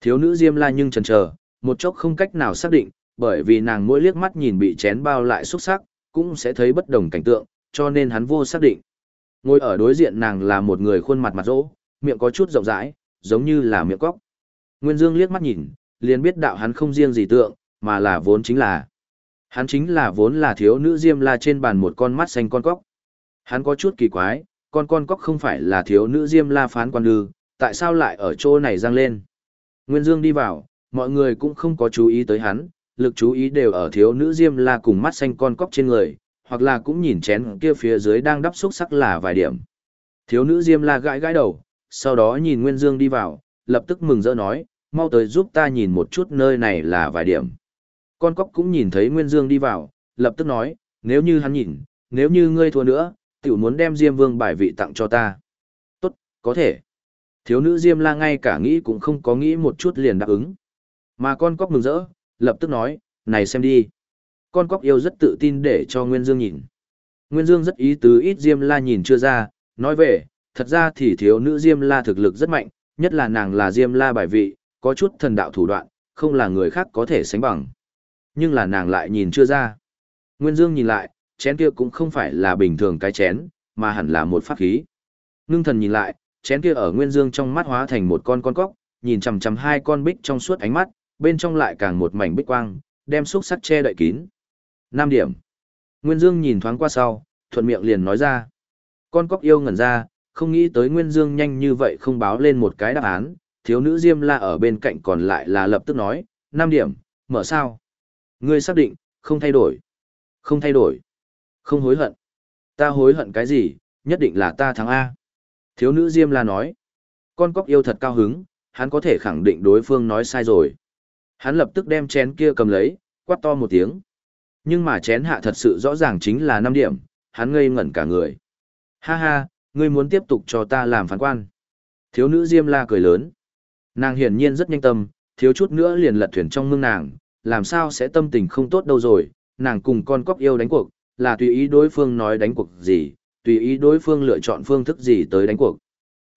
Thiếu nữ Diêm La nhưng chần chờ, một chốc không cách nào xác định, bởi vì nàng mỗi liếc mắt nhìn bị chén bao lại xúc sắc, cũng sẽ thấy bất đồng cảnh tượng, cho nên hắn vô xác định. Ngồi ở đối diện nàng là một người khuôn mặt mặt rỗ, miệng có chút rộng rãi, giống như là miệng cóc. Nguyên Dương liếc mắt nhìn, liền biết đạo hắn không riêng gì tượng, mà là vốn chính là. Hắn chính là vốn là thiếu nữ Diêm La trên bàn một con mắt xanh con cóc. Hắn có chút kỳ quái, con con cóc không phải là thiếu nữ Diêm La phán quan ư, tại sao lại ở chỗ này răng lên. Nguyên Dương đi vào, mọi người cũng không có chú ý tới hắn, lực chú ý đều ở thiếu nữ Diêm La cùng mắt xanh con cóc trên người, hoặc là cũng nhìn chén kia phía dưới đang đắp xúc sắc là vài điểm. Thiếu nữ Diêm La gãi gãi đầu, sau đó nhìn Nguyên Dương đi vào, lập tức mừng rỡ nói, mau tới giúp ta nhìn một chút nơi này là vài điểm. Con cóc cũng nhìn thấy Nguyên Dương đi vào, lập tức nói, nếu như hắn nhìn, nếu như ngươi thua nữa, tiểu muốn đem Diêm Vương bài vị tặng cho ta. Tốt, có thể. Thiếu nữ Diêm La ngay cả nghĩ cũng không có nghĩ một chút liền đáp ứng. Mà con cóc mừng rỡ, lập tức nói, này xem đi. Con cóc yêu rất tự tin để cho Nguyên Dương nhìn. Nguyên Dương rất ý tứ ít Diêm La nhìn chưa ra, nói về, thật ra thì thiếu nữ Diêm La thực lực rất mạnh, nhất là nàng là Diêm La bài vị, có chút thần đạo thủ đoạn, không là người khác có thể sánh bằng. Nhưng là nàng lại nhìn chưa ra. Nguyên Dương nhìn lại, chén kia cũng không phải là bình thường cái chén, mà hẳn là một pháp khí. Ngưng thần nhìn lại, chén kia ở Nguyên Dương trong mắt hóa thành một con con cóc, nhìn chằm chằm hai con bích trong suốt ánh mắt, bên trong lại càng một mảnh bích quang, đem xúc sắc che đậy kín. Năm điểm. Nguyên Dương nhìn thoáng qua sau, thuận miệng liền nói ra. Con cóc yêu ngẩn ra, không nghĩ tới Nguyên Dương nhanh như vậy không báo lên một cái đáp án, thiếu nữ Diêm La ở bên cạnh còn lại là lập tức nói, năm điểm, mở sao? Ngươi xác định, không thay đổi. Không thay đổi. Không hối hận. Ta hối hận cái gì, nhất định là ta thắng A. Thiếu nữ Diêm La nói. Con cóc yêu thật cao hứng, hắn có thể khẳng định đối phương nói sai rồi. Hắn lập tức đem chén kia cầm lấy, quát to một tiếng. Nhưng mà chén hạ thật sự rõ ràng chính là 5 điểm, hắn ngây ngẩn cả người. Ha ha, ngươi muốn tiếp tục cho ta làm phán quan. Thiếu nữ Diêm La cười lớn. Nàng hiển nhiên rất nhanh tâm, thiếu chút nữa liền lật thuyền trong mương nàng, làm sao sẽ tâm tình không tốt đâu rồi, nàng cùng con cóc yêu đánh cuộc, là tùy ý đối phương nói đánh cuộc gì, tùy ý đối phương lựa chọn phương thức gì tới đánh cuộc.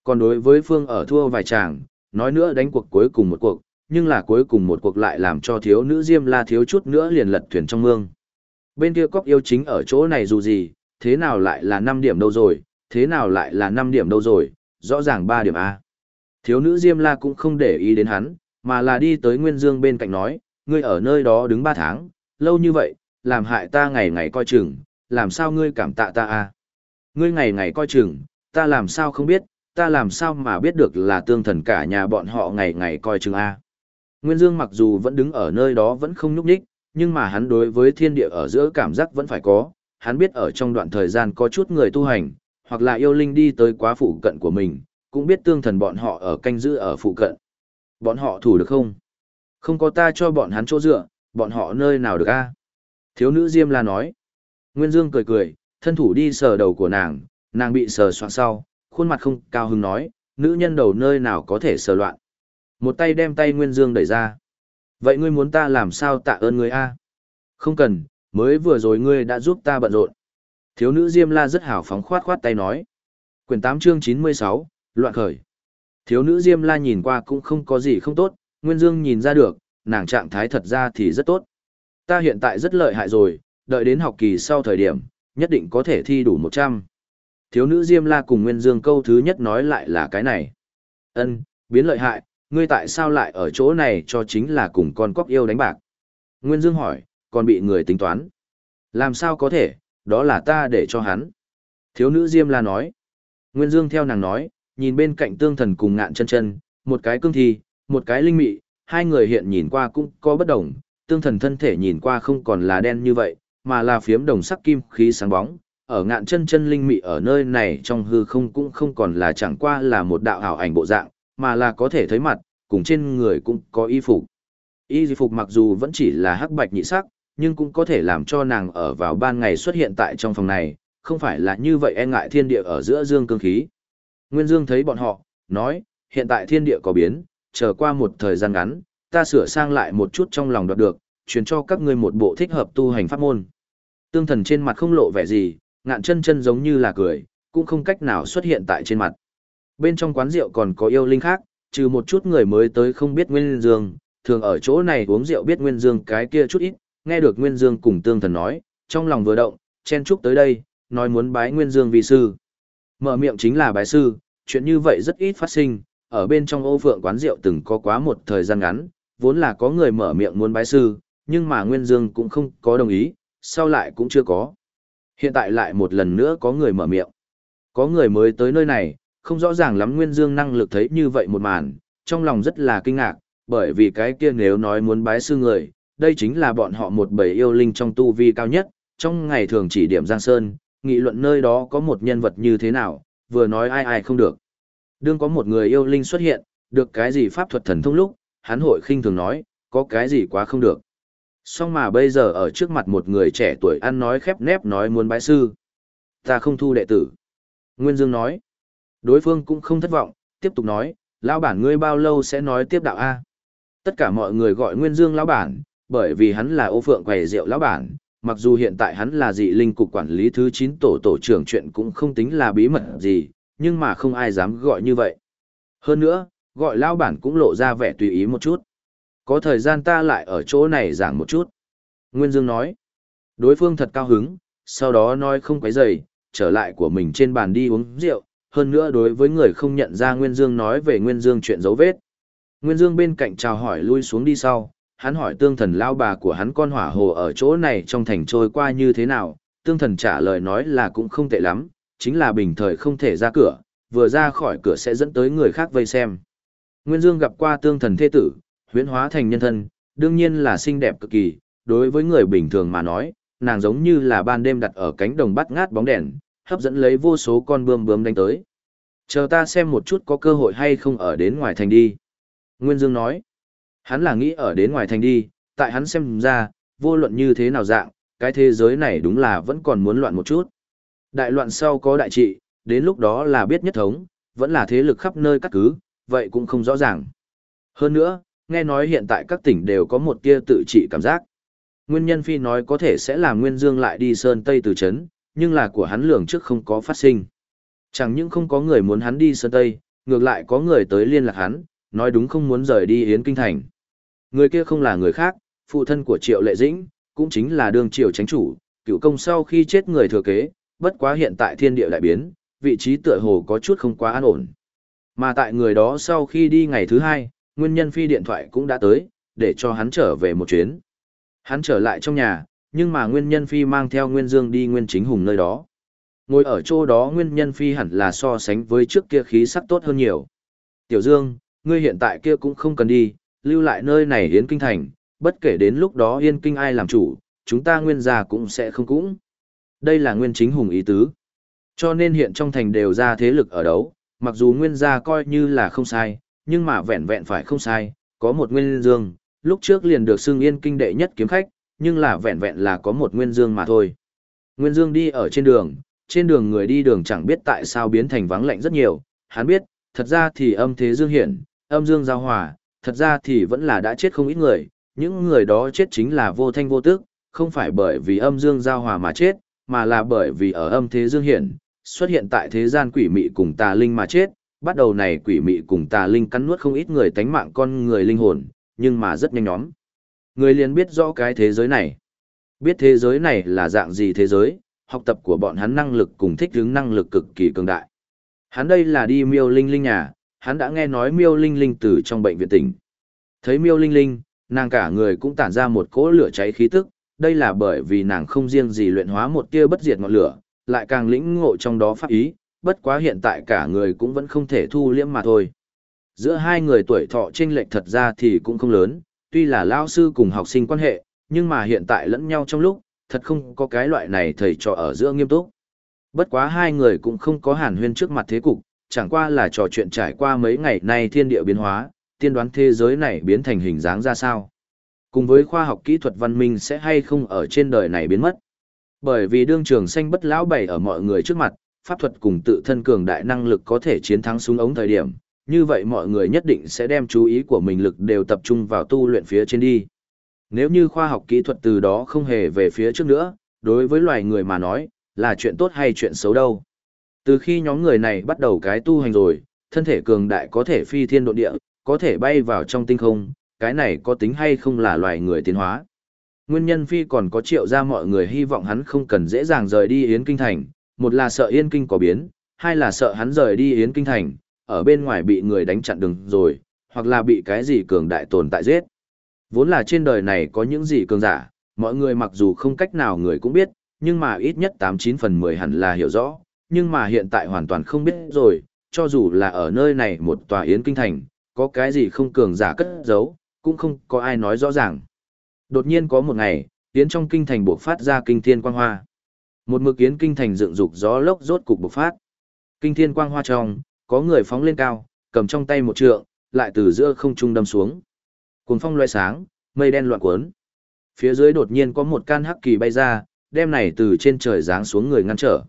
Còn đối với phương ở thua vài chàng, nói nữa đánh cuộc cuối cùng một cuộc, nhưng là cuối cùng một cuộc lại làm cho thiếu nữ Diêm La thiếu chút nữa liền lật thuyền trong mương. Bên kia cóc yêu chính ở chỗ này dù gì, thế nào lại là 5 điểm đâu rồi, thế nào lại là 5 điểm đâu rồi, rõ ràng 3 điểm A. Thiếu nữ Diêm La cũng không để ý đến hắn, mà là đi tới Nguyên Dương bên cạnh nói, ngươi ở nơi đó đứng 3 tháng, lâu như vậy, làm hại ta ngày ngày coi chừng, làm sao ngươi cảm tạ ta a? Ngươi ngày ngày coi chừng, ta làm sao không biết, ta làm sao mà biết được là tương thần cả nhà bọn họ ngày ngày coi chừng a? Nguyên Dương mặc dù vẫn đứng ở nơi đó vẫn không nhúc nhích, nhưng mà hắn đối với thiên địa ở giữa cảm giác vẫn phải có, hắn biết ở trong đoạn thời gian có chút người tu hành, hoặc là yêu linh đi tới quá phụ cận của mình, cũng biết tương thần bọn họ ở canh giữ ở phụ cận. Bọn họ thủ được không? Không có ta cho bọn hắn chỗ dựa, bọn họ nơi nào được a? Thiếu nữ Diêm La nói. Nguyên Dương cười cười, thân thủ đi sờ đầu của nàng, nàng bị sờ soạn sau, khuôn mặt không cao hứng nói, nữ nhân đầu nơi nào có thể sờ loạn. Một tay đem tay Nguyên Dương đẩy ra. Vậy ngươi muốn ta làm sao tạ ơn ngươi a? Không cần, mới vừa rồi ngươi đã giúp ta bận rộn. Thiếu nữ Diêm La rất hào phóng khoát khoát tay nói. Quyển 8 chương 96, loạn khởi. Thiếu nữ Diêm La nhìn qua cũng không có gì không tốt, Nguyên Dương nhìn ra được, nàng trạng thái thật ra thì rất tốt. Ta hiện tại rất lợi hại rồi, đợi đến học kỳ sau thời điểm, nhất định có thể thi đủ 100. Thiếu nữ Diêm La cùng Nguyên Dương câu thứ nhất nói lại là cái này. Ân, biến lợi hại, ngươi tại sao lại ở chỗ này cho chính là cùng con cóc yêu đánh bạc? Nguyên Dương hỏi, còn bị người tính toán. Làm sao có thể, đó là ta để cho hắn. Thiếu nữ Diêm La nói. Nguyên Dương theo nàng nói, nhìn bên cạnh tương thần cùng ngạn chân chân, một cái cương thi, một cái linh mị, hai người hiện nhìn qua cũng có bất đồng, tương thần thân thể nhìn qua không còn là đen như vậy, mà là phiếm đồng sắc kim khí sáng bóng. Ở ngạn chân chân linh mị ở nơi này trong hư không cũng không còn là chẳng qua là một đạo ảo ảnh bộ dạng, mà là có thể thấy mặt, cùng trên người cũng có y phục. Y phục mặc dù vẫn chỉ là hắc bạch nhị sắc, nhưng cũng có thể làm cho nàng ở vào ban ngày xuất hiện tại trong phòng này, không phải là như vậy e ngại thiên địa ở giữa dương cương khí. Nguyên Dương thấy bọn họ, nói, hiện tại thiên địa có biến, chờ qua một thời gian ngắn, ta sửa sang lại một chút trong lòng đoạt được, truyền cho các ngươi một bộ thích hợp tu hành pháp môn. Tương thần trên mặt không lộ vẻ gì, ngạn chân chân giống như là cười, cũng không cách nào xuất hiện tại trên mặt. Bên trong quán rượu còn có yêu linh khác, trừ một chút người mới tới không biết Nguyên Dương, thường ở chỗ này uống rượu biết Nguyên Dương cái kia chút ít, nghe được Nguyên Dương cùng tương thần nói, trong lòng vừa động, chen chúc tới đây, nói muốn bái Nguyên Dương vì sư. Mở miệng chính là bái sư, chuyện như vậy rất ít phát sinh, ở bên trong ô phượng quán rượu từng có quá một thời gian ngắn, vốn là có người mở miệng muốn bái sư, nhưng mà Nguyên Dương cũng không có đồng ý, sau lại cũng chưa có. Hiện tại lại một lần nữa có người mở miệng. Có người mới tới nơi này, không rõ ràng lắm Nguyên Dương năng lực thấy như vậy một màn, trong lòng rất là kinh ngạc, bởi vì cái kia nếu nói muốn bái sư người, đây chính là bọn họ một bầy yêu linh trong tu vi cao nhất, trong ngày thường chỉ điểm Giang Sơn, nghị luận nơi đó có một nhân vật như thế nào, vừa nói ai ai không được. Đương có một người yêu linh xuất hiện, được cái gì pháp thuật thần thông lúc, hắn hội khinh thường nói, có cái gì quá không được xong mà bây giờ ở trước mặt một người trẻ tuổi ăn nói khép nép nói muốn bái sư. Ta không thu đệ tử. Nguyên Dương nói. Đối phương cũng không thất vọng, tiếp tục nói, lão bản ngươi bao lâu sẽ nói tiếp đạo A. Tất cả mọi người gọi Nguyên Dương lão bản, bởi vì hắn là ô phượng quầy rượu lão bản, mặc dù hiện tại hắn là dị linh cục quản lý thứ 9 tổ tổ trưởng chuyện cũng không tính là bí mật gì, nhưng mà không ai dám gọi như vậy. Hơn nữa, gọi lão bản cũng lộ ra vẻ tùy ý một chút. Có thời gian ta lại ở chỗ này giảng một chút. Nguyên Dương nói. Đối phương thật cao hứng, sau đó nói không quấy rầy, trở lại của mình trên bàn đi uống rượu, hơn nữa đối với người không nhận ra Nguyên Dương nói về Nguyên Dương chuyện dấu vết. Nguyên Dương bên cạnh chào hỏi lui xuống đi sau, hắn hỏi tương thần lao bà của hắn con hỏa hồ ở chỗ này trong thành trôi qua như thế nào, tương thần trả lời nói là cũng không tệ lắm, chính là bình thời không thể ra cửa, vừa ra khỏi cửa sẽ dẫn tới người khác vây xem. Nguyên Dương gặp qua tương thần thế tử, huyễn hóa thành nhân thân, đương nhiên là xinh đẹp cực kỳ, đối với người bình thường mà nói, nàng giống như là ban đêm đặt ở cánh đồng bắt ngát bóng đèn, hấp dẫn lấy vô số con bươm bướm đánh tới. Chờ ta xem một chút có cơ hội hay không ở đến ngoài thành đi. Nguyên Dương nói, hắn là nghĩ ở đến ngoài thành đi, tại hắn xem ra, vô luận như thế nào dạng, cái thế giới này đúng là vẫn còn muốn loạn một chút. Đại loạn sau có đại trị, đến lúc đó là biết nhất thống, vẫn là thế lực khắp nơi cắt cứ, vậy cũng không rõ ràng. Hơn nữa, nghe nói hiện tại các tỉnh đều có một tia tự trị cảm giác. Nguyên nhân phi nói có thể sẽ là Nguyên Dương lại đi Sơn Tây từ chấn, nhưng là của hắn lường trước không có phát sinh. Chẳng những không có người muốn hắn đi Sơn Tây, ngược lại có người tới liên lạc hắn, nói đúng không muốn rời đi Yến Kinh Thành. Người kia không là người khác, phụ thân của Triệu Lệ Dĩnh, cũng chính là đương triều tránh chủ, cựu công sau khi chết người thừa kế, bất quá hiện tại thiên địa đại biến, vị trí tựa hồ có chút không quá an ổn. Mà tại người đó sau khi đi ngày thứ hai, nguyên nhân phi điện thoại cũng đã tới, để cho hắn trở về một chuyến. Hắn trở lại trong nhà, nhưng mà nguyên nhân phi mang theo nguyên dương đi nguyên chính hùng nơi đó. Ngồi ở chỗ đó nguyên nhân phi hẳn là so sánh với trước kia khí sắc tốt hơn nhiều. Tiểu Dương, ngươi hiện tại kia cũng không cần đi, lưu lại nơi này hiến kinh thành, bất kể đến lúc đó yên kinh ai làm chủ, chúng ta nguyên gia cũng sẽ không cũng. Đây là nguyên chính hùng ý tứ. Cho nên hiện trong thành đều ra thế lực ở đấu, mặc dù nguyên gia coi như là không sai, nhưng mà vẹn vẹn phải không sai, có một nguyên dương, lúc trước liền được xưng yên kinh đệ nhất kiếm khách, nhưng là vẹn vẹn là có một nguyên dương mà thôi. Nguyên dương đi ở trên đường, trên đường người đi đường chẳng biết tại sao biến thành vắng lạnh rất nhiều, hắn biết, thật ra thì âm thế dương hiển, âm dương giao hòa, thật ra thì vẫn là đã chết không ít người, những người đó chết chính là vô thanh vô tức, không phải bởi vì âm dương giao hòa mà chết, mà là bởi vì ở âm thế dương hiển, xuất hiện tại thế gian quỷ mị cùng tà linh mà chết, bắt đầu này quỷ mị cùng tà linh cắn nuốt không ít người tánh mạng con người linh hồn, nhưng mà rất nhanh nhóm. Người liền biết rõ cái thế giới này. Biết thế giới này là dạng gì thế giới, học tập của bọn hắn năng lực cùng thích ứng năng lực cực kỳ cường đại. Hắn đây là đi miêu linh linh nhà, hắn đã nghe nói miêu linh linh từ trong bệnh viện tỉnh. Thấy miêu linh linh, nàng cả người cũng tản ra một cỗ lửa cháy khí tức, đây là bởi vì nàng không riêng gì luyện hóa một tia bất diệt ngọn lửa, lại càng lĩnh ngộ trong đó pháp ý, bất quá hiện tại cả người cũng vẫn không thể thu liễm mà thôi. Giữa hai người tuổi thọ chênh lệch thật ra thì cũng không lớn, tuy là lao sư cùng học sinh quan hệ, nhưng mà hiện tại lẫn nhau trong lúc, thật không có cái loại này thầy trò ở giữa nghiêm túc. Bất quá hai người cũng không có hàn huyên trước mặt thế cục, chẳng qua là trò chuyện trải qua mấy ngày nay thiên địa biến hóa, tiên đoán thế giới này biến thành hình dáng ra sao. Cùng với khoa học kỹ thuật văn minh sẽ hay không ở trên đời này biến mất. Bởi vì đương trường xanh bất lão bày ở mọi người trước mặt, pháp thuật cùng tự thân cường đại năng lực có thể chiến thắng súng ống thời điểm, như vậy mọi người nhất định sẽ đem chú ý của mình lực đều tập trung vào tu luyện phía trên đi. Nếu như khoa học kỹ thuật từ đó không hề về phía trước nữa, đối với loài người mà nói, là chuyện tốt hay chuyện xấu đâu. Từ khi nhóm người này bắt đầu cái tu hành rồi, thân thể cường đại có thể phi thiên độ địa, có thể bay vào trong tinh không, cái này có tính hay không là loài người tiến hóa. Nguyên nhân phi còn có triệu ra mọi người hy vọng hắn không cần dễ dàng rời đi Yến Kinh Thành, một là sợ Yên Kinh có biến, hai là sợ hắn rời đi Yến Kinh Thành, ở bên ngoài bị người đánh chặn đường rồi, hoặc là bị cái gì cường đại tồn tại giết. Vốn là trên đời này có những gì cường giả, mọi người mặc dù không cách nào người cũng biết, nhưng mà ít nhất 89 phần 10 hẳn là hiểu rõ, nhưng mà hiện tại hoàn toàn không biết rồi, cho dù là ở nơi này một tòa Yến Kinh Thành, có cái gì không cường giả cất giấu, cũng không có ai nói rõ ràng. Đột nhiên có một ngày, Yến trong Kinh Thành buộc phát ra kinh thiên quang hoa. Một mực Yến Kinh Thành dựng dục gió lốc rốt cục bộc phát. Kinh thiên quang hoa trong, có người phóng lên cao, cầm trong tay một trượng, lại từ giữa không trung đâm xuống. Cuồng phong loe sáng, mây đen loạn cuốn. Phía dưới đột nhiên có một can hắc kỳ bay ra, đem này từ trên trời giáng xuống người ngăn trở.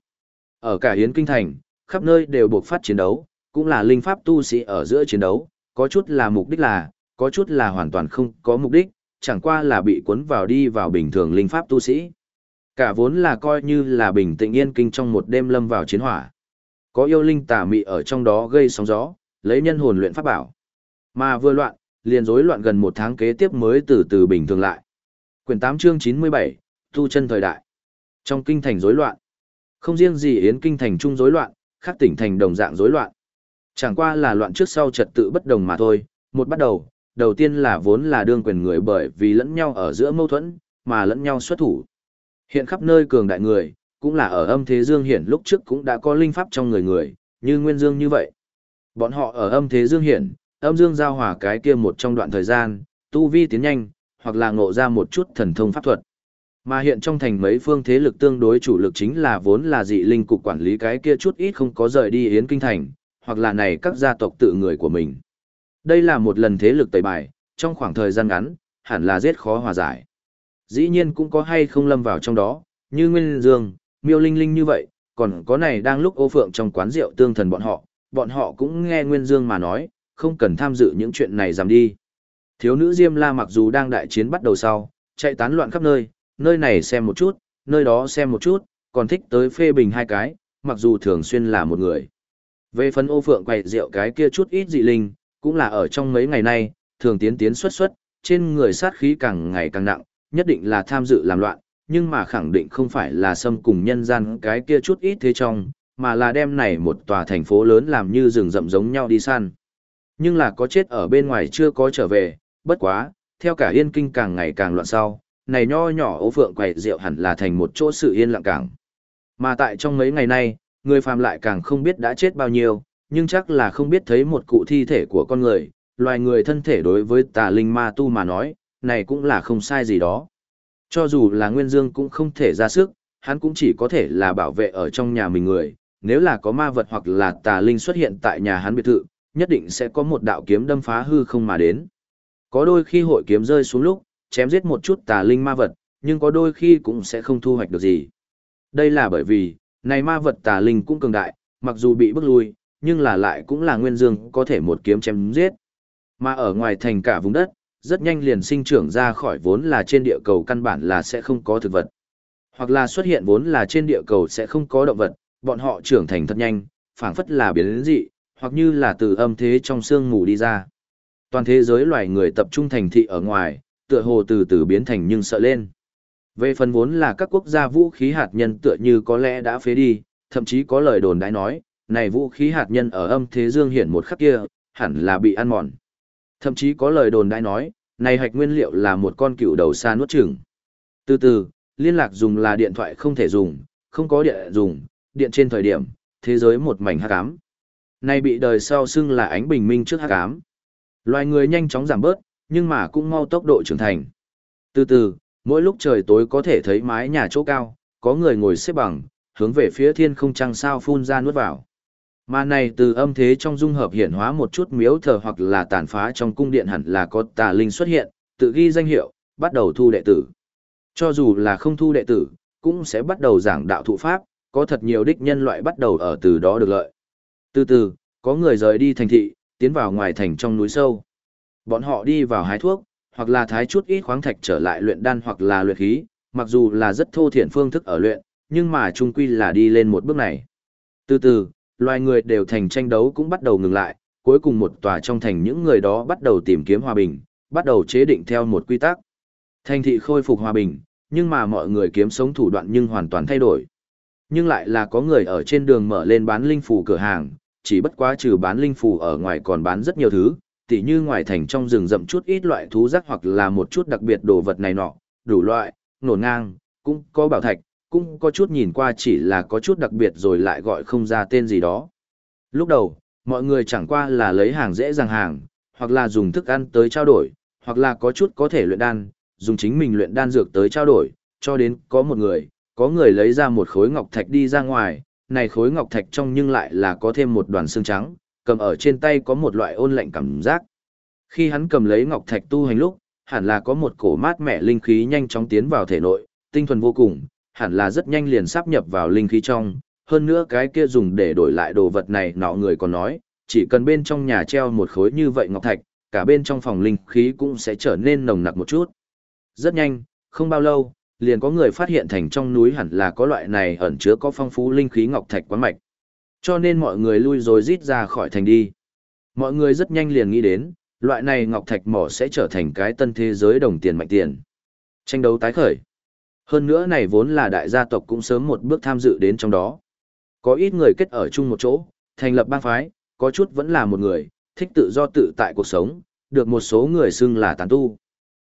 Ở cả Yến Kinh Thành, khắp nơi đều buộc phát chiến đấu, cũng là linh pháp tu sĩ ở giữa chiến đấu, có chút là mục đích là, có chút là hoàn toàn không có mục đích, chẳng qua là bị cuốn vào đi vào bình thường linh pháp tu sĩ. Cả vốn là coi như là bình tĩnh yên kinh trong một đêm lâm vào chiến hỏa. Có yêu linh tà mị ở trong đó gây sóng gió, lấy nhân hồn luyện pháp bảo. Mà vừa loạn, liền rối loạn gần một tháng kế tiếp mới từ từ bình thường lại. Quyển 8 chương 97, Tu chân thời đại. Trong kinh thành rối loạn, không riêng gì yến kinh thành trung rối loạn, khác tỉnh thành đồng dạng rối loạn. Chẳng qua là loạn trước sau trật tự bất đồng mà thôi, một bắt đầu, đầu tiên là vốn là đương quyền người bởi vì lẫn nhau ở giữa mâu thuẫn, mà lẫn nhau xuất thủ. Hiện khắp nơi cường đại người, cũng là ở âm thế dương hiển lúc trước cũng đã có linh pháp trong người người, như nguyên dương như vậy. Bọn họ ở âm thế dương hiển, âm dương giao hòa cái kia một trong đoạn thời gian, tu vi tiến nhanh, hoặc là ngộ ra một chút thần thông pháp thuật. Mà hiện trong thành mấy phương thế lực tương đối chủ lực chính là vốn là dị linh cục quản lý cái kia chút ít không có rời đi yến kinh thành, hoặc là này các gia tộc tự người của mình. Đây là một lần thế lực tẩy bài, trong khoảng thời gian ngắn, hẳn là rất khó hòa giải. Dĩ nhiên cũng có hay không lâm vào trong đó, như Nguyên Dương, Miêu Linh Linh như vậy, còn có này đang lúc ô phượng trong quán rượu tương thần bọn họ, bọn họ cũng nghe Nguyên Dương mà nói, không cần tham dự những chuyện này giảm đi. Thiếu nữ Diêm La mặc dù đang đại chiến bắt đầu sau, chạy tán loạn khắp nơi, nơi này xem một chút, nơi đó xem một chút, còn thích tới phê bình hai cái, mặc dù thường xuyên là một người. Về phần ô phượng quậy rượu cái kia chút ít dị linh, cũng là ở trong mấy ngày nay, thường tiến tiến xuất xuất, trên người sát khí càng ngày càng nặng, nhất định là tham dự làm loạn, nhưng mà khẳng định không phải là xâm cùng nhân gian cái kia chút ít thế trong, mà là đem này một tòa thành phố lớn làm như rừng rậm giống nhau đi săn. Nhưng là có chết ở bên ngoài chưa có trở về, bất quá, theo cả yên kinh càng ngày càng loạn sau, này nho nhỏ ố phượng quậy rượu hẳn là thành một chỗ sự yên lặng cảng. Mà tại trong mấy ngày nay, người phàm lại càng không biết đã chết bao nhiêu, nhưng chắc là không biết thấy một cụ thi thể của con người, loài người thân thể đối với tà linh ma tu mà nói, này cũng là không sai gì đó. Cho dù là Nguyên Dương cũng không thể ra sức, hắn cũng chỉ có thể là bảo vệ ở trong nhà mình người, nếu là có ma vật hoặc là tà linh xuất hiện tại nhà hắn biệt thự, nhất định sẽ có một đạo kiếm đâm phá hư không mà đến. Có đôi khi hội kiếm rơi xuống lúc, chém giết một chút tà linh ma vật, nhưng có đôi khi cũng sẽ không thu hoạch được gì. Đây là bởi vì, này ma vật tà linh cũng cường đại, mặc dù bị bức lui, nhưng là lại cũng là nguyên dương có thể một kiếm chém giết. Mà ở ngoài thành cả vùng đất, rất nhanh liền sinh trưởng ra khỏi vốn là trên địa cầu căn bản là sẽ không có thực vật. Hoặc là xuất hiện vốn là trên địa cầu sẽ không có động vật, bọn họ trưởng thành thật nhanh, phảng phất là biến đến dị, hoặc như là từ âm thế trong xương ngủ đi ra. Toàn thế giới loài người tập trung thành thị ở ngoài, tựa hồ từ từ biến thành nhưng sợ lên. Về phần vốn là các quốc gia vũ khí hạt nhân tựa như có lẽ đã phế đi, thậm chí có lời đồn đãi nói, này vũ khí hạt nhân ở âm thế dương hiển một khắc kia, hẳn là bị ăn mòn. Thậm chí có lời đồn đại nói, này hạch nguyên liệu là một con cựu đầu xa nuốt chửng. Từ từ, liên lạc dùng là điện thoại không thể dùng, không có điện dùng, điện trên thời điểm, thế giới một mảnh hắc ám. Này bị đời sau xưng là ánh bình minh trước hắc ám. Loài người nhanh chóng giảm bớt, nhưng mà cũng mau tốc độ trưởng thành. Từ từ, mỗi lúc trời tối có thể thấy mái nhà chỗ cao, có người ngồi xếp bằng, hướng về phía thiên không trăng sao phun ra nuốt vào. Mà này từ âm thế trong dung hợp hiển hóa một chút miếu thờ hoặc là tàn phá trong cung điện hẳn là có tà linh xuất hiện, tự ghi danh hiệu, bắt đầu thu đệ tử. Cho dù là không thu đệ tử, cũng sẽ bắt đầu giảng đạo thụ pháp, có thật nhiều đích nhân loại bắt đầu ở từ đó được lợi. Từ từ, có người rời đi thành thị, tiến vào ngoài thành trong núi sâu. Bọn họ đi vào hái thuốc, hoặc là thái chút ít khoáng thạch trở lại luyện đan hoặc là luyện khí, mặc dù là rất thô thiển phương thức ở luyện, nhưng mà trung quy là đi lên một bước này. Từ từ, Loài người đều thành tranh đấu cũng bắt đầu ngừng lại, cuối cùng một tòa trong thành những người đó bắt đầu tìm kiếm hòa bình, bắt đầu chế định theo một quy tắc. Thành thị khôi phục hòa bình, nhưng mà mọi người kiếm sống thủ đoạn nhưng hoàn toàn thay đổi. Nhưng lại là có người ở trên đường mở lên bán linh phù cửa hàng, chỉ bất quá trừ bán linh phù ở ngoài còn bán rất nhiều thứ, tỉ như ngoài thành trong rừng rậm chút ít loại thú rác hoặc là một chút đặc biệt đồ vật này nọ, đủ loại, nổ ngang, cũng có bảo thạch, cũng có chút nhìn qua chỉ là có chút đặc biệt rồi lại gọi không ra tên gì đó. Lúc đầu, mọi người chẳng qua là lấy hàng dễ dàng hàng, hoặc là dùng thức ăn tới trao đổi, hoặc là có chút có thể luyện đan, dùng chính mình luyện đan dược tới trao đổi, cho đến có một người, có người lấy ra một khối ngọc thạch đi ra ngoài, này khối ngọc thạch trong nhưng lại là có thêm một đoàn xương trắng, cầm ở trên tay có một loại ôn lạnh cảm giác. Khi hắn cầm lấy ngọc thạch tu hành lúc, hẳn là có một cổ mát mẻ linh khí nhanh chóng tiến vào thể nội, tinh thuần vô cùng, hẳn là rất nhanh liền sắp nhập vào linh khí trong, hơn nữa cái kia dùng để đổi lại đồ vật này nọ người còn nói, chỉ cần bên trong nhà treo một khối như vậy ngọc thạch, cả bên trong phòng linh khí cũng sẽ trở nên nồng nặc một chút. Rất nhanh, không bao lâu, liền có người phát hiện thành trong núi hẳn là có loại này ẩn chứa có phong phú linh khí ngọc thạch quá mạch. Cho nên mọi người lui rồi rít ra khỏi thành đi. Mọi người rất nhanh liền nghĩ đến, loại này ngọc thạch mỏ sẽ trở thành cái tân thế giới đồng tiền mạnh tiền. Tranh đấu tái khởi. Hơn nữa này vốn là đại gia tộc cũng sớm một bước tham dự đến trong đó. Có ít người kết ở chung một chỗ, thành lập bang phái, có chút vẫn là một người, thích tự do tự tại cuộc sống, được một số người xưng là tán tu.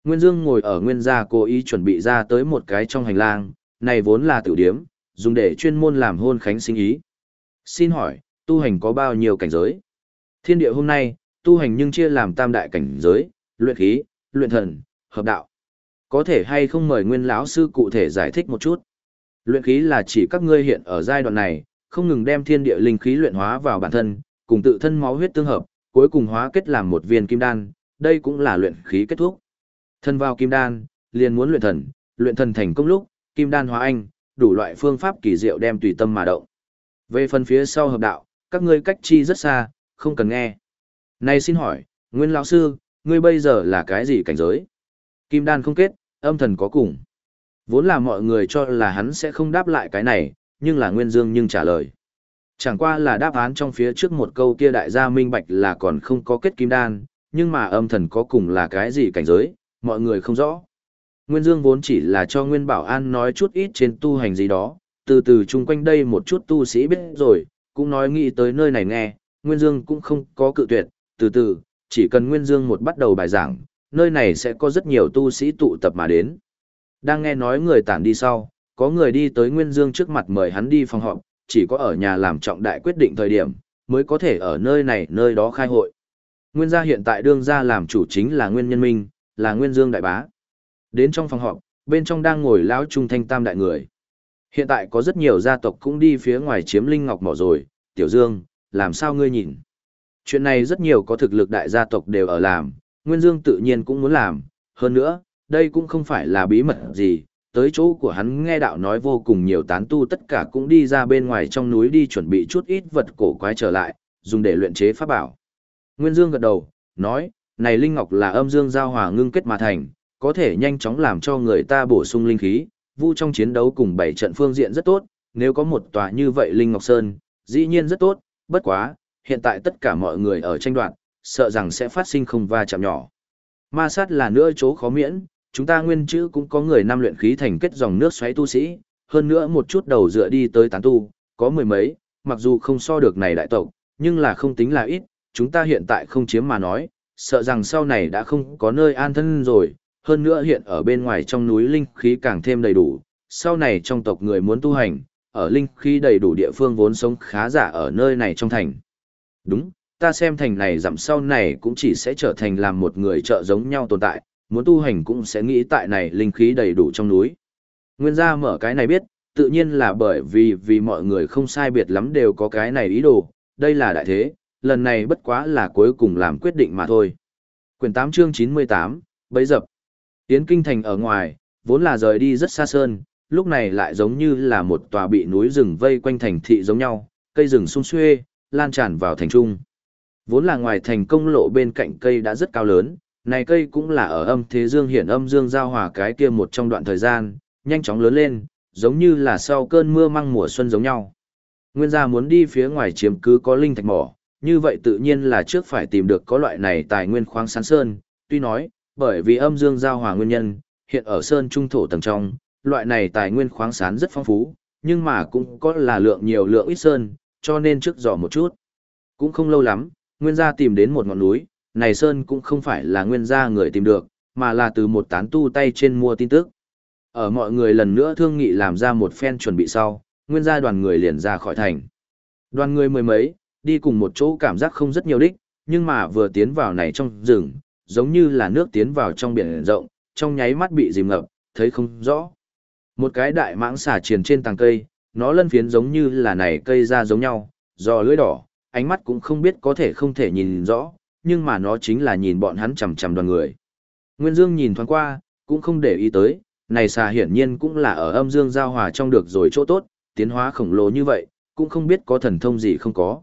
Nguyên Dương ngồi ở nguyên gia cố ý chuẩn bị ra tới một cái trong hành lang, này vốn là tiểu điếm, dùng để chuyên môn làm hôn khánh sinh ý. Xin hỏi, tu hành có bao nhiêu cảnh giới? Thiên địa hôm nay, tu hành nhưng chia làm tam đại cảnh giới, luyện khí, luyện thần, hợp đạo. Có thể hay không mời nguyên lão sư cụ thể giải thích một chút? Luyện khí là chỉ các ngươi hiện ở giai đoạn này, không ngừng đem thiên địa linh khí luyện hóa vào bản thân, cùng tự thân máu huyết tương hợp, cuối cùng hóa kết làm một viên kim đan, đây cũng là luyện khí kết thúc. Thân vào kim đan, liền muốn luyện thần, luyện thần thành công lúc, kim đan hóa anh, đủ loại phương pháp kỳ diệu đem tùy tâm mà động. Về phần phía sau hợp đạo, các ngươi cách chi rất xa, không cần nghe. Này xin hỏi, Nguyên lão sư, ngươi bây giờ là cái gì cảnh giới? Kim đan không kết, âm thần có cùng. Vốn là mọi người cho là hắn sẽ không đáp lại cái này, nhưng là Nguyên Dương nhưng trả lời. Chẳng qua là đáp án trong phía trước một câu kia đại gia minh bạch là còn không có kết kim đan, nhưng mà âm thần có cùng là cái gì cảnh giới, mọi người không rõ. Nguyên Dương vốn chỉ là cho Nguyên Bảo An nói chút ít trên tu hành gì đó, từ từ chung quanh đây một chút tu sĩ biết rồi, cũng nói nghĩ tới nơi này nghe, Nguyên Dương cũng không có cự tuyệt, từ từ, chỉ cần Nguyên Dương một bắt đầu bài giảng, nơi này sẽ có rất nhiều tu sĩ tụ tập mà đến. Đang nghe nói người tản đi sau, có người đi tới Nguyên Dương trước mặt mời hắn đi phòng họp, chỉ có ở nhà làm trọng đại quyết định thời điểm, mới có thể ở nơi này nơi đó khai hội. Nguyên gia hiện tại đương gia làm chủ chính là Nguyên Nhân Minh, là Nguyên Dương đại bá. Đến trong phòng họp, bên trong đang ngồi lão trung thanh tam đại người. Hiện tại có rất nhiều gia tộc cũng đi phía ngoài chiếm linh ngọc mỏ rồi, Tiểu Dương, làm sao ngươi nhìn? Chuyện này rất nhiều có thực lực đại gia tộc đều ở làm, Nguyên Dương tự nhiên cũng muốn làm, hơn nữa, đây cũng không phải là bí mật gì, tới chỗ của hắn nghe đạo nói vô cùng nhiều tán tu tất cả cũng đi ra bên ngoài trong núi đi chuẩn bị chút ít vật cổ quái trở lại, dùng để luyện chế pháp bảo. Nguyên Dương gật đầu, nói, này linh ngọc là âm dương giao hòa ngưng kết mà thành, có thể nhanh chóng làm cho người ta bổ sung linh khí, vu trong chiến đấu cùng bảy trận phương diện rất tốt, nếu có một tòa như vậy linh ngọc sơn, dĩ nhiên rất tốt, bất quá, hiện tại tất cả mọi người ở tranh đoạt, sợ rằng sẽ phát sinh không va chạm nhỏ. Ma sát là nữa chỗ khó miễn, chúng ta nguyên chữ cũng có người năm luyện khí thành kết dòng nước xoáy tu sĩ, hơn nữa một chút đầu dựa đi tới tán tu, có mười mấy, mặc dù không so được này đại tộc, nhưng là không tính là ít, chúng ta hiện tại không chiếm mà nói, sợ rằng sau này đã không có nơi an thân rồi, hơn nữa hiện ở bên ngoài trong núi linh khí càng thêm đầy đủ, sau này trong tộc người muốn tu hành, ở linh khí đầy đủ địa phương vốn sống khá giả ở nơi này trong thành. Đúng, ta xem thành này giảm sau này cũng chỉ sẽ trở thành làm một người trợ giống nhau tồn tại, muốn tu hành cũng sẽ nghĩ tại này linh khí đầy đủ trong núi. Nguyên gia mở cái này biết, tự nhiên là bởi vì vì mọi người không sai biệt lắm đều có cái này ý đồ, đây là đại thế, lần này bất quá là cuối cùng làm quyết định mà thôi. Quyển 8 chương 98, bấy dập. Tiến kinh thành ở ngoài, vốn là rời đi rất xa sơn, lúc này lại giống như là một tòa bị núi rừng vây quanh thành thị giống nhau, cây rừng sung xuê, lan tràn vào thành trung. Vốn là ngoài thành công lộ bên cạnh cây đã rất cao lớn, này cây cũng là ở âm thế dương hiển âm dương giao hòa cái kia một trong đoạn thời gian, nhanh chóng lớn lên, giống như là sau cơn mưa măng mùa xuân giống nhau. Nguyên gia muốn đi phía ngoài chiếm cứ có linh thạch mỏ, như vậy tự nhiên là trước phải tìm được có loại này tài nguyên khoáng sản sơn, tuy nói, bởi vì âm dương giao hòa nguyên nhân, hiện ở sơn trung thổ tầng trong, loại này tài nguyên khoáng sản rất phong phú, nhưng mà cũng có là lượng nhiều lượng ít sơn, cho nên trước dò một chút. Cũng không lâu lắm, nguyên gia tìm đến một ngọn núi, này sơn cũng không phải là nguyên gia người tìm được, mà là từ một tán tu tay trên mua tin tức. Ở mọi người lần nữa thương nghị làm ra một phen chuẩn bị sau, nguyên gia đoàn người liền ra khỏi thành. Đoàn người mười mấy, đi cùng một chỗ cảm giác không rất nhiều đích, nhưng mà vừa tiến vào này trong rừng, giống như là nước tiến vào trong biển rộng, trong nháy mắt bị dìm ngập, thấy không rõ. Một cái đại mãng xà triền trên tàng cây, nó lân phiến giống như là này cây ra giống nhau, do lưỡi đỏ, ánh mắt cũng không biết có thể không thể nhìn rõ, nhưng mà nó chính là nhìn bọn hắn chằm chằm đoàn người. Nguyên Dương nhìn thoáng qua, cũng không để ý tới, này xà hiển nhiên cũng là ở âm dương giao hòa trong được rồi chỗ tốt, tiến hóa khổng lồ như vậy, cũng không biết có thần thông gì không có.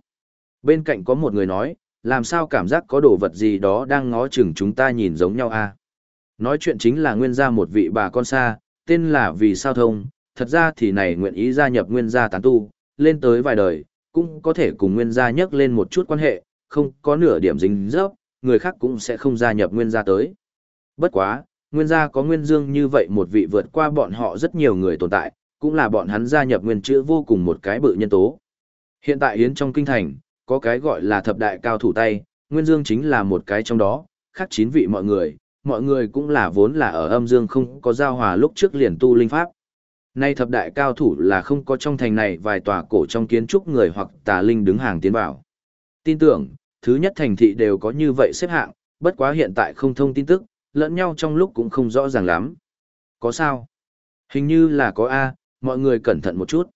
Bên cạnh có một người nói, làm sao cảm giác có đồ vật gì đó đang ngó chừng chúng ta nhìn giống nhau a à? Nói chuyện chính là nguyên gia một vị bà con xa, tên là Vì Sao Thông, thật ra thì này nguyện ý gia nhập nguyên gia tán tu, lên tới vài đời, cũng có thể cùng nguyên gia nhắc lên một chút quan hệ, không có nửa điểm dính dấp, người khác cũng sẽ không gia nhập nguyên gia tới. Bất quá, nguyên gia có nguyên dương như vậy một vị vượt qua bọn họ rất nhiều người tồn tại, cũng là bọn hắn gia nhập nguyên chữ vô cùng một cái bự nhân tố. Hiện tại hiến trong kinh thành, có cái gọi là thập đại cao thủ tay, nguyên dương chính là một cái trong đó, khác chín vị mọi người, mọi người cũng là vốn là ở âm dương không có giao hòa lúc trước liền tu linh pháp. Nay thập đại cao thủ là không có trong thành này vài tòa cổ trong kiến trúc người hoặc tà linh đứng hàng tiến vào. Tin tưởng, thứ nhất thành thị đều có như vậy xếp hạng, bất quá hiện tại không thông tin tức, lẫn nhau trong lúc cũng không rõ ràng lắm. Có sao? Hình như là có A, mọi người cẩn thận một chút.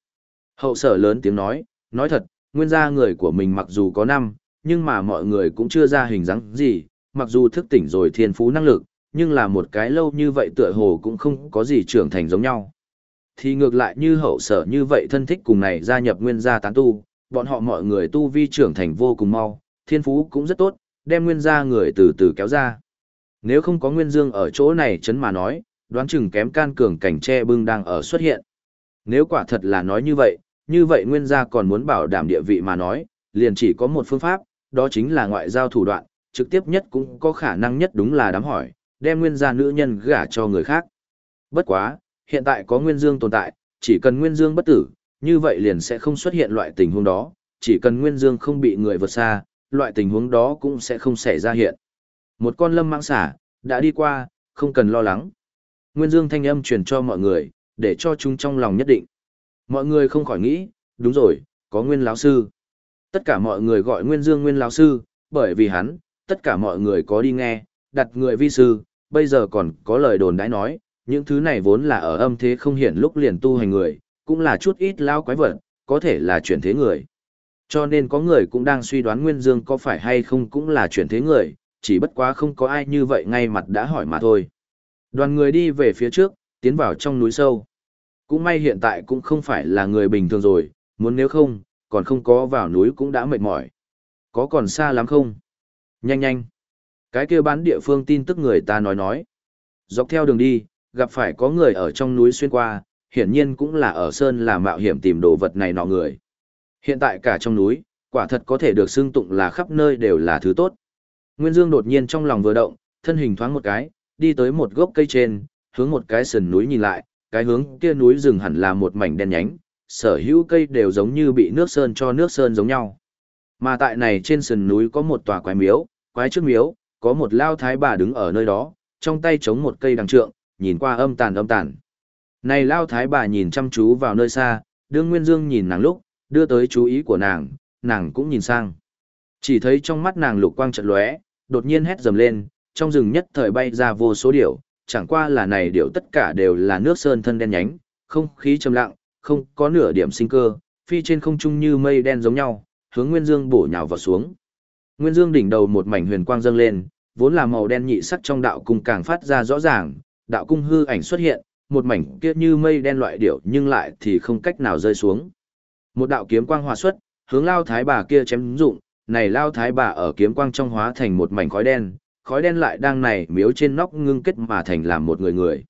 Hậu sở lớn tiếng nói, nói thật, nguyên gia người của mình mặc dù có năm, nhưng mà mọi người cũng chưa ra hình dáng gì, mặc dù thức tỉnh rồi thiên phú năng lực, nhưng là một cái lâu như vậy tựa hồ cũng không có gì trưởng thành giống nhau. Thì ngược lại như hậu sở như vậy thân thích cùng này gia nhập nguyên gia tán tu, bọn họ mọi người tu vi trưởng thành vô cùng mau, thiên phú cũng rất tốt, đem nguyên gia người từ từ kéo ra. Nếu không có nguyên dương ở chỗ này chấn mà nói, đoán chừng kém can cường cảnh che bưng đang ở xuất hiện. Nếu quả thật là nói như vậy, như vậy nguyên gia còn muốn bảo đảm địa vị mà nói, liền chỉ có một phương pháp, đó chính là ngoại giao thủ đoạn, trực tiếp nhất cũng có khả năng nhất đúng là đám hỏi, đem nguyên gia nữ nhân gả cho người khác. Bất quá, hiện tại có nguyên dương tồn tại, chỉ cần nguyên dương bất tử, như vậy liền sẽ không xuất hiện loại tình huống đó, chỉ cần nguyên dương không bị người vượt xa, loại tình huống đó cũng sẽ không xảy ra hiện. Một con lâm mạng xả, đã đi qua, không cần lo lắng. Nguyên dương thanh âm truyền cho mọi người, để cho chúng trong lòng nhất định. Mọi người không khỏi nghĩ, đúng rồi, có nguyên lão sư. Tất cả mọi người gọi nguyên dương nguyên lão sư, bởi vì hắn, tất cả mọi người có đi nghe, đặt người vi sư, bây giờ còn có lời đồn đãi nói, những thứ này vốn là ở âm thế không hiển lúc liền tu hành người, cũng là chút ít lao quái vật, có thể là chuyển thế người. Cho nên có người cũng đang suy đoán Nguyên Dương có phải hay không cũng là chuyển thế người, chỉ bất quá không có ai như vậy ngay mặt đã hỏi mà thôi. Đoàn người đi về phía trước, tiến vào trong núi sâu. Cũng may hiện tại cũng không phải là người bình thường rồi, muốn nếu không, còn không có vào núi cũng đã mệt mỏi. Có còn xa lắm không? Nhanh nhanh. Cái kia bán địa phương tin tức người ta nói nói. Dọc theo đường đi, gặp phải có người ở trong núi xuyên qua, hiển nhiên cũng là ở sơn là mạo hiểm tìm đồ vật này nọ người. Hiện tại cả trong núi, quả thật có thể được xưng tụng là khắp nơi đều là thứ tốt. Nguyên Dương đột nhiên trong lòng vừa động, thân hình thoáng một cái, đi tới một gốc cây trên, hướng một cái sườn núi nhìn lại, cái hướng kia núi rừng hẳn là một mảnh đen nhánh, sở hữu cây đều giống như bị nước sơn cho nước sơn giống nhau. Mà tại này trên sườn núi có một tòa quái miếu, quái trước miếu, có một lao thái bà đứng ở nơi đó, trong tay chống một cây đằng trượng, nhìn qua âm tàn âm tàn. Này lao thái bà nhìn chăm chú vào nơi xa, đương Nguyên Dương nhìn nàng lúc, đưa tới chú ý của nàng, nàng cũng nhìn sang. Chỉ thấy trong mắt nàng lục quang trận lóe, đột nhiên hét dầm lên, trong rừng nhất thời bay ra vô số điểu, chẳng qua là này điểu tất cả đều là nước sơn thân đen nhánh, không khí trầm lặng, không có nửa điểm sinh cơ, phi trên không trung như mây đen giống nhau, hướng Nguyên Dương bổ nhào vào xuống. Nguyên Dương đỉnh đầu một mảnh huyền quang dâng lên, vốn là màu đen nhị sắc trong đạo cung càng phát ra rõ ràng, đạo cung hư ảnh xuất hiện, một mảnh kia như mây đen loại điểu nhưng lại thì không cách nào rơi xuống. Một đạo kiếm quang hòa xuất, hướng lao thái bà kia chém dụng, này lao thái bà ở kiếm quang trong hóa thành một mảnh khói đen, khói đen lại đang này miếu trên nóc ngưng kết mà thành làm một người người.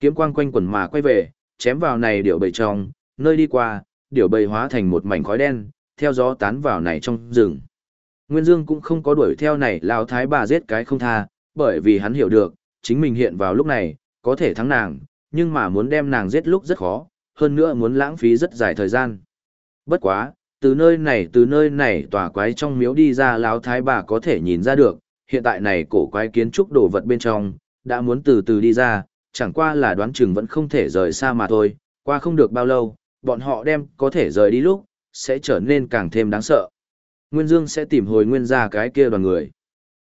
Kiếm quang quanh quần mà quay về, chém vào này điểu bầy trong, nơi đi qua, điểu bầy hóa thành một mảnh khói đen, theo gió tán vào này trong rừng. Nguyên Dương cũng không có đuổi theo này lao thái bà giết cái không tha, bởi vì hắn hiểu được, chính mình hiện vào lúc này, có thể thắng nàng, nhưng mà muốn đem nàng giết lúc rất khó, hơn nữa muốn lãng phí rất dài thời gian. Bất quá, từ nơi này từ nơi này tòa quái trong miếu đi ra lão thái bà có thể nhìn ra được, hiện tại này cổ quái kiến trúc đồ vật bên trong, đã muốn từ từ đi ra, chẳng qua là đoán chừng vẫn không thể rời xa mà thôi, qua không được bao lâu, bọn họ đem có thể rời đi lúc, sẽ trở nên càng thêm đáng sợ. Nguyên Dương sẽ tìm hồi nguyên ra cái kia đoàn người.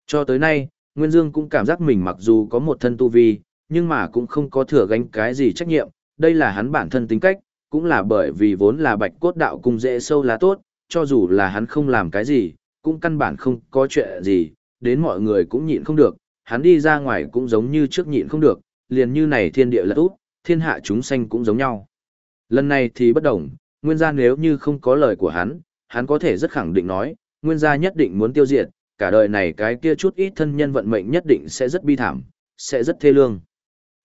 Cho tới nay, Nguyên Dương cũng cảm giác mình mặc dù có một thân tu vi, nhưng mà cũng không có thừa gánh cái gì trách nhiệm, đây là hắn bản thân tính cách, cũng là bởi vì vốn là bạch cốt đạo cung dễ sâu lá tốt, cho dù là hắn không làm cái gì, cũng căn bản không có chuyện gì, đến mọi người cũng nhịn không được, hắn đi ra ngoài cũng giống như trước nhịn không được, liền như này thiên địa lật út, thiên hạ chúng sanh cũng giống nhau. Lần này thì bất đồng, nguyên gia nếu như không có lời của hắn, hắn có thể rất khẳng định nói, nguyên gia nhất định muốn tiêu diệt, cả đời này cái kia chút ít thân nhân vận mệnh nhất định sẽ rất bi thảm, sẽ rất thê lương.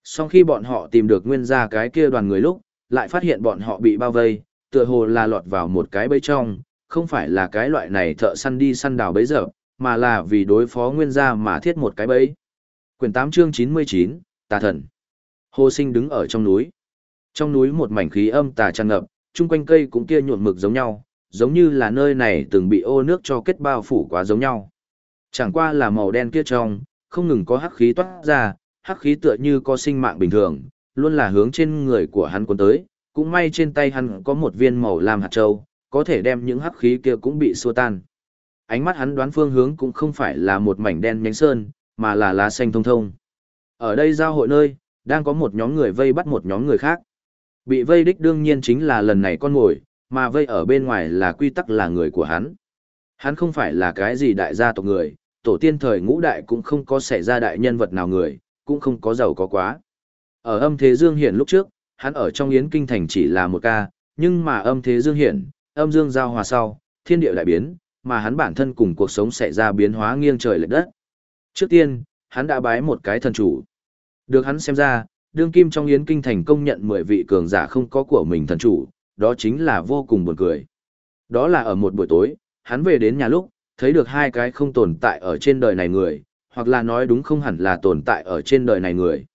Sau khi bọn họ tìm được nguyên gia cái kia đoàn người lúc, lại phát hiện bọn họ bị bao vây, tựa hồ là lọt vào một cái bẫy trong, không phải là cái loại này thợ săn đi săn đào bẫy giờ, mà là vì đối phó nguyên gia mà thiết một cái bẫy. Quyển 8 chương 99, Tà Thần. Hồ Sinh đứng ở trong núi. Trong núi một mảnh khí âm tà tràn ngập, chung quanh cây cũng kia nhuộm mực giống nhau, giống như là nơi này từng bị ô nước cho kết bao phủ quá giống nhau. Chẳng qua là màu đen kia trong, không ngừng có hắc khí toát ra, hắc khí tựa như có sinh mạng bình thường, luôn là hướng trên người của hắn cuốn tới, cũng may trên tay hắn có một viên màu lam hạt châu, có thể đem những hắc khí kia cũng bị xua tan. Ánh mắt hắn đoán phương hướng cũng không phải là một mảnh đen nhánh sơn, mà là lá xanh thông thông. Ở đây giao hội nơi, đang có một nhóm người vây bắt một nhóm người khác. Bị vây đích đương nhiên chính là lần này con mồi, mà vây ở bên ngoài là quy tắc là người của hắn. Hắn không phải là cái gì đại gia tộc người, tổ tiên thời ngũ đại cũng không có xảy ra đại nhân vật nào người, cũng không có giàu có quá. Ở âm thế dương hiển lúc trước, hắn ở trong yến kinh thành chỉ là một ca, nhưng mà âm thế dương hiển, âm dương giao hòa sau, thiên địa đại biến, mà hắn bản thân cùng cuộc sống xảy ra biến hóa nghiêng trời lệch đất. Trước tiên, hắn đã bái một cái thần chủ. Được hắn xem ra, đương kim trong yến kinh thành công nhận 10 vị cường giả không có của mình thần chủ, đó chính là vô cùng buồn cười. Đó là ở một buổi tối, hắn về đến nhà lúc, thấy được hai cái không tồn tại ở trên đời này người, hoặc là nói đúng không hẳn là tồn tại ở trên đời này người.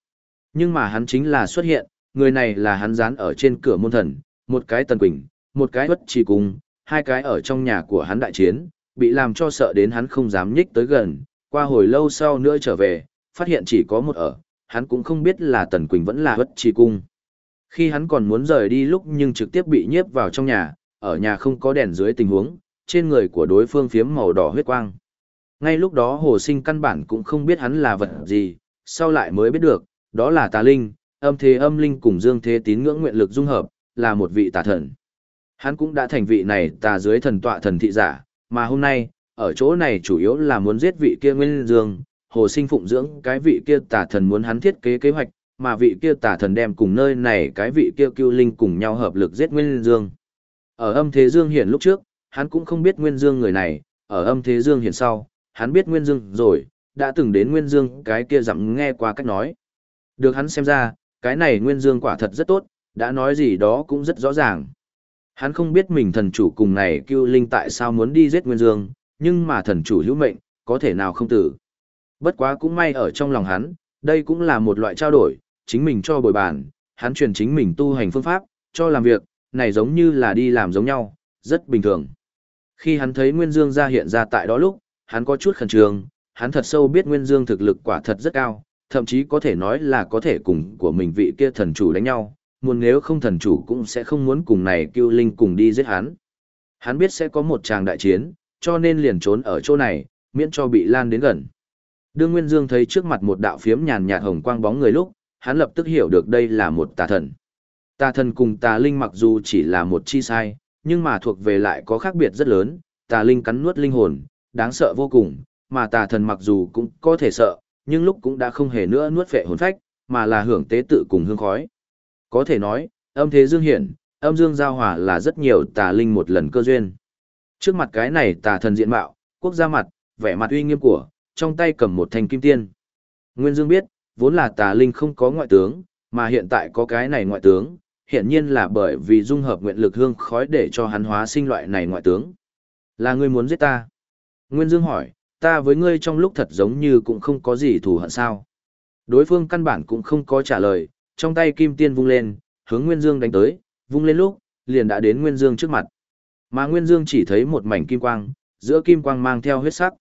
Nhưng mà hắn chính là xuất hiện, người này là hắn dán ở trên cửa môn thần, một cái tần quỳnh, một cái bất trì cung, hai cái ở trong nhà của hắn đại chiến, bị làm cho sợ đến hắn không dám nhích tới gần, qua hồi lâu sau nữa trở về, phát hiện chỉ có một ở, hắn cũng không biết là tần quỳnh vẫn là bất trì cung. Khi hắn còn muốn rời đi lúc nhưng trực tiếp bị nhiếp vào trong nhà, ở nhà không có đèn dưới tình huống, trên người của đối phương phiếm màu đỏ huyết quang. Ngay lúc đó hồ sinh căn bản cũng không biết hắn là vật gì, sau lại mới biết được, đó là tà linh, âm thế âm linh cùng dương thế tín ngưỡng nguyện lực dung hợp, là một vị tà thần. Hắn cũng đã thành vị này tà dưới thần tọa thần thị giả, mà hôm nay, ở chỗ này chủ yếu là muốn giết vị kia nguyên dương, hồ sinh phụng dưỡng cái vị kia tà thần muốn hắn thiết kế kế hoạch, mà vị kia tà thần đem cùng nơi này cái vị kia cưu linh cùng nhau hợp lực giết nguyên dương. Ở âm thế dương hiển lúc trước, hắn cũng không biết nguyên dương người này, ở âm thế dương hiện sau, hắn biết nguyên dương rồi, đã từng đến nguyên dương cái kia dặm nghe qua cách nói. Được hắn xem ra, cái này nguyên dương quả thật rất tốt, đã nói gì đó cũng rất rõ ràng. Hắn không biết mình thần chủ cùng này cưu linh tại sao muốn đi giết nguyên dương, nhưng mà thần chủ hữu mệnh, có thể nào không tử. Bất quá cũng may ở trong lòng hắn, đây cũng là một loại trao đổi, chính mình cho bồi bàn, hắn truyền chính mình tu hành phương pháp, cho làm việc, này giống như là đi làm giống nhau, rất bình thường. Khi hắn thấy Nguyên Dương ra hiện ra tại đó lúc, hắn có chút khẩn trương, hắn thật sâu biết Nguyên Dương thực lực quả thật rất cao, thậm chí có thể nói là có thể cùng của mình vị kia thần chủ đánh nhau, muốn nếu không thần chủ cũng sẽ không muốn cùng này Cưu linh cùng đi giết hắn. Hắn biết sẽ có một tràng đại chiến, cho nên liền trốn ở chỗ này, miễn cho bị lan đến gần. Đương Nguyên Dương thấy trước mặt một đạo phiếm nhàn nhạt hồng quang bóng người lúc, hắn lập tức hiểu được đây là một tà thần. Tà thần cùng tà linh mặc dù chỉ là một chi sai, nhưng mà thuộc về lại có khác biệt rất lớn, tà linh cắn nuốt linh hồn, đáng sợ vô cùng, mà tà thần mặc dù cũng có thể sợ, nhưng lúc cũng đã không hề nữa nuốt vệ hồn phách, mà là hưởng tế tự cùng hương khói. Có thể nói, âm thế dương hiển, âm dương giao hòa là rất nhiều tà linh một lần cơ duyên. Trước mặt cái này tà thần diện mạo, quốc gia mặt, vẻ mặt uy nghiêm của, trong tay cầm một thanh kim tiên. Nguyên Dương biết, vốn là tà linh không có ngoại tướng, mà hiện tại có cái này ngoại tướng, hiện nhiên là bởi vì dung hợp nguyện lực hương khói để cho hắn hóa sinh loại này ngoại tướng. Là ngươi muốn giết ta? Nguyên Dương hỏi, ta với ngươi trong lúc thật giống như cũng không có gì thù hận sao. Đối phương căn bản cũng không có trả lời, trong tay kim tiên vung lên, hướng Nguyên Dương đánh tới, vung lên lúc, liền đã đến Nguyên Dương trước mặt. Mà Nguyên Dương chỉ thấy một mảnh kim quang, giữa kim quang mang theo huyết sắc.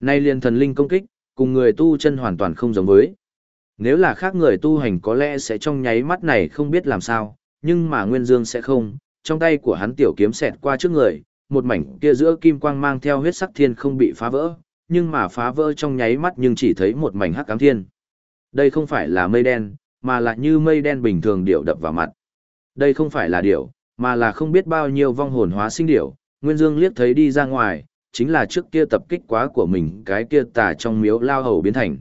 Nay liền thần linh công kích, cùng người tu chân hoàn toàn không giống với. Nếu là khác người tu hành có lẽ sẽ trong nháy mắt này không biết làm sao, nhưng mà Nguyên Dương sẽ không, trong tay của hắn tiểu kiếm xẹt qua trước người, một mảnh kia giữa kim quang mang theo huyết sắc thiên không bị phá vỡ, nhưng mà phá vỡ trong nháy mắt nhưng chỉ thấy một mảnh hắc ám thiên. Đây không phải là mây đen, mà là như mây đen bình thường điệu đập vào mặt. Đây không phải là điệu, mà là không biết bao nhiêu vong hồn hóa sinh điệu, Nguyên Dương liếc thấy đi ra ngoài, chính là trước kia tập kích quá của mình cái kia tà trong miếu lao hầu biến thành.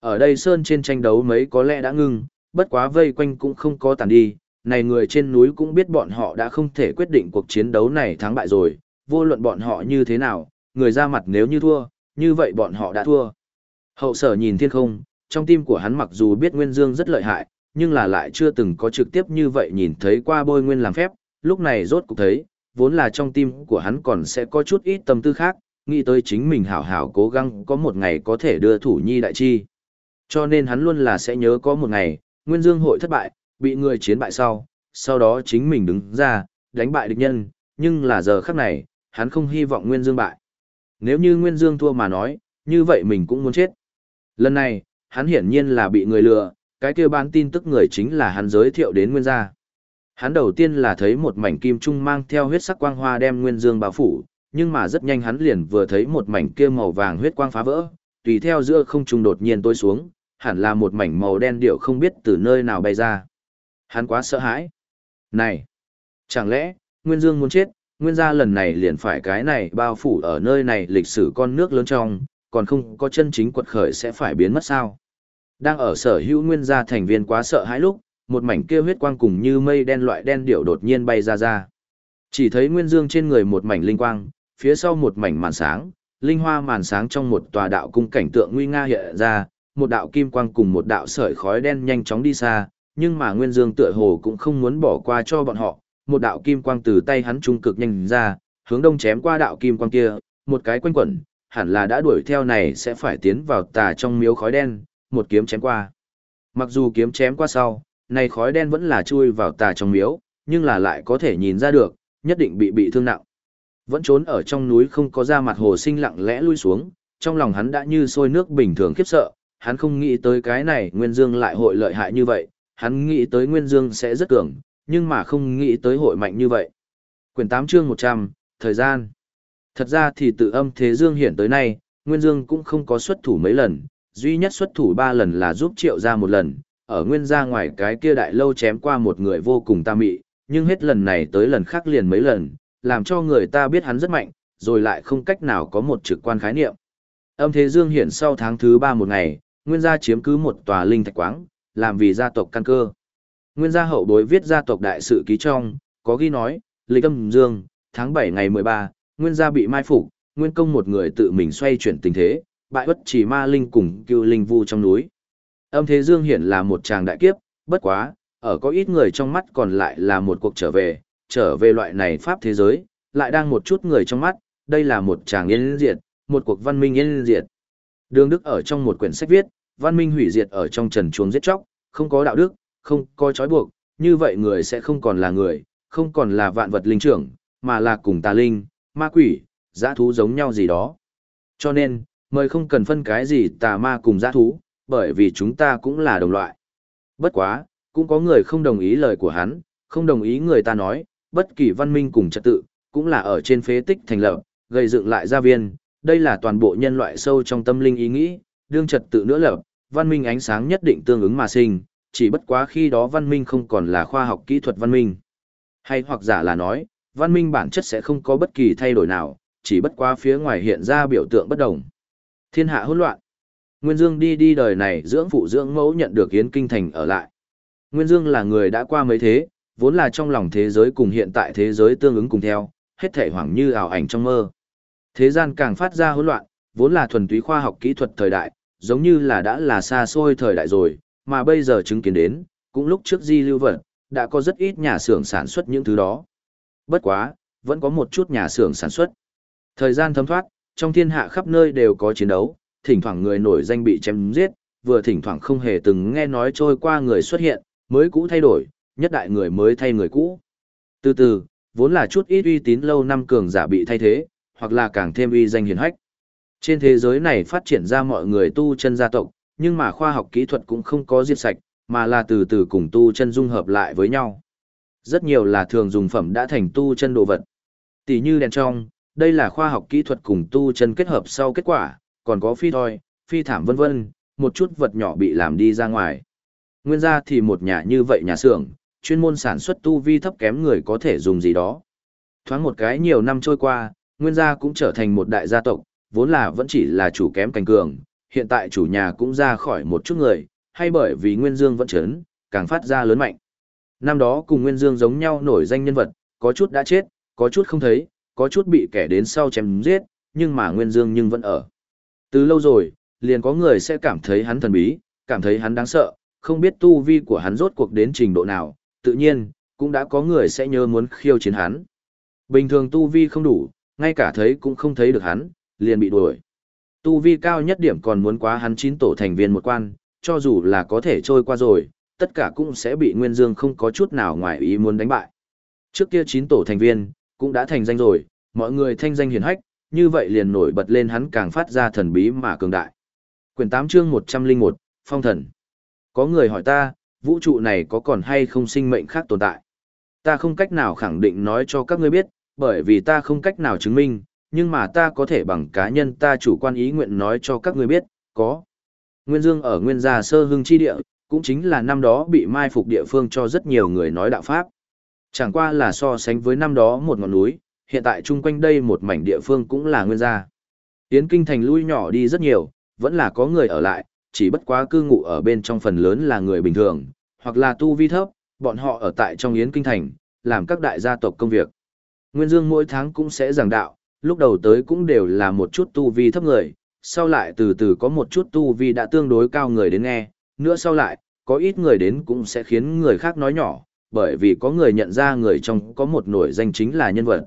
Ở đây sơn trên tranh đấu mấy có lẽ đã ngưng, bất quá vây quanh cũng không có tàn đi, này người trên núi cũng biết bọn họ đã không thể quyết định cuộc chiến đấu này thắng bại rồi, vô luận bọn họ như thế nào, người ra mặt nếu như thua, như vậy bọn họ đã thua. Hậu sở nhìn thiên không, trong tim của hắn mặc dù biết Nguyên Dương rất lợi hại, nhưng là lại chưa từng có trực tiếp như vậy nhìn thấy qua bôi Nguyên làm phép, lúc này rốt cuộc thấy, vốn là trong tim của hắn còn sẽ có chút ít tâm tư khác, nghĩ tới chính mình hảo hảo cố gắng có một ngày có thể đưa thủ nhi đại chi. Cho nên hắn luôn là sẽ nhớ có một ngày, Nguyên Dương hội thất bại, bị người chiến bại sau, sau đó chính mình đứng ra, đánh bại địch nhân, nhưng là giờ khắc này, hắn không hy vọng Nguyên Dương bại. Nếu như Nguyên Dương thua mà nói, như vậy mình cũng muốn chết. Lần này, hắn hiển nhiên là bị người lừa, cái kia bán tin tức người chính là hắn giới thiệu đến Nguyên gia. Hắn đầu tiên là thấy một mảnh kim trung mang theo huyết sắc quang hoa đem Nguyên Dương bao phủ, nhưng mà rất nhanh hắn liền vừa thấy một mảnh kia màu vàng huyết quang phá vỡ, tùy theo giữa không trung đột nhiên tối xuống, hẳn là một mảnh màu đen điệu không biết từ nơi nào bay ra. Hắn quá sợ hãi. Này! Chẳng lẽ, Nguyên Dương muốn chết, Nguyên gia lần này liền phải cái này bao phủ ở nơi này lịch sử con nước lớn trong, còn không có chân chính quật khởi sẽ phải biến mất sao. Đang ở sở hữu Nguyên gia thành viên quá sợ hãi lúc, một mảnh kia huyết quang cùng như mây đen loại đen điệu đột nhiên bay ra ra. Chỉ thấy Nguyên Dương trên người một mảnh linh quang, phía sau một mảnh màn sáng, linh hoa màn sáng trong một tòa đạo cung cảnh tượng nguy nga hiện ra, một đạo kim quang cùng một đạo sợi khói đen nhanh chóng đi xa, nhưng mà Nguyên Dương tựa hồ cũng không muốn bỏ qua cho bọn họ, một đạo kim quang từ tay hắn trung cực nhanh ra, hướng đông chém qua đạo kim quang kia, một cái quanh quẩn, hẳn là đã đuổi theo này sẽ phải tiến vào tà trong miếu khói đen, một kiếm chém qua. Mặc dù kiếm chém qua sau, này khói đen vẫn là chui vào tà trong miếu, nhưng là lại có thể nhìn ra được, nhất định bị bị thương nặng. Vẫn trốn ở trong núi không có ra mặt hồ sinh lặng lẽ lui xuống, trong lòng hắn đã như sôi nước bình thường khiếp sợ, hắn không nghĩ tới cái này Nguyên Dương lại hội lợi hại như vậy, hắn nghĩ tới Nguyên Dương sẽ rất cường, nhưng mà không nghĩ tới hội mạnh như vậy. Quyển 8 chương 100, thời gian. Thật ra thì tự âm thế Dương hiện tới nay, Nguyên Dương cũng không có xuất thủ mấy lần, duy nhất xuất thủ 3 lần là giúp triệu ra một lần, ở Nguyên gia ngoài cái kia đại lâu chém qua một người vô cùng ta mị, nhưng hết lần này tới lần khác liền mấy lần, làm cho người ta biết hắn rất mạnh, rồi lại không cách nào có một trực quan khái niệm. Âm thế Dương hiện sau tháng thứ 3 một ngày, Nguyên gia chiếm cứ một tòa linh thạch quáng, làm vì gia tộc căn cơ. Nguyên gia hậu bối viết gia tộc đại sự ký trong, có ghi nói, lịch âm dương, tháng 7 ngày 13, Nguyên gia bị mai phục, Nguyên công một người tự mình xoay chuyển tình thế, bại bất chỉ ma linh cùng cưu linh vu trong núi. Âm thế dương hiển là một chàng đại kiếp, bất quá, ở có ít người trong mắt còn lại là một cuộc trở về, trở về loại này pháp thế giới, lại đang một chút người trong mắt, đây là một chàng yên diệt, một cuộc văn minh yên diệt. Đường Đức ở trong một quyển sách viết, văn minh hủy diệt ở trong trần chuồng giết chóc, không có đạo đức, không có trói buộc, như vậy người sẽ không còn là người, không còn là vạn vật linh trưởng, mà là cùng tà linh, ma quỷ, giã thú giống nhau gì đó. Cho nên, mời không cần phân cái gì tà ma cùng giã thú, bởi vì chúng ta cũng là đồng loại. Bất quá, cũng có người không đồng ý lời của hắn, không đồng ý người ta nói, bất kỳ văn minh cùng trật tự, cũng là ở trên phế tích thành lập, gây dựng lại gia viên, đây là toàn bộ nhân loại sâu trong tâm linh ý nghĩ, đương trật tự nữa lập, văn minh ánh sáng nhất định tương ứng mà sinh, chỉ bất quá khi đó văn minh không còn là khoa học kỹ thuật văn minh. Hay hoặc giả là nói, văn minh bản chất sẽ không có bất kỳ thay đổi nào, chỉ bất quá phía ngoài hiện ra biểu tượng bất đồng. Thiên hạ hỗn loạn. Nguyên Dương đi đi đời này dưỡng phụ dưỡng mẫu nhận được Yến Kinh Thành ở lại. Nguyên Dương là người đã qua mấy thế, vốn là trong lòng thế giới cùng hiện tại thế giới tương ứng cùng theo, hết thể hoảng như ảo ảnh trong mơ. Thế gian càng phát ra hỗn loạn, vốn là thuần túy khoa học kỹ thuật thời đại, giống như là đã là xa xôi thời đại rồi, mà bây giờ chứng kiến đến, cũng lúc trước di lưu vật, đã có rất ít nhà xưởng sản xuất những thứ đó. Bất quá, vẫn có một chút nhà xưởng sản xuất. Thời gian thấm thoát, trong thiên hạ khắp nơi đều có chiến đấu, thỉnh thoảng người nổi danh bị chém giết, vừa thỉnh thoảng không hề từng nghe nói trôi qua người xuất hiện, mới cũ thay đổi, nhất đại người mới thay người cũ. Từ từ, vốn là chút ít uy tín lâu năm cường giả bị thay thế, hoặc là càng thêm uy danh hiển hách. Trên thế giới này phát triển ra mọi người tu chân gia tộc, nhưng mà khoa học kỹ thuật cũng không có diệt sạch, mà là từ từ cùng tu chân dung hợp lại với nhau. Rất nhiều là thường dùng phẩm đã thành tu chân đồ vật. Tỷ như đèn trong, đây là khoa học kỹ thuật cùng tu chân kết hợp sau kết quả, còn có phi thoi, phi thảm vân vân, một chút vật nhỏ bị làm đi ra ngoài. Nguyên ra thì một nhà như vậy nhà xưởng, chuyên môn sản xuất tu vi thấp kém người có thể dùng gì đó. Thoáng một cái nhiều năm trôi qua, Nguyên gia cũng trở thành một đại gia tộc, vốn là vẫn chỉ là chủ kém cành cường, hiện tại chủ nhà cũng ra khỏi một chút người, hay bởi vì Nguyên Dương vẫn chấn, càng phát ra lớn mạnh. Năm đó cùng Nguyên Dương giống nhau nổi danh nhân vật, có chút đã chết, có chút không thấy, có chút bị kẻ đến sau chém giết, nhưng mà Nguyên Dương nhưng vẫn ở. Từ lâu rồi, liền có người sẽ cảm thấy hắn thần bí, cảm thấy hắn đáng sợ, không biết tu vi của hắn rốt cuộc đến trình độ nào, tự nhiên, cũng đã có người sẽ nhớ muốn khiêu chiến hắn. Bình thường tu vi không đủ, ngay cả thấy cũng không thấy được hắn, liền bị đuổi. Tu vi cao nhất điểm còn muốn quá hắn chín tổ thành viên một quan, cho dù là có thể trôi qua rồi, tất cả cũng sẽ bị Nguyên Dương không có chút nào ngoài ý muốn đánh bại. Trước kia chín tổ thành viên, cũng đã thành danh rồi, mọi người thanh danh hiển hách, như vậy liền nổi bật lên hắn càng phát ra thần bí mà cường đại. Quyền 8 chương 101, Phong thần. Có người hỏi ta, vũ trụ này có còn hay không sinh mệnh khác tồn tại? Ta không cách nào khẳng định nói cho các ngươi biết, bởi vì ta không cách nào chứng minh, nhưng mà ta có thể bằng cá nhân ta chủ quan ý nguyện nói cho các ngươi biết, có. Nguyên Dương ở Nguyên Gia Sơ Hưng Chi Địa, cũng chính là năm đó bị mai phục địa phương cho rất nhiều người nói đạo Pháp. Chẳng qua là so sánh với năm đó một ngọn núi, hiện tại chung quanh đây một mảnh địa phương cũng là Nguyên Gia. Yến Kinh Thành lui nhỏ đi rất nhiều, vẫn là có người ở lại, chỉ bất quá cư ngụ ở bên trong phần lớn là người bình thường, hoặc là tu vi thấp, bọn họ ở tại trong Yến Kinh Thành, làm các đại gia tộc công việc. Nguyên Dương mỗi tháng cũng sẽ giảng đạo, lúc đầu tới cũng đều là một chút tu vi thấp người, sau lại từ từ có một chút tu vi đã tương đối cao người đến nghe, nữa sau lại, có ít người đến cũng sẽ khiến người khác nói nhỏ, bởi vì có người nhận ra người trong có một nổi danh chính là nhân vật.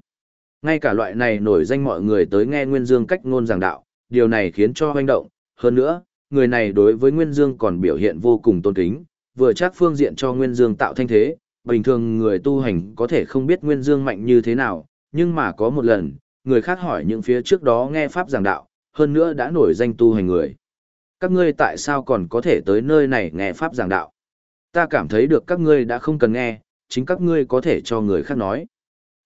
Ngay cả loại này nổi danh mọi người tới nghe Nguyên Dương cách ngôn giảng đạo, điều này khiến cho hoành động, hơn nữa, người này đối với Nguyên Dương còn biểu hiện vô cùng tôn kính, vừa chắc phương diện cho Nguyên Dương tạo thanh thế, bình thường người tu hành có thể không biết Nguyên Dương mạnh như thế nào, nhưng mà có một lần, người khác hỏi những phía trước đó nghe Pháp giảng đạo, hơn nữa đã nổi danh tu hành người. Các ngươi tại sao còn có thể tới nơi này nghe Pháp giảng đạo? Ta cảm thấy được các ngươi đã không cần nghe, chính các ngươi có thể cho người khác nói.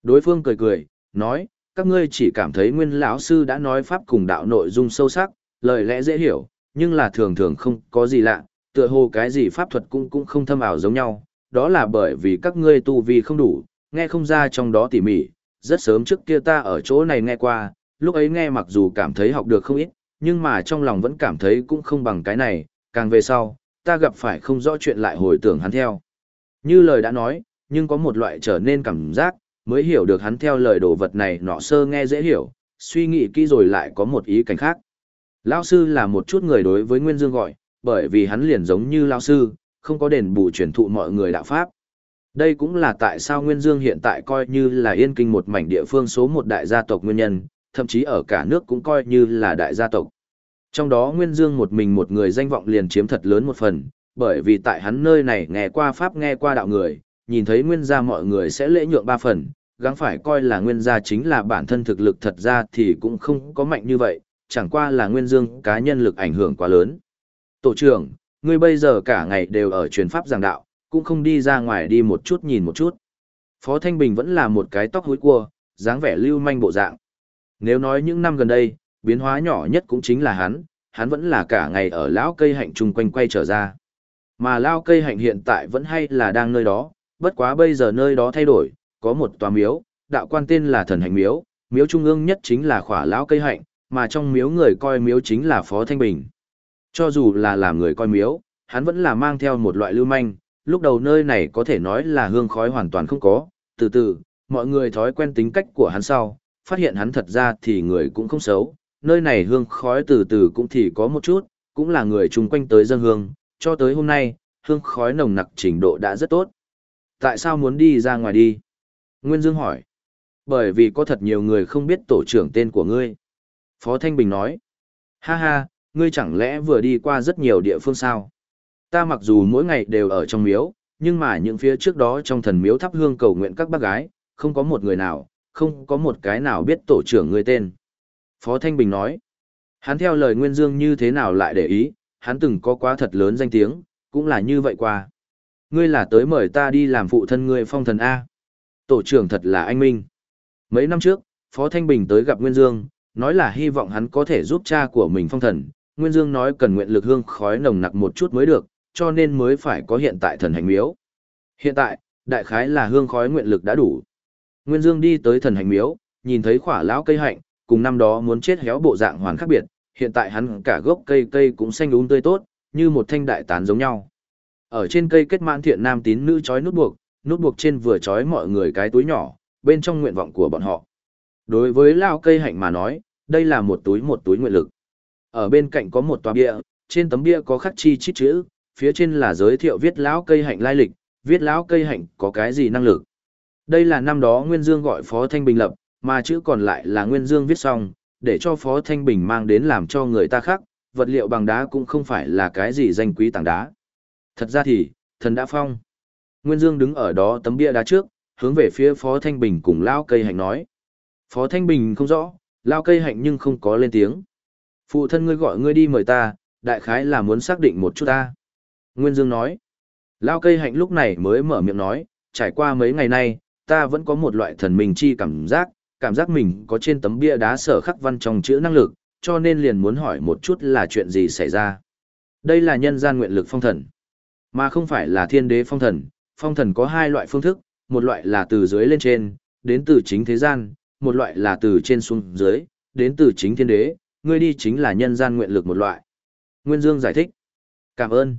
Đối phương cười cười, nói, các ngươi chỉ cảm thấy nguyên lão sư đã nói Pháp cùng đạo nội dung sâu sắc, lời lẽ dễ hiểu, nhưng là thường thường không có gì lạ, tựa hồ cái gì pháp thuật cũng cũng không thâm ảo giống nhau, đó là bởi vì các ngươi tu vi không đủ, nghe không ra trong đó tỉ mỉ, rất sớm trước kia ta ở chỗ này nghe qua, lúc ấy nghe mặc dù cảm thấy học được không ít, nhưng mà trong lòng vẫn cảm thấy cũng không bằng cái này, càng về sau, ta gặp phải không rõ chuyện lại hồi tưởng hắn theo. Như lời đã nói, nhưng có một loại trở nên cảm giác, mới hiểu được hắn theo lời đồ vật này nọ sơ nghe dễ hiểu, suy nghĩ kỹ rồi lại có một ý cảnh khác. Lão sư là một chút người đối với Nguyên Dương gọi, bởi vì hắn liền giống như lão sư, không có đền bù truyền thụ mọi người đạo pháp. Đây cũng là tại sao Nguyên Dương hiện tại coi như là yên kinh một mảnh địa phương số một đại gia tộc nguyên nhân, thậm chí ở cả nước cũng coi như là đại gia tộc. Trong đó Nguyên Dương một mình một người danh vọng liền chiếm thật lớn một phần, bởi vì tại hắn nơi này nghe qua pháp nghe qua đạo người, nhìn thấy Nguyên gia mọi người sẽ lễ nhượng ba phần, gắng phải coi là Nguyên gia chính là bản thân thực lực thật ra thì cũng không có mạnh như vậy, chẳng qua là Nguyên Dương cá nhân lực ảnh hưởng quá lớn. Tổ trưởng, ngươi bây giờ cả ngày đều ở truyền pháp giảng đạo, cũng không đi ra ngoài đi một chút nhìn một chút. Phó Thanh Bình vẫn là một cái tóc hối cua, dáng vẻ lưu manh bộ dạng. Nếu nói những năm gần đây, biến hóa nhỏ nhất cũng chính là hắn, hắn vẫn là cả ngày ở lão cây hạnh chung quanh quay trở ra. Mà lão cây hạnh hiện tại vẫn hay là đang nơi đó, bất quá bây giờ nơi đó thay đổi, có một tòa miếu, đạo quan tên là thần hạnh miếu, miếu trung ương nhất chính là khỏa lão cây hạnh, mà trong miếu người coi miếu chính là Phó Thanh Bình. Cho dù là làm người coi miếu, hắn vẫn là mang theo một loại lưu manh, lúc đầu nơi này có thể nói là hương khói hoàn toàn không có, từ từ, mọi người thói quen tính cách của hắn sau, phát hiện hắn thật ra thì người cũng không xấu, nơi này hương khói từ từ cũng thì có một chút, cũng là người chung quanh tới dân hương, cho tới hôm nay, hương khói nồng nặc trình độ đã rất tốt. Tại sao muốn đi ra ngoài đi? Nguyên Dương hỏi. Bởi vì có thật nhiều người không biết tổ trưởng tên của ngươi. Phó Thanh Bình nói. Ha ha, ngươi chẳng lẽ vừa đi qua rất nhiều địa phương sao? Ta mặc dù mỗi ngày đều ở trong miếu, nhưng mà những phía trước đó trong thần miếu thắp hương cầu nguyện các bác gái, không có một người nào, không có một cái nào biết tổ trưởng người tên. Phó Thanh Bình nói. Hắn theo lời Nguyên Dương như thế nào lại để ý, hắn từng có quá thật lớn danh tiếng, cũng là như vậy qua. Ngươi là tới mời ta đi làm phụ thân ngươi phong thần A. Tổ trưởng thật là anh Minh. Mấy năm trước, Phó Thanh Bình tới gặp Nguyên Dương, nói là hy vọng hắn có thể giúp cha của mình phong thần. Nguyên Dương nói cần nguyện lực hương khói nồng nặc một chút mới được, cho nên mới phải có hiện tại thần hành miếu. Hiện tại, đại khái là hương khói nguyện lực đã đủ. Nguyên Dương đi tới thần hành miếu, nhìn thấy khỏa lão cây hạnh, cùng năm đó muốn chết héo bộ dạng hoàn khác biệt, hiện tại hắn cả gốc cây cây cũng xanh úng tươi tốt, như một thanh đại tán giống nhau. Ở trên cây kết mãn thiện nam tín nữ chói nút buộc, nút buộc trên vừa chói mọi người cái túi nhỏ, bên trong nguyện vọng của bọn họ. Đối với lão cây hạnh mà nói, đây là một túi một túi nguyện lực. Ở bên cạnh có một tòa bia, trên tấm bia có khắc chi chít chữ, phía trên là giới thiệu viết lão cây hạnh lai lịch, viết lão cây hạnh có cái gì năng lực. Đây là năm đó Nguyên Dương gọi Phó Thanh Bình lập, mà chữ còn lại là Nguyên Dương viết xong, để cho Phó Thanh Bình mang đến làm cho người ta khác, vật liệu bằng đá cũng không phải là cái gì danh quý tảng đá. Thật ra thì, thần đã phong. Nguyên Dương đứng ở đó tấm bia đá trước, hướng về phía Phó Thanh Bình cùng Lao cây hạnh nói. Phó Thanh Bình không rõ, Lao cây hạnh nhưng không có lên tiếng. Phụ thân ngươi gọi ngươi đi mời ta, đại khái là muốn xác định một chút ta. Nguyên Dương nói. Lao cây hạnh lúc này mới mở miệng nói, trải qua mấy ngày nay, ta vẫn có một loại thần mình chi cảm giác, cảm giác mình có trên tấm bia đá sở khắc văn trong chữ năng lực, cho nên liền muốn hỏi một chút là chuyện gì xảy ra. Đây là nhân gian nguyện lực phong thần, mà không phải là thiên đế phong thần. Phong thần có hai loại phương thức, một loại là từ dưới lên trên, đến từ chính thế gian, một loại là từ trên xuống dưới, đến từ chính thiên đế, ngươi đi chính là nhân gian nguyện lực một loại. Nguyên Dương giải thích. Cảm ơn.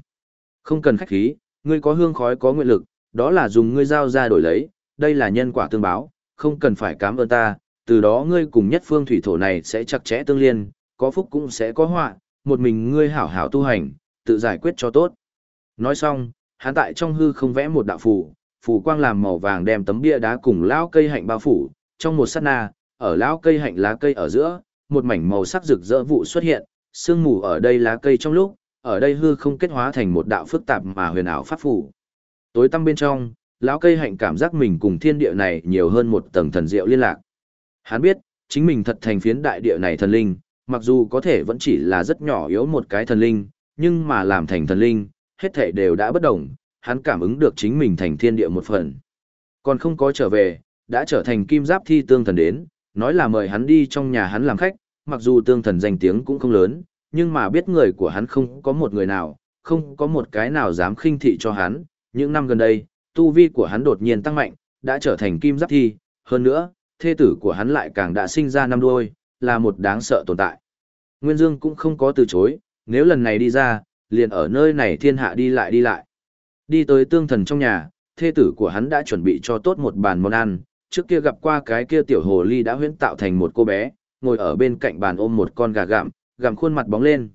Không cần khách khí, ngươi có hương khói có nguyện lực, đó là dùng ngươi giao ra đổi lấy, đây là nhân quả tương báo, không cần phải cảm ơn ta, từ đó ngươi cùng nhất phương thủy thổ này sẽ chặt chẽ tương liên, có phúc cũng sẽ có họa, một mình ngươi hảo hảo tu hành, tự giải quyết cho tốt. Nói xong, hắn tại trong hư không vẽ một đạo phù, phù quang làm màu vàng đem tấm bia đá cùng lão cây hạnh bao phủ, trong một sát na, ở lão cây hạnh lá cây ở giữa, một mảnh màu sắc rực rỡ vụ xuất hiện, sương mù ở đây lá cây trong lúc, ở đây hư không kết hóa thành một đạo phức tạp mà huyền ảo pháp phù. Tối tăm bên trong, lão cây hạnh cảm giác mình cùng thiên địa này nhiều hơn một tầng thần diệu liên lạc. Hắn biết, chính mình thật thành phiến đại địa này thần linh, mặc dù có thể vẫn chỉ là rất nhỏ yếu một cái thần linh, nhưng mà làm thành thần linh, hết thể đều đã bất động hắn cảm ứng được chính mình thành thiên địa một phần. Còn không có trở về, đã trở thành kim giáp thi tương thần đến, nói là mời hắn đi trong nhà hắn làm khách, mặc dù tương thần danh tiếng cũng không lớn, nhưng mà biết người của hắn không có một người nào, không có một cái nào dám khinh thị cho hắn. Những năm gần đây, tu vi của hắn đột nhiên tăng mạnh, đã trở thành kim giáp thi, hơn nữa, thê tử của hắn lại càng đã sinh ra năm đuôi, là một đáng sợ tồn tại. Nguyên Dương cũng không có từ chối, nếu lần này đi ra, liền ở nơi này thiên hạ đi lại đi lại. Đi tới tương thần trong nhà, thê tử của hắn đã chuẩn bị cho tốt một bàn món ăn, trước kia gặp qua cái kia tiểu hồ ly đã huyễn tạo thành một cô bé, ngồi ở bên cạnh bàn ôm một con gà gặm, gặm khuôn mặt bóng lên.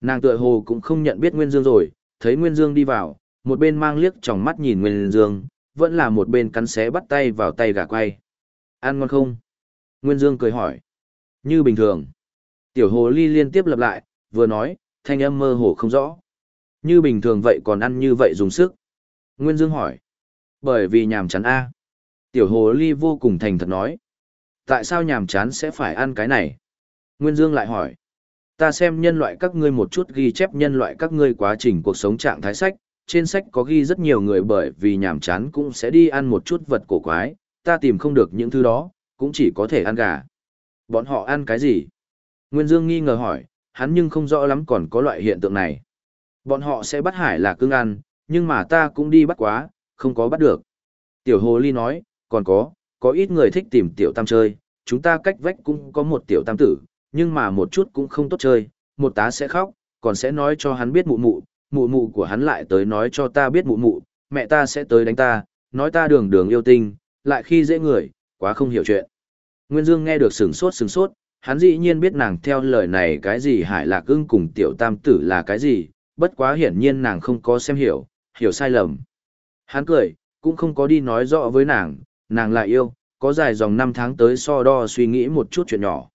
Nàng tựa hồ cũng không nhận biết Nguyên Dương rồi, thấy Nguyên Dương đi vào, một bên mang liếc tròng mắt nhìn Nguyên Dương, vẫn là một bên cắn xé bắt tay vào tay gà quay. Ăn ngon không? Nguyên Dương cười hỏi. Như bình thường. Tiểu hồ ly liên tiếp lặp lại, vừa nói, thanh âm mơ hồ không rõ. Như bình thường vậy còn ăn như vậy dùng sức. Nguyên Dương hỏi. Bởi vì nhàm chán A. Tiểu hồ ly vô cùng thành thật nói. Tại sao nhàm chán sẽ phải ăn cái này? Nguyên Dương lại hỏi. Ta xem nhân loại các ngươi một chút ghi chép nhân loại các ngươi quá trình cuộc sống trạng thái sách. Trên sách có ghi rất nhiều người bởi vì nhàm chán cũng sẽ đi ăn một chút vật cổ quái. Ta tìm không được những thứ đó, cũng chỉ có thể ăn gà. Bọn họ ăn cái gì? Nguyên Dương nghi ngờ hỏi, hắn nhưng không rõ lắm còn có loại hiện tượng này. Bọn họ sẽ bắt hải là cưng ăn, nhưng mà ta cũng đi bắt quá, không có bắt được. Tiểu Hồ Ly nói, còn có, có ít người thích tìm tiểu tam chơi, chúng ta cách vách cũng có một tiểu tam tử, nhưng mà một chút cũng không tốt chơi, một tá sẽ khóc, còn sẽ nói cho hắn biết mụ mụ, mụ mụ của hắn lại tới nói cho ta biết mụ mụ, mẹ ta sẽ tới đánh ta, nói ta đường đường yêu tinh, lại khi dễ người, quá không hiểu chuyện. Nguyên Dương nghe được sừng sốt sừng sốt, hắn dĩ nhiên biết nàng theo lời này cái gì hải lạc ưng cùng tiểu tam tử là cái gì, bất quá hiển nhiên nàng không có xem hiểu, hiểu sai lầm. Hắn cười, cũng không có đi nói rõ với nàng, nàng là yêu, có dài dòng năm tháng tới so đo suy nghĩ một chút chuyện nhỏ.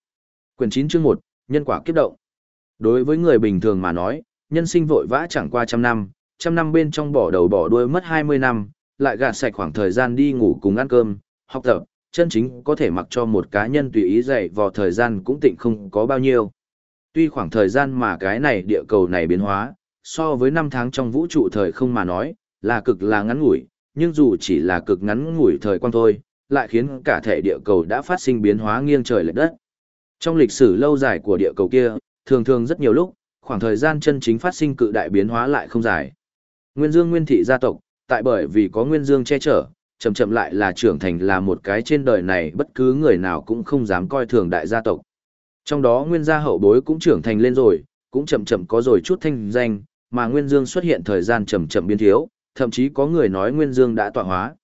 Quyển 9 chương 1, nhân quả kiếp động. Đối với người bình thường mà nói, nhân sinh vội vã chẳng qua trăm năm, trăm năm bên trong bỏ đầu bỏ đuôi mất 20 năm, lại gạt sạch khoảng thời gian đi ngủ cùng ăn cơm, học tập, chân chính có thể mặc cho một cá nhân tùy ý dạy vào thời gian cũng tịnh không có bao nhiêu. Tuy khoảng thời gian mà cái này địa cầu này biến hóa, so với năm tháng trong vũ trụ thời không mà nói, là cực là ngắn ngủi, nhưng dù chỉ là cực ngắn ngủi thời quan thôi, lại khiến cả thể địa cầu đã phát sinh biến hóa nghiêng trời lệch đất. Trong lịch sử lâu dài của địa cầu kia, thường thường rất nhiều lúc, khoảng thời gian chân chính phát sinh cự đại biến hóa lại không dài. Nguyên Dương Nguyên thị gia tộc, tại bởi vì có Nguyên Dương che chở, chậm chậm lại là trưởng thành là một cái trên đời này bất cứ người nào cũng không dám coi thường đại gia tộc. Trong đó Nguyên gia hậu bối cũng trưởng thành lên rồi, cũng chậm chậm có rồi chút thanh danh, mà Nguyên Dương xuất hiện thời gian chậm chậm biến thiếu, thậm chí có người nói Nguyên Dương đã tọa hóa.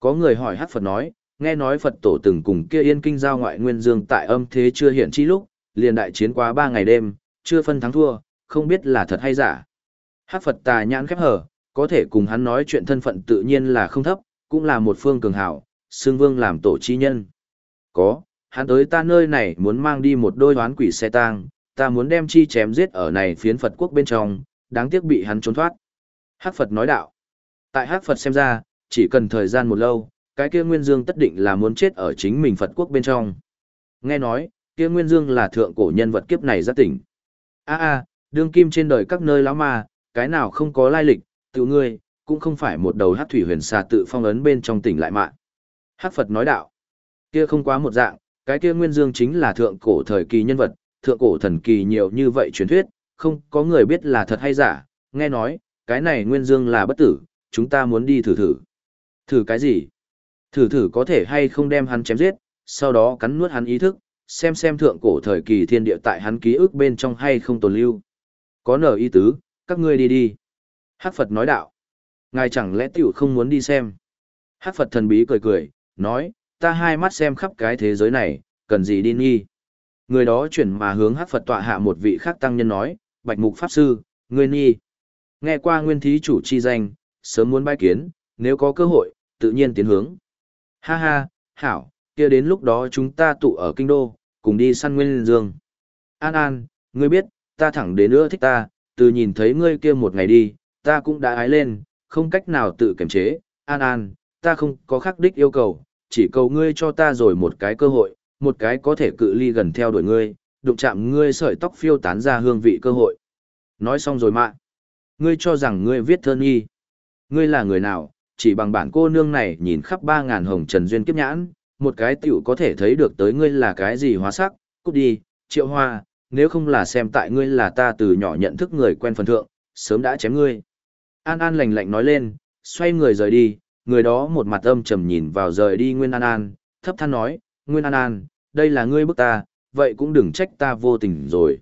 Có người hỏi hát Phật nói, nghe nói Phật tổ từng cùng kia yên kinh giao ngoại Nguyên Dương tại âm thế chưa hiện chi lúc, liền đại chiến quá ba ngày đêm, chưa phân thắng thua, không biết là thật hay giả. Hát Phật tà nhãn khép hở, có thể cùng hắn nói chuyện thân phận tự nhiên là không thấp, cũng là một phương cường hảo, xương vương làm tổ chi nhân. Có, hắn tới ta nơi này muốn mang đi một đôi hoán quỷ xe tang, ta muốn đem chi chém giết ở này phiến Phật quốc bên trong, đáng tiếc bị hắn trốn thoát. Hắc Phật nói đạo. Tại Hắc Phật xem ra, chỉ cần thời gian một lâu, cái kia Nguyên Dương tất định là muốn chết ở chính mình Phật quốc bên trong. Nghe nói, kia Nguyên Dương là thượng cổ nhân vật kiếp này giác tỉnh. A a, đương kim trên đời các nơi lão ma, cái nào không có lai lịch, tự ngươi, cũng không phải một đầu hát thủy huyền xà tự phong ấn bên trong tỉnh lại mạng. Hát Phật nói đạo, kia không quá một dạng, cái kia Nguyên Dương chính là thượng cổ thời kỳ nhân vật, thượng cổ thần kỳ nhiều như vậy truyền thuyết, không có người biết là thật hay giả, nghe nói, cái này Nguyên Dương là bất tử, chúng ta muốn đi thử thử. Thử cái gì? Thử thử có thể hay không đem hắn chém giết, sau đó cắn nuốt hắn ý thức, xem xem thượng cổ thời kỳ thiên địa tại hắn ký ức bên trong hay không tồn lưu. Có nở ý tứ, các ngươi đi đi. Hắc Phật nói đạo. Ngài chẳng lẽ tiểu không muốn đi xem. Hắc Phật thần bí cười cười, nói, ta hai mắt xem khắp cái thế giới này, cần gì đi nghi. Người đó chuyển mà hướng Hắc Phật tọa hạ một vị khác tăng nhân nói, Bạch Mục Pháp Sư, ngươi nghi. Nghe qua nguyên thí chủ chi danh, sớm muốn bái kiến, nếu có cơ hội, tự nhiên tiến hướng. Ha ha, hảo, kia đến lúc đó chúng ta tụ ở kinh đô, cùng đi săn nguyên dương. An An, ngươi biết, ta thẳng đến nữa thích ta, từ nhìn thấy ngươi kia một ngày đi, ta cũng đã ái lên, không cách nào tự kiềm chế. An An, ta không có khắc đích yêu cầu, chỉ cầu ngươi cho ta rồi một cái cơ hội, một cái có thể cự ly gần theo đuổi ngươi, đụng chạm ngươi sợi tóc phiêu tán ra hương vị cơ hội. Nói xong rồi mà. Ngươi cho rằng ngươi viết thơ nghi. Ngươi là người nào, chỉ bằng bản cô nương này nhìn khắp ba ngàn hồng trần duyên kiếp nhãn, một cái tiểu có thể thấy được tới ngươi là cái gì hóa sắc, cút đi, triệu hoa, nếu không là xem tại ngươi là ta từ nhỏ nhận thức người quen phần thượng, sớm đã chém ngươi. An An lạnh lạnh nói lên, xoay người rời đi, người đó một mặt âm trầm nhìn vào rời đi Nguyên An An, thấp than nói, Nguyên An An, đây là ngươi bức ta, vậy cũng đừng trách ta vô tình rồi.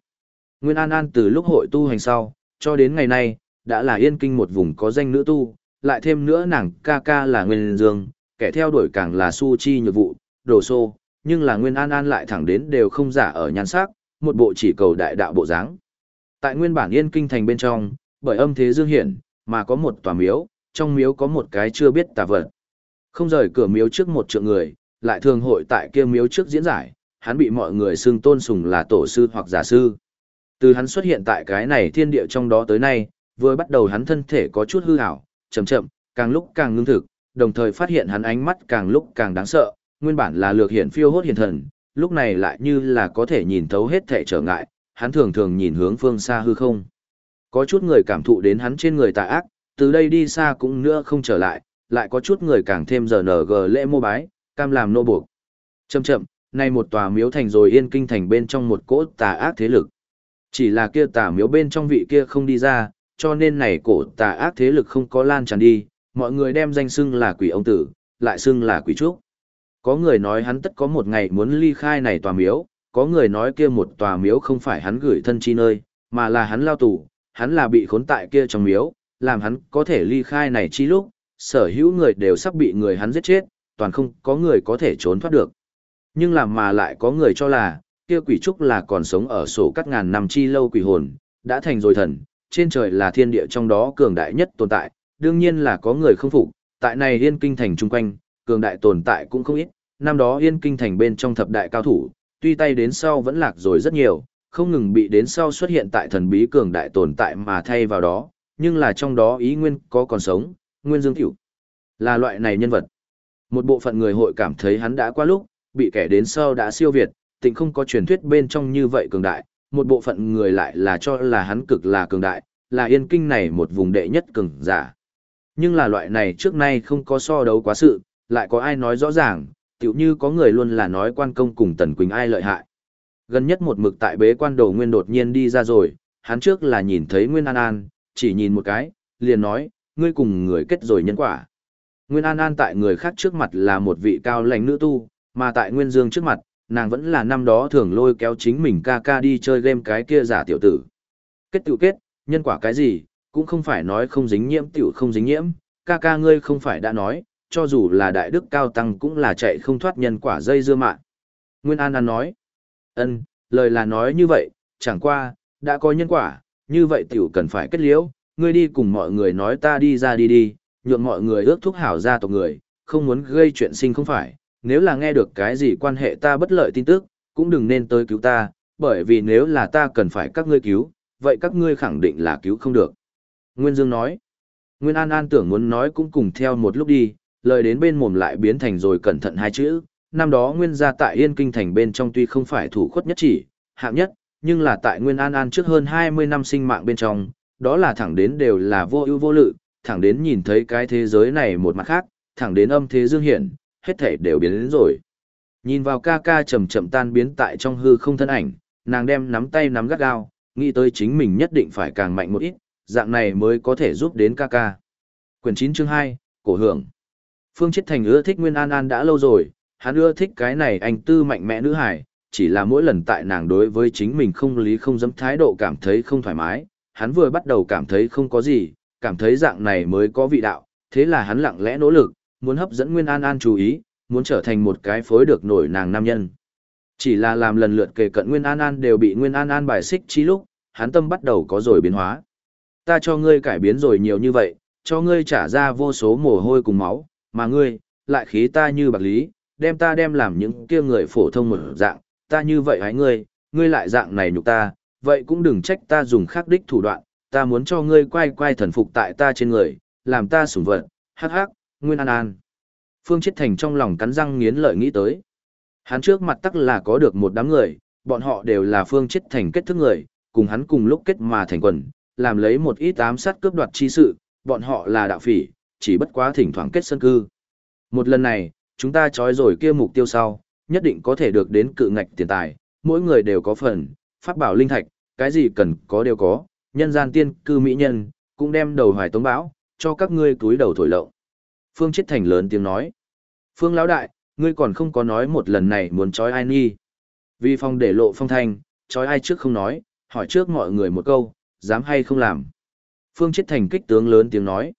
Nguyên An An từ lúc hội tu hành sau, cho đến ngày nay, đã là yên kinh một vùng có danh nữ tu, lại thêm nữa nàng ca ca là Nguyên Dương, kẻ theo đuổi càng là su chi nhược vụ, đồ xô, nhưng là Nguyên An An lại thẳng đến đều không giả ở nhan sắc, một bộ chỉ cầu đại đạo bộ dáng. Tại nguyên bản yên kinh thành bên trong, bởi âm thế dương hiển, mà có một tòa miếu, trong miếu có một cái chưa biết tà vật. Không rời cửa miếu trước một trượng người, lại thường hội tại kia miếu trước diễn giải, hắn bị mọi người xưng tôn sùng là tổ sư hoặc giả sư. Từ hắn xuất hiện tại cái này thiên địa trong đó tới nay, vừa bắt đầu hắn thân thể có chút hư ảo, chậm chậm, càng lúc càng ngưng thực, đồng thời phát hiện hắn ánh mắt càng lúc càng đáng sợ, nguyên bản là lược hiện phiêu hốt hiền thần, lúc này lại như là có thể nhìn thấu hết thể trở ngại, hắn thường thường nhìn hướng phương xa hư không. Có chút người cảm thụ đến hắn trên người tà ác, từ đây đi xa cũng nữa không trở lại, lại có chút người càng thêm giờ nở gờ lễ mô bái, cam làm nô buộc. Chậm chậm, nay một tòa miếu thành rồi yên kinh thành bên trong một cỗ tà ác thế lực. Chỉ là kia tà miếu bên trong vị kia không đi ra, cho nên này cổ tà ác thế lực không có lan tràn đi, mọi người đem danh xưng là quỷ ông tử, lại xưng là quỷ trúc. Có người nói hắn tất có một ngày muốn ly khai này tòa miếu, có người nói kia một tòa miếu không phải hắn gửi thân chi nơi, mà là hắn lao tù, hắn là bị khốn tại kia trong miếu, làm hắn có thể ly khai này chi lúc, sở hữu người đều sắp bị người hắn giết chết, toàn không có người có thể trốn thoát được. Nhưng làm mà lại có người cho là, kia quỷ trúc là còn sống ở sổ cắt ngàn năm chi lâu quỷ hồn, đã thành rồi thần, trên trời là thiên địa trong đó cường đại nhất tồn tại, đương nhiên là có người không phục, Tại này Yên Kinh thành chung quanh, cường đại tồn tại cũng không ít, năm đó Yên Kinh thành bên trong thập đại cao thủ, tuy tay đến sau vẫn lạc rồi rất nhiều, không ngừng bị đến sau xuất hiện tại thần bí cường đại tồn tại mà thay vào đó, nhưng là trong đó ý nguyên có còn sống, nguyên dương tiểu. Là loại này nhân vật. Một bộ phận người hội cảm thấy hắn đã qua lúc, bị kẻ đến sau đã siêu việt, tình không có truyền thuyết bên trong như vậy cường đại, một bộ phận người lại là cho là hắn cực là cường đại, là yên kinh này một vùng đệ nhất cường giả. Nhưng là loại này trước nay không có so đấu quá sự, lại có ai nói rõ ràng, tiểu như có người luôn là nói quan công cùng Tần Quỳnh ai lợi hại. Gần nhất một mực tại bế quan đồ nguyên đột nhiên đi ra rồi, hắn trước là nhìn thấy Nguyên An An, chỉ nhìn một cái, liền nói, ngươi cùng người kết rồi nhân quả. Nguyên An An tại người khác trước mặt là một vị cao lãnh nữ tu, mà tại Nguyên Dương trước mặt, nàng vẫn là năm đó thường lôi kéo chính mình ca ca đi chơi game cái kia giả tiểu tử. Kết tiểu kết, nhân quả cái gì, cũng không phải nói không dính nhiễm tiểu không dính nhiễm, ca ca ngươi không phải đã nói, cho dù là đại đức cao tăng cũng là chạy không thoát nhân quả dây dưa mạng. Nguyên An An nói, ân, lời là nói như vậy, chẳng qua, đã có nhân quả, như vậy tiểu cần phải kết liễu, ngươi đi cùng mọi người nói ta đi ra đi đi, nhượng mọi người ước thúc hảo ra tộc người, không muốn gây chuyện sinh không phải, nếu là nghe được cái gì quan hệ ta bất lợi tin tức, cũng đừng nên tới cứu ta, bởi vì nếu là ta cần phải các ngươi cứu, vậy các ngươi khẳng định là cứu không được. Nguyên Dương nói, Nguyên An An tưởng muốn nói cũng cùng theo một lúc đi, lời đến bên mồm lại biến thành rồi cẩn thận hai chữ. Năm đó Nguyên gia tại Yên Kinh thành bên trong tuy không phải thủ khuất nhất chỉ, hạng nhất, nhưng là tại Nguyên An An trước hơn 20 năm sinh mạng bên trong, đó là thẳng đến đều là vô ưu vô lự, thẳng đến nhìn thấy cái thế giới này một mặt khác, thẳng đến âm thế dương hiển, hết thể đều biến đến rồi. Nhìn vào ca ca chậm chậm tan biến tại trong hư không thân ảnh, nàng đem nắm tay nắm gắt gao, nghĩ tới chính mình nhất định phải càng mạnh một ít, dạng này mới có thể giúp đến ca ca. Quyển 9 chương 2, Cổ hưởng. Phương Chiết Thành ưa thích Nguyên An An đã lâu rồi, hắn ưa thích cái này anh tư mạnh mẽ nữ hải, chỉ là mỗi lần tại nàng đối với chính mình không lý không dám thái độ cảm thấy không thoải mái, hắn vừa bắt đầu cảm thấy không có gì, cảm thấy dạng này mới có vị đạo, thế là hắn lặng lẽ nỗ lực, muốn hấp dẫn Nguyên An An chú ý, muốn trở thành một cái phối được nổi nàng nam nhân. Chỉ là làm lần lượt kề cận Nguyên An An đều bị Nguyên An An bài xích chi lúc, hắn tâm bắt đầu có rồi biến hóa. Ta cho ngươi cải biến rồi nhiều như vậy, cho ngươi trả ra vô số mồ hôi cùng máu, mà ngươi, lại khí ta như bạc lý, đem ta đem làm những kia người phổ thông một dạng, ta như vậy hãy ngươi, ngươi lại dạng này nhục ta, vậy cũng đừng trách ta dùng khắc đích thủ đoạn, ta muốn cho ngươi quay quay thần phục tại ta trên người, làm ta sủng vật, hắc hắc, nguyên an an. Phương Chiết Thành trong lòng cắn răng nghiến lợi nghĩ tới. Hắn trước mặt tắc là có được một đám người, bọn họ đều là Phương Chiết Thành kết thức người, cùng hắn cùng lúc kết mà thành quần, làm lấy một ít ám sát cướp đoạt chi sự, bọn họ là đạo phỉ, chỉ bất quá thỉnh thoảng kết sân cư. Một lần này, chúng ta trói rồi kia mục tiêu sau, nhất định có thể được đến cự ngạch tiền tài, mỗi người đều có phần, pháp bảo linh thạch, cái gì cần có đều có, nhân gian tiên cư mỹ nhân, cũng đem đầu hoài tống bão, cho các ngươi túi đầu thổi lậu. Phương Chiết Thành lớn tiếng nói. Phương Lão Đại, ngươi còn không có nói một lần này muốn trói ai nghi. Vì phong để lộ phong thanh, trói ai trước không nói, hỏi trước mọi người một câu, dám hay không làm. Phương Chiết Thành kích tướng lớn tiếng nói.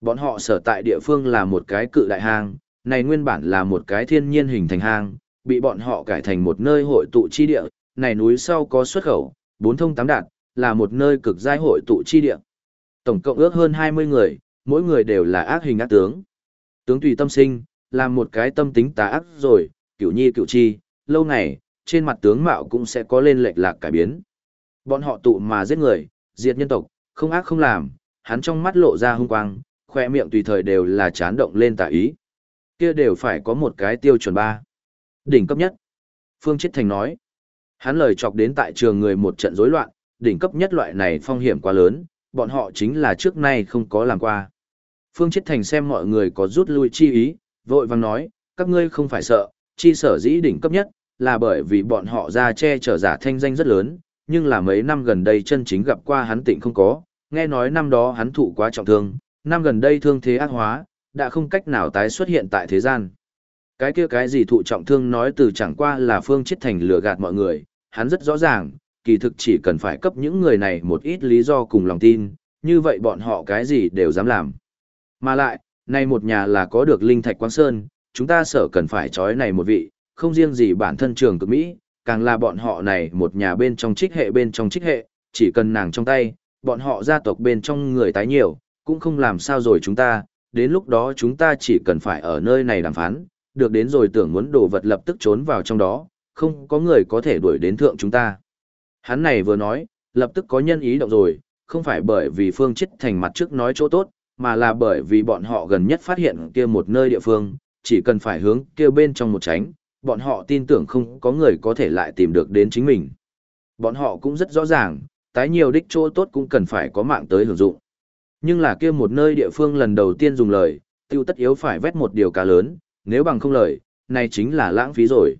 Bọn họ sở tại địa phương là một cái cự đại hang, này nguyên bản là một cái thiên nhiên hình thành hang, bị bọn họ cải thành một nơi hội tụ chi địa, này núi sau có xuất khẩu, bốn thông tám đạt, là một nơi cực giai hội tụ chi địa. Tổng cộng ước hơn 20 người, mỗi người đều là ác hình ác tướng. Tướng tùy tâm sinh, là một cái tâm tính tà ác rồi, cửu nhi cửu chi, lâu ngày, trên mặt tướng mạo cũng sẽ có lên lệch lạc cải biến. Bọn họ tụ mà giết người, diệt nhân tộc, không ác không làm, hắn trong mắt lộ ra hung quang, khoe miệng tùy thời đều là chán động lên tà ý. Kia đều phải có một cái tiêu chuẩn ba. Đỉnh cấp nhất. Phương Chiết Thành nói. Hắn lời chọc đến tại trường người một trận rối loạn, đỉnh cấp nhất loại này phong hiểm quá lớn, bọn họ chính là trước nay không có làm qua. Phương Chiết Thành xem mọi người có rút lui chi ý, vội vàng nói, các ngươi không phải sợ, chi sở dĩ đỉnh cấp nhất, là bởi vì bọn họ ra che chở giả thanh danh rất lớn, nhưng là mấy năm gần đây chân chính gặp qua hắn tịnh không có, nghe nói năm đó hắn thụ quá trọng thương, năm gần đây thương thế ác hóa, đã không cách nào tái xuất hiện tại thế gian. Cái kia cái gì thụ trọng thương nói từ chẳng qua là Phương Chiết Thành lừa gạt mọi người, hắn rất rõ ràng, kỳ thực chỉ cần phải cấp những người này một ít lý do cùng lòng tin, như vậy bọn họ cái gì đều dám làm. Mà lại, nay một nhà là có được linh thạch quang sơn, chúng ta sợ cần phải trói này một vị, không riêng gì bản thân trường cực Mỹ, càng là bọn họ này một nhà bên trong trích hệ bên trong trích hệ, chỉ cần nàng trong tay, bọn họ gia tộc bên trong người tái nhiều, cũng không làm sao rồi chúng ta, đến lúc đó chúng ta chỉ cần phải ở nơi này đàm phán, được đến rồi tưởng muốn đồ vật lập tức trốn vào trong đó, không có người có thể đuổi đến thượng chúng ta. Hắn này vừa nói, lập tức có nhân ý động rồi, không phải bởi vì Phương Chết Thành mặt trước nói chỗ tốt, mà là bởi vì bọn họ gần nhất phát hiện kia một nơi địa phương, chỉ cần phải hướng kia bên trong một tránh, bọn họ tin tưởng không có người có thể lại tìm được đến chính mình. Bọn họ cũng rất rõ ràng, tái nhiều đích chỗ tốt cũng cần phải có mạng tới hưởng dụng. Nhưng là kia một nơi địa phương lần đầu tiên dùng lời, tiêu tất yếu phải vét một điều cá lớn, nếu bằng không lời, này chính là lãng phí rồi.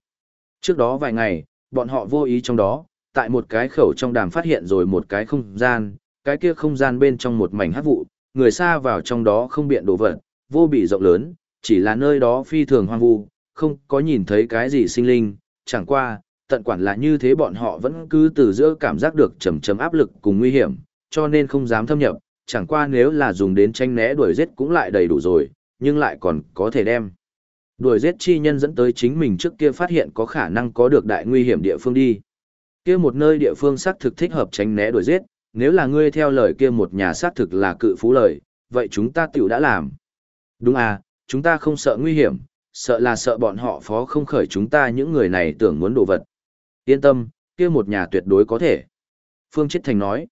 Trước đó vài ngày, bọn họ vô ý trong đó, tại một cái khẩu trong đàm phát hiện rồi một cái không gian, cái kia không gian bên trong một mảnh hát vụ, người xa vào trong đó không biện đồ vật, vô bị rộng lớn, chỉ là nơi đó phi thường hoang vu, không có nhìn thấy cái gì sinh linh, chẳng qua, tận quản là như thế bọn họ vẫn cứ từ giữa cảm giác được trầm trầm áp lực cùng nguy hiểm, cho nên không dám thâm nhập, chẳng qua nếu là dùng đến tranh né đuổi giết cũng lại đầy đủ rồi, nhưng lại còn có thể đem. Đuổi giết chi nhân dẫn tới chính mình trước kia phát hiện có khả năng có được đại nguy hiểm địa phương đi. Kia một nơi địa phương xác thực thích hợp tránh né đuổi giết, nếu là ngươi theo lời kia một nhà xác thực là cự phú lời, vậy chúng ta tiểu đã làm. Đúng à, chúng ta không sợ nguy hiểm, sợ là sợ bọn họ phó không khởi chúng ta những người này tưởng muốn đồ vật. Yên tâm, kia một nhà tuyệt đối có thể. Phương Chiết Thành nói,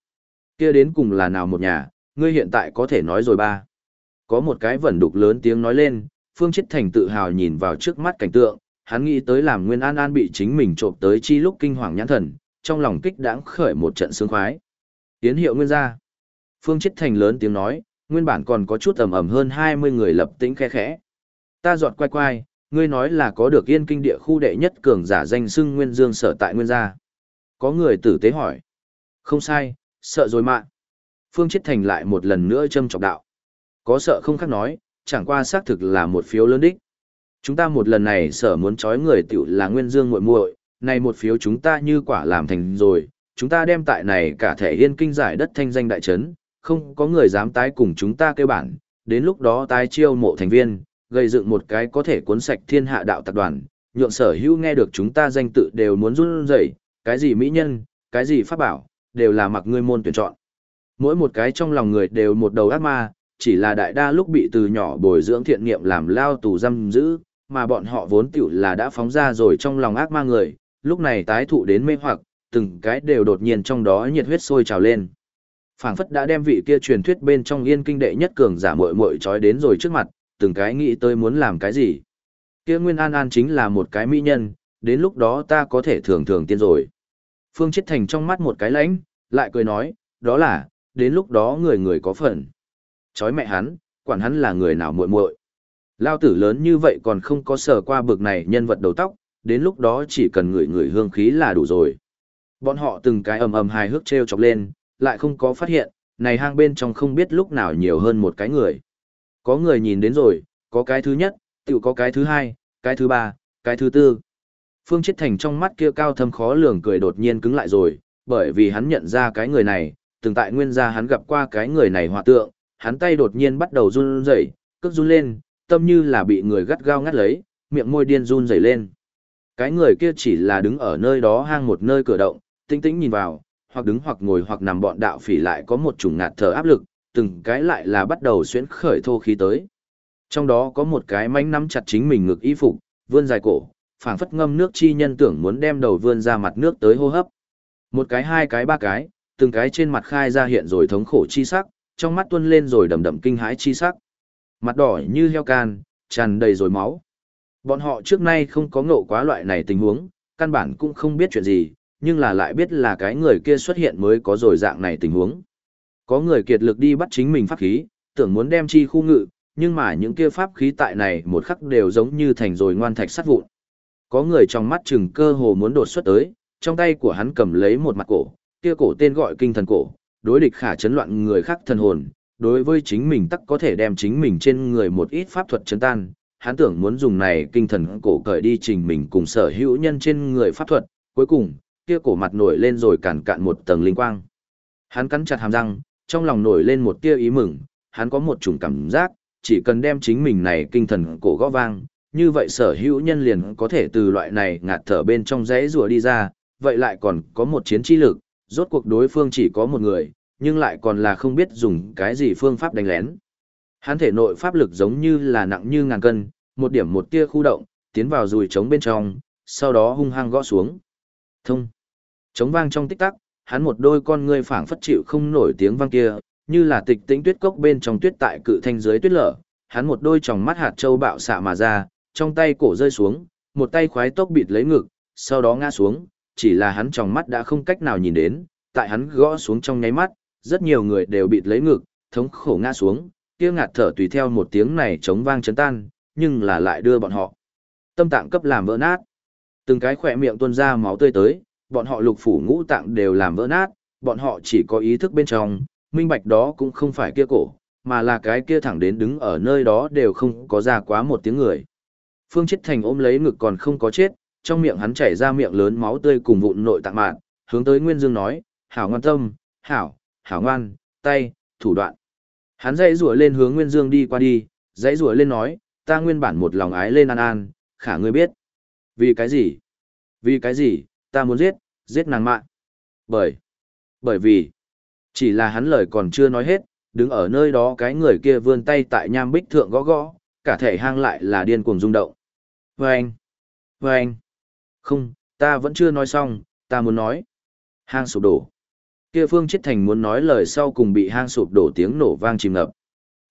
kia đến cùng là nào một nhà, ngươi hiện tại có thể nói rồi ba. Có một cái vẩn đục lớn tiếng nói lên, Phương Chiết Thành tự hào nhìn vào trước mắt cảnh tượng, hắn nghĩ tới làm Nguyên An An bị chính mình trộm tới chi lúc kinh hoàng nhãn thần, trong lòng kích đãng khởi một trận sướng khoái. Tiến hiệu nguyên gia. Phương Chiết Thành lớn tiếng nói, nguyên bản còn có chút ầm ầm hơn 20 người lập tĩnh khẽ khẽ. Ta giọt quay quay, ngươi nói là có được yên kinh địa khu đệ nhất cường giả danh xưng Nguyên Dương sở tại Nguyên gia. Có người tử tế hỏi. Không sai, sợ rồi mạng. Phương Chiết Thành lại một lần nữa châm trọng đạo. Có sợ không khác nói, chẳng qua xác thực là một phiếu lớn đích. Chúng ta một lần này sở muốn trói người tiểu là Nguyên Dương muội muội, này một phiếu chúng ta như quả làm thành rồi, chúng ta đem tại này cả thể yên kinh giải đất thanh danh đại trấn, không có người dám tái cùng chúng ta kêu bản, đến lúc đó tái chiêu mộ thành viên, gây dựng một cái có thể cuốn sạch thiên hạ đạo tập đoàn, nhượng sở hữu nghe được chúng ta danh tự đều muốn run rẩy, cái gì mỹ nhân, cái gì pháp bảo, đều là mặc ngươi môn tuyển chọn. Mỗi một cái trong lòng người đều một đầu ác ma, chỉ là đại đa lúc bị từ nhỏ bồi dưỡng thiện niệm làm lao tù giam giữ, mà bọn họ vốn tiểu là đã phóng ra rồi trong lòng ác ma người, lúc này tái thụ đến mê hoặc, từng cái đều đột nhiên trong đó nhiệt huyết sôi trào lên. Phảng phất đã đem vị kia truyền thuyết bên trong yên kinh đệ nhất cường giả muội muội trói đến rồi trước mặt, từng cái nghĩ tới muốn làm cái gì. Kia Nguyên An An chính là một cái mỹ nhân, đến lúc đó ta có thể thường thường tiên rồi. Phương Chiết Thành trong mắt một cái lãnh, lại cười nói, đó là, đến lúc đó người người có phần. Chói mẹ hắn, quản hắn là người nào muội muội. Lao tử lớn như vậy còn không có sở qua bực này nhân vật đầu tóc, đến lúc đó chỉ cần người người hương khí là đủ rồi. Bọn họ từng cái ầm ầm hài hước treo chọc lên, lại không có phát hiện, này hang bên trong không biết lúc nào nhiều hơn một cái người. Có người nhìn đến rồi, có cái thứ nhất, tự có cái thứ hai, cái thứ ba, cái thứ tư. Phương Chiết Thành trong mắt kia cao thâm khó lường cười đột nhiên cứng lại rồi, bởi vì hắn nhận ra cái người này, từng tại nguyên gia hắn gặp qua cái người này hòa tượng, hắn tay đột nhiên bắt đầu run rẩy, cước run lên, tâm như là bị người gắt gao ngắt lấy, miệng môi điên run rẩy lên. Cái người kia chỉ là đứng ở nơi đó hang một nơi cửa động, tinh tĩnh nhìn vào, hoặc đứng hoặc ngồi hoặc nằm bọn đạo phỉ lại có một chủng ngạt thở áp lực, từng cái lại là bắt đầu xuyến khởi thô khí tới. Trong đó có một cái mánh nắm chặt chính mình ngực y phục, vươn dài cổ, phảng phất ngâm nước chi nhân tưởng muốn đem đầu vươn ra mặt nước tới hô hấp. Một cái hai cái ba cái, từng cái trên mặt khai ra hiện rồi thống khổ chi sắc, trong mắt tuôn lên rồi đầm đầm kinh hãi chi sắc. Mặt đỏ như heo can, tràn đầy rồi máu. Bọn họ trước nay không có ngộ quá loại này tình huống, căn bản cũng không biết chuyện gì, nhưng là lại biết là cái người kia xuất hiện mới có rồi dạng này tình huống. Có người kiệt lực đi bắt chính mình pháp khí, tưởng muốn đem chi khu ngự, nhưng mà những kia pháp khí tại này một khắc đều giống như thành rồi ngoan thạch sắt vụn. Có người trong mắt chừng cơ hồ muốn đột xuất tới, trong tay của hắn cầm lấy một mặt cổ, kia cổ tên gọi kinh thần cổ, đối địch khả chấn loạn người khác thần hồn, đối với chính mình tắc có thể đem chính mình trên người một ít pháp thuật chấn tan. Hắn tưởng muốn dùng này kinh thần cổ cởi đi trình mình cùng sở hữu nhân trên người pháp thuật, cuối cùng, kia cổ mặt nổi lên rồi cản cạn một tầng linh quang. Hắn cắn chặt hàm răng, trong lòng nổi lên một tia ý mừng, hắn có một chủng cảm giác, chỉ cần đem chính mình này kinh thần cổ gõ vang, như vậy sở hữu nhân liền có thể từ loại này ngạt thở bên trong rẽ rùa đi ra, vậy lại còn có một chiến chi lực, rốt cuộc đối phương chỉ có một người, nhưng lại còn là không biết dùng cái gì phương pháp đánh lén. Hắn thể nội pháp lực giống như là nặng như ngàn cân, một điểm một tia khu động, tiến vào rùi trống bên trong, sau đó hung hăng gõ xuống. Thông chống vang trong tích tắc, hắn một đôi con ngươi phảng phất chịu không nổi tiếng vang kia, như là tịch tĩnh tuyết cốc bên trong tuyết tại cự thanh dưới tuyết lở, hắn một đôi tròng mắt hạt châu bạo xạ mà ra, trong tay cổ rơi xuống, một tay khoái tốc bịt lấy ngực, sau đó ngã xuống, chỉ là hắn tròng mắt đã không cách nào nhìn đến, tại hắn gõ xuống trong nháy mắt, rất nhiều người đều bịt lấy ngực, thống khổ ngã xuống, kia ngạt thở tùy theo một tiếng này chống vang chấn tan, nhưng là lại đưa bọn họ tâm tạng cấp làm vỡ nát. Từng cái khỏe miệng tuôn ra máu tươi tới, bọn họ lục phủ ngũ tạng đều làm vỡ nát, bọn họ chỉ có ý thức bên trong, minh bạch đó cũng không phải kia cổ, mà là cái kia thẳng đến đứng ở nơi đó đều không có ra quá một tiếng người. Phương Chết Thành ôm lấy ngực còn không có chết, trong miệng hắn chảy ra miệng lớn máu tươi cùng vụn nội tạng mạn, hướng tới Nguyên Dương nói, hảo ngoan tâm, hảo, hảo ngoan, tay, thủ đoạn. Hắn dãy rủa lên hướng Nguyên Dương đi qua đi, dãy rủa lên nói, ta nguyên bản một lòng ái lên an an, khả ngươi biết. Vì cái gì? Vì cái gì, ta muốn giết, giết nàng mạng. Bởi, bởi vì, chỉ là hắn lời còn chưa nói hết, đứng ở nơi đó cái người kia vươn tay tại nham bích thượng gõ gõ, cả thể hang lại là điên cuồng rung động. Vâng! Vâng! Không, ta vẫn chưa nói xong, ta muốn nói. Hang sụp đổ. Kia phương chết thành muốn nói lời sau cùng bị hang sụp đổ tiếng nổ vang chìm ngập.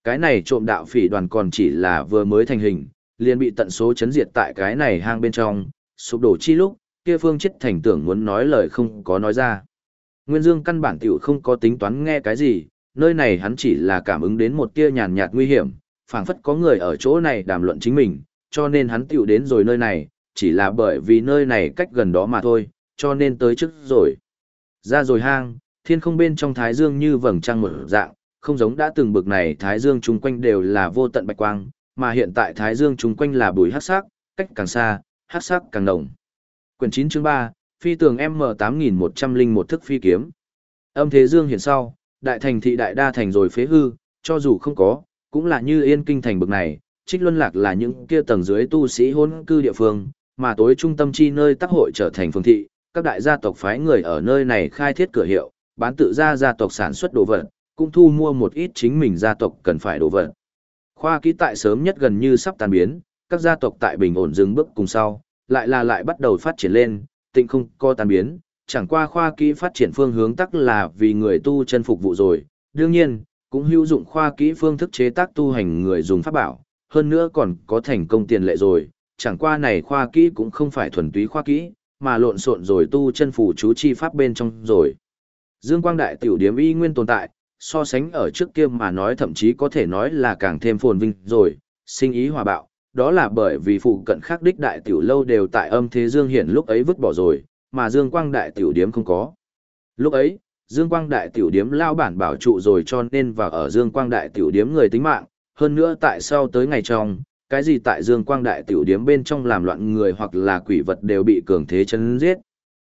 Cái này trộm đạo phỉ đoàn còn chỉ là vừa mới thành hình, liền bị tận số chấn diệt tại cái này hang bên trong, sụp đổ chi lúc, kia phương chết thành tưởng muốn nói lời không có nói ra. Nguyên Dương căn bản tiểu không có tính toán nghe cái gì, nơi này hắn chỉ là cảm ứng đến một tia nhàn nhạt nguy hiểm, phảng phất có người ở chỗ này đàm luận chính mình, cho nên hắn tiểu đến rồi nơi này, chỉ là bởi vì nơi này cách gần đó mà thôi, cho nên tới trước rồi. Ra rồi hang, thiên không bên trong thái dương như vầng trăng một dạng, không giống đã từng bực này thái dương chung quanh đều là vô tận bạch quang, mà hiện tại thái dương chung quanh là bùi hắc sắc, cách càng xa, hắc sắc càng nồng. Quyển 9 chương 3, phi tường M8101 thức phi kiếm. Âm thế dương hiện sau, đại thành thị đại đa thành rồi phế hư, cho dù không có, cũng là như yên kinh thành bực này, trích luân lạc là những kia tầng dưới tu sĩ hôn cư địa phương, mà tối trung tâm chi nơi tác hội trở thành phương thị, các đại gia tộc phái người ở nơi này khai thiết cửa hiệu, bán tự ra gia tộc sản xuất đồ vật, cũng thu mua một ít chính mình gia tộc cần phải đồ vật. Khoa kỹ tại sớm nhất gần như sắp tan biến, các gia tộc tại bình ổn dừng bước cùng sau, lại là lại bắt đầu phát triển lên, tịnh không co tan biến, chẳng qua khoa kỹ phát triển phương hướng tắc là vì người tu chân phục vụ rồi, đương nhiên, cũng hữu dụng khoa kỹ phương thức chế tác tu hành người dùng pháp bảo, hơn nữa còn có thành công tiền lệ rồi, chẳng qua này khoa kỹ cũng không phải thuần túy khoa kỹ, mà lộn xộn rồi tu chân phủ chú chi pháp bên trong rồi. Dương Quang Đại tiểu điểm y nguyên tồn tại, so sánh ở trước kia mà nói thậm chí có thể nói là càng thêm phồn vinh rồi, sinh ý hòa bạo, đó là bởi vì phụ cận khác đích đại tiểu lâu đều tại âm thế Dương Hiển lúc ấy vứt bỏ rồi, mà Dương Quang đại tiểu điếm không có. Lúc ấy, Dương Quang đại tiểu điếm lao bản bảo trụ rồi cho nên và ở Dương Quang đại tiểu điếm người tính mạng, hơn nữa tại sau tới ngày trong, cái gì tại Dương Quang đại tiểu điếm bên trong làm loạn người hoặc là quỷ vật đều bị cường thế chấn giết.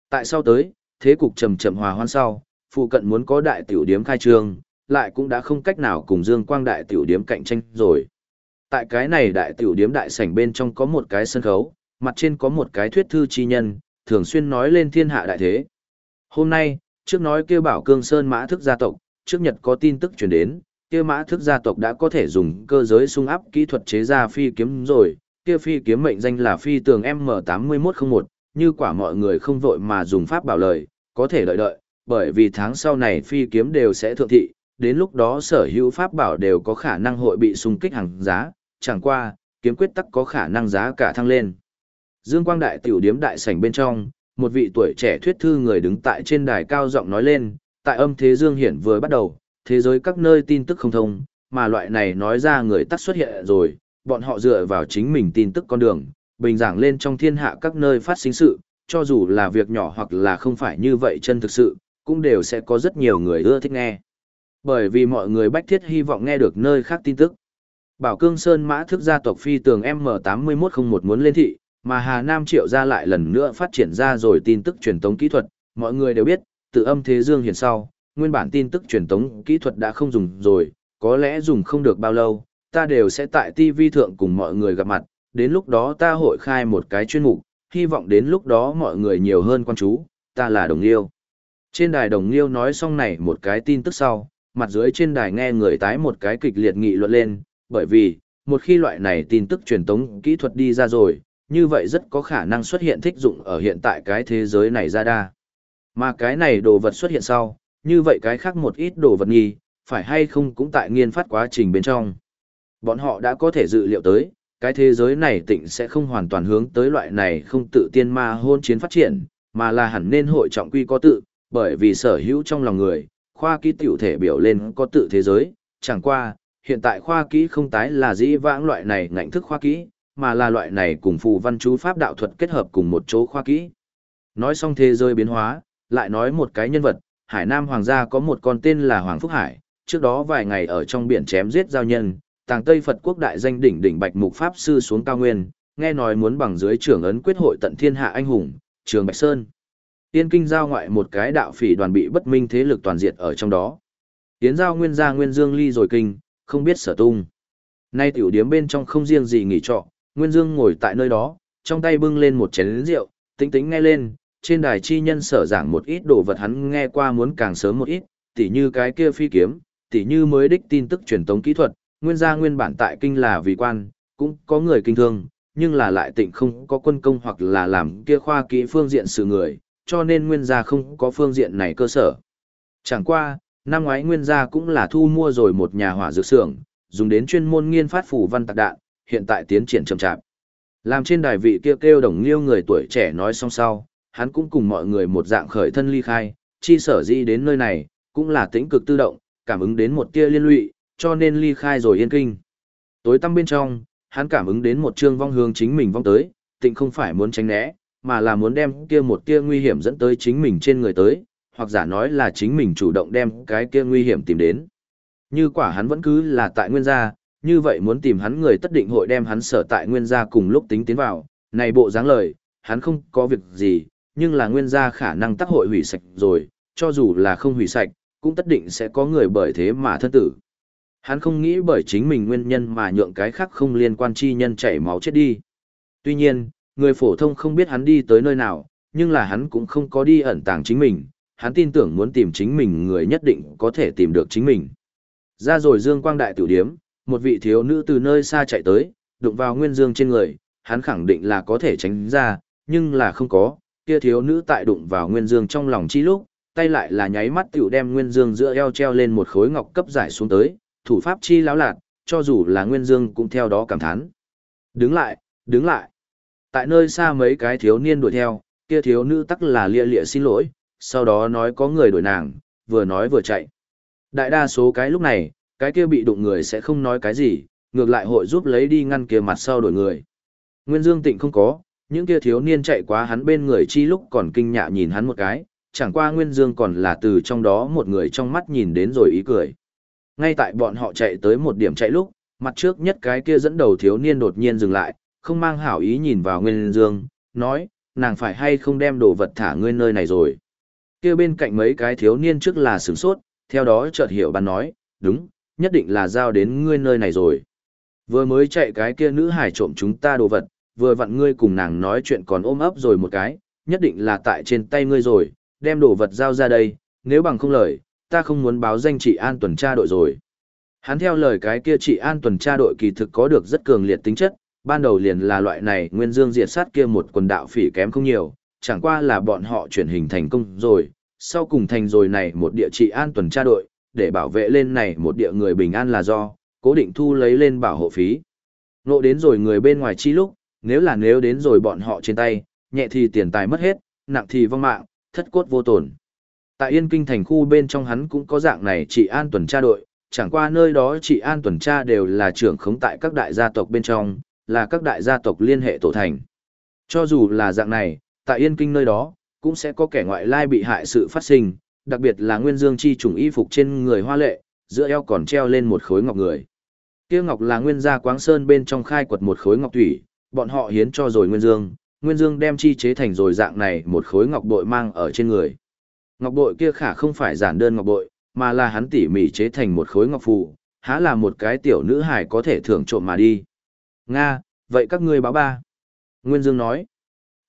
Tại sau tới, thế cục trầm trầm hòa hoan sau, phụ cận muốn có đại tiểu điếm khai trương, lại cũng đã không cách nào cùng Dương Quang đại tiểu điếm cạnh tranh rồi. Tại cái này đại tiểu điếm đại sảnh bên trong có một cái sân khấu, mặt trên có một cái thuyết thư chi nhân, thường xuyên nói lên thiên hạ đại thế. Hôm nay, trước nói kêu bảo cương sơn mã thức gia tộc, trước nhật có tin tức truyền đến, kia mã thức gia tộc đã có thể dùng cơ giới sung áp kỹ thuật chế ra phi kiếm rồi, kia phi kiếm mệnh danh là phi tường M8101, như quả mọi người không vội mà dùng pháp bảo lời, có thể đợi đợi, bởi vì tháng sau này phi kiếm đều sẽ thượng thị, đến lúc đó sở hữu pháp bảo đều có khả năng hội bị xung kích hàng giá, chẳng qua, kiếm quyết tắc có khả năng giá cả thăng lên. Dương Quang Đại tiểu điếm đại sảnh bên trong, một vị tuổi trẻ thuyết thư người đứng tại trên đài cao giọng nói lên, tại âm thế Dương Hiển vừa bắt đầu, thế giới các nơi tin tức không thông, mà loại này nói ra người tắc xuất hiện rồi, bọn họ dựa vào chính mình tin tức con đường, bình giảng lên trong thiên hạ các nơi phát sinh sự, cho dù là việc nhỏ hoặc là không phải như vậy chân thực sự, cũng đều sẽ có rất nhiều người ưa thích nghe. Bởi vì mọi người bách thiết hy vọng nghe được nơi khác tin tức. Bảo Cương Sơn mã thức gia tộc phi tường M8101 muốn lên thị, mà Hà Nam triệu ra lại lần nữa phát triển ra rồi tin tức truyền tống kỹ thuật, mọi người đều biết, tự âm thế dương hiện sau, nguyên bản tin tức truyền tống kỹ thuật đã không dùng rồi, có lẽ dùng không được bao lâu, ta đều sẽ tại TV thượng cùng mọi người gặp mặt, đến lúc đó ta hội khai một cái chuyên mục, hy vọng đến lúc đó mọi người nhiều hơn quan chú, ta là đồng liêu. Trên đài đồng liêu nói xong này một cái tin tức sau, mặt dưới trên đài nghe người tái một cái kịch liệt nghị luận lên, bởi vì, một khi loại này tin tức truyền tống kỹ thuật đi ra rồi, như vậy rất có khả năng xuất hiện thích dụng ở hiện tại cái thế giới này ra đa. Mà cái này đồ vật xuất hiện sau, như vậy cái khác một ít đồ vật nghi, phải hay không cũng tại nghiên phát quá trình bên trong. Bọn họ đã có thể dự liệu tới, cái thế giới này tịnh sẽ không hoàn toàn hướng tới loại này không tự tiên ma hôn chiến phát triển, mà là hẳn nên hội trọng quy có tự, bởi vì sở hữu trong lòng người, khoa ký tiểu thể biểu lên có tự thế giới, chẳng qua, hiện tại khoa kỹ không tái là dĩ vãng loại này ngạnh thức khoa kỹ, mà là loại này cùng phù văn chú pháp đạo thuật kết hợp cùng một chỗ khoa kỹ. Nói xong thế giới biến hóa, lại nói một cái nhân vật, Hải Nam Hoàng gia có một con tên là Hoàng Phúc Hải, trước đó vài ngày ở trong biển chém giết giao nhân, tàng Tây Phật quốc đại danh đỉnh đỉnh Bạch Mục Pháp Sư xuống cao nguyên, nghe nói muốn bằng dưới trưởng ấn quyết hội tận thiên hạ anh hùng, trường Bạch Sơn. Tiên kinh giao ngoại một cái đạo phỉ đoàn bị bất minh thế lực toàn diệt ở trong đó. Tiến giao nguyên gia nguyên dương ly rồi kinh, không biết sở tung. Nay tiểu điếm bên trong không riêng gì nghỉ trọ, Nguyên Dương ngồi tại nơi đó, trong tay bưng lên một chén rượu, tính tính nghe lên, trên đài chi nhân sở giảng một ít đồ vật hắn nghe qua muốn càng sớm một ít, tỉ như cái kia phi kiếm, tỉ như mới đích tin tức truyền tống kỹ thuật, nguyên gia nguyên bản tại kinh là vì quan, cũng có người kinh thương, nhưng là lại tịnh không có quân công hoặc là làm kia khoa kỹ phương diện sự người, cho nên nguyên gia không có phương diện này cơ sở. Chẳng qua, năm ngoái nguyên gia cũng là thu mua rồi một nhà hỏa dược xưởng, dùng đến chuyên môn nghiên phát phủ văn tạc đạn, hiện tại tiến triển chậm chạp. Làm trên đài vị kia kêu, kêu đồng liêu người tuổi trẻ nói xong sau, hắn cũng cùng mọi người một dạng khởi thân ly khai, chi sở di đến nơi này, cũng là tĩnh cực tự động, cảm ứng đến một tia liên lụy, cho nên ly khai rồi yên kinh. Tối tăm bên trong, hắn cảm ứng đến một trương vong hướng chính mình vong tới, tịnh không phải muốn tránh né, mà là muốn đem kia một tia nguy hiểm dẫn tới chính mình trên người tới, hoặc giả nói là chính mình chủ động đem cái kia nguy hiểm tìm đến. Như quả hắn vẫn cứ là tại nguyên gia, như vậy muốn tìm hắn người tất định hội đem hắn sở tại nguyên gia cùng lúc tính tiến vào, này bộ dáng lời, hắn không có việc gì, nhưng là nguyên gia khả năng tắc hội hủy sạch rồi, cho dù là không hủy sạch, cũng tất định sẽ có người bởi thế mà thân tử. Hắn không nghĩ bởi chính mình nguyên nhân mà nhượng cái khác không liên quan chi nhân chảy máu chết đi. Tuy nhiên, người phổ thông không biết hắn đi tới nơi nào, nhưng là hắn cũng không có đi ẩn tàng chính mình, hắn tin tưởng muốn tìm chính mình người nhất định có thể tìm được chính mình. Ra rồi Dương Quang Đại Tiểu Điếm, một vị thiếu nữ từ nơi xa chạy tới, đụng vào Nguyên Dương trên người, hắn khẳng định là có thể tránh ra, nhưng là không có, kia thiếu nữ tại đụng vào Nguyên Dương trong lòng chi lúc, tay lại là nháy mắt tiểu đem Nguyên Dương giữa eo treo lên một khối ngọc cấp giải xuống tới, thủ pháp chi láo lạt, cho dù là Nguyên Dương cũng theo đó cảm thán. Đứng lại, đứng lại. Tại nơi xa mấy cái thiếu niên đuổi theo, kia thiếu nữ tắc là lia lịa xin lỗi, sau đó nói có người đuổi nàng, vừa nói vừa chạy. Đại đa số cái lúc này, cái kia bị đụng người sẽ không nói cái gì, ngược lại hội giúp lấy đi ngăn kia mặt sau đổi người. Nguyên Dương Tịnh không có, những kia thiếu niên chạy quá hắn bên người chi lúc còn kinh nhạ nhìn hắn một cái, chẳng qua Nguyên Dương còn là từ trong đó một người trong mắt nhìn đến rồi ý cười. Ngay tại bọn họ chạy tới một điểm chạy lúc, mặt trước nhất cái kia dẫn đầu thiếu niên đột nhiên dừng lại, không mang hảo ý nhìn vào Nguyên Dương, nói, nàng phải hay không đem đồ vật thả ngươi nơi này rồi. Kia bên cạnh mấy cái thiếu niên trước là sửng sốt, theo đó chợt hiểu bàn nói, đúng, nhất định là giao đến ngươi nơi này rồi. Vừa mới chạy cái kia nữ hải trộm chúng ta đồ vật, vừa vặn ngươi cùng nàng nói chuyện còn ôm ấp rồi một cái, nhất định là tại trên tay ngươi rồi, đem đồ vật giao ra đây, nếu bằng không lời, ta không muốn báo danh chị an tuần tra đội rồi. Hắn theo lời cái kia chị an tuần tra đội kỳ thực có được rất cường liệt tính chất, ban đầu liền là loại này nguyên dương diệt sát kia một quần đạo phỉ kém không nhiều, chẳng qua là bọn họ chuyển hình thành công rồi, sau cùng thành rồi này một địa trị an tuần tra đội, để bảo vệ lên này một địa người bình an là do, cố định thu lấy lên bảo hộ phí. Nộ đến rồi người bên ngoài chi lúc, nếu là nếu đến rồi bọn họ trên tay, nhẹ thì tiền tài mất hết, nặng thì vong mạng, thất cốt vô tổn. Tại Yên Kinh thành khu bên trong hắn cũng có dạng này trị an tuần tra đội, chẳng qua nơi đó trị an tuần tra đều là trưởng khống tại các đại gia tộc bên trong, là các đại gia tộc liên hệ tổ thành. Cho dù là dạng này, tại Yên Kinh nơi đó, cũng sẽ có kẻ ngoại lai bị hại sự phát sinh, đặc biệt là nguyên dương chi trùng y phục trên người hoa lệ, giữa eo còn treo lên một khối ngọc người. Kia ngọc là nguyên gia quáng sơn bên trong khai quật một khối ngọc thủy, bọn họ hiến cho rồi nguyên dương, nguyên dương đem chi chế thành rồi dạng này một khối ngọc bội mang ở trên người. Ngọc bội kia khả không phải giản đơn ngọc bội, mà là hắn tỉ mỉ chế thành một khối ngọc phù, há là một cái tiểu nữ hải có thể thưởng trộm mà đi. Nga, vậy các ngươi báo ba. Nguyên Dương nói,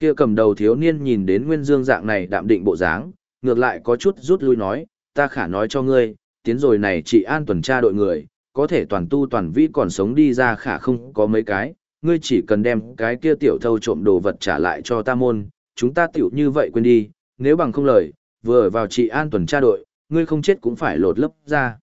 kia cầm đầu thiếu niên nhìn đến Nguyên Dương dạng này đạm định bộ dáng, ngược lại có chút rút lui nói, ta khả nói cho ngươi, tiến rồi này chỉ an tuần tra đội người, có thể toàn tu toàn vĩ còn sống đi ra khả không có mấy cái, ngươi chỉ cần đem cái kia tiểu thâu trộm đồ vật trả lại cho ta môn, chúng ta tiểu như vậy quên đi, nếu bằng không lời, vừa vào trị an tuần tra đội, ngươi không chết cũng phải lột lấp ra.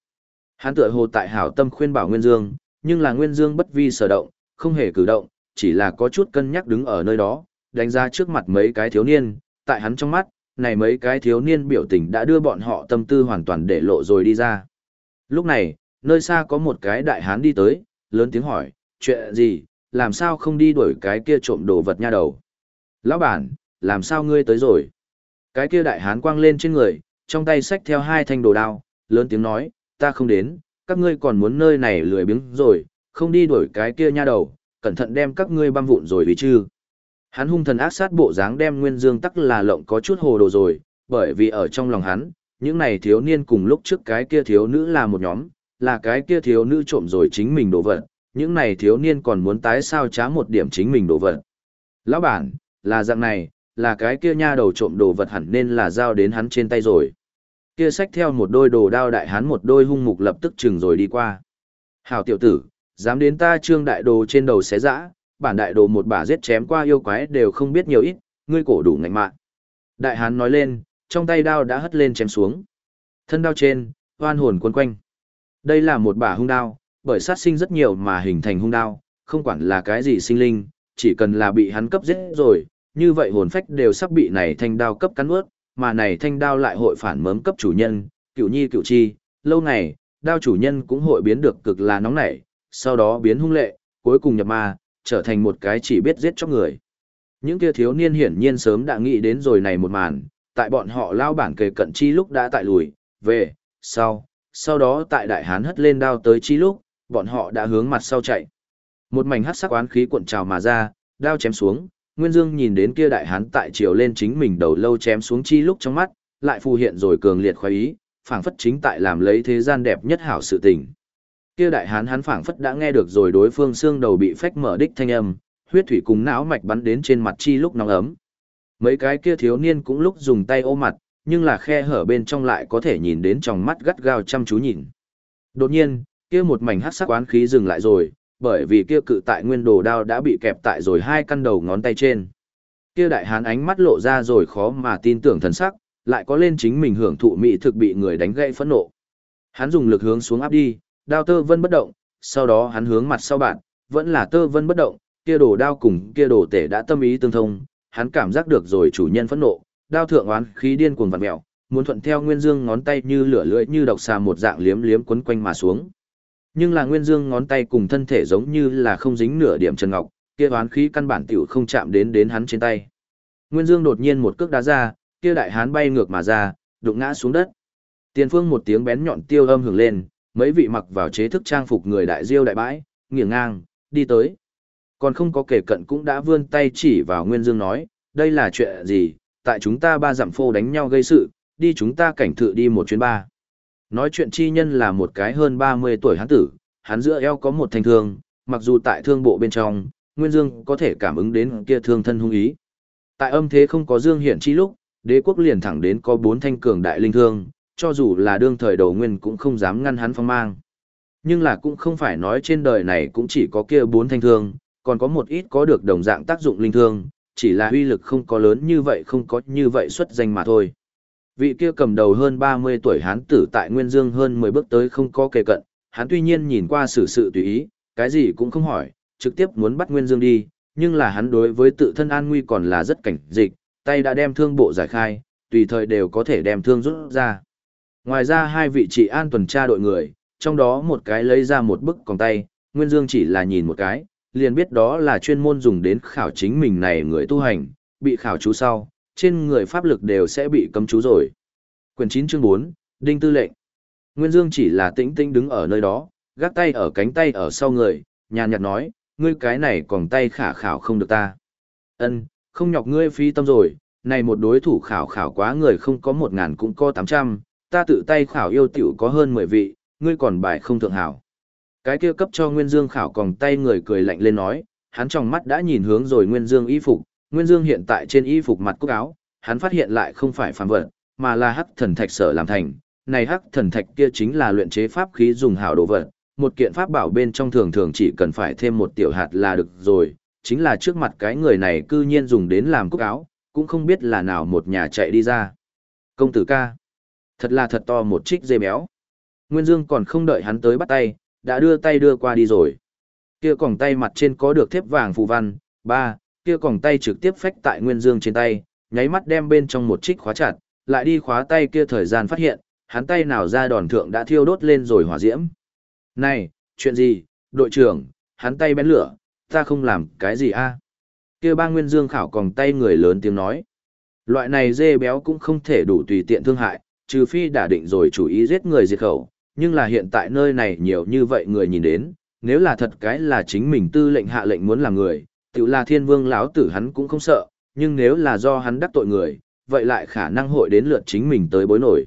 Hắn tựa hồ tại hảo tâm khuyên bảo Nguyên Dương, nhưng là Nguyên Dương bất vi sở động, không hề cử động, chỉ là có chút cân nhắc đứng ở nơi đó, đánh ra trước mặt mấy cái thiếu niên, tại hắn trong mắt, này mấy cái thiếu niên biểu tình đã đưa bọn họ tâm tư hoàn toàn để lộ rồi đi ra. Lúc này, nơi xa có một cái đại hán đi tới, lớn tiếng hỏi, chuyện gì, làm sao không đi đuổi cái kia trộm đồ vật nha đầu. Lão bản, làm sao ngươi tới rồi? Cái kia đại hán quang lên trên người, trong tay xách theo hai thanh đồ đao, lớn tiếng nói, ta không đến, các ngươi còn muốn nơi này lười biếng rồi, không đi đuổi cái kia nha đầu, cẩn thận đem các ngươi băm vụn rồi vì chứ. Hắn hung thần ác sát bộ dáng đem Nguyên Dương tắc là lộng có chút hồ đồ rồi, bởi vì ở trong lòng hắn, những này thiếu niên cùng lúc trước cái kia thiếu nữ là một nhóm, là cái kia thiếu nữ trộm rồi chính mình đồ vật, những này thiếu niên còn muốn tái sao trá một điểm chính mình đồ vật. Lão bản, là dạng này, là cái kia nha đầu trộm đồ vật hẳn nên là giao đến hắn trên tay rồi. Kia sách theo một đôi đồ đao đại hắn một đôi hung mục lập tức chừng rồi đi qua. Hảo tiểu tử, dám đến ta trương đại đồ trên đầu xé dã, bản đại đồ một bà giết chém qua yêu quái đều không biết nhiều ít, ngươi cổ đủ ngạnh mạng. Đại hán nói lên, trong tay đao đã hất lên chém xuống. Thân đao trên, oan hồn quấn quanh. Đây là một bả hung đao, bởi sát sinh rất nhiều mà hình thành hung đao, không quản là cái gì sinh linh, chỉ cần là bị hắn cấp giết rồi, như vậy hồn phách đều sắp bị này thanh đao cấp cắn ướt, mà này thanh đao lại hội phản mớm cấp chủ nhân, cựu nhi cựu chi, lâu ngày, đao chủ nhân cũng hội biến được cực là nóng nảy, sau đó biến hung lệ, cuối cùng nhập ma, trở thành một cái chỉ biết giết chóc người. Những kia thiếu niên hiển nhiên sớm đã nghĩ đến rồi này một màn, tại bọn họ lao bản kề cận chi lúc đã tại lùi, về, sau, sau đó tại đại hán hất lên đao tới chi lúc, bọn họ đã hướng mặt sau chạy. Một mảnh hắc sắc oán khí cuộn trào mà ra, đao chém xuống, Nguyên Dương nhìn đến kia đại hán tại chiều lên chính mình đầu lâu chém xuống chi lúc trong mắt, lại phù hiện rồi cường liệt khoái ý, phảng phất chính tại làm lấy thế gian đẹp nhất hảo sự tình. Kia đại hán hắn phảng phất đã nghe được rồi đối phương xương đầu bị phách mở đích thanh âm, huyết thủy cùng não mạch bắn đến trên mặt chi lúc nóng ấm. Mấy cái kia thiếu niên cũng lúc dùng tay ô mặt, nhưng là khe hở bên trong lại có thể nhìn đến trong mắt gắt gao chăm chú nhìn. Đột nhiên, kia một mảnh hắc sắc quán khí dừng lại rồi, bởi vì kia cự tại nguyên đồ đao đã bị kẹp tại rồi hai căn đầu ngón tay trên. Kia đại hán ánh mắt lộ ra rồi khó mà tin tưởng thần sắc, lại có lên chính mình hưởng thụ mỹ thực bị người đánh gãy phẫn nộ. Hắn dùng lực hướng xuống áp đi, đao tơ vân bất động, sau đó hắn hướng mặt sau bạn, vẫn là tơ vân bất động, kia đồ đao cùng kia đồ tể đã tâm ý tương thông, hắn cảm giác được rồi chủ nhân phẫn nộ, đao thượng oán khí điên cuồng vặn mèo, muốn thuận theo Nguyên Dương ngón tay như lửa lưỡi như độc xà một dạng liếm liếm quấn quanh mà xuống. Nhưng là Nguyên Dương ngón tay cùng thân thể giống như là không dính nửa điểm chân ngọc, kia oán khí căn bản tiểu không chạm đến đến hắn trên tay. Nguyên Dương đột nhiên một cước đá ra, kia đại hán bay ngược mà ra, đụng ngã xuống đất. Tiền phương một tiếng bén nhọn tiêu âm hưởng lên, mấy vị mặc vào chế thức trang phục người đại diêu đại bãi, nghiêng ngang, đi tới. Còn không có kể cận cũng đã vươn tay chỉ vào Nguyên Dương nói, đây là chuyện gì, tại chúng ta ba dặm phô đánh nhau gây sự, đi chúng ta cảnh thự đi một chuyến ba. Nói chuyện chi nhân là một cái hơn 30 tuổi hắn tử, hắn giữa eo có một thanh thương, mặc dù tại thương bộ bên trong, Nguyên Dương có thể cảm ứng đến kia thương thân hung ý. Tại âm thế không có dương hiển chi lúc, đế quốc liền thẳng đến có bốn thanh cường đại linh thương, cho dù là đương thời đầu nguyên cũng không dám ngăn hắn phong mang. Nhưng là cũng không phải nói trên đời này cũng chỉ có kia bốn thanh thương, còn có một ít có được đồng dạng tác dụng linh thương, chỉ là uy lực không có lớn như vậy không có như vậy xuất danh mà thôi. Vị kia cầm đầu hơn 30 tuổi hán tử tại Nguyên Dương hơn 10 bước tới không có kề cận, hắn tuy nhiên nhìn qua xử sự tùy ý, cái gì cũng không hỏi, trực tiếp muốn bắt Nguyên Dương đi, nhưng là hắn đối với tự thân an nguy còn là rất cảnh dịch, tay đã đem thương bộ giải khai, tùy thời đều có thể đem thương rút ra. Ngoài ra hai vị trị an tuần tra đội người, trong đó một cái lấy ra một bức còng tay, Nguyên Dương chỉ là nhìn một cái, liền biết đó là chuyên môn dùng đến khảo chính mình này người tu hành, bị khảo chú sau, trên người pháp lực đều sẽ bị cấm chú rồi. Quyển 9 chương 4, Đinh Tư lệnh. Nguyên Dương chỉ là tĩnh tĩnh đứng ở nơi đó, gác tay ở cánh tay ở sau người, nhàn nhạt nói, ngươi cái này còn tay khả khảo không được ta. Ân, không nhọc ngươi phi tâm rồi, này một đối thủ khảo khảo quá người không có một ngàn cũng có tám trăm, ta tự tay khảo yêu tiểu có hơn mười vị, ngươi còn bài không thượng hảo. Cái kia cấp cho Nguyên Dương khảo còng tay người cười lạnh lên nói, hắn trong mắt đã nhìn hướng rồi Nguyên Dương y phục, Nguyên Dương hiện tại trên y phục mặt cúc áo, hắn phát hiện lại không phải phàm vật, mà là hắc thần thạch sở làm thành, này hắc thần thạch kia chính là luyện chế pháp khí dùng hảo đồ vật, một kiện pháp bảo bên trong thường thường chỉ cần phải thêm một tiểu hạt là được rồi, chính là trước mặt cái người này cư nhiên dùng đến làm cúc áo, cũng không biết là nào một nhà chạy đi ra. Công tử ca, thật là thật to một trích dê béo. Nguyên Dương còn không đợi hắn tới bắt tay, đã đưa tay đưa qua đi rồi. Kia còng tay mặt trên có được thép vàng phù văn, ba, kia còng tay trực tiếp phách tại Nguyên Dương trên tay, nháy mắt đem bên trong một trích khóa chặt, lại đi khóa tay kia thời gian phát hiện, hắn tay nào ra đòn thượng đã thiêu đốt lên rồi hỏa diễm. Này, chuyện gì, đội trưởng, hắn tay bén lửa, ta không làm cái gì a? Kia ba Nguyên Dương khảo còng tay người lớn tiếng nói. Loại này dê béo cũng không thể đủ tùy tiện thương hại, trừ phi đã định rồi chủ ý giết người diệt khẩu, nhưng là hiện tại nơi này nhiều như vậy người nhìn đến, nếu là thật cái là chính mình tư lệnh hạ lệnh muốn làm người, tự là thiên vương lão tử hắn cũng không sợ, nhưng nếu là do hắn đắc tội người, vậy lại khả năng hội đến lượt chính mình tới bối nổi.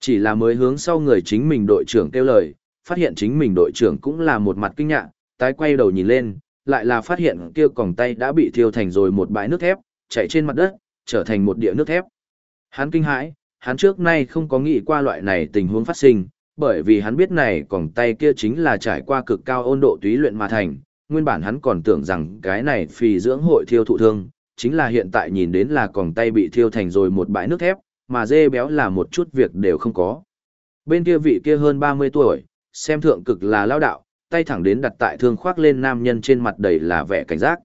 Chỉ là mới hướng sau người chính mình đội trưởng kêu lời, phát hiện chính mình đội trưởng cũng là một mặt kinh ngạc, tái quay đầu nhìn lên, lại là phát hiện kia còng tay đã bị thiêu thành rồi một bãi nước thép, chạy trên mặt đất, trở thành một địa nước thép. Hắn kinh hãi, hắn trước nay không có nghĩ qua loại này tình huống phát sinh, bởi vì hắn biết này còng tay kia chính là trải qua cực cao ôn độ túy luyện mà thành, nguyên bản hắn còn tưởng rằng cái này phì dưỡng hội thiêu thụ thương, chính là hiện tại nhìn đến là còng tay bị thiêu thành rồi một bãi nước thép, mà dê béo là một chút việc đều không có. Bên kia vị kia hơn 30 tuổi, xem thượng cực là lao đạo, tay thẳng đến đặt tại thương khoác lên nam nhân trên mặt đầy là vẻ cảnh giác.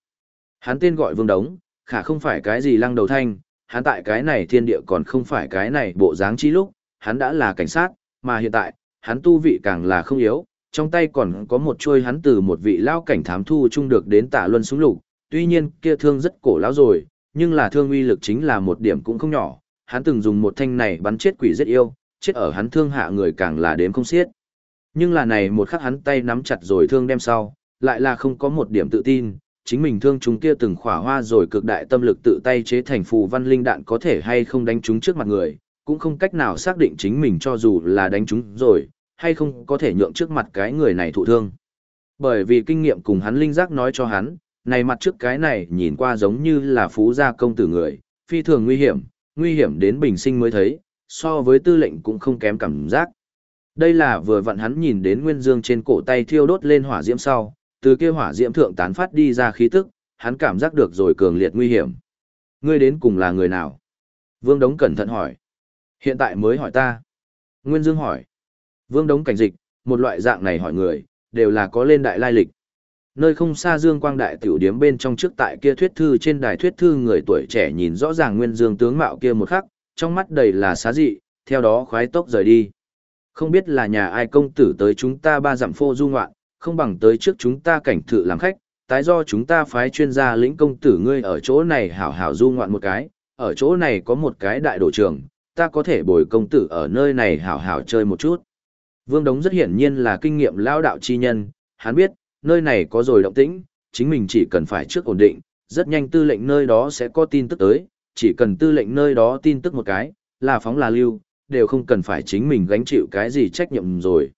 Hắn tên gọi Vương Đống, khả không phải cái gì lăng đầu thanh, hắn tại cái này thiên địa còn không phải cái này bộ dáng chi lúc, hắn đã là cảnh sát, mà hiện tại, hắn tu vị càng là không yếu, trong tay còn có một chuôi hắn từ một vị lao cảnh thám thu chung được đến tả luân súng lục, tuy nhiên kia thương rất cổ lão rồi, nhưng là thương uy lực chính là một điểm cũng không nhỏ, hắn từng dùng một thanh này bắn chết quỷ rất yêu, chết ở hắn thương hạ người càng là đếm không xiết. Nhưng là này một khắc hắn tay nắm chặt rồi thương đem sau, lại là không có một điểm tự tin, chính mình thương chúng kia từng khỏa hoa rồi cực đại tâm lực tự tay chế thành phù văn linh đạn có thể hay không đánh chúng trước mặt người, cũng không cách nào xác định chính mình cho dù là đánh chúng rồi, hay không có thể nhượng trước mặt cái người này thụ thương. Bởi vì kinh nghiệm cùng hắn linh giác nói cho hắn, này mặt trước cái này nhìn qua giống như là phú gia công tử người, phi thường nguy hiểm, nguy hiểm đến bình sinh mới thấy, so với tư lệnh cũng không kém cảm giác. Đây là vừa vặn hắn nhìn đến Nguyên Dương trên cổ tay thiêu đốt lên hỏa diễm sau, từ kia hỏa diễm thượng tán phát đi ra khí tức, hắn cảm giác được rồi cường liệt nguy hiểm. Ngươi đến cùng là người nào? Vương Đống cẩn thận hỏi. Hiện tại mới hỏi ta. Nguyên Dương hỏi. Vương Đống cảnh dịch, một loại dạng này hỏi người, đều là có lên đại lai lịch. Nơi không xa Dương Quang Đại tiểu điếm bên trong trước tại kia thuyết thư trên đài thuyết thư người tuổi trẻ nhìn rõ ràng Nguyên Dương tướng mạo kia một khắc, trong mắt đầy là xá dị, theo đó khoái tốc rời đi. Không biết là nhà ai công tử tới chúng ta ba dặm phô du ngoạn, không bằng tới trước chúng ta cảnh thự làm khách, tái do chúng ta phái chuyên gia lĩnh công tử ngươi ở chỗ này hảo hảo du ngoạn một cái, ở chỗ này có một cái đại đồ trường, ta có thể bồi công tử ở nơi này hảo hảo chơi một chút. Vương Đống rất hiển nhiên là kinh nghiệm lao đạo chi nhân, hắn biết, nơi này có rồi động tĩnh, chính mình chỉ cần phải trước ổn định, rất nhanh tư lệnh nơi đó sẽ có tin tức tới, chỉ cần tư lệnh nơi đó tin tức một cái, là phóng là lưu, đều không cần phải chính mình gánh chịu cái gì trách nhiệm rồi.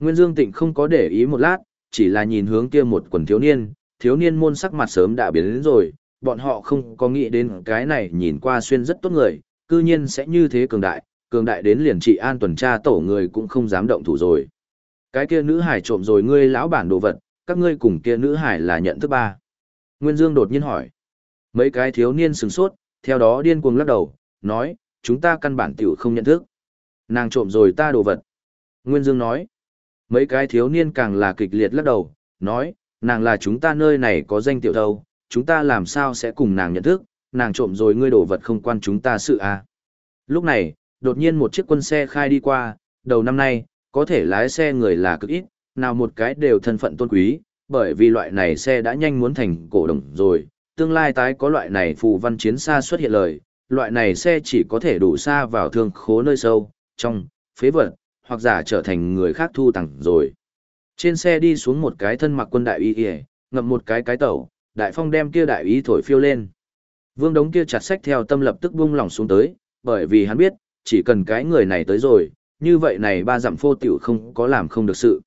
Nguyên Dương Tịnh không có để ý một lát, chỉ là nhìn hướng kia một quần thiếu niên, thiếu niên môn sắc mặt sớm đã biến đến rồi, bọn họ không có nghĩ đến cái này nhìn qua xuyên rất tốt người, cư nhiên sẽ như thế cường đại, cường đại đến liền trị an tuần tra tổ người cũng không dám động thủ rồi. Cái kia nữ hải trộm rồi ngươi lão bản đồ vật, các ngươi cùng kia nữ hải là nhận thức ba. Nguyên Dương đột nhiên hỏi. Mấy cái thiếu niên sừng sốt, theo đó điên cuồng lắc đầu, nói, chúng ta căn bản tiểu không nhận thức. Nàng trộm rồi ta đồ vật. Nguyên Dương nói. Mấy cái thiếu niên càng là kịch liệt lắc đầu, nói, nàng là chúng ta nơi này có danh tiểu thâu, chúng ta làm sao sẽ cùng nàng nhận thức, nàng trộm rồi ngươi đổ vật không quan chúng ta sự à. Lúc này, đột nhiên một chiếc quân xe khai đi qua, đầu năm nay, có thể lái xe người là cực ít, nào một cái đều thân phận tôn quý, bởi vì loại này xe đã nhanh muốn thành cổ đồng rồi, tương lai tái có loại này phù văn chiến xa xuất hiện lời, loại này xe chỉ có thể đủ xa vào thương khố nơi sâu, trong, phế vật, hoặc giả trở thành người khác thu tặng rồi. Trên xe đi xuống một cái thân mặc quân đại y y, ngậm một cái cái tẩu, đại phong đem kia đại y thổi phiêu lên. Vương đống kia chặt sách theo tâm lập tức buông lỏng xuống tới, bởi vì hắn biết, chỉ cần cái người này tới rồi, như vậy này ba dặm phô tiểu không có làm không được sự.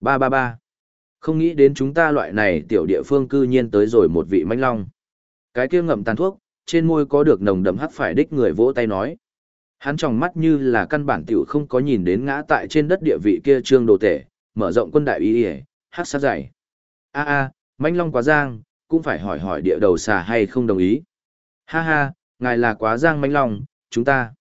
Ba ba ba. Không nghĩ đến chúng ta loại này tiểu địa phương cư nhiên tới rồi một vị manh long. Cái kia ngậm tàn thuốc, trên môi có được nồng đậm hắc phải đích người vỗ tay nói. Hắn trong mắt như là căn bản tiểu không có nhìn đến ngã tại trên đất địa vị kia trương đồ tể, mở rộng quân đại ý ỉa, hát sát dày. a a manh long quá giang, cũng phải hỏi hỏi địa đầu xà hay không đồng ý. Ha ha, ngài là quá giang manh long, chúng ta.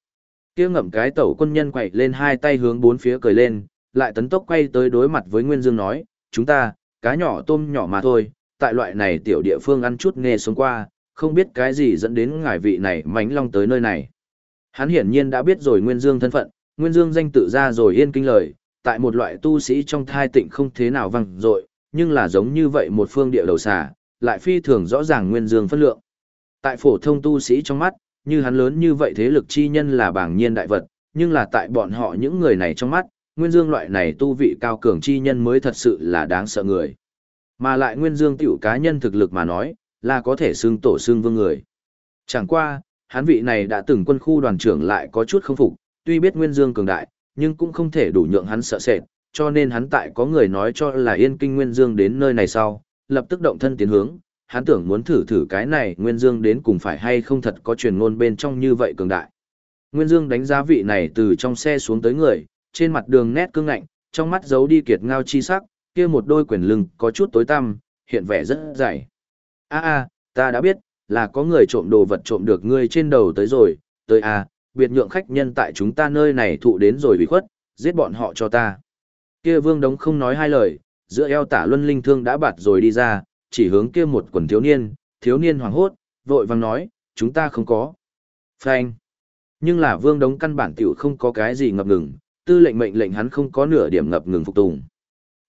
Kia ngậm cái tẩu quân nhân quậy lên hai tay hướng bốn phía cười lên, lại tấn tốc quay tới đối mặt với Nguyên Dương nói, chúng ta, cá nhỏ tôm nhỏ mà thôi, tại loại này tiểu địa phương ăn chút nghe xuống qua, không biết cái gì dẫn đến ngài vị này mánh long tới nơi này. Hắn hiển nhiên đã biết rồi Nguyên Dương thân phận, Nguyên Dương danh tự ra rồi yên kinh lời, tại một loại tu sĩ trong thai tịnh không thế nào văng dội, nhưng là giống như vậy một phương địa đầu xà, lại phi thường rõ ràng Nguyên Dương phân lượng. Tại phổ thông tu sĩ trong mắt, như hắn lớn như vậy thế lực chi nhân là bảng nhiên đại vật, nhưng là tại bọn họ những người này trong mắt, Nguyên Dương loại này tu vị cao cường chi nhân mới thật sự là đáng sợ người. Mà lại Nguyên Dương tiểu cá nhân thực lực mà nói, là có thể xưng tổ xưng vương người. Chẳng qua, hắn vị này đã từng quân khu đoàn trưởng lại có chút không phục, tuy biết Nguyên Dương cường đại, nhưng cũng không thể đủ nhượng hắn sợ sệt, cho nên hắn tại có người nói cho là Yên Kinh Nguyên Dương đến nơi này sau, lập tức động thân tiến hướng, hắn tưởng muốn thử thử cái này Nguyên Dương đến cùng phải hay không thật có truyền ngôn bên trong như vậy cường đại. Nguyên Dương đánh giá vị này từ trong xe xuống tới người, trên mặt đường nét cương ngạnh, trong mắt giấu đi kiệt ngao chi sắc, kia một đôi quyền lưng có chút tối tăm, hiện vẻ rất dày. A a, ta đã biết, là có người trộm đồ vật trộm được ngươi trên đầu tới rồi, tới à, biệt nhượng khách nhân tại chúng ta nơi này thụ đến rồi bị khuất, giết bọn họ cho ta. Kia vương đống không nói hai lời, giữa eo tả luân linh thương đã bạt rồi đi ra, chỉ hướng kia một quần thiếu niên, thiếu niên hoảng hốt, vội vàng nói, chúng ta không có. Phanh. Nhưng là vương đống căn bản tiểu không có cái gì ngập ngừng, tư lệnh mệnh lệnh hắn không có nửa điểm ngập ngừng phục tùng.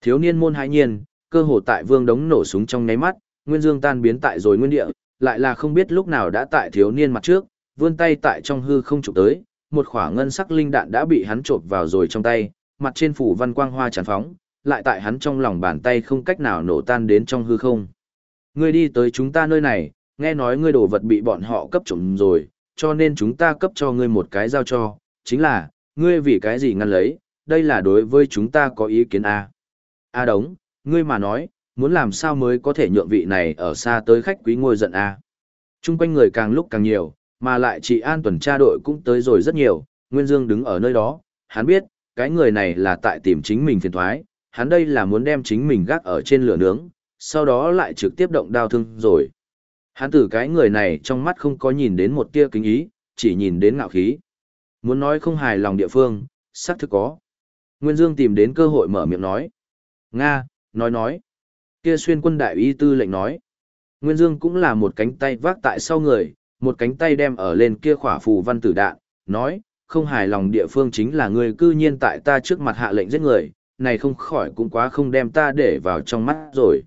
Thiếu niên môn hãi nhiên, cơ hồ tại vương đống nổ súng trong nháy mắt, nguyên dương tan biến tại rồi nguyên địa, lại là không biết lúc nào đã tại thiếu niên mặt trước, vươn tay tại trong hư không chụp tới, một khỏa ngân sắc linh đạn đã bị hắn chộp vào rồi trong tay, mặt trên phủ văn quang hoa tràn phóng, lại tại hắn trong lòng bàn tay không cách nào nổ tan đến trong hư không. Ngươi đi tới chúng ta nơi này, nghe nói ngươi đồ vật bị bọn họ cấp trộm rồi, cho nên chúng ta cấp cho ngươi một cái giao cho, chính là, ngươi vì cái gì ngăn lấy, đây là đối với chúng ta có ý kiến A. A đống, ngươi mà nói, muốn làm sao mới có thể nhượng vị này ở xa tới khách quý ngôi giận A. Trung quanh người càng lúc càng nhiều, mà lại chị an tuần tra đội cũng tới rồi rất nhiều, Nguyên Dương đứng ở nơi đó, hắn biết, cái người này là tại tìm chính mình phiền thoái, hắn đây là muốn đem chính mình gác ở trên lửa nướng, sau đó lại trực tiếp động đao thương rồi. Hắn từ cái người này trong mắt không có nhìn đến một tia kính ý, chỉ nhìn đến ngạo khí. Muốn nói không hài lòng địa phương, xác thực có. Nguyên Dương tìm đến cơ hội mở miệng nói. Nga, nói nói. Kia xuyên quân đại y tư lệnh nói. Nguyên Dương cũng là một cánh tay vác tại sau người, một cánh tay đem ở lên kia khỏa phù văn tử đạn, nói, không hài lòng địa phương chính là người cư nhiên tại ta trước mặt hạ lệnh giết người, này không khỏi cũng quá không đem ta để vào trong mắt rồi.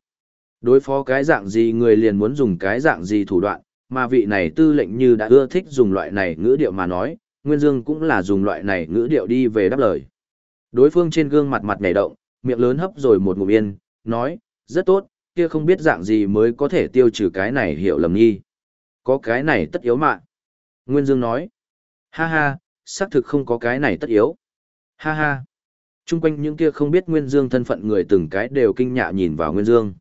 Đối phó cái dạng gì người liền muốn dùng cái dạng gì thủ đoạn, mà vị này tư lệnh như đã ưa thích dùng loại này ngữ điệu mà nói, Nguyên Dương cũng là dùng loại này ngữ điệu đi về đáp lời. Đối phương trên gương mặt mặt nhảy động, miệng lớn hấp rồi một ngụm yên, nói, rất tốt, kia không biết dạng gì mới có thể tiêu trừ cái này hiểu lầm nghi. Có cái này tất yếu mạng. Nguyên Dương nói, ha ha, xác thực không có cái này tất yếu. Ha ha. Trung quanh những kia không biết Nguyên Dương thân phận người từng cái đều kinh nhạ nhìn vào Nguyên Dương.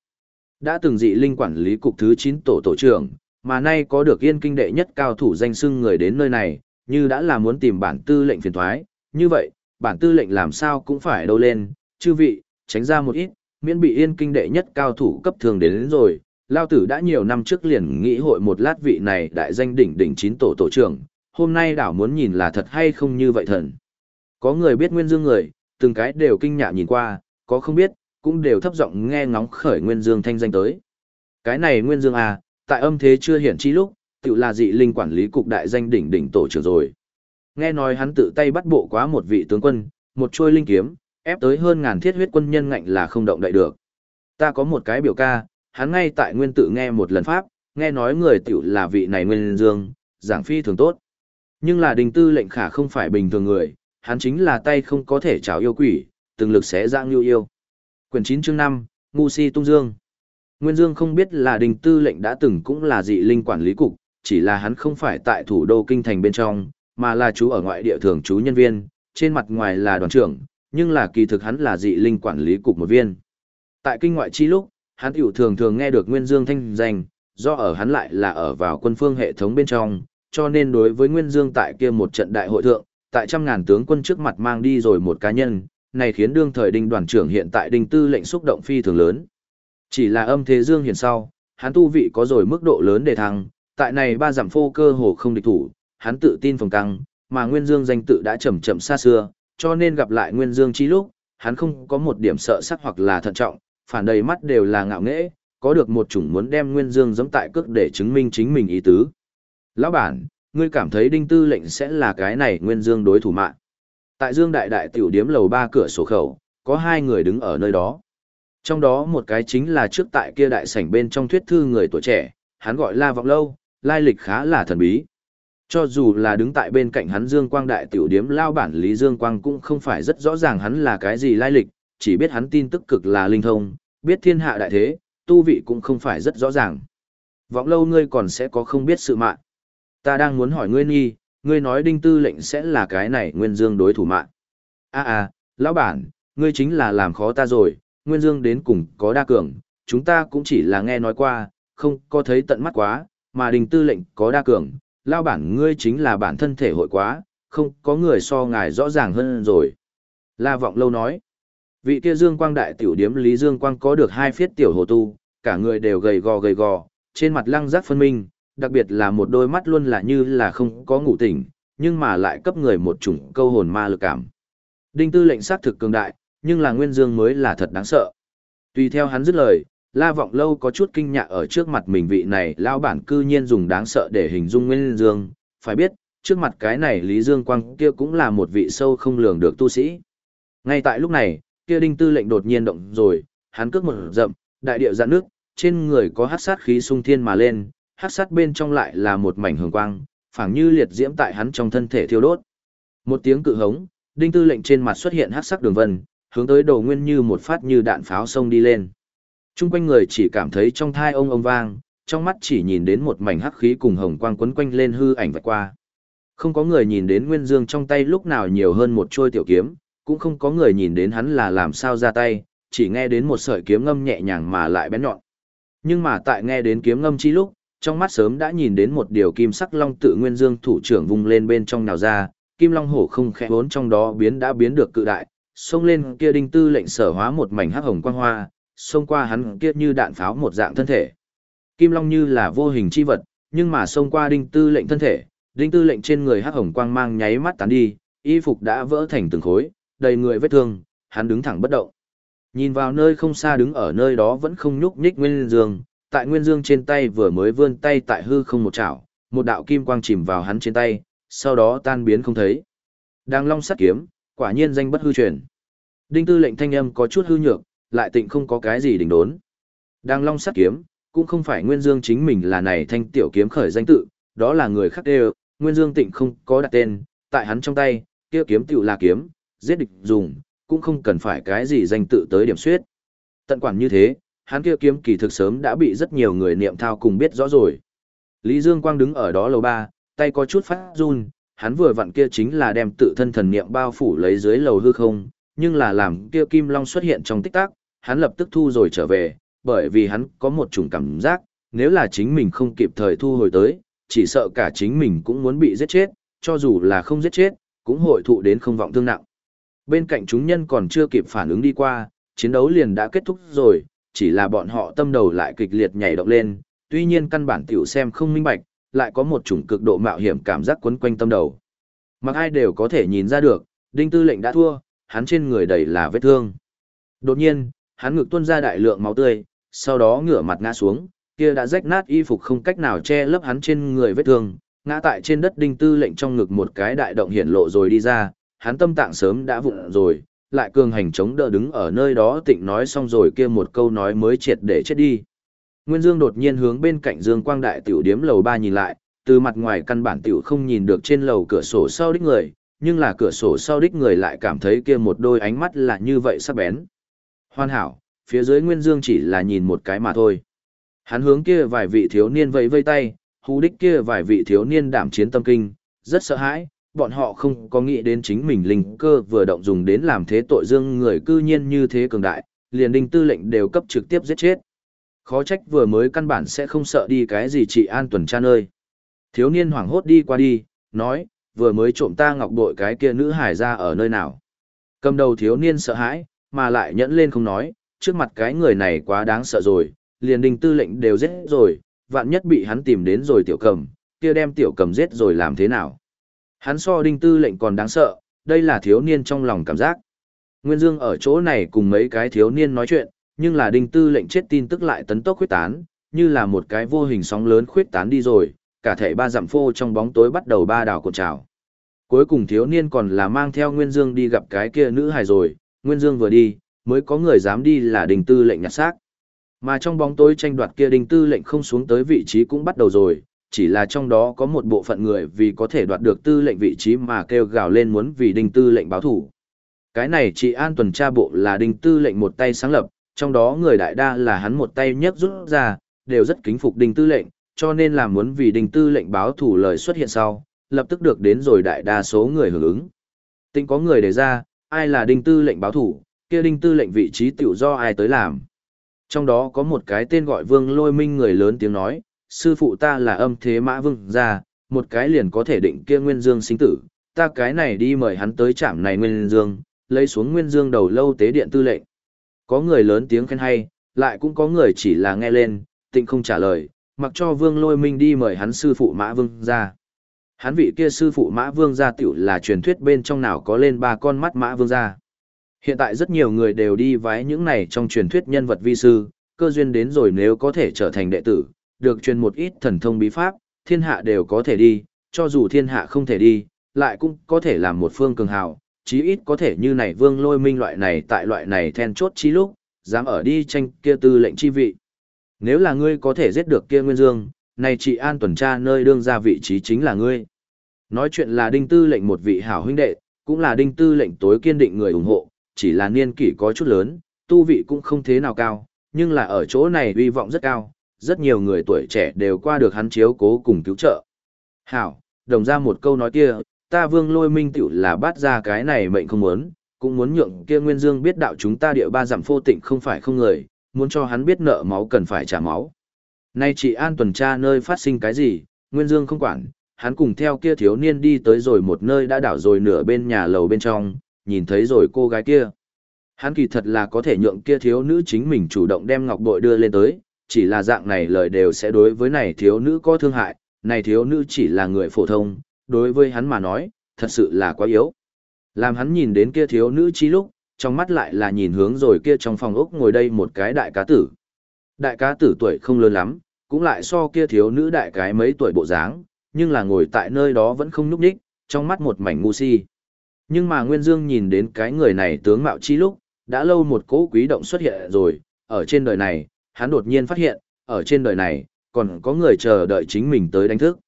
Đã từng dị linh quản lý cục thứ 9 tổ tổ trưởng, mà nay có được yên kinh đệ nhất cao thủ danh xưng người đến nơi này, như đã là muốn tìm bản tư lệnh phiền thoái, như vậy, bản tư lệnh làm sao cũng phải đâu lên, chư vị, tránh ra một ít, miễn bị yên kinh đệ nhất cao thủ cấp thường đến, đến rồi. Lao tử đã nhiều năm trước liền nghĩ hội một lát vị này đại danh đỉnh đỉnh chín tổ tổ trưởng, hôm nay đảo muốn nhìn là thật hay không như vậy thần. Có người biết nguyên dương người, từng cái đều kinh nhạ nhìn qua, có không biết, cũng đều thấp giọng nghe ngóng khởi nguyên dương thanh danh tới. Cái này nguyên dương à, tại âm thế chưa hiển chi lúc, tự là dị linh quản lý cục đại danh đỉnh đỉnh tổ trưởng rồi. Nghe nói hắn tự tay bắt bộ quá một vị tướng quân, một chuôi linh kiếm, ép tới hơn ngàn thiết huyết quân nhân ngạnh là không động đậy được. Ta có một cái biểu ca, hắn ngay tại nguyên tự nghe một lần pháp, nghe nói người tiểu là vị này nguyên dương, giảng phi thường tốt. Nhưng là đình tư lệnh khả không phải bình thường người, hắn chính là tay không có thể trào yêu quỷ, từng lực sẽ dạng yêu yêu. Quyển 9 chương 5, Ngu Si Tung Dương Nguyên Dương không biết là đình tư lệnh đã từng cũng là dị linh quản lý cục, chỉ là hắn không phải tại thủ đô kinh thành bên trong, mà là chú ở ngoại địa thường chú nhân viên, trên mặt ngoài là đoàn trưởng, nhưng là kỳ thực hắn là dị linh quản lý cục một viên. Tại kinh ngoại chi lúc, hắn tiểu thường thường nghe được Nguyên Dương thanh danh, do ở hắn lại là ở vào quân phương hệ thống bên trong, cho nên đối với Nguyên Dương tại kia một trận đại hội thượng, tại trăm ngàn tướng quân trước mặt mang đi rồi một cá nhân, này khiến đương thời đinh đoàn trưởng hiện tại đinh tư lệnh xúc động phi thường lớn. Chỉ là âm thế dương hiện sau, hắn tu vị có rồi mức độ lớn để thăng, tại này ba giảm phô cơ hồ không địch thủ, hắn tự tin phòng căng, mà Nguyên Dương danh tự đã chậm chậm xa xưa, cho nên gặp lại Nguyên Dương Chí lúc, hắn không có một điểm sợ sắc hoặc là thận trọng, phản đầy mắt đều là ngạo nghễ, có được một chủng muốn đem Nguyên Dương giống tại cước để chứng minh chính mình ý tứ. Lão bản, ngươi cảm thấy đinh tư lệnh sẽ là cái này Nguyên Dương đối thủ mạng. Tại Dương Đại Đại tiểu điếm lầu ba cửa sổ khẩu, có hai người đứng ở nơi đó. Trong đó một cái chính là trước tại kia đại sảnh bên trong thuyết thư người tuổi trẻ, hắn gọi La Vọng Lâu, lai lịch khá là thần bí. Cho dù là đứng tại bên cạnh hắn Dương Quang đại tiểu điếm lao bản Lý Dương Quang cũng không phải rất rõ ràng hắn là cái gì lai lịch, chỉ biết hắn tin tức cực là linh thông, biết thiên hạ đại thế, tu vị cũng không phải rất rõ ràng. Vọng lâu ngươi còn sẽ có không biết sự mạng. Ta đang muốn hỏi ngươi nghi, ngươi nói đinh tư lệnh sẽ là cái này nguyên dương đối thủ mạng. a à, à, lão bản, ngươi chính là làm khó ta rồi, nguyên dương đến cùng có đa cường, chúng ta cũng chỉ là nghe nói qua, không có thấy tận mắt quá, mà đinh tư lệnh có đa cường, lao bản ngươi chính là bản thân thể hội quá, không có người so ngài rõ ràng hơn rồi. La Vọng Lâu nói, vị kia Dương Quang đại tiểu điếm Lý Dương Quang có được hai phiết tiểu hồ tu, cả người đều gầy gò gầy gò, trên mặt lăng giác phân minh, đặc biệt là một đôi mắt luôn là như là không có ngủ tỉnh, nhưng mà lại cấp người một chủng câu hồn ma lực cảm. Đinh tư lệnh sát thực cường đại, nhưng là Nguyên Dương mới là thật đáng sợ. Tùy theo hắn dứt lời, La Vọng Lâu có chút kinh ngạc ở trước mặt mình vị này lao bản cư nhiên dùng đáng sợ để hình dung Nguyên Dương, phải biết, trước mặt cái này Lý Dương Quang kia cũng là một vị sâu không lường được tu sĩ. Ngay tại lúc này, kia đinh tư lệnh đột nhiên động rồi, hắn cước một rậm, đại địa dạn nước, trên người có hát sát khí sung thiên mà lên, hát sát bên trong lại là một mảnh hường quang, phảng như liệt diễm tại hắn trong thân thể thiêu đốt. Một tiếng cự hống, đinh tư lệnh trên mặt xuất hiện hát sắc đường vân, hướng tới đầu nguyên như một phát như đạn pháo sông đi lên. Trung quanh người chỉ cảm thấy trong thai ông ông vang, trong mắt chỉ nhìn đến một mảnh hắc khí cùng hồng quang quấn quanh lên hư ảnh vạch qua. Không có người nhìn đến Nguyên Dương trong tay lúc nào nhiều hơn một trôi tiểu kiếm, cũng không có người nhìn đến hắn là làm sao ra tay, chỉ nghe đến một sợi kiếm ngâm nhẹ nhàng mà lại bén nhọn. Nhưng mà tại nghe đến kiếm ngâm chi lúc, trong mắt sớm đã nhìn đến một điều kim sắc long tự Nguyên Dương thủ trưởng vung lên bên trong nào ra, kim long hổ không khẽ vốn trong đó biến đã biến được cự đại, xông lên kia đinh tư lệnh sở hóa một mảnh hắc hồng quang hoa, xông qua hắn kia như đạn pháo một dạng thân thể. Kim Long như là vô hình chi vật, nhưng mà xông qua đinh tư lệnh thân thể, đinh tư lệnh trên người hắc hồng quang mang nháy mắt tán đi, y phục đã vỡ thành từng khối, đầy người vết thương, hắn đứng thẳng bất động. Nhìn vào nơi không xa đứng ở nơi đó vẫn không nhúc nhích Nguyên Dương, tại Nguyên Dương trên tay vừa mới vươn tay tại hư không một chảo, một đạo kim quang chìm vào hắn trên tay, sau đó tan biến không thấy. Đang long sắt kiếm, quả nhiên danh bất hư truyền. Đinh tư lệnh thanh âm có chút hư nhược, lại tịnh không có cái gì đỉnh đốn. Đang long sắt kiếm, cũng không phải Nguyên Dương chính mình là này thanh tiểu kiếm khởi danh tự, đó là người khác đều, Nguyên Dương tịnh không có đặt tên, tại hắn trong tay, kia kiếm tiểu là kiếm, giết địch dùng, cũng không cần phải cái gì danh tự tới điểm suyết. Tận quản như thế, hắn kia kiếm kỳ thực sớm đã bị rất nhiều người niệm thao cùng biết rõ rồi. Lý Dương Quang đứng ở đó lầu ba, tay có chút phát run, hắn vừa vặn kia chính là đem tự thân thần niệm bao phủ lấy dưới lầu hư không, nhưng là làm kia kim long xuất hiện trong tích tắc, hắn lập tức thu rồi trở về, bởi vì hắn có một chủng cảm giác, nếu là chính mình không kịp thời thu hồi tới, chỉ sợ cả chính mình cũng muốn bị giết chết, cho dù là không giết chết, cũng hội thụ đến không vọng thương nặng. Bên cạnh chúng nhân còn chưa kịp phản ứng đi qua, chiến đấu liền đã kết thúc rồi, chỉ là bọn họ tâm đầu lại kịch liệt nhảy động lên, tuy nhiên căn bản tiểu xem không minh bạch, lại có một chủng cực độ mạo hiểm cảm giác quấn quanh tâm đầu. Mặc ai đều có thể nhìn ra được, đinh tư lệnh đã thua, hắn trên người đầy là vết thương. Đột nhiên, hắn ngực tuôn ra đại lượng máu tươi, sau đó ngửa mặt ngã xuống, kia đã rách nát y phục không cách nào che lấp hắn trên người vết thương, ngã tại trên đất đinh tư lệnh trong ngực một cái đại động hiển lộ rồi đi ra, hắn tâm tạng sớm đã vụn rồi, lại cường hành chống đỡ đứng ở nơi đó tịnh nói xong rồi kia một câu nói mới triệt để chết đi. Nguyên Dương đột nhiên hướng bên cạnh Dương Quang Đại tiểu điếm lầu ba nhìn lại, từ mặt ngoài căn bản tiểu không nhìn được trên lầu cửa sổ sau đích người, nhưng là cửa sổ sau đích người lại cảm thấy kia một đôi ánh mắt là như vậy sắc bén. Hoàn hảo, phía dưới Nguyên Dương chỉ là nhìn một cái mà thôi. Hắn hướng kia vài vị thiếu niên vẫy vây tay, hú đích kia vài vị thiếu niên đảm chiến tâm kinh, rất sợ hãi, bọn họ không có nghĩ đến chính mình linh cơ vừa động dùng đến làm thế tội dương người cư nhiên như thế cường đại, liền đinh tư lệnh đều cấp trực tiếp giết chết. Khó trách vừa mới căn bản sẽ không sợ đi cái gì chị an tuần tra nơi. Thiếu niên hoảng hốt đi qua đi, nói, vừa mới trộm ta ngọc bội cái kia nữ hải ra ở nơi nào. Cầm đầu thiếu niên sợ hãi, mà lại nhẫn lên không nói, trước mặt cái người này quá đáng sợ rồi, liền đình tư lệnh đều giết rồi, vạn nhất bị hắn tìm đến rồi tiểu cầm, kia đem tiểu cầm giết rồi làm thế nào. Hắn so đinh tư lệnh còn đáng sợ, đây là thiếu niên trong lòng cảm giác. Nguyên Dương ở chỗ này cùng mấy cái thiếu niên nói chuyện, nhưng là đinh tư lệnh chết tin tức lại tấn tốc khuyết tán, như là một cái vô hình sóng lớn khuyết tán đi rồi, cả thể ba dặm phô trong bóng tối bắt đầu ba đảo cột trào. Cuối cùng thiếu niên còn là mang theo Nguyên Dương đi gặp cái kia nữ hài rồi, Nguyên Dương vừa đi, mới có người dám đi là đình tư lệnh nhặt xác. Mà trong bóng tối tranh đoạt kia đình tư lệnh không xuống tới vị trí cũng bắt đầu rồi, chỉ là trong đó có một bộ phận người vì có thể đoạt được tư lệnh vị trí mà kêu gào lên muốn vì đình tư lệnh báo thủ. Cái này chỉ an tuần tra bộ là đình tư lệnh một tay sáng lập, trong đó người đại đa là hắn một tay nhấc rút ra, đều rất kính phục đình tư lệnh, cho nên là muốn vì đình tư lệnh báo thủ lời xuất hiện sau, lập tức được đến rồi đại đa số người hưởng ứng. Tính có người đề ra, ai là đinh tư lệnh báo thủ, kia đinh tư lệnh vị trí tiểu do ai tới làm. Trong đó có một cái tên gọi vương lôi minh người lớn tiếng nói, sư phụ ta là âm thế mã vương ra, một cái liền có thể định kia nguyên dương sinh tử, ta cái này đi mời hắn tới trạm này nguyên dương, lấy xuống nguyên dương đầu lâu tế điện tư lệnh. Có người lớn tiếng khen hay, lại cũng có người chỉ là nghe lên, tịnh không trả lời, mặc cho vương lôi minh đi mời hắn sư phụ mã vương ra. Hắn vị kia sư phụ mã vương gia tiểu là truyền thuyết bên trong nào có lên ba con mắt mã vương gia. Hiện tại rất nhiều người đều đi vái những này trong truyền thuyết nhân vật vi sư, cơ duyên đến rồi nếu có thể trở thành đệ tử, được truyền một ít thần thông bí pháp, thiên hạ đều có thể đi, cho dù thiên hạ không thể đi, lại cũng có thể làm một phương cường hào, chí ít có thể như này vương lôi minh loại này tại loại này then chốt chi lúc, dám ở đi tranh kia tư lệnh chi vị. Nếu là ngươi có thể giết được kia Nguyên Dương, này chị an tuần tra nơi đương ra vị trí chính là ngươi. Nói chuyện là đinh tư lệnh một vị hảo huynh đệ, cũng là đinh tư lệnh tối kiên định người ủng hộ, chỉ là niên kỷ có chút lớn, tu vị cũng không thế nào cao, nhưng là ở chỗ này uy vọng rất cao, rất nhiều người tuổi trẻ đều qua được hắn chiếu cố cùng cứu trợ. Hảo, đồng ra một câu nói kia, ta vương lôi minh tiểu là bắt ra cái này mệnh không muốn, cũng muốn nhượng kia Nguyên Dương biết đạo chúng ta địa ba giảm phô tịnh không phải không người, muốn cho hắn biết nợ máu cần phải trả máu. Nay chị an tuần tra nơi phát sinh cái gì, Nguyên Dương không quản, hắn cùng theo kia thiếu niên đi tới rồi một nơi đã đảo rồi nửa bên nhà lầu bên trong, nhìn thấy rồi cô gái kia. Hắn kỳ thật là có thể nhượng kia thiếu nữ chính mình chủ động đem ngọc bội đưa lên tới, chỉ là dạng này lời đều sẽ đối với này thiếu nữ có thương hại, này thiếu nữ chỉ là người phổ thông, đối với hắn mà nói, thật sự là quá yếu. Làm hắn nhìn đến kia thiếu nữ chi lúc, trong mắt lại là nhìn hướng rồi kia trong phòng ốc ngồi đây một cái đại cá tử. Đại cá tử tuổi không lớn lắm, cũng lại so kia thiếu nữ đại cái mấy tuổi bộ dáng, nhưng là ngồi tại nơi đó vẫn không nhúc nhích, trong mắt một mảnh ngu si. Nhưng mà Nguyên Dương nhìn đến cái người này tướng mạo chi lúc, đã lâu một cố quý động xuất hiện rồi, ở trên đời này, hắn đột nhiên phát hiện, ở trên đời này, còn có người chờ đợi chính mình tới đánh thức.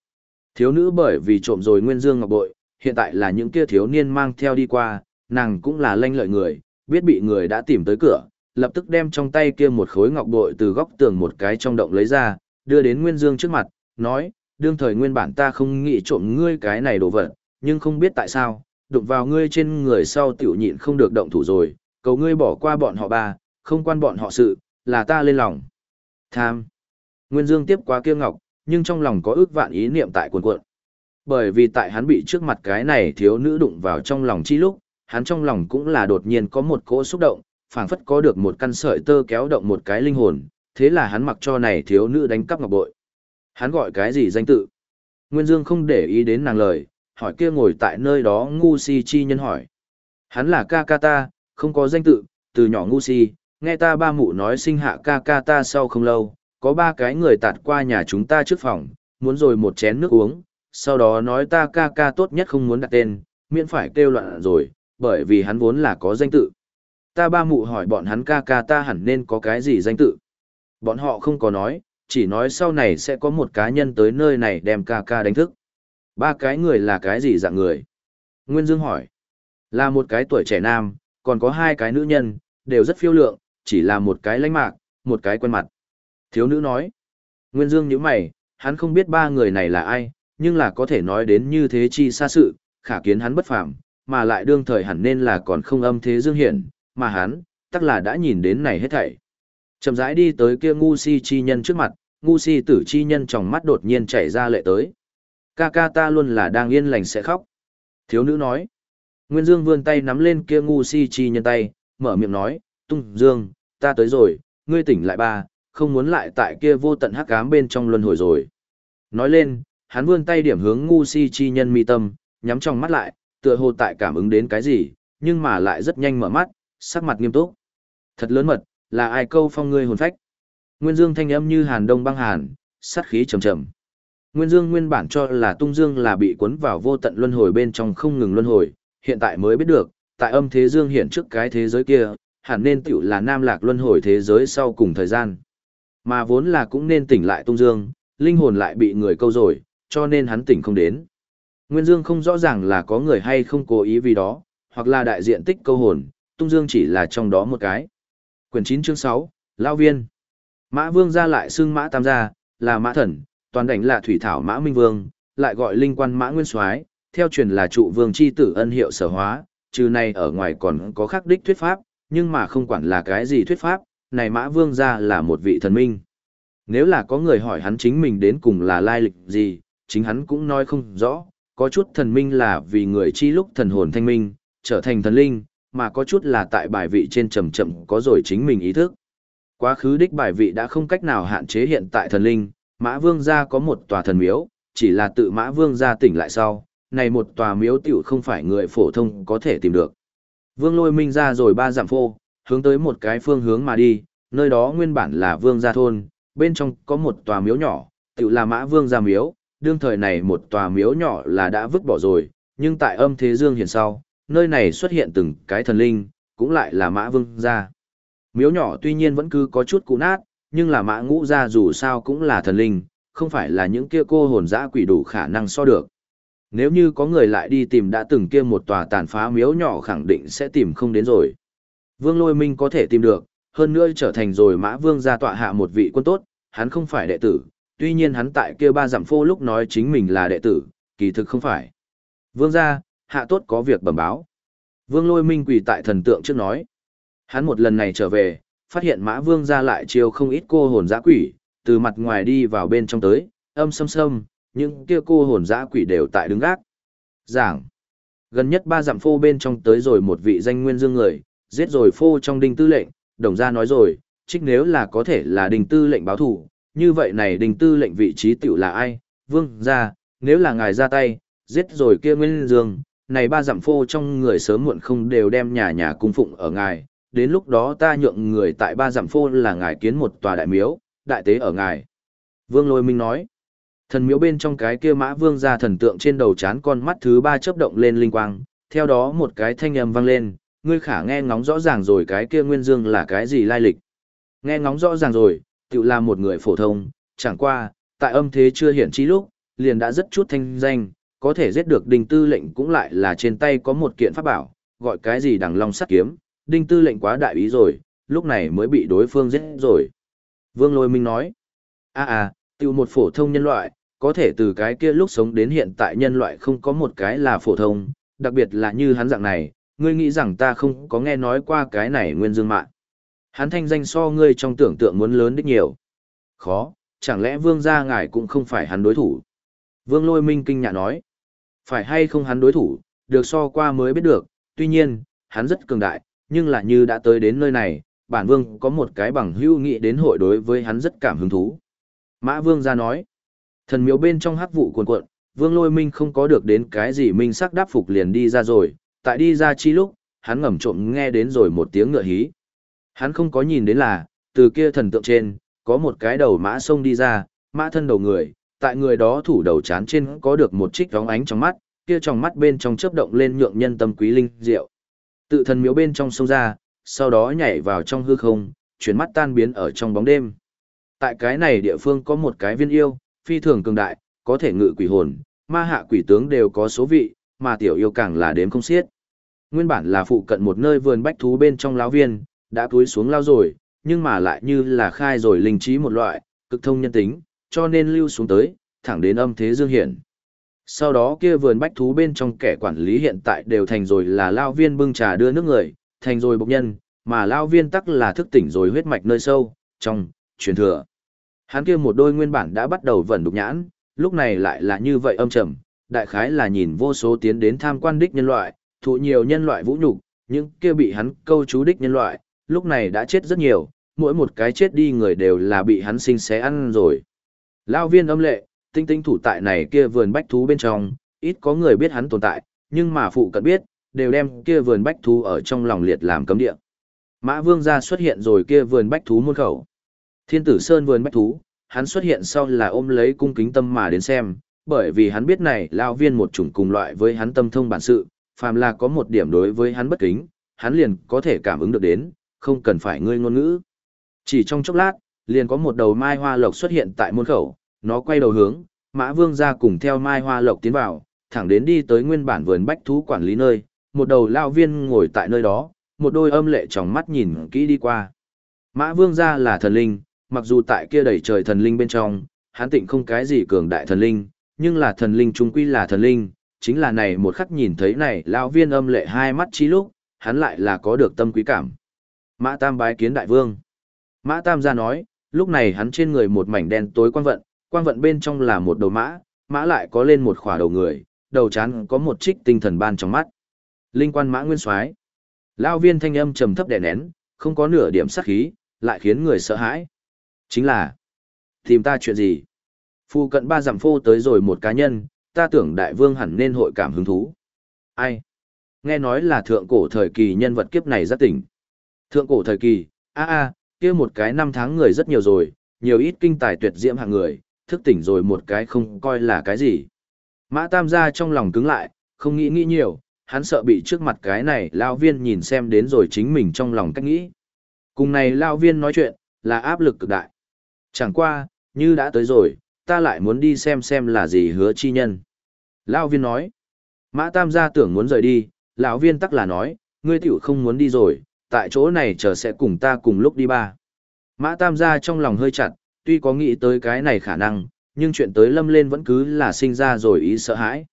Thiếu nữ bởi vì trộm rồi Nguyên Dương ngọc bội, hiện tại là những kia thiếu niên mang theo đi qua, nàng cũng là lanh lợi người, biết bị người đã tìm tới cửa, lập tức đem trong tay kia một khối ngọc bội từ góc tường một cái trong động lấy ra, đưa đến Nguyên Dương trước mặt, nói, đương thời nguyên bản ta không nghĩ trộm ngươi cái này đồ vật, nhưng không biết tại sao, đụng vào ngươi trên người sau tiểu nhịn không được động thủ rồi, cầu ngươi bỏ qua bọn họ ba, không quan bọn họ sự, là ta lên lòng. Tham. Nguyên Dương tiếp qua kia ngọc, nhưng trong lòng có ước vạn ý niệm tại cuộn cuộn. Bởi vì tại hắn bị trước mặt cái này thiếu nữ đụng vào trong lòng chi lúc, hắn trong lòng cũng là đột nhiên có một cỗ xúc động, phảng phất có được một căn sợi tơ kéo động một cái linh hồn, thế là hắn mặc cho này thiếu nữ đánh cắp ngọc bội. Hắn gọi cái gì danh tự? Nguyên Dương không để ý đến nàng lời, hỏi kia ngồi tại nơi đó ngu si chi nhân hỏi. Hắn là ca ca ta, không có danh tự, từ nhỏ ngu si, nghe ta ba mụ nói sinh hạ ca ca ta sau không lâu, có ba cái người tạt qua nhà chúng ta trước phòng, muốn rồi một chén nước uống, sau đó nói ta ca ca tốt nhất không muốn đặt tên, miễn phải kêu loạn rồi, bởi vì hắn vốn là có danh tự. Ta ba mụ hỏi bọn hắn ca ca ta hẳn nên có cái gì danh tự. Bọn họ không có nói, chỉ nói sau này sẽ có một cá nhân tới nơi này đem ca ca đánh thức. Ba cái người là cái gì dạng người? Nguyên Dương hỏi. Là một cái tuổi trẻ nam, còn có hai cái nữ nhân, đều rất phiêu lượng, chỉ là một cái lãnh mạc, một cái quen mặt. Thiếu nữ nói. Nguyên Dương nhíu mày, hắn không biết ba người này là ai, nhưng là có thể nói đến như thế chi xa sự, khả kiến hắn bất phàm, mà lại đương thời hẳn nên là còn không âm thế dương hiển, mà hắn, chắc là đã nhìn đến này hết thảy. Chậm rãi đi tới kia ngu si chi nhân trước mặt, ngu si tử chi nhân trong mắt đột nhiên chảy ra lệ tới. Ca ca ta luôn là đang yên lành sẽ khóc. Thiếu nữ nói. Nguyên Dương vươn tay nắm lên kia ngu si chi nhân tay, mở miệng nói, Tung Dương, ta tới rồi, ngươi tỉnh lại ba, không muốn lại tại kia vô tận hắc ám bên trong luân hồi rồi. Nói lên, hắn vươn tay điểm hướng ngu si chi nhân mi tâm, nhắm trong mắt lại, tựa hồ tại cảm ứng đến cái gì, nhưng mà lại rất nhanh mở mắt, sắc mặt nghiêm túc. Thật lớn mật, là ai câu phong ngươi hồn phách. Nguyên Dương thanh âm như hàn đông băng hàn, sát khí trầm trầm. Nguyên Dương nguyên bản cho là Tung Dương là bị cuốn vào vô tận luân hồi bên trong không ngừng luân hồi, hiện tại mới biết được, tại âm thế Dương hiện trước cái thế giới kia, hẳn nên tiểu là nam lạc luân hồi thế giới sau cùng thời gian. Mà vốn là cũng nên tỉnh lại Tung Dương, linh hồn lại bị người câu rồi, cho nên hắn tỉnh không đến. Nguyên Dương không rõ ràng là có người hay không cố ý vì đó, hoặc là đại diện tích câu hồn, Tung Dương chỉ là trong đó một cái. Quyển 9 chương 6, Lao Viên. Mã Vương ra lại xưng Mã Tam gia, là Mã Thần, toàn đảnh là Thủy Thảo Mã Minh Vương, lại gọi linh quan Mã Nguyên Soái, theo truyền là trụ vương chi tử ân hiệu sở hóa, trừ này ở ngoài còn có khắc đích thuyết pháp, nhưng mà không quản là cái gì thuyết pháp, này Mã Vương ra là một vị thần minh. Nếu là có người hỏi hắn chính mình đến cùng là lai lịch gì, chính hắn cũng nói không rõ, có chút thần minh là vì người chi lúc thần hồn thanh minh, trở thành thần linh, mà có chút là tại bài vị trên trầm chậm có rồi chính mình ý thức. Quá khứ đích bài vị đã không cách nào hạn chế hiện tại thần linh, Mã Vương gia có một tòa thần miếu, chỉ là tự Mã Vương gia tỉnh lại sau, này một tòa miếu tiểu không phải người phổ thông có thể tìm được. Vương lôi minh ra rồi ba giảm phô, hướng tới một cái phương hướng mà đi, nơi đó nguyên bản là Vương gia thôn, bên trong có một tòa miếu nhỏ, tiểu là Mã Vương gia miếu, đương thời này một tòa miếu nhỏ là đã vứt bỏ rồi, nhưng tại âm thế dương hiện sau, nơi này xuất hiện từng cái thần linh, cũng lại là Mã Vương gia. Miếu nhỏ tuy nhiên vẫn cứ có chút cũ nát, nhưng là Mã Ngũ gia dù sao cũng là thần linh, không phải là những kia cô hồn dã quỷ đủ khả năng so được. Nếu như có người lại đi tìm đã từng kia một tòa tàn phá miếu nhỏ khẳng định sẽ tìm không đến rồi. Vương Lôi Minh có thể tìm được, hơn nữa trở thành rồi Mã Vương gia tọa hạ một vị quân tốt, hắn không phải đệ tử, tuy nhiên hắn tại kia ba giảm phô lúc nói chính mình là đệ tử, kỳ thực không phải. Vương gia, hạ tốt có việc bẩm báo. Vương lôi minh quỳ tại thần tượng trước nói. Hắn một lần này trở về, phát hiện mã vương gia lại chiêu không ít cô hồn giã quỷ, từ mặt ngoài đi vào bên trong tới, âm sâm sâm, những kia cô hồn giã quỷ đều tại đứng gác. Giảng. Gần nhất ba dặm phô bên trong tới rồi một vị danh nguyên dương người, giết rồi phô trong đinh tư lệnh, đồng gia nói rồi, trích nếu là có thể là đinh tư lệnh báo thủ, như vậy này đình tư lệnh vị trí tiểu là ai, vương gia, nếu là ngài ra tay, giết rồi kia nguyên dương, này ba dặm phô trong người sớm muộn không đều đem nhà nhà cung phụng ở ngài, đến lúc đó ta nhượng người tại ba dặm phô là ngài kiến một tòa đại miếu, đại tế ở ngài. Vương Lôi Minh nói, thần miếu bên trong cái kia mã vương ra thần tượng trên đầu chán con mắt thứ ba chớp động lên linh quang, theo đó một cái thanh âm vang lên, ngươi khả nghe ngóng rõ ràng rồi cái kia nguyên dương là cái gì lai lịch. Nghe ngóng rõ ràng rồi, tự là một người phổ thông, chẳng qua, tại âm thế chưa hiển trí lúc, liền đã rất chút thanh danh, có thể giết được đinh tư lệnh cũng lại là trên tay có một kiện pháp bảo, gọi cái gì đằng long sắt kiếm, đinh tư lệnh quá đại ý rồi, lúc này mới bị đối phương giết rồi. Vương Lôi Minh nói, a à, à, một phổ thông nhân loại, có thể từ cái kia lúc sống đến hiện tại nhân loại không có một cái là phổ thông, đặc biệt là như hắn dạng này, ngươi nghĩ rằng ta không có nghe nói qua cái này nguyên dương mạng. Hắn thanh danh so ngươi trong tưởng tượng muốn lớn đích nhiều. Khó, chẳng lẽ vương gia ngài cũng không phải hắn đối thủ. Vương lôi minh kinh nhạ nói. Phải hay không hắn đối thủ, được so qua mới biết được, tuy nhiên, hắn rất cường đại, nhưng là như đã tới đến nơi này, bản vương có một cái bằng hữu nghị đến hội đối với hắn rất cảm hứng thú. Mã vương ra nói, thần miếu bên trong hắc vụ cuồn cuộn, vương lôi minh không có được đến cái gì minh sắc đáp phục liền đi ra rồi, tại đi ra chi lúc, hắn ngầm trộm nghe đến rồi một tiếng ngựa hí. Hắn không có nhìn đến là, từ kia thần tượng trên, có một cái đầu mã sông đi ra, mã thân đầu người, tại người đó thủ đầu chán trên có được một trích vóng ánh trong mắt, kia trong mắt bên trong chớp động lên nhượng nhân tâm quý linh diệu. Tự thần miếu bên trong sông ra, sau đó nhảy vào trong hư không, chuyển mắt tan biến ở trong bóng đêm. Tại cái này địa phương có một cái viên yêu, phi thường cường đại, có thể ngự quỷ hồn, ma hạ quỷ tướng đều có số vị, mà tiểu yêu càng là đếm không xiết. Nguyên bản là phụ cận một nơi vườn bách thú bên trong láo viên, đã túi xuống lao rồi, nhưng mà lại như là khai rồi linh trí một loại, cực thông nhân tính, cho nên lưu xuống tới, thẳng đến âm thế dương hiển. Sau đó kia vườn bách thú bên trong kẻ quản lý hiện tại đều thành rồi là lao viên bưng trà đưa nước người, thành rồi bộc nhân, mà lao viên tắc là thức tỉnh rồi huyết mạch nơi sâu, trong, truyền thừa. Hắn kia một đôi nguyên bản đã bắt đầu vẩn đục nhãn, lúc này lại là như vậy âm trầm, đại khái là nhìn vô số tiến đến tham quan đích nhân loại, thụ nhiều nhân loại vũ nhục, những kia bị hắn câu chú đích nhân loại, lúc này đã chết rất nhiều, mỗi một cái chết đi người đều là bị hắn sinh xé ăn rồi. Lao viên âm lệ, tinh tinh thủ tại này kia vườn bách thú bên trong, ít có người biết hắn tồn tại, nhưng mà phụ cận biết, đều đem kia vườn bách thú ở trong lòng liệt làm cấm địa. Mã vương gia xuất hiện rồi kia vườn bách thú môn khẩu. Thiên tử sơn vườn bách thú, hắn xuất hiện sau là ôm lấy cung kính tâm mà đến xem, bởi vì hắn biết này lao viên một chủng cùng loại với hắn tâm thông bản sự, phàm là có một điểm đối với hắn bất kính, hắn liền có thể cảm ứng được đến, không cần phải ngươi ngôn ngữ. Chỉ trong chốc lát, liền có một đầu mai hoa lộc xuất hiện tại môn khẩu, nó quay đầu hướng, mã vương ra cùng theo mai hoa lộc tiến vào, thẳng đến đi tới nguyên bản vườn bách thú quản lý nơi, một đầu lao viên ngồi tại nơi đó, một đôi âm lệ trong mắt nhìn kỹ đi qua. Mã vương ra là thần linh, mặc dù tại kia đầy trời thần linh bên trong, hắn tịnh không cái gì cường đại thần linh, nhưng là thần linh trung quy là thần linh, chính là này một khắc nhìn thấy này lão viên âm lệ hai mắt trí lúc, hắn lại là có được tâm quý cảm. Mã Tam bái kiến đại vương. Mã Tam ra nói, lúc này hắn trên người một mảnh đen tối quang vận, quang vận bên trong là một đầu mã, mã lại có lên một khỏa đầu người, đầu chán có một trích tinh thần ban trong mắt. Linh quan mã nguyên soái Lao viên thanh âm trầm thấp đè nén, không có nửa điểm sắc khí, lại khiến người sợ hãi. Chính là, tìm ta chuyện gì? Phu cận ba dặm phô tới rồi một cá nhân, ta tưởng đại vương hẳn nên hội cảm hứng thú. Ai? Nghe nói là thượng cổ thời kỳ nhân vật kiếp này rất tỉnh. Thượng cổ thời kỳ, a a, kia một cái năm tháng người rất nhiều rồi, nhiều ít kinh tài tuyệt diễm hạng người, thức tỉnh rồi một cái không coi là cái gì. Mã Tam gia trong lòng cứng lại, không nghĩ nghĩ nhiều, hắn sợ bị trước mặt cái này lao viên nhìn xem đến rồi chính mình trong lòng cách nghĩ. Cùng này lao viên nói chuyện, là áp lực cực đại. Chẳng qua, như đã tới rồi, ta lại muốn đi xem xem là gì hứa chi nhân. Lao viên nói, mã tam gia tưởng muốn rời đi, lão viên tắc là nói, ngươi tiểu không muốn đi rồi, tại chỗ này chờ sẽ cùng ta cùng lúc đi ba. Mã tam gia trong lòng hơi chặt, tuy có nghĩ tới cái này khả năng, nhưng chuyện tới lâm lên vẫn cứ là sinh ra rồi ý sợ hãi.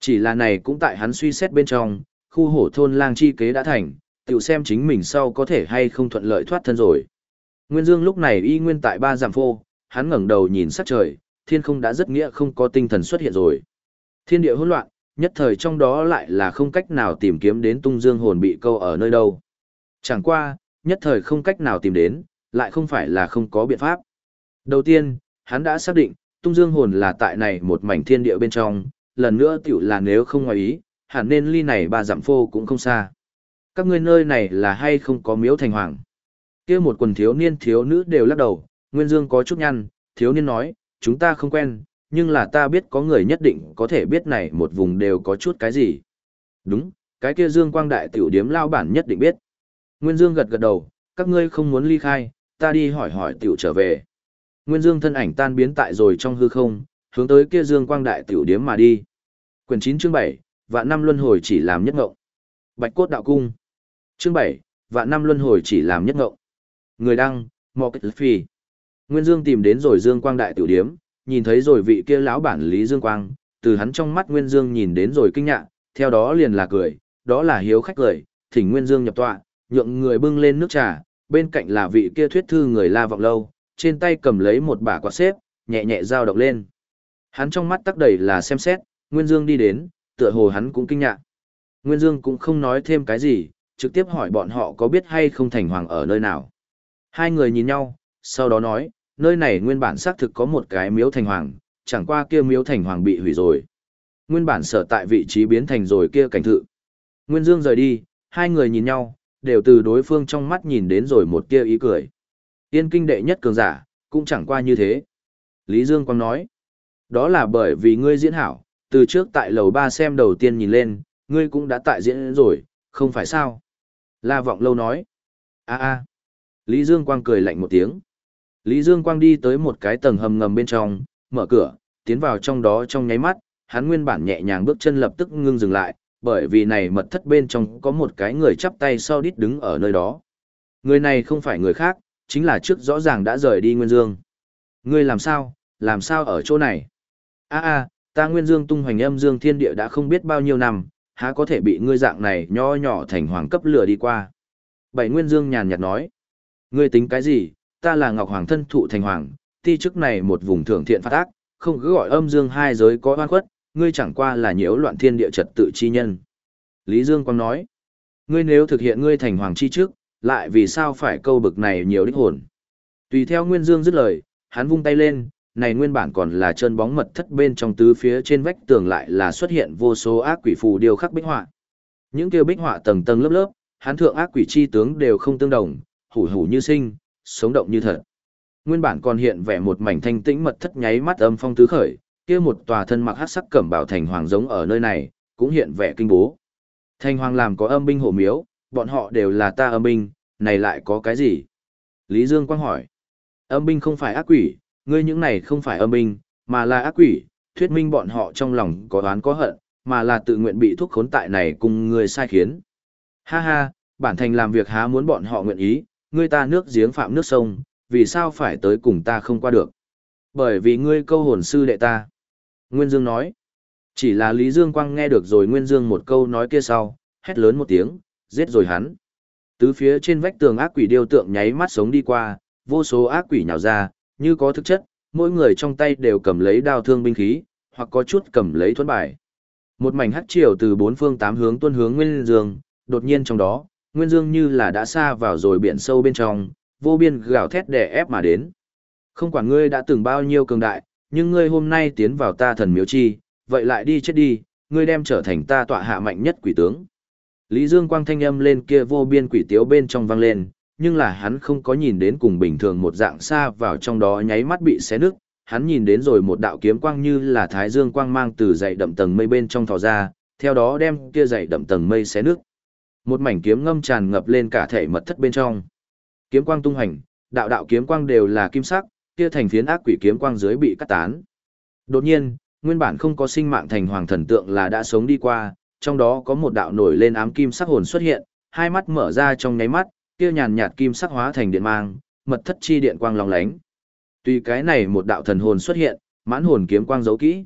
Chỉ là này cũng tại hắn suy xét bên trong, khu hổ thôn lang chi kế đã thành, tự xem chính mình sau có thể hay không thuận lợi thoát thân rồi. Nguyên Dương lúc này y nguyên tại ba giảm phô, hắn ngẩng đầu nhìn sắc trời, thiên không đã rất nghĩa không có tinh thần xuất hiện rồi. Thiên địa hỗn loạn, nhất thời trong đó lại là không cách nào tìm kiếm đến tung dương hồn bị câu ở nơi đâu. Chẳng qua, nhất thời không cách nào tìm đến, lại không phải là không có biện pháp. Đầu tiên, hắn đã xác định, tung dương hồn là tại này một mảnh thiên địa bên trong, lần nữa tiểu là nếu không ngoài ý, hẳn nên ly này ba dặm phô cũng không xa. Các ngươi nơi này là hay không có miếu thành hoàng. kia một quần thiếu niên thiếu nữ đều lắc đầu, Nguyên Dương có chút nhăn, thiếu niên nói, chúng ta không quen, nhưng là ta biết có người nhất định có thể biết này một vùng đều có chút cái gì. Đúng, cái kia Dương Quang Đại tiểu điếm lao bản nhất định biết. Nguyên Dương gật gật đầu, các ngươi không muốn ly khai, ta đi hỏi hỏi tiểu trở về. Nguyên Dương thân ảnh tan biến tại rồi trong hư không, hướng tới kia Dương Quang Đại tiểu điếm mà đi. Quyển 9 chương 7, vạn năm luân hồi chỉ làm nhất ngộng. Bạch cốt đạo cung. Chương 7, vạn năm luân hồi chỉ làm nhất ngộng. Người đăng, Mọ Kết Phi. Nguyên Dương tìm đến rồi Dương Quang Đại tiểu điếm, nhìn thấy rồi vị kia lão bản Lý Dương Quang, từ hắn trong mắt Nguyên Dương nhìn đến rồi kinh ngạc, theo đó liền là cười, đó là hiếu khách cười, thỉnh Nguyên Dương nhập tọa, nhượng người bưng lên nước trà, bên cạnh là vị kia thuyết thư người La Vọng Lâu, trên tay cầm lấy một bả quạt xếp, nhẹ nhẹ dao động lên. Hắn trong mắt tắc đầy là xem xét, Nguyên Dương đi đến, tựa hồ hắn cũng kinh ngạc. Nguyên Dương cũng không nói thêm cái gì, trực tiếp hỏi bọn họ có biết hay không thành hoàng ở nơi nào. Hai người nhìn nhau, sau đó nói, nơi này nguyên bản xác thực có một cái miếu thành hoàng, chẳng qua kia miếu thành hoàng bị hủy rồi. Nguyên bản sở tại vị trí biến thành rồi kia cảnh thự. Nguyên Dương rời đi, hai người nhìn nhau, đều từ đối phương trong mắt nhìn đến rồi một kia ý cười. Yên kinh đệ nhất cường giả, cũng chẳng qua như thế. Lý Dương Quang nói, đó là bởi vì ngươi diễn hảo, từ trước tại lầu ba xem đầu tiên nhìn lên, ngươi cũng đã tại diễn rồi, không phải sao? La Vọng Lâu nói, a a. Lý Dương Quang cười lạnh một tiếng. Lý Dương Quang đi tới một cái tầng hầm ngầm bên trong, mở cửa, tiến vào trong đó trong nháy mắt, hắn nguyên bản nhẹ nhàng bước chân lập tức ngưng dừng lại, bởi vì này mật thất bên trong có một cái người chắp tay sau đít đứng ở nơi đó. Người này không phải người khác, chính là trước rõ ràng đã rời đi Nguyên Dương. Ngươi làm sao, làm sao ở chỗ này? a a ta Nguyên Dương tung hoành âm Dương thiên địa đã không biết bao nhiêu năm, há có thể bị ngươi dạng này nho nhỏ thành hoàng cấp lửa đi qua. Bảy Nguyên Dương nhàn nhạt nói. Ngươi tính cái gì, ta là Ngọc Hoàng thân thụ thành hoàng, ti chức này một vùng thượng thiện phát ác, không cứ gọi âm dương hai giới có oan khuất, ngươi chẳng qua là nhiễu loạn thiên địa trật tự chi nhân. Lý Dương Quang nói, ngươi nếu thực hiện ngươi thành hoàng chi trước, lại vì sao phải câu bực này nhiều đích hồn. Tùy theo Nguyên Dương dứt lời, hắn vung tay lên, này nguyên bản còn là chân bóng mật thất bên trong tứ phía trên vách tường lại là xuất hiện vô số ác quỷ phù điêu khắc bích họa. Những kêu bích họa tầng tầng lớp lớp, hắn thượng ác quỷ chi tướng đều không tương đồng, hủ hủ như sinh, sống động như thật. Nguyên bản còn hiện vẻ một mảnh thanh tĩnh mật thất nháy mắt âm phong tứ khởi, kia một tòa thân mặc hắc sắc cẩm bảo thành hoàng giống ở nơi này, cũng hiện vẻ kinh bố. Thành hoàng làm có âm binh hộ miếu, bọn họ đều là ta âm binh, này lại có cái gì? Lý Dương Quang hỏi. Âm binh không phải ác quỷ, ngươi những này không phải âm binh, mà là ác quỷ, thuyết minh bọn họ trong lòng có oán có hận, mà là tự nguyện bị thúc khốn tại này cùng ngươi sai khiến. Ha ha, bản thành làm việc há muốn bọn họ nguyện ý, ngươi ta nước giếng phạm nước sông, vì sao phải tới cùng ta không qua được? Bởi vì ngươi câu hồn sư đệ ta. Nguyên Dương nói. Chỉ là Lý Dương Quang nghe được rồi Nguyên Dương một câu nói kia sau, hét lớn một tiếng, giết rồi hắn. Tứ phía trên vách tường ác quỷ điêu tượng nháy mắt sống đi qua, vô số ác quỷ nhào ra, như có thực chất, mỗi người trong tay đều cầm lấy đao thương binh khí, hoặc có chút cầm lấy thuẫn bài. Một mảnh hắc chiều từ bốn phương tám hướng tuôn hướng Nguyên Dương, đột nhiên trong đó, Nguyên Dương như là đã xa vào rồi biển sâu bên trong, vô biên gào thét đè ép mà đến. Không quản ngươi đã từng bao nhiêu cường đại, nhưng ngươi hôm nay tiến vào ta thần miếu chi, vậy lại đi chết đi, ngươi đem trở thành ta tọa hạ mạnh nhất quỷ tướng. Lý Dương Quang thanh âm lên kia vô biên quỷ tiếu bên trong vang lên, nhưng là hắn không có nhìn đến cùng bình thường một dạng xa vào trong đó nháy mắt bị xé nứt, hắn nhìn đến rồi một đạo kiếm quang như là thái dương quang mang từ dậy đậm tầng mây bên trong thò ra, theo đó đem kia dậy đậm tầng mây xé nứt. Một mảnh kiếm ngâm tràn ngập lên cả thể mật thất bên trong. Kiếm quang tung hành, đạo đạo kiếm quang đều là kim sắc, kia thành phiến ác quỷ kiếm quang dưới bị cắt tán. Đột nhiên, nguyên bản không có sinh mạng thành hoàng thần tượng là đã sống đi qua, trong đó có một đạo nổi lên ám kim sắc hồn xuất hiện, hai mắt mở ra trong nháy mắt, kia nhàn nhạt kim sắc hóa thành điện mang, mật thất chi điện quang long lánh. Tuy cái này một đạo thần hồn xuất hiện, mãn hồn kiếm quang giấu kỹ.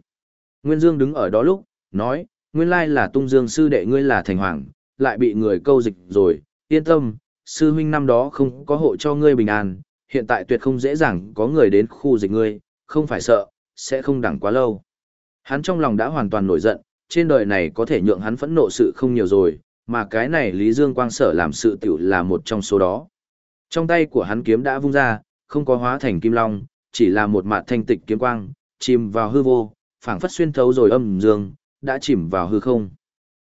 Nguyên Dương đứng ở đó lúc, nói, nguyên lai là tung dương sư đệ ngươi là thành hoàng, lại bị người câu dịch rồi, yên tâm, sư huynh năm đó không có hộ cho ngươi bình an, hiện tại tuyệt không dễ dàng có người đến khu dịch ngươi, không phải sợ, sẽ không đẳng quá lâu. Hắn trong lòng đã hoàn toàn nổi giận, trên đời này có thể nhượng hắn phẫn nộ sự không nhiều rồi, mà cái này Lý Dương Quang sở làm sự tiểu là một trong số đó. Trong tay của hắn kiếm đã vung ra, không có hóa thành kim long, chỉ là một mạt thanh tịch kiếm quang, chìm vào hư vô, phảng phất xuyên thấu rồi âm dương, đã chìm vào hư không.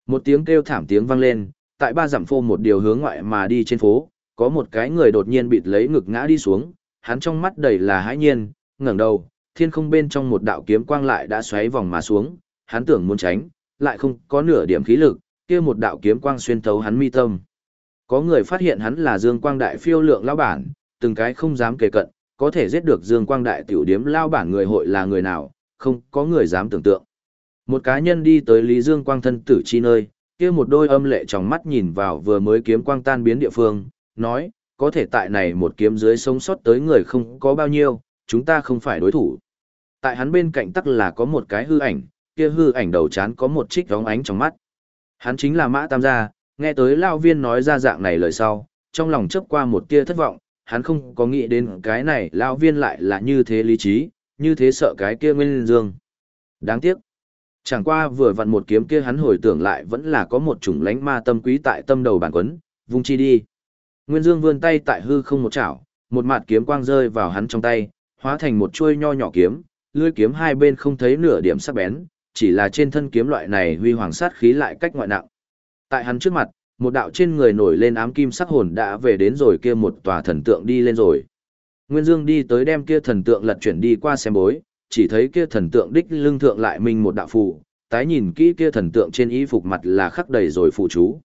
Một tiếng kêu thảm tiếng vang lên, tại ba dặm phô một điều hướng ngoại mà đi trên phố, có một cái người đột nhiên bịt lấy ngực ngã đi xuống, hắn trong mắt đầy là hãi nhiên, ngẩng đầu, thiên không bên trong một đạo kiếm quang lại đã xoáy vòng mà xuống, hắn tưởng muốn tránh, lại không có nửa điểm khí lực, kia một đạo kiếm quang xuyên thấu hắn mi tâm. Có người phát hiện hắn là Dương Quang Đại phiêu lượng lão bản, từng cái không dám kề cận, có thể giết được Dương Quang Đại tiểu điếm lao bản người hội là người nào, không có người dám tưởng tượng. Một cá nhân đi tới Lý Dương Quang thân tử chi nơi, kia một đôi âm lệ trong mắt nhìn vào vừa mới kiếm quang tan biến địa phương, nói, có thể tại này một kiếm dưới sống sót tới người không có bao nhiêu, chúng ta không phải đối thủ. Tại hắn bên cạnh tắc là có một cái hư ảnh, kia hư ảnh đầu chán có một trích vóng ánh trong mắt. Hắn chính là Mã Tam gia, nghe tới lao viên nói ra dạng này lời sau, trong lòng chớp qua một tia thất vọng, hắn không có nghĩ đến cái này lao viên lại là như thế lý trí, như thế sợ cái kia nguyên dương. Đáng tiếc. Chẳng qua vừa vặn một kiếm kia hắn hồi tưởng lại vẫn là có một chủng lánh ma tâm quý tại tâm đầu bản quấn, vung chi đi. Nguyên Dương vươn tay tại hư không một chảo, một mạt kiếm quang rơi vào hắn trong tay, hóa thành một chuôi nho nhỏ kiếm, lưỡi kiếm hai bên không thấy nửa điểm sắc bén, chỉ là trên thân kiếm loại này huy hoàng sát khí lại cách ngoại nặng. Tại hắn trước mặt, một đạo trên người nổi lên ám kim sắc hồn đã về đến rồi kia một tòa thần tượng đi lên rồi. Nguyên Dương đi tới đem kia thần tượng lật chuyển đi qua xem bối, chỉ thấy kia thần tượng đích lưng thượng lại minh một đạo phù, tái nhìn kỹ kia thần tượng trên y phục mặt là khắc đầy rồi phù chú.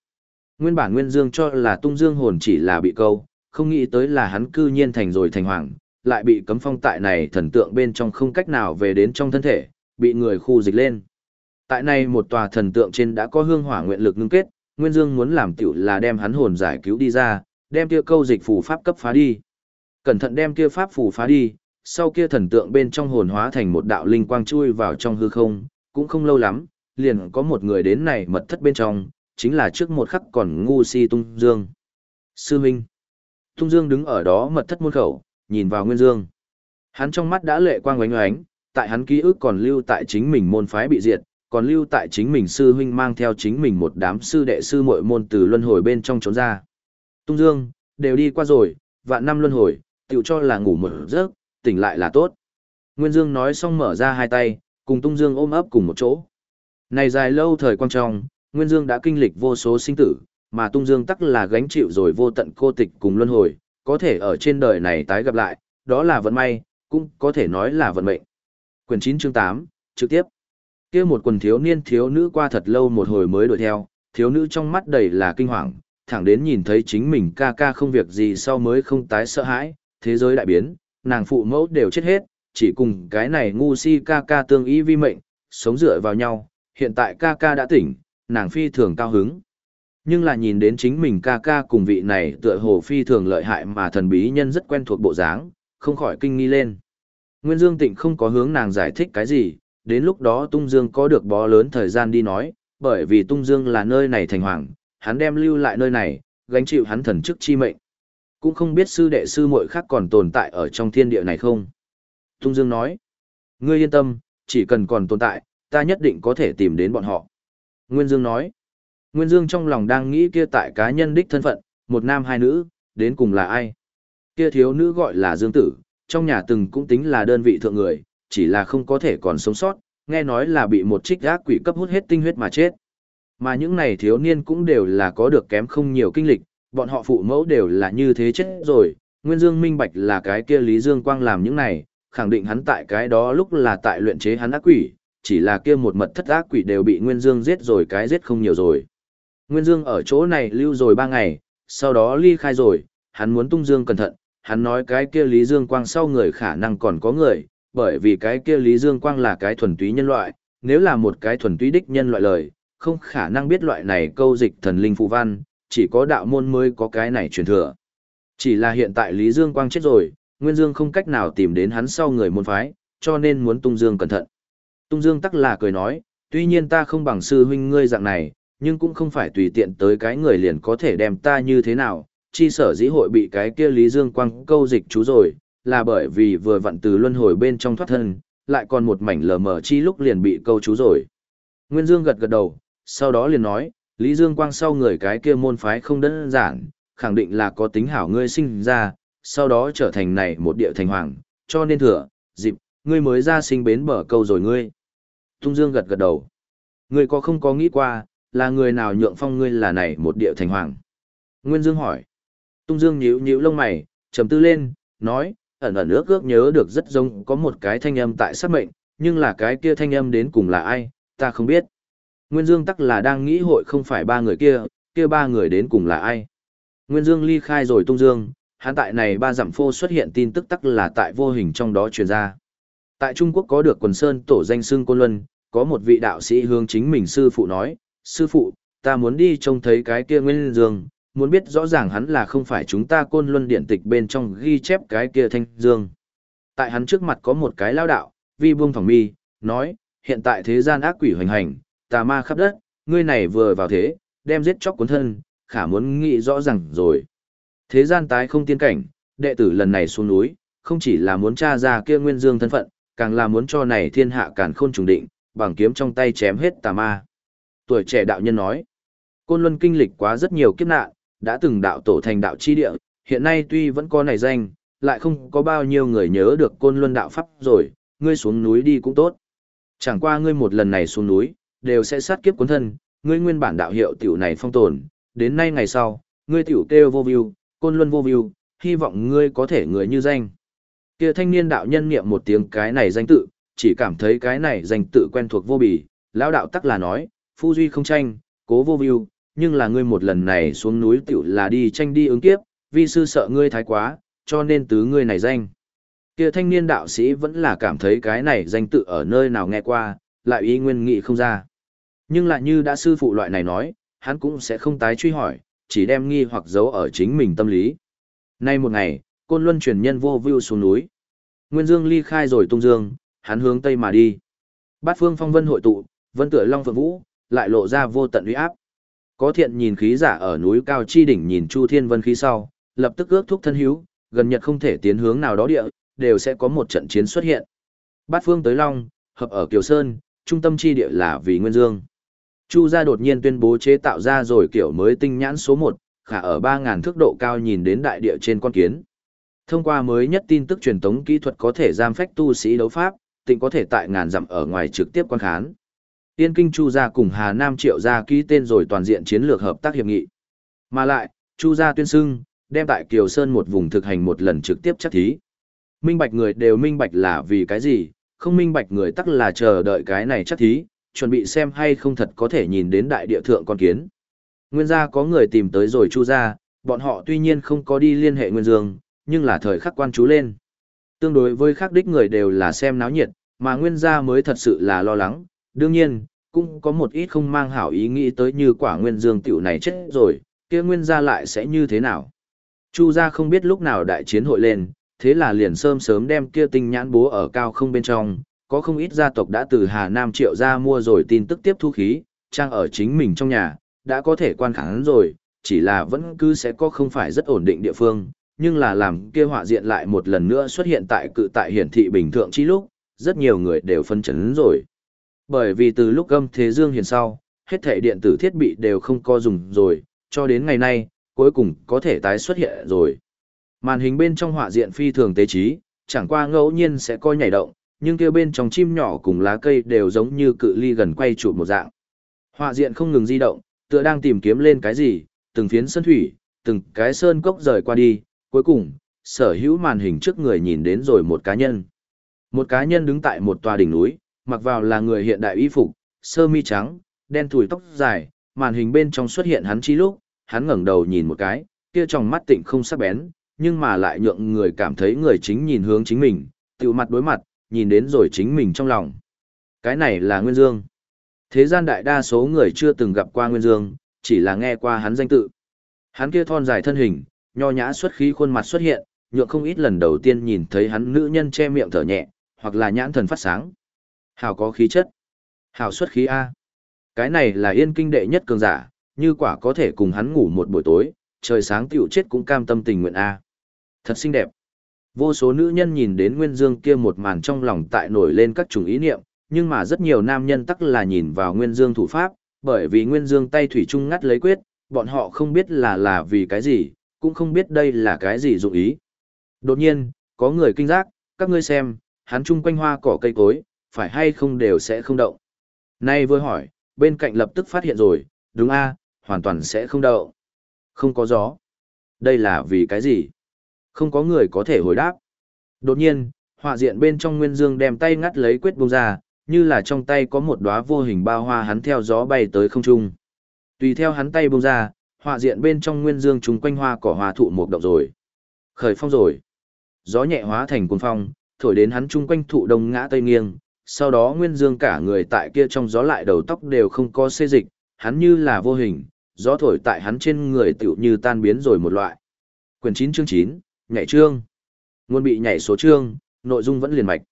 Nguyên bản Nguyên Dương cho là tung dương hồn chỉ là bị câu, không nghĩ tới là hắn cư nhiên thành rồi thành hoàng, lại bị cấm phong tại này thần tượng bên trong không cách nào về đến trong thân thể, bị người khu dịch lên. Tại này một tòa thần tượng trên đã có hương hỏa nguyện lực ngưng kết, Nguyên Dương muốn làm tiểu là đem hắn hồn giải cứu đi ra, đem kia câu dịch phù pháp cấp phá đi. Cẩn thận đem kia pháp phù phá đi, sau kia thần tượng bên trong hồn hóa thành một đạo linh quang chui vào trong hư không, cũng không lâu lắm, liền có một người đến này mật thất bên trong, chính là trước một khắc còn ngu si tung dương. Sư Minh. Tung dương đứng ở đó mật thất môn khẩu, nhìn vào Nguyên Dương. Hắn trong mắt đã lệ quang oánh oánh, tại hắn ký ức còn lưu tại chính mình môn phái bị diệt, còn lưu tại chính mình sư huynh mang theo chính mình một đám sư đệ sư muội môn từ luân hồi bên trong trốn ra. Tung Dương, đều đi qua rồi, vạn năm luân hồi, tiểu cho là ngủ một giấc, tỉnh lại là tốt. Nguyên Dương nói xong mở ra hai tay, cùng Tung Dương ôm ấp cùng một chỗ. Này dài lâu thời quan trọng, Nguyên Dương đã kinh lịch vô số sinh tử, mà Tung Dương tắc là gánh chịu rồi vô tận cô tịch cùng luân hồi, có thể ở trên đời này tái gặp lại, đó là vận may, cũng có thể nói là vận mệnh. Quyền 9 chương 8, trực tiếp. kia một quần thiếu niên thiếu nữ qua thật lâu một hồi mới đuổi theo, thiếu nữ trong mắt đầy là kinh hoàng, thẳng đến nhìn thấy chính mình ca ca không việc gì sau mới không tái sợ hãi, thế giới đại biến, nàng phụ mẫu đều chết hết, chỉ cùng cái này ngu si ca ca tương ý vi mệnh, sống dựa vào nhau, hiện tại ca ca đã tỉnh, nàng phi thường cao hứng. Nhưng là nhìn đến chính mình ca ca cùng vị này tựa hồ phi thường lợi hại mà thần bí nhân rất quen thuộc bộ dáng, không khỏi kinh nghi lên. Nguyên Dương Tịnh không có hướng nàng giải thích cái gì, đến lúc đó Tung Dương có được bó lớn thời gian đi nói, bởi vì Tung Dương là nơi này thành hoàng, hắn đem lưu lại nơi này, gánh chịu hắn thần chức chi mệnh. Cũng không biết sư đệ sư muội khác còn tồn tại ở trong thiên địa này không. Tung Dương nói, ngươi yên tâm, chỉ cần còn tồn tại, ta nhất định có thể tìm đến bọn họ. Nguyên Dương nói, Nguyên Dương trong lòng đang nghĩ kia tại cá nhân đích thân phận, một nam hai nữ, đến cùng là ai? Kia thiếu nữ gọi là Dương Tử, trong nhà từng cũng tính là đơn vị thượng người, chỉ là không có thể còn sống sót, nghe nói là bị một trích ác quỷ cấp hút hết tinh huyết mà chết. Mà những này thiếu niên cũng đều là có được kém không nhiều kinh lịch, bọn họ phụ mẫu đều là như thế chết rồi, Nguyên Dương minh bạch là cái kia Lý Dương Quang làm những này, khẳng định hắn tại cái đó lúc là tại luyện chế hắn ác quỷ, chỉ là kia một mật thất ác quỷ đều bị Nguyên Dương giết rồi cái giết không nhiều rồi. Nguyên Dương ở chỗ này lưu rồi ba ngày, sau đó ly khai rồi, hắn muốn tung dương cẩn thận, hắn nói cái kia Lý Dương Quang sau người khả năng còn có người, bởi vì cái kia Lý Dương Quang là cái thuần túy nhân loại, nếu là một cái thuần túy đích nhân loại lời, không khả năng biết loại này câu dịch thần linh phụ văn, chỉ có đạo môn mới có cái này truyền thừa. Chỉ là hiện tại Lý Dương Quang chết rồi, Nguyên Dương không cách nào tìm đến hắn sau người môn phái, cho nên muốn tung dương cẩn thận. Tung dương tắc là cười nói, tuy nhiên ta không bằng sư huynh ngươi dạng này, nhưng cũng không phải tùy tiện tới cái người liền có thể đem ta như thế nào, chi sở dĩ hội bị cái kia Lý Dương Quang câu dịch chú rồi, là bởi vì vừa vặn từ luân hồi bên trong thoát thân, lại còn một mảnh lờ mờ chi lúc liền bị câu chú rồi. Nguyên Dương gật gật đầu, sau đó liền nói, Lý Dương Quang sau người cái kia môn phái không đơn giản, khẳng định là có tính hảo ngươi sinh ra, sau đó trở thành này một địa thành hoàng, cho nên thừa, dịp, ngươi mới ra sinh bến bờ câu rồi ngươi. Tung Dương gật gật đầu. Ngươi có không có nghĩ qua, là người nào nhượng phong ngươi là này một địa thành hoàng? Nguyên Dương hỏi. Tung Dương nhíu nhíu lông mày, trầm tư lên, nói, ẩn ẩn ước ước nhớ được rất giống có một cái thanh âm tại sát mệnh, nhưng là cái kia thanh âm đến cùng là ai, ta không biết. Nguyên Dương tắc là đang nghĩ hội không phải ba người kia, kia ba người đến cùng là ai. Nguyên Dương ly khai rồi tung dương, hắn tại này ba giảm phô xuất hiện tin tức tắc là tại vô hình trong đó truyền ra. Tại Trung Quốc có được quần sơn tổ danh xưng Côn Luân, có một vị đạo sĩ hướng chính mình sư phụ nói, sư phụ, ta muốn đi trông thấy cái kia Nguyên Dương, muốn biết rõ ràng hắn là không phải chúng ta Côn Luân điện tịch bên trong ghi chép cái kia thanh dương. Tại hắn trước mặt có một cái lao đạo, vi buông thỏng mi, nói, hiện tại thế gian ác quỷ hoành hành, tà ma khắp đất, ngươi này vừa vào thế, đem giết chóc cuốn thân, khả muốn nghĩ rõ ràng rồi. Thế gian tái không tiên cảnh, đệ tử lần này xuống núi, không chỉ là muốn tra ra kia nguyên dương thân phận, càng là muốn cho này thiên hạ càn khôn trùng định, bằng kiếm trong tay chém hết tà ma. Tuổi trẻ đạo nhân nói, Côn Luân kinh lịch quá rất nhiều kiếp nạn, đã từng đạo tổ thành đạo chi địa, hiện nay tuy vẫn có này danh, lại không có bao nhiêu người nhớ được Côn Luân đạo pháp rồi, ngươi xuống núi đi cũng tốt. Chẳng qua ngươi một lần này xuống núi, đều sẽ sát kiếp cuốn thân, ngươi nguyên bản đạo hiệu tiểu này phong tồn, đến nay ngày sau, ngươi tiểu kêu vô view, côn luân vô view, hy vọng ngươi có thể người như danh. Kia thanh niên đạo nhân niệm một tiếng cái này danh tự, chỉ cảm thấy cái này danh tự quen thuộc vô bì, lão đạo tắc là nói, phu duy không tranh, cố vô view, nhưng là ngươi một lần này xuống núi tiểu là đi tranh đi ứng kiếp, vi sư sợ ngươi thái quá, cho nên tứ ngươi này danh. Kia thanh niên đạo sĩ vẫn là cảm thấy cái này danh tự ở nơi nào nghe qua, lại ý nguyên nghị không ra. Nhưng lại như đã sư phụ loại này nói, hắn cũng sẽ không tái truy hỏi, chỉ đem nghi hoặc giấu ở chính mình tâm lý. Nay một ngày, côn luân truyền nhân vô vưu xuống núi. Nguyên Dương ly khai rồi tung dương, hắn hướng tây mà đi. Bát phương phong vân hội tụ, vân tựa long phượng vũ, lại lộ ra vô tận uy áp. Có thiện nhìn khí giả ở núi cao chi đỉnh nhìn Chu Thiên Vân khí sau, lập tức ước thúc thân hữu, gần nhật không thể tiến hướng nào đó địa, đều sẽ có một trận chiến xuất hiện. Bát phương tới long, hợp ở Kiều Sơn, trung tâm chi địa là vì Nguyên Dương. Chu gia đột nhiên tuyên bố chế tạo ra rồi kiểu mới tinh nhãn số 1, khả ở ba ngàn thước độ cao nhìn đến đại địa trên con kiến. Thông qua mới nhất tin tức truyền tống kỹ thuật có thể giam phách tu sĩ đấu pháp, tịnh có thể tại ngàn dặm ở ngoài trực tiếp quan khán. Tiên kinh Chu gia cùng Hà Nam Triệu gia ký tên rồi toàn diện chiến lược hợp tác hiệp nghị. Mà lại, Chu gia tuyên xưng, đem tại Kiều Sơn một vùng thực hành một lần trực tiếp chắc thí. Minh bạch người đều minh bạch là vì cái gì, không minh bạch người tắc là chờ đợi cái này chắc thí, chuẩn bị xem hay không thật có thể nhìn đến đại địa thượng con kiến. Nguyên gia có người tìm tới rồi Chu gia, bọn họ tuy nhiên không có đi liên hệ Nguyên Dương, nhưng là thời khắc quan chú lên. Tương đối với khác đích người đều là xem náo nhiệt, mà Nguyên gia mới thật sự là lo lắng, đương nhiên, cũng có một ít không mang hảo ý nghĩ tới như quả Nguyên Dương tiểu này chết rồi, kia Nguyên gia lại sẽ như thế nào. Chu gia không biết lúc nào đại chiến hội lên, thế là liền sớm sớm đem kia tinh nhãn bố ở cao không bên trong, có không ít gia tộc đã từ Hà Nam triệu ra mua rồi tin tức tiếp thu khí, trang ở chính mình trong nhà, đã có thể quan kháng rồi, chỉ là vẫn cứ sẽ có không phải rất ổn định địa phương, nhưng là làm kia họa diện lại một lần nữa xuất hiện tại cự tại hiển thị bình thường chi lúc, rất nhiều người đều phân chấn rồi. Bởi vì từ lúc âm thế dương hiền sau, hết thể điện tử thiết bị đều không có dùng rồi, cho đến ngày nay, cuối cùng có thể tái xuất hiện rồi. Màn hình bên trong họa diện phi thường tế trí, chẳng qua ngẫu nhiên sẽ coi nhảy động, nhưng kia bên trong chim nhỏ cùng lá cây đều giống như cự ly gần quay chụp một dạng. Họa diện không ngừng di động, tựa đang tìm kiếm lên cái gì, từng phiến sơn thủy, từng cái sơn cốc rời qua đi, cuối cùng, sở hữu màn hình trước người nhìn đến rồi một cá nhân. Một cá nhân đứng tại một tòa đỉnh núi, mặc vào là người hiện đại y phục, sơ mi trắng, đen thủi tóc dài, màn hình bên trong xuất hiện hắn chi lúc, hắn ngẩng đầu nhìn một cái, kia trong mắt tịnh không sắc bén, nhưng mà lại nhượng người cảm thấy người chính nhìn hướng chính mình, tiểu mặt đối mặt, nhìn đến rồi chính mình trong lòng. Cái này là Nguyên Dương. Thế gian đại đa số người chưa từng gặp qua Nguyên Dương, chỉ là nghe qua hắn danh tự. Hắn kia thon dài thân hình, nho nhã xuất khí khuôn mặt xuất hiện, nhượng không ít lần đầu tiên nhìn thấy hắn nữ nhân che miệng thở nhẹ, hoặc là nhãn thần phát sáng. Hào có khí chất. Hào xuất khí A. Cái này là yên kinh đệ nhất cường giả, như quả có thể cùng hắn ngủ một buổi tối, trời sáng tiểu chết cũng cam tâm tình nguyện A. Thật xinh đẹp. Vô số nữ nhân nhìn đến Nguyên Dương kia một màn trong lòng tại nổi lên các chủng ý niệm, nhưng mà rất nhiều nam nhân tắc là nhìn vào Nguyên Dương thủ pháp, bởi vì Nguyên Dương tay thủy chung ngắt lấy quyết, bọn họ không biết là là vì cái gì, cũng không biết đây là cái gì dụng ý. Đột nhiên, có người kinh giác, các ngươi xem, hắn chung quanh hoa cỏ cây cối, phải hay không đều sẽ không động. Nay vừa hỏi, bên cạnh lập tức phát hiện rồi, đúng a, hoàn toàn sẽ không động. Không có gió. Đây là vì cái gì? Không có người có thể hồi đáp. Đột nhiên, họa diện bên trong Nguyên Dương đem tay ngắt lấy quyết bông ra, như là trong tay có một đóa vô hình bao hoa hắn theo gió bay tới không trung. Tùy theo hắn tay bông ra, họa diện bên trong Nguyên Dương trùng quanh hoa cỏ hoa thụ một động rồi. Khởi phong rồi. Gió nhẹ hóa thành cuồng phong, thổi đến hắn chung quanh thụ đông ngã tây nghiêng, sau đó Nguyên Dương cả người tại kia trong gió lại đầu tóc đều không có xê dịch, hắn như là vô hình, gió thổi tại hắn trên người tựu như tan biến rồi một loại. Quyển 9 chương 9, nhảy chương. Nguồn bị nhảy số chương, nội dung vẫn liền mạch.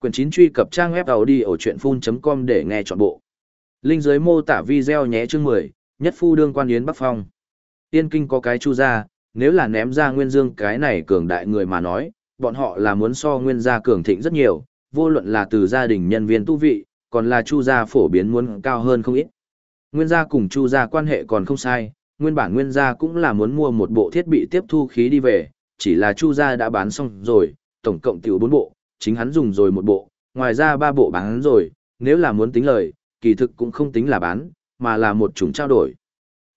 Quyển 9 truy cập trang web ở truyệnfun.com để nghe trọn bộ. Linh dưới mô tả video nhé chương 10, nhất phu đương quan yến Bắc Phong. Tiên kinh có cái chu gia, nếu là ném ra nguyên dương cái này cường đại người mà nói, bọn họ là muốn so nguyên gia cường thịnh rất nhiều, vô luận là từ gia đình nhân viên tu vị, còn là chu gia phổ biến muốn cao hơn không ít. Nguyên gia cùng chu gia quan hệ còn không sai, nguyên bản nguyên gia cũng là muốn mua một bộ thiết bị tiếp thu khí đi về, chỉ là Chu gia đã bán xong rồi, tổng cộng tiểu bốn bộ, chính hắn dùng rồi một bộ, ngoài ra ba bộ bán rồi, nếu là muốn tính lời, kỳ thực cũng không tính là bán, mà là một chủng trao đổi.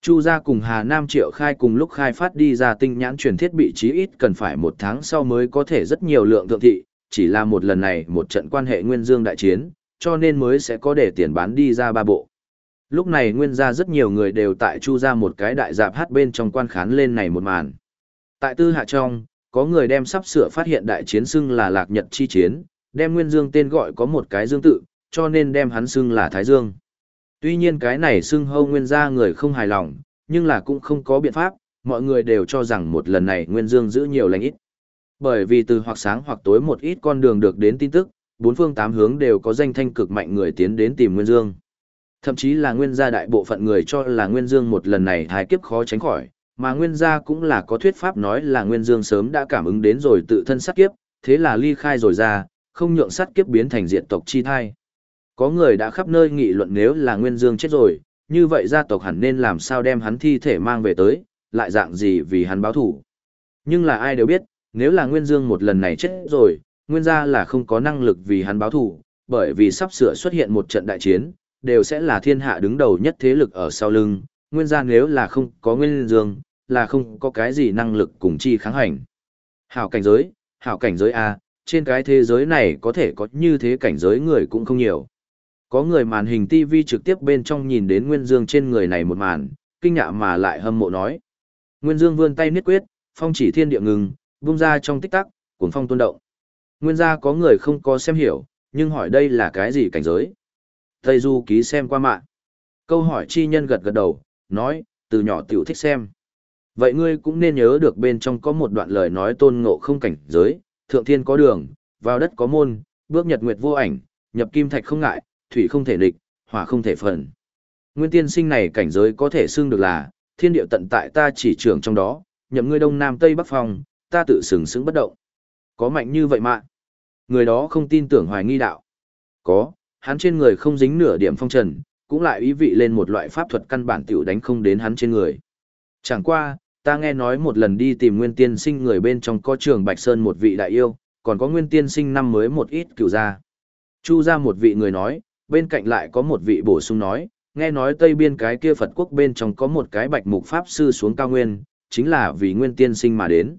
Chu gia cùng Hà Nam Triệu khai cùng lúc khai phát đi ra tinh nhãn truyền thiết bị chí ít cần phải một tháng sau mới có thể rất nhiều lượng thượng thị, chỉ là một lần này một trận quan hệ nguyên dương đại chiến, cho nên mới sẽ có để tiền bán đi ra ba bộ. Lúc này nguyên gia rất nhiều người đều tại chu gia một cái đại dạp hát bên trong quan khán lên này một màn. Tại tư hạ trong, có người đem sắp sửa phát hiện đại chiến xưng là lạc nhật chi chiến, đem nguyên dương tên gọi có một cái dương tự, cho nên đem hắn xưng là Thái Dương. Tuy nhiên cái này xưng hâu nguyên gia người không hài lòng, nhưng là cũng không có biện pháp, mọi người đều cho rằng một lần này nguyên dương giữ nhiều lành ít. Bởi vì từ hoặc sáng hoặc tối một ít con đường được đến tin tức, bốn phương tám hướng đều có danh thanh cực mạnh người tiến đến tìm nguyên dương. Thậm chí là nguyên gia đại bộ phận người cho là nguyên dương một lần này thái kiếp khó tránh khỏi, mà nguyên gia cũng là có thuyết pháp nói là nguyên dương sớm đã cảm ứng đến rồi tự thân sát kiếp, thế là ly khai rồi ra, không nhượng sát kiếp biến thành diện tộc chi thai. Có người đã khắp nơi nghị luận nếu là Nguyên Dương chết rồi, như vậy gia tộc hẳn nên làm sao đem hắn thi thể mang về tới, lại dạng gì vì hắn báo thủ. Nhưng là ai đều biết, nếu là Nguyên Dương một lần này chết rồi, Nguyên gia là không có năng lực vì hắn báo thủ, bởi vì sắp sửa xuất hiện một trận đại chiến, đều sẽ là thiên hạ đứng đầu nhất thế lực ở sau lưng, Nguyên gia nếu là không có Nguyên Dương, là không có cái gì năng lực cùng chi kháng hành. Hảo cảnh giới, hảo cảnh giới A, trên cái thế giới này có thể có như thế cảnh giới người cũng không nhiều. Có người màn hình TV trực tiếp bên trong nhìn đến Nguyên Dương trên người này một màn, kinh ngạc mà lại hâm mộ nói. Nguyên Dương vươn tay niết quyết, phong chỉ thiên địa ngừng, vung ra trong tích tắc, cuốn phong tuôn động. Nguyên gia có người không có xem hiểu, nhưng hỏi đây là cái gì cảnh giới? Tây Du ký xem qua mạng. Câu hỏi chi nhân gật gật đầu, nói, từ nhỏ tiểu thích xem. Vậy ngươi cũng nên nhớ được bên trong có một đoạn lời nói tôn ngộ không cảnh giới, thượng thiên có đường, vào đất có môn, bước nhật nguyệt vô ảnh, nhập kim thạch không ngại, thủy không thể địch, hỏa không thể phần. Nguyên tiên sinh này cảnh giới có thể xưng được là, thiên điệu tận tại ta chỉ trưởng trong đó, nhậm ngươi đông nam tây bắc phòng, ta tự sừng sững bất động. Có mạnh như vậy mà. Người đó không tin tưởng hoài nghi đạo. Có, hắn trên người không dính nửa điểm phong trần, cũng lại ý vị lên một loại pháp thuật căn bản tiểu đánh không đến hắn trên người. Chẳng qua, ta nghe nói một lần đi tìm nguyên tiên sinh người bên trong có trường Bạch Sơn một vị đại yêu, còn có nguyên tiên sinh năm mới một ít cửu gia. Chu ra một vị người nói, bên cạnh lại có một vị bổ sung nói, nghe nói Tây Biên cái kia Phật quốc bên trong có một cái bạch mục Pháp sư xuống cao nguyên, chính là vì nguyên tiên sinh mà đến.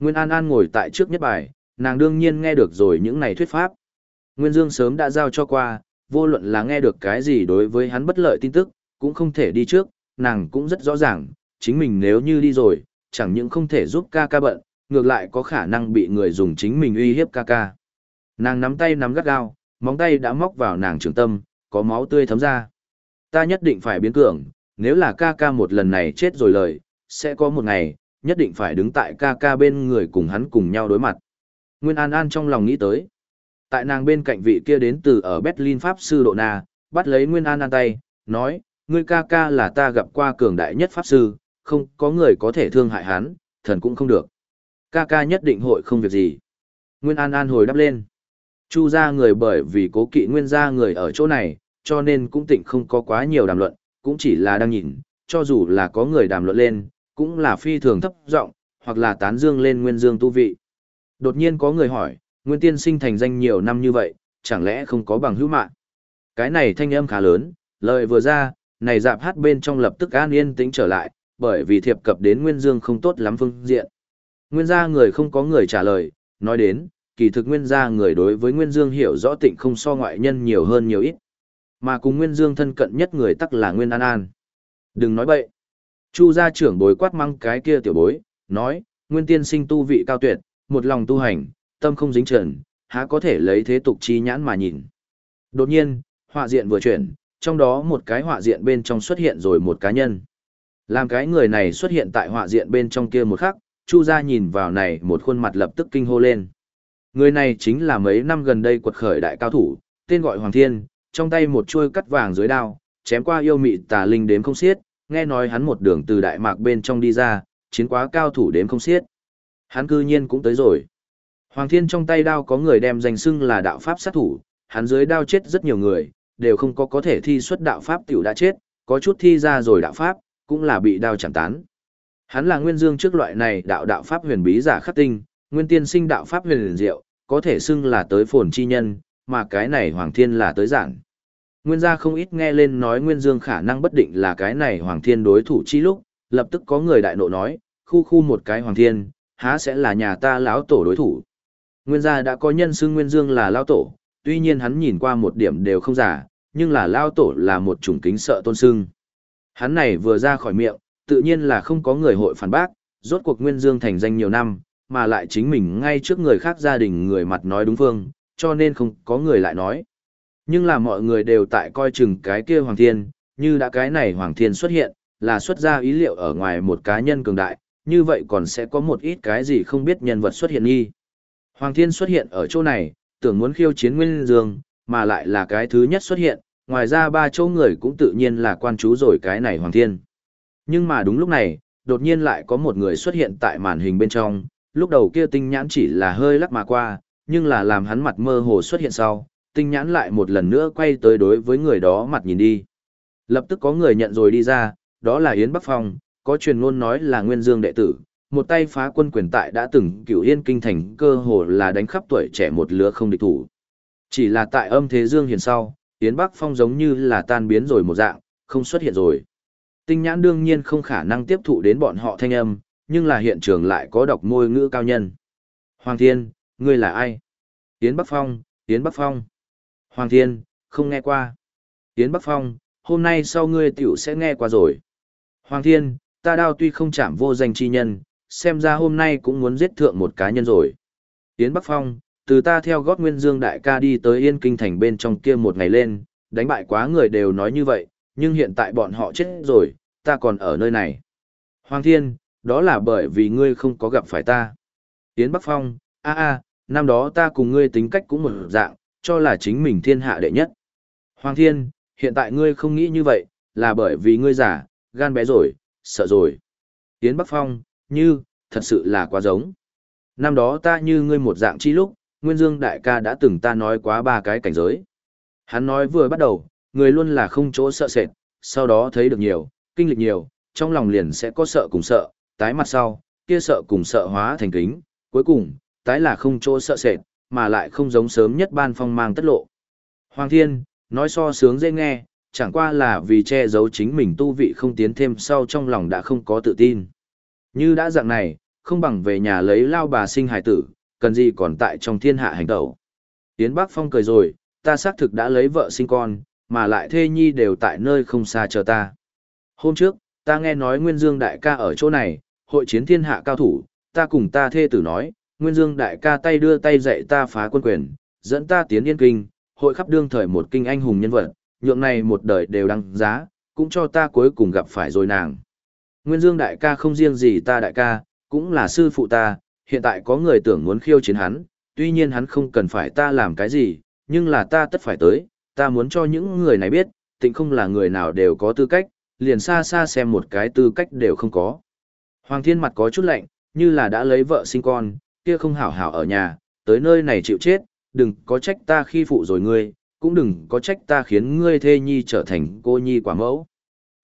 Nguyên An An ngồi tại trước nhất bài, nàng đương nhiên nghe được rồi những này thuyết pháp. Nguyên Dương sớm đã giao cho qua, vô luận là nghe được cái gì đối với hắn bất lợi tin tức, cũng không thể đi trước, nàng cũng rất rõ ràng, chính mình nếu như đi rồi, chẳng những không thể giúp ca ca bận, ngược lại có khả năng bị người dùng chính mình uy hiếp ca ca. Nàng nắm tay nắm gắt gao, móng tay đã móc vào nàng trường tâm, có máu tươi thấm ra. Ta nhất định phải biến cường, nếu là ca ca một lần này chết rồi lời, sẽ có một ngày, nhất định phải đứng tại ca ca bên người cùng hắn cùng nhau đối mặt. Nguyên An An trong lòng nghĩ tới. Tại nàng bên cạnh vị kia đến từ ở Berlin Pháp sư Độ Na, bắt lấy Nguyên An An tay, nói, ngươi ca ca là ta gặp qua cường đại nhất Pháp sư, không có người có thể thương hại hắn, thần cũng không được. Ca ca nhất định hội không việc gì. Nguyên An An hồi đáp lên. Chu ra người bởi vì cố kỵ nguyên gia người ở chỗ này, cho nên cũng tịnh không có quá nhiều đàm luận, cũng chỉ là đang nhìn, cho dù là có người đàm luận lên, cũng là phi thường thấp giọng hoặc là tán dương lên nguyên dương tu vị. Đột nhiên có người hỏi, nguyên tiên sinh thành danh nhiều năm như vậy, chẳng lẽ không có bằng hữu mạng? Cái này thanh âm khá lớn, lời vừa ra, này dạp hát bên trong lập tức an yên tĩnh trở lại, bởi vì thiệp cập đến nguyên dương không tốt lắm phương diện. Nguyên gia người không có người trả lời, nói đến, kỳ thực nguyên gia người đối với nguyên dương hiểu rõ tịnh không so ngoại nhân nhiều hơn nhiều ít. Mà cùng nguyên dương thân cận nhất người tắc là nguyên an an. Đừng nói bậy. Chu gia trưởng bối quát măng cái kia tiểu bối, nói, nguyên tiên sinh tu vị cao tuyệt, một lòng tu hành, tâm không dính trần, há có thể lấy thế tục chi nhãn mà nhìn. Đột nhiên, họa diện vừa chuyển, trong đó một cái họa diện bên trong xuất hiện rồi một cá nhân. Làm cái người này xuất hiện tại họa diện bên trong kia một khắc, Chu gia nhìn vào này một khuôn mặt lập tức kinh hô lên. Người này chính là mấy năm gần đây quật khởi đại cao thủ, tên gọi Hoàng Thiên, trong tay một chuôi cắt vàng dưới đao, chém qua yêu mị tà linh đếm không xiết, nghe nói hắn một đường từ đại mạc bên trong đi ra, chiến quá cao thủ đếm không xiết. Hắn cư nhiên cũng tới rồi. Hoàng Thiên trong tay đao có người đem danh xưng là đạo pháp sát thủ, hắn dưới đao chết rất nhiều người, đều không có có thể thi xuất đạo pháp tiểu đã chết, có chút thi ra rồi đạo pháp, cũng là bị đao chạm tán. Hắn là nguyên dương trước loại này đạo đạo pháp huyền bí giả khắc tinh, nguyên tiên sinh đạo pháp huyền diệu, có thể xưng là tới phồn chi nhân, mà cái này Hoàng Thiên là tới giảng. Nguyên gia không ít nghe lên nói Nguyên Dương khả năng bất định là cái này Hoàng Thiên đối thủ chi lúc, lập tức có người đại nộ nói, khu khu một cái Hoàng Thiên, há sẽ là nhà ta lão tổ đối thủ. Nguyên gia đã có nhân xưng Nguyên Dương là lão tổ, tuy nhiên hắn nhìn qua một điểm đều không giả, nhưng là lão tổ là một chủng kính sợ tôn sưng. Hắn này vừa ra khỏi miệng, tự nhiên là không có người hội phản bác, rốt cuộc Nguyên Dương thành danh nhiều năm, mà lại chính mình ngay trước người khác gia đình người mặt nói đúng phương, cho nên không có người lại nói. Nhưng là mọi người đều tại coi chừng cái kia Hoàng Thiên, như đã cái này Hoàng Thiên xuất hiện, là xuất ra ý liệu ở ngoài một cá nhân cường đại, như vậy còn sẽ có một ít cái gì không biết nhân vật xuất hiện nghi. Hoàng Thiên xuất hiện ở chỗ này, tưởng muốn khiêu chiến Nguyên Dương, mà lại là cái thứ nhất xuất hiện, ngoài ra ba chỗ người cũng tự nhiên là quan chú rồi cái này Hoàng Thiên. Nhưng mà đúng lúc này, đột nhiên lại có một người xuất hiện tại màn hình bên trong, lúc đầu kia tinh nhãn chỉ là hơi lắc mà qua, nhưng là làm hắn mặt mơ hồ xuất hiện sau, tinh nhãn lại một lần nữa quay tới đối với người đó mặt nhìn đi. Lập tức có người nhận rồi đi ra, đó là Yến Bắc Phong, có truyền ngôn nói là Nguyên Dương đệ tử, một tay phá quân quyền tại đã từng cửu yên kinh thành cơ hồ là đánh khắp tuổi trẻ một lứa không địch thủ. Chỉ là tại âm thế dương hiền sau, Yến Bắc Phong giống như là tan biến rồi một dạng, không xuất hiện rồi. Tinh nhãn đương nhiên không khả năng tiếp thụ đến bọn họ thanh âm, nhưng là hiện trường lại có đọc môi ngữ cao nhân. Hoàng Thiên, ngươi là ai? Yến Bắc Phong, Yến Bắc Phong. Hoàng Thiên, không nghe qua. Yến Bắc Phong, hôm nay sau ngươi tiểu sẽ nghe qua rồi. Hoàng Thiên, ta đao tuy không chạm vô danh chi nhân, xem ra hôm nay cũng muốn giết thượng một cá nhân rồi. Yến Bắc Phong, từ ta theo gót Nguyên Dương đại ca đi tới Yên Kinh thành bên trong kia một ngày lên, đánh bại quá người đều nói như vậy, nhưng hiện tại bọn họ chết rồi, ta còn ở nơi này. Hoàng Thiên, đó là bởi vì ngươi không có gặp phải ta. Yến Bắc Phong, a a, năm đó ta cùng ngươi tính cách cũng một dạng, cho là chính mình thiên hạ đệ nhất. Hoàng Thiên, hiện tại ngươi không nghĩ như vậy, là bởi vì ngươi giả, gan bé rồi, sợ rồi. Yến Bắc Phong, như, thật sự là quá giống. Năm đó ta như ngươi một dạng chi lúc, Nguyên Dương đại ca đã từng ta nói quá ba cái cảnh giới. Hắn nói vừa bắt đầu, người luôn là không chỗ sợ sệt, sau đó thấy được nhiều, kinh lịch nhiều, trong lòng liền sẽ có sợ cùng sợ, tái mặt sau, kia sợ cùng sợ hóa thành kính, cuối cùng, tái là không chỗ sợ sệt, mà lại không giống sớm nhất ban phong mang tất lộ. Hoàng Thiên, nói so sướng dễ nghe, chẳng qua là vì che giấu chính mình tu vị không tiến thêm sau trong lòng đã không có tự tin. Như đã dạng này, không bằng về nhà lấy lao bà sinh hải tử, cần gì còn tại trong thiên hạ hành tẩu. Tiến Bắc Phong cười rồi, ta xác thực đã lấy vợ sinh con, mà lại thê nhi đều tại nơi không xa chờ ta. Hôm trước, ta nghe nói Nguyên Dương đại ca ở chỗ này, hội chiến thiên hạ cao thủ, ta cùng ta thê tử nói, Nguyên Dương đại ca tay đưa tay dạy ta phá quân quyền, dẫn ta tiến yên kinh, hội khắp đương thời một kinh anh hùng nhân vật, nhượng này một đời đều đăng giá, cũng cho ta cuối cùng gặp phải rồi nàng. Nguyên Dương đại ca không riêng gì ta đại ca, cũng là sư phụ ta, hiện tại có người tưởng muốn khiêu chiến hắn, tuy nhiên hắn không cần phải ta làm cái gì, nhưng là ta tất phải tới, ta muốn cho những người này biết, tịnh không là người nào đều có tư cách, liền xa xa xem một cái tư cách đều không có. Hoàng thiên mặt có chút lạnh, như là đã lấy vợ sinh con, kia không hảo hảo ở nhà, tới nơi này chịu chết, đừng có trách ta khi phụ rồi ngươi, cũng đừng có trách ta khiến ngươi thê nhi trở thành cô nhi quả mẫu.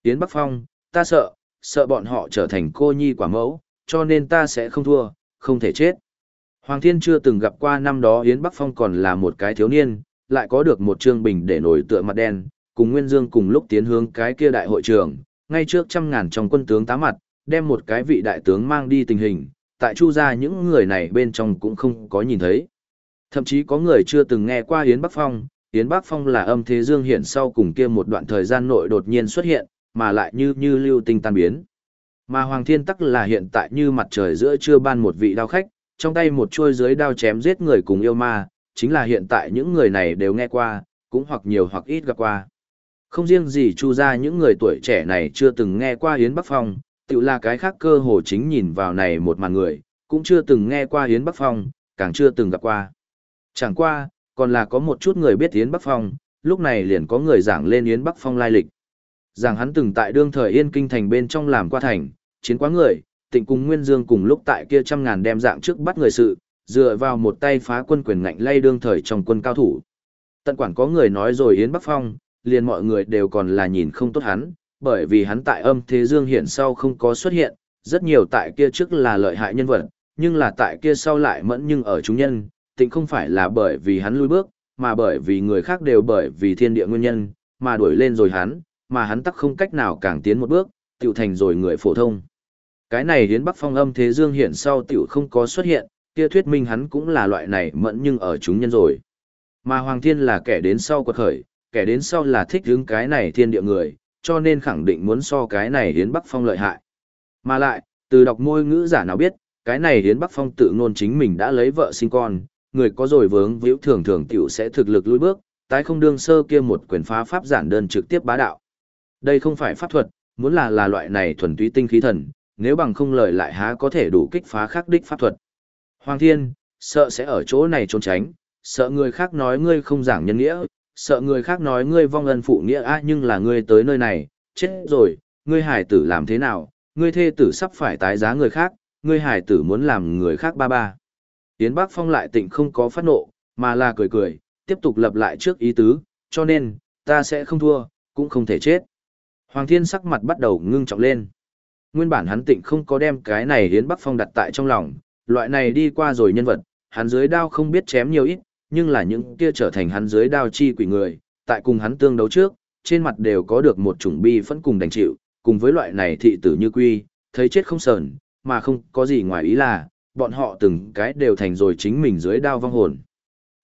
Tiến Bắc Phong, ta sợ, sợ bọn họ trở thành cô nhi quả mẫu, cho nên ta sẽ không thua, không thể chết. Hoàng Thiên chưa từng gặp qua năm đó Yến Bắc Phong còn là một cái thiếu niên, lại có được một trương bình để nổi tựa mặt đen, cùng Nguyên Dương cùng lúc tiến hướng cái kia đại hội trường, ngay trước trăm ngàn trong quân tướng tá mặt, đem một cái vị đại tướng mang đi tình hình, tại chu gia những người này bên trong cũng không có nhìn thấy. Thậm chí có người chưa từng nghe qua Yến Bắc Phong, Yến Bắc Phong là âm thế dương hiện sau cùng kia một đoạn thời gian nội đột nhiên xuất hiện, mà lại như như lưu tinh tan biến. Mà Hoàng Thiên Tắc là hiện tại như mặt trời giữa trưa ban một vị đao khách, trong tay một chuôi dưới đao chém giết người cùng yêu ma, chính là hiện tại những người này đều nghe qua, cũng hoặc nhiều hoặc ít gặp qua. Không riêng gì chu ra những người tuổi trẻ này chưa từng nghe qua Yến Bắc Phong, tự là cái khác cơ hồ chính nhìn vào này một màn người, cũng chưa từng nghe qua Yến Bắc Phong, càng chưa từng gặp qua. Chẳng qua, còn là có một chút người biết Yến Bắc Phong, lúc này liền có người giảng lên Yến Bắc Phong lai lịch. Giảng hắn từng tại đương thời Yên Kinh thành bên trong làm qua thành, chiến quá người, tịnh cùng Nguyên Dương cùng lúc tại kia trăm ngàn đem dạng trước bắt người sự, dựa vào một tay phá quân quyền ngạnh lay đương thời trong quân cao thủ. Tận quản có người nói rồi Yến Bắc Phong, liền mọi người đều còn là nhìn không tốt hắn, bởi vì hắn tại âm thế dương hiện sau không có xuất hiện, rất nhiều tại kia trước là lợi hại nhân vật, nhưng là tại kia sau lại mẫn nhưng ở chúng nhân, tịnh không phải là bởi vì hắn lui bước, mà bởi vì người khác đều bởi vì thiên địa nguyên nhân, mà đuổi lên rồi hắn, mà hắn tắc không cách nào càng tiến một bước, tiểu thành rồi người phổ thông. Cái này hiến bắc phong âm thế dương hiện sau tiểu không có xuất hiện, kia thuyết minh hắn cũng là loại này mẫn nhưng ở chúng nhân rồi. Mà Hoàng Thiên là kẻ đến sau quật khởi, kẻ đến sau là thích hướng cái này thiên địa người, cho nên khẳng định muốn so cái này hiến bắc phong lợi hại. Mà lại, từ đọc môi ngữ giả nào biết, cái này hiến bắc phong tự ngôn chính mình đã lấy vợ sinh con, người có rồi vướng víu thường thường tiểu sẽ thực lực lùi bước, tái không đương sơ kia một quyền phá pháp giản đơn trực tiếp bá đạo. Đây không phải pháp thuật, muốn là là loại này thuần túy tinh khí thần, nếu bằng không lời lại há có thể đủ kích phá khắc đích pháp thuật. Hoàng thiên, sợ sẽ ở chỗ này trốn tránh, sợ người khác nói ngươi không giảng nhân nghĩa, sợ người khác nói ngươi vong ân phụ nghĩa a nhưng là ngươi tới nơi này, chết rồi, ngươi hải tử làm thế nào, ngươi thê tử sắp phải tái giá người khác, ngươi hải tử muốn làm người khác ba ba. Yến Bắc Phong lại tịnh không có phát nộ, mà là cười cười, tiếp tục lập lại trước ý tứ, cho nên, ta sẽ không thua, cũng không thể chết. Hoàng Thiên sắc mặt bắt đầu ngưng trọng lên. Nguyên bản hắn tịnh không có đem cái này Yến Bắc Phong đặt tại trong lòng, loại này đi qua rồi nhân vật, hắn dưới đao không biết chém nhiều ít, nhưng là những kia trở thành hắn dưới đao chi quỷ người, tại cùng hắn tương đấu trước, trên mặt đều có được một chủng bi phẫn cùng đành chịu, cùng với loại này thị tử như quy, thấy chết không sờn, mà không có gì ngoài ý là, bọn họ từng cái đều thành rồi chính mình dưới đao vong hồn.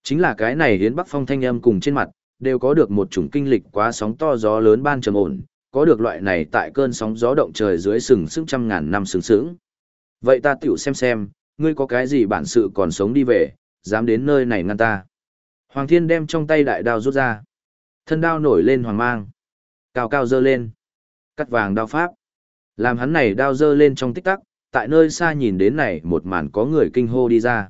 Chính là cái này hiến Bắc Phong thanh âm cùng trên mặt, đều có được một chủng kinh lịch quá sóng to gió lớn ban trầm ổn, có được loại này tại cơn sóng gió động trời dưới sừng sững trăm ngàn năm sừng sững. Vậy ta tiểu xem xem, ngươi có cái gì bản sự còn sống đi về, dám đến nơi này ngăn ta. Hoàng thiên đem trong tay đại đao rút ra. Thân đao nổi lên hoàng mang. Cao cao dơ lên. Cắt vàng đao pháp. Làm hắn này đao dơ lên trong tích tắc, tại nơi xa nhìn đến này một màn có người kinh hô đi ra.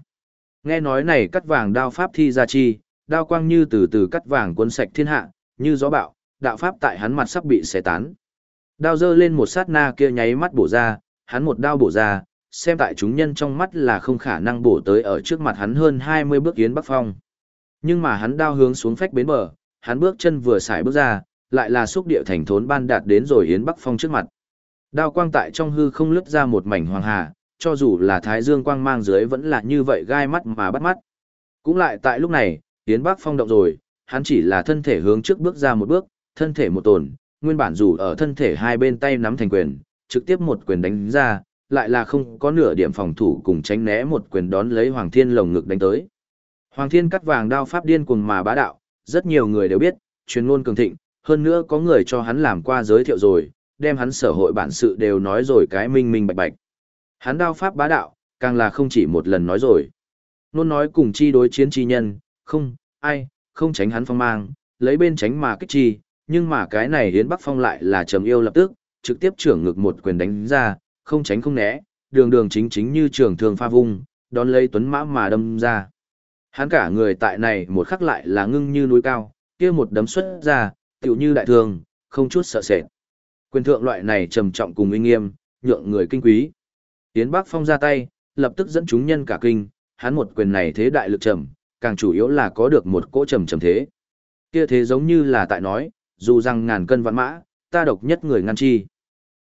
Nghe nói này cắt vàng đao pháp thi ra chi, đao quang như từ từ cắt vàng cuốn sạch thiên hạ, như gió bạo, đạo pháp tại hắn mặt sắp bị xé tán. Đao dơ lên một sát na kia nháy mắt bổ ra, hắn một đao bổ ra, xem tại chúng nhân trong mắt là không khả năng bổ tới ở trước mặt hắn hơn 20 bước yến bắc phong. Nhưng mà hắn đao hướng xuống phách bến bờ, hắn bước chân vừa xài bước ra, lại là xúc địa thành thốn ban đạt đến rồi yến bắc phong trước mặt. Đao quang tại trong hư không lướt ra một mảnh hoàng hà, cho dù là thái dương quang mang dưới vẫn là như vậy gai mắt mà bắt mắt. Cũng lại tại lúc này, yến bắc phong động rồi, hắn chỉ là thân thể hướng trước bước ra một bước, thân thể một tồn, nguyên bản dù ở thân thể hai bên tay nắm thành quyền, trực tiếp một quyền đánh ra, lại là không có nửa điểm phòng thủ cùng tránh né một quyền đón lấy Hoàng Thiên lồng ngực đánh tới. Hoàng Thiên cắt vàng đao pháp điên cuồng mà bá đạo, rất nhiều người đều biết, truyền ngôn cường thịnh, hơn nữa có người cho hắn làm qua giới thiệu rồi, đem hắn sở hội bản sự đều nói rồi cái minh minh bạch bạch. Hắn đao pháp bá đạo, càng là không chỉ một lần nói rồi. Nôn nói cùng chi đối chiến chi nhân, không, ai, không tránh hắn phong mang, lấy bên tránh mà kích chi, nhưng mà cái này hiến bắc phong lại là trầm yêu lập tức, trực tiếp trưởng ngực một quyền đánh ra, không tránh không né, đường đường chính chính như trường thường pha vung, đón lấy tuấn mã mà đâm ra. Hắn cả người tại này một khắc lại là ngưng như núi cao, kia một đấm xuất ra, tựu như đại thường, không chút sợ sệt. Quyền thượng loại này trầm trọng cùng uy nghiêm, nhượng người kinh quý. Tiến Bắc Phong ra tay, lập tức dẫn chúng nhân cả kinh, hắn một quyền này thế đại lực trầm, càng chủ yếu là có được một cỗ trầm trầm thế. Kia thế giống như là tại nói, dù rằng ngàn cân vạn mã, ta độc nhất người ngăn chi.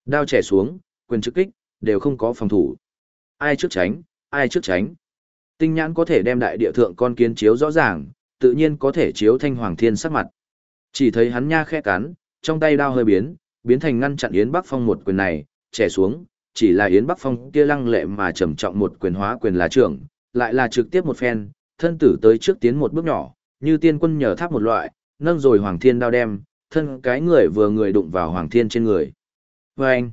Đao trẻ xuống, quyền trực kích, đều không có phòng thủ. Ai trước tránh, ai trước tránh. Tinh nhãn có thể đem đại địa thượng con kiến chiếu rõ ràng, tự nhiên có thể chiếu thanh hoàng thiên sắc mặt. Chỉ thấy hắn nha khẽ cắn, trong tay đao hơi biến, biến thành ngăn chặn Yến Bắc Phong một quyền này, trẻ xuống, chỉ là Yến Bắc Phong kia lăng lệ mà trầm trọng một quyền hóa quyền là trưởng, lại là trực tiếp một phen, thân tử tới trước tiến một bước nhỏ, như tiên quân nhờ tháp một loại, nâng rồi hoàng thiên đao đem, thân cái người vừa người đụng vào hoàng thiên trên người. Và anh,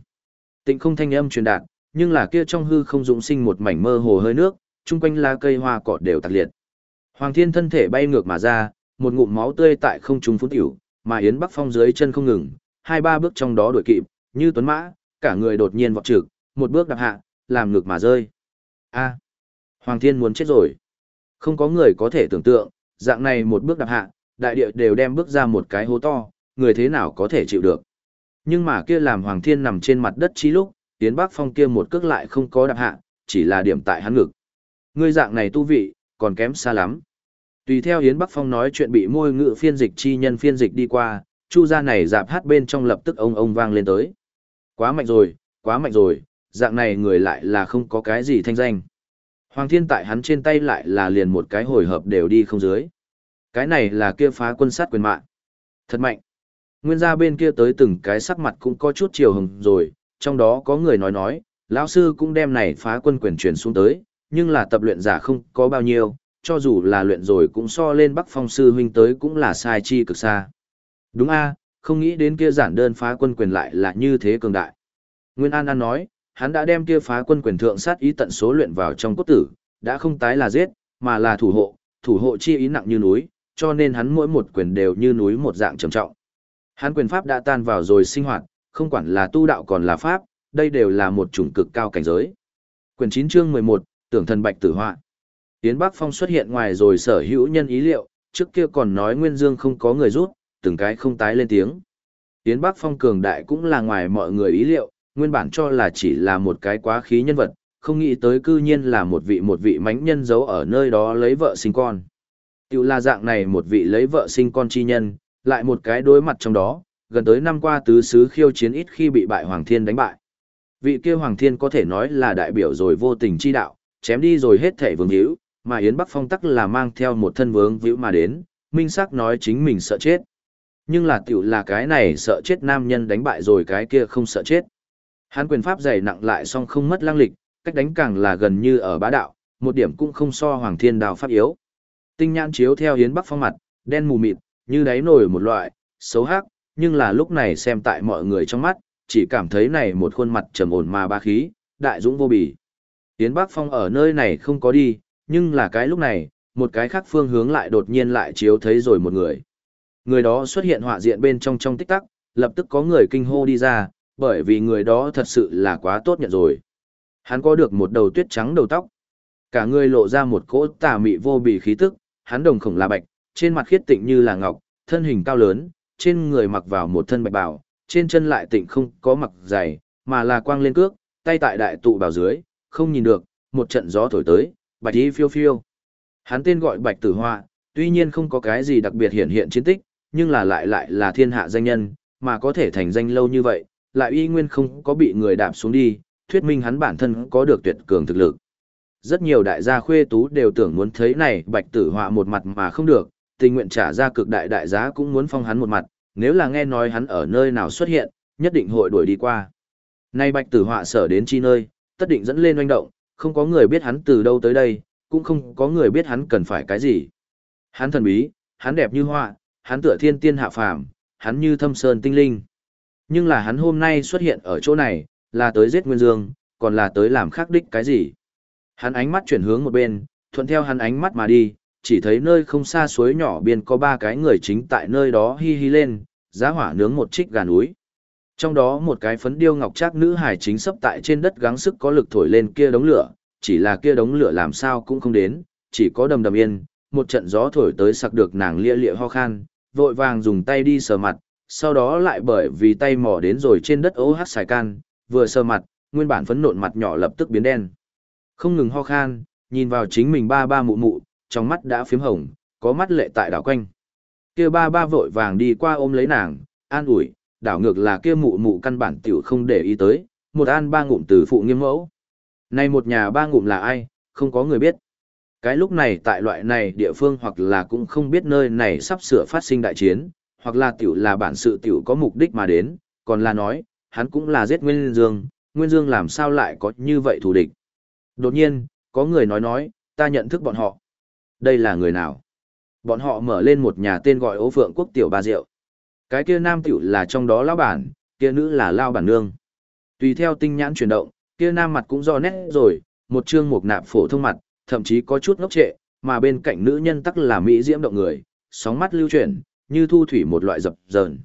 tịnh không thanh âm truyền đạt, nhưng là kia trong hư không dũng sinh một mảnh mơ hồ hơi nước, chung quanh lá cây hoa cỏ đều tạc liệt. Hoàng thiên thân thể bay ngược mà ra, một ngụm máu tươi tại không trung phút tiểu, mà Yến Bắc Phong dưới chân không ngừng, hai ba bước trong đó đuổi kịp, như tuấn mã, cả người đột nhiên vọt trực, một bước đạp hạ, làm ngược mà rơi. A, Hoàng Thiên muốn chết rồi. Không có người có thể tưởng tượng, dạng này một bước đạp hạ, đại địa đều đem bước ra một cái hố to, người thế nào có thể chịu được. Nhưng mà kia làm Hoàng Thiên nằm trên mặt đất chi lúc, Yến Bắc Phong kia một cước lại không có đạp hạ, chỉ là điểm tại hắn ngực. Ngươi dạng này tu vị, còn kém xa lắm. Tùy theo Yến Bắc Phong nói chuyện bị môi ngữ phiên dịch chi nhân phiên dịch đi qua, chu gia này dạp hát bên trong lập tức ông ông vang lên tới. Quá mạnh rồi, quá mạnh rồi, dạng này người lại là không có cái gì thanh danh. Hoàng Thiên tại hắn trên tay lại là liền một cái hồi hợp đều đi không dưới. Cái này là kia phá quân sát quyền mạng. Thật mạnh. Nguyên gia bên kia tới từng cái sắc mặt cũng có chút chiều hồng rồi, trong đó có người nói nói, lão sư cũng đem này phá quân quyền truyền xuống tới, nhưng là tập luyện giả không có bao nhiêu, cho dù là luyện rồi cũng so lên Bắc Phong sư huynh tới cũng là sai chi cực xa. Đúng a, không nghĩ đến kia giản đơn phá quân quyền lại là như thế cường đại. Nguyên An An nói, hắn đã đem kia phá quân quyền thượng sát ý tận số luyện vào trong cốt tử, đã không tái là giết, mà là thủ hộ, thủ hộ chi ý nặng như núi, cho nên hắn mỗi một quyền đều như núi một dạng trầm trọng. Hắn quyền pháp đã tan vào rồi sinh hoạt, không quản là tu đạo còn là pháp, đây đều là một chủng cực cao cảnh giới. Quyền 9 chương 11, tưởng thần bạch tử họa. Tiến Bắc Phong xuất hiện ngoài rồi sở hữu nhân ý liệu, trước kia còn nói Nguyên Dương không có người rút, từng cái không tái lên tiếng. Tiến Bắc Phong cường đại cũng là ngoài mọi người ý liệu, nguyên bản cho là chỉ là một cái quá khí nhân vật, không nghĩ tới cư nhiên là một vị một vị mánh nhân giấu ở nơi đó lấy vợ sinh con. Tiểu là dạng này một vị lấy vợ sinh con chi nhân, lại một cái đối mặt trong đó, gần tới năm qua tứ sứ khiêu chiến ít khi bị bại Hoàng Thiên đánh bại. Vị kia Hoàng Thiên có thể nói là đại biểu rồi vô tình chi đạo, chém đi rồi hết thể vương hữu, mà Yến Bắc Phong tắc là mang theo một thân vướng vĩu mà đến, minh sắc nói chính mình sợ chết. Nhưng là tiểu là cái này sợ chết nam nhân đánh bại rồi cái kia không sợ chết. hán quyền pháp dày nặng lại song không mất lang lịch, cách đánh càng là gần như ở bá đạo, một điểm cũng không so Hoàng Thiên đào pháp yếu. Tinh nhãn chiếu theo Yến Bắc Phong mặt, đen mù mịt, như đáy nổi một loại, xấu hắc, nhưng là lúc này xem tại mọi người trong mắt, chỉ cảm thấy này một khuôn mặt trầm ổn mà ba khí, đại dũng vô bì. Yến Bắc Phong ở nơi này không có đi, nhưng là cái lúc này, một cái khác phương hướng lại đột nhiên lại chiếu thấy rồi một người. Người đó xuất hiện họa diện bên trong trong tích tắc, lập tức có người kinh hô đi ra, bởi vì người đó thật sự là quá tốt nhận rồi. Hắn có được một đầu tuyết trắng đầu tóc. Cả người lộ ra một cỗ tà mị vô bì khí tức, hắn đồng khổng là bạch, trên mặt khiết tịnh như là ngọc, thân hình cao lớn, trên người mặc vào một thân bạch bào, trên chân lại tịnh không có mặc giày, mà là quang lên cước, tay tại đại tụ bào dưới, không nhìn được, một trận gió thổi tới, bạch y phiêu phiêu. Hắn tên gọi Bạch Tử Hoa, tuy nhiên không có cái gì đặc biệt hiện hiện chiến tích, nhưng là lại lại là thiên hạ danh nhân, mà có thể thành danh lâu như vậy, lại y nguyên không có bị người đạp xuống đi, thuyết minh hắn bản thân có được tuyệt cường thực lực. Rất nhiều đại gia khuê tú đều tưởng muốn thấy này Bạch Tử Hoa một mặt mà không được, tình nguyện trả ra cực đại đại giá cũng muốn phong hắn một mặt, nếu là nghe nói hắn ở nơi nào xuất hiện, nhất định hội đuổi đi qua. Nay Bạch Tử Họa sở đến chi nơi, tất định dẫn lên oanh động, không có người biết hắn từ đâu tới đây, cũng không có người biết hắn cần phải cái gì. Hắn thần bí, hắn đẹp như họa, hắn tựa thiên tiên hạ phàm, hắn như thâm sơn tinh linh. Nhưng là hắn hôm nay xuất hiện ở chỗ này, là tới giết Nguyên Dương, còn là tới làm khắc đích cái gì. Hắn ánh mắt chuyển hướng một bên, thuận theo hắn ánh mắt mà đi, chỉ thấy nơi không xa suối nhỏ biên có ba cái người chính tại nơi đó hi hi lên, giá hỏa nướng một trích gà núi. Trong đó một cái phấn điêu ngọc trác nữ hài chính sấp tại trên đất gắng sức có lực thổi lên kia đống lửa, chỉ là kia đống lửa làm sao cũng không đến, chỉ có đầm đầm yên, một trận gió thổi tới sặc được nàng lia lịa ho khan, vội vàng dùng tay đi sờ mặt, sau đó lại bởi vì tay mò đến rồi trên đất ố hát xài can, vừa sờ mặt, nguyên bản phấn nộn mặt nhỏ lập tức biến đen. Không ngừng ho khan, nhìn vào chính mình ba ba mụ mụ, trong mắt đã phiếm hồng, có mắt lệ tại đảo quanh. Kia ba ba vội vàng đi qua ôm lấy nàng, an ủi, đảo ngược là kia mụ mụ căn bản tiểu không để ý tới, một an ba ngụm từ phụ nghiêm mẫu. Này một nhà ba ngụm là ai, không có người biết. Cái lúc này tại loại này địa phương hoặc là cũng không biết nơi này sắp sửa phát sinh đại chiến, hoặc là tiểu là bản sự tiểu có mục đích mà đến, còn là nói, hắn cũng là giết Nguyên Dương, Nguyên Dương làm sao lại có như vậy thù địch. Đột nhiên, có người nói nói, ta nhận thức bọn họ. Đây là người nào? Bọn họ mở lên một nhà tên gọi ố phượng quốc tiểu ba rượu. Cái kia nam tiểu là trong đó lão bản, kia nữ là lao bản nương. Tùy theo tinh nhãn chuyển động, kia nam mặt cũng do nét rồi, một trương mục nạp phổ thông mặt, thậm chí có chút ngốc trệ, mà bên cạnh nữ nhân tắc là mỹ diễm động người, sóng mắt lưu chuyển, như thu thủy một loại dập dờn.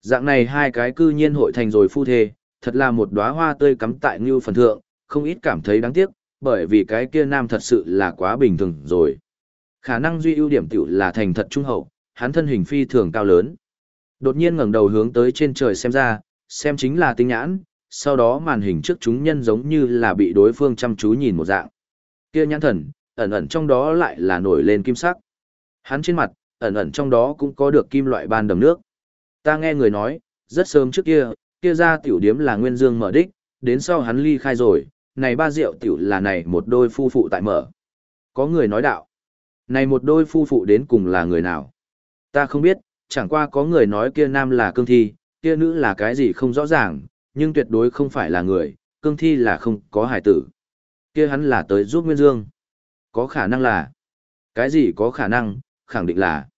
Dạng này hai cái cư nhiên hội thành rồi phu thê, thật là một đóa hoa tươi cắm tại ngưu phần thượng, không ít cảm thấy đáng tiếc, bởi vì cái kia nam thật sự là quá bình thường rồi. Khả năng duy ưu điểm tiểu là thành thật trung hậu, hắn thân hình phi thường cao lớn. Đột nhiên ngẩng đầu hướng tới trên trời xem ra, xem chính là tinh nhãn, sau đó màn hình trước chúng nhân giống như là bị đối phương chăm chú nhìn một dạng. Kia nhãn thần, ẩn ẩn trong đó lại là nổi lên kim sắc. Hắn trên mặt, ẩn ẩn trong đó cũng có được kim loại ban đầm nước. Ta nghe người nói, rất sớm trước kia, kia ra tiểu điếm là Nguyên Dương mở đích, đến sau hắn ly khai rồi, này ba rượu tiểu là này một đôi phu phụ tại mở. Có người nói đạo. Này một đôi phu phụ đến cùng là người nào? Ta không biết, chẳng qua có người nói kia nam là cương thi, kia nữ là cái gì không rõ ràng, nhưng tuyệt đối không phải là người, cương thi là không có hải tử. Kia hắn là tới giúp Nguyên Dương. Có khả năng là. Cái gì có khả năng, khẳng định là.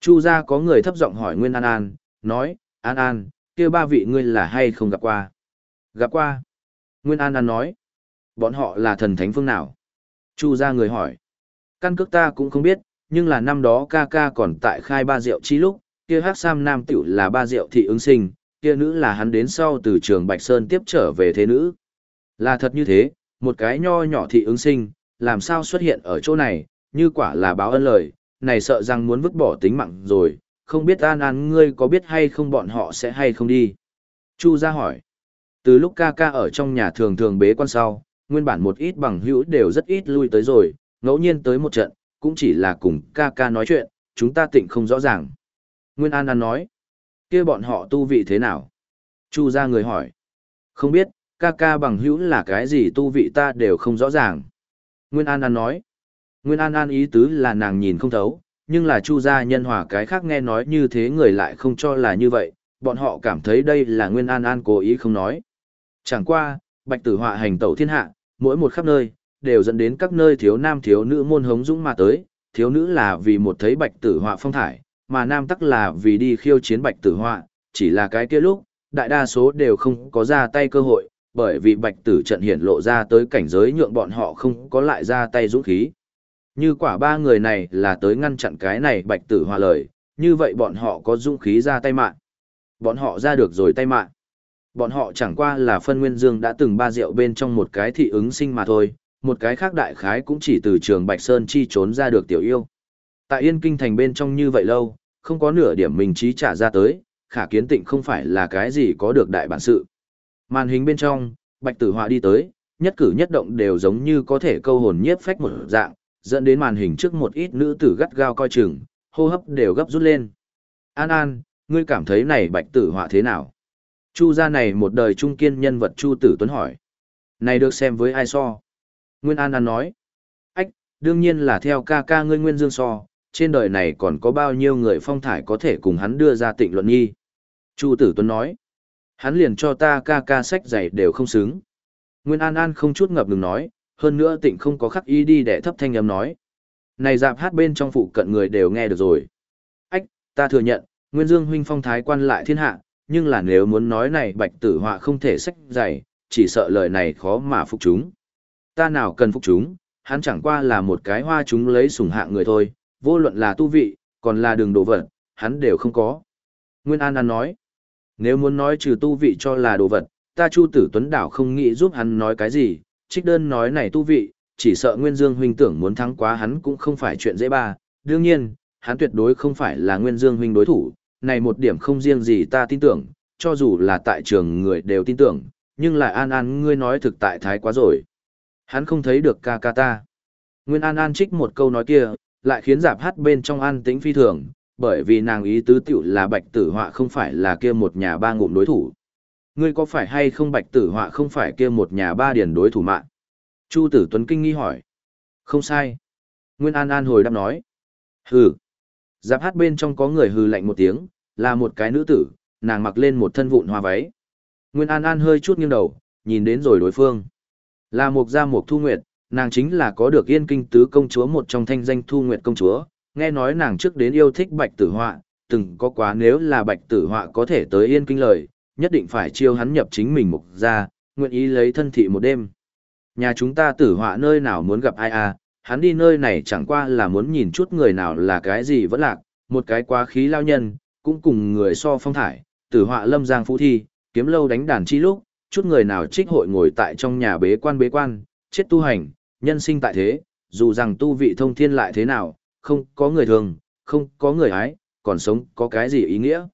Chu gia có người thấp giọng hỏi Nguyên An An, nói, An An, kia ba vị ngươi là hay không gặp qua? Gặp qua. Nguyên An An nói, bọn họ là thần thánh phương nào? Chu gia người hỏi căn cước ta cũng không biết, nhưng là năm đó ca ca còn tại khai ba rượu chi lúc, kia hát sam nam tiểu là ba rượu thị ứng sinh, kia nữ là hắn đến sau từ trường Bạch Sơn tiếp trở về thế nữ. Là thật như thế, một cái nho nhỏ thị ứng sinh, làm sao xuất hiện ở chỗ này, như quả là báo ân lời, này sợ rằng muốn vứt bỏ tính mạng rồi, không biết an an ngươi có biết hay không bọn họ sẽ hay không đi. Chu ra hỏi, từ lúc ca ca ở trong nhà thường thường bế quan sau, nguyên bản một ít bằng hữu đều rất ít lui tới rồi, ngẫu nhiên tới một trận, cũng chỉ là cùng ca ca nói chuyện, chúng ta tịnh không rõ ràng. Nguyên An An nói, kia bọn họ tu vị thế nào? Chu ra người hỏi, không biết, ca ca bằng hữu là cái gì tu vị ta đều không rõ ràng. Nguyên An An nói, Nguyên An An ý tứ là nàng nhìn không thấu, nhưng là Chu gia nhân hòa cái khác nghe nói như thế người lại không cho là như vậy, bọn họ cảm thấy đây là Nguyên An An cố ý không nói. Chẳng qua, bạch tử họa hành tẩu thiên hạ, mỗi một khắp nơi, đều dẫn đến các nơi thiếu nam thiếu nữ môn hống dũng mà tới, thiếu nữ là vì một thấy bạch tử họa phong thải, mà nam tắc là vì đi khiêu chiến bạch tử họa, chỉ là cái kia lúc, đại đa số đều không có ra tay cơ hội, bởi vì bạch tử trận hiển lộ ra tới cảnh giới nhượng bọn họ không có lại ra tay dũng khí. Như quả ba người này là tới ngăn chặn cái này bạch tử họa lời, như vậy bọn họ có dũng khí ra tay mạng. Bọn họ ra được rồi tay mạng. Bọn họ chẳng qua là phân nguyên dương đã từng ba rượu bên trong một cái thị ứng sinh mà thôi, một cái khác đại khái cũng chỉ từ trường Bạch Sơn chi trốn ra được tiểu yêu. Tại Yên Kinh thành bên trong như vậy lâu, không có nửa điểm mình trí trả ra tới, khả kiến tịnh không phải là cái gì có được đại bản sự. Màn hình bên trong, Bạch Tử Họa đi tới, nhất cử nhất động đều giống như có thể câu hồn nhiếp phách một dạng, dẫn đến màn hình trước một ít nữ tử gắt gao coi chừng, hô hấp đều gấp rút lên. An An, ngươi cảm thấy này Bạch Tử Họa thế nào? Chu gia này một đời trung kiên nhân vật Chu Tử Tuấn hỏi. Này được xem với ai so? Nguyên An An nói. Ách, đương nhiên là theo ca ca ngươi Nguyên Dương so, trên đời này còn có bao nhiêu người phong thải có thể cùng hắn đưa ra tịnh luận nghi. Chu Tử Tuấn nói. Hắn liền cho ta ca ca sách giày đều không xứng. Nguyên An An không chút ngập ngừng nói, hơn nữa tịnh không có khắc ý đi để thấp thanh âm nói. Này dạp hát bên trong phụ cận người đều nghe được rồi. Ách, ta thừa nhận, Nguyên Dương huynh phong thái quan lại thiên hạ, nhưng là nếu muốn nói này bạch tử họa không thể sách giày, chỉ sợ lời này khó mà phục chúng. Ta nào cần phục chúng, hắn chẳng qua là một cái hoa chúng lấy sủng hạ người thôi, vô luận là tu vị, còn là đường đồ vật, hắn đều không có. Nguyên An An nói, nếu muốn nói trừ tu vị cho là đồ vật, ta Chu Tử Tuấn Đảo không nghĩ giúp hắn nói cái gì, trích đơn nói này tu vị, chỉ sợ Nguyên Dương huynh tưởng muốn thắng quá hắn cũng không phải chuyện dễ ba, đương nhiên, hắn tuyệt đối không phải là Nguyên Dương huynh đối thủ, này một điểm không riêng gì ta tin tưởng, cho dù là tại trường người đều tin tưởng, nhưng lại An An ngươi nói thực tại thái quá rồi. Hắn không thấy được ca ca ta. Nguyên An An trích một câu nói kia, lại khiến giạp hát bên trong an tĩnh phi thường, bởi vì nàng ý tứ tiểu là bạch tử họa không phải là kia một nhà ba ngụm đối thủ. Ngươi có phải hay không bạch tử họa không phải kia một nhà ba điển đối thủ mạng? Chu tử Tuấn Kinh nghi hỏi. Không sai. Nguyên An An hồi đáp nói. Hừ. Giáp hát bên trong có người hừ lạnh một tiếng, là một cái nữ tử, nàng mặc lên một thân vụn hoa váy. Nguyên An An hơi chút nghiêng đầu, nhìn đến rồi đối phương. Là một gia một thu nguyệt, nàng chính là có được yên kinh tứ công chúa một trong thanh danh thu nguyệt công chúa, nghe nói nàng trước đến yêu thích bạch tử họa, từng có quá nếu là bạch tử họa có thể tới yên kinh lời, nhất định phải chiêu hắn nhập chính mình mục gia nguyện ý lấy thân thị một đêm. Nhà chúng ta tử họa nơi nào muốn gặp ai à, hắn đi nơi này chẳng qua là muốn nhìn chút người nào là cái gì vẫn lạc, một cái quá khí lao nhân, cũng cùng người so phong thải, tử họa lâm giang phú thi, kiếm lâu đánh đàn chi lúc, chút người nào trích hội ngồi tại trong nhà bế quan bế quan, chết tu hành, nhân sinh tại thế, dù rằng tu vị thông thiên lại thế nào, không có người thường, không có người ái, còn sống có cái gì ý nghĩa.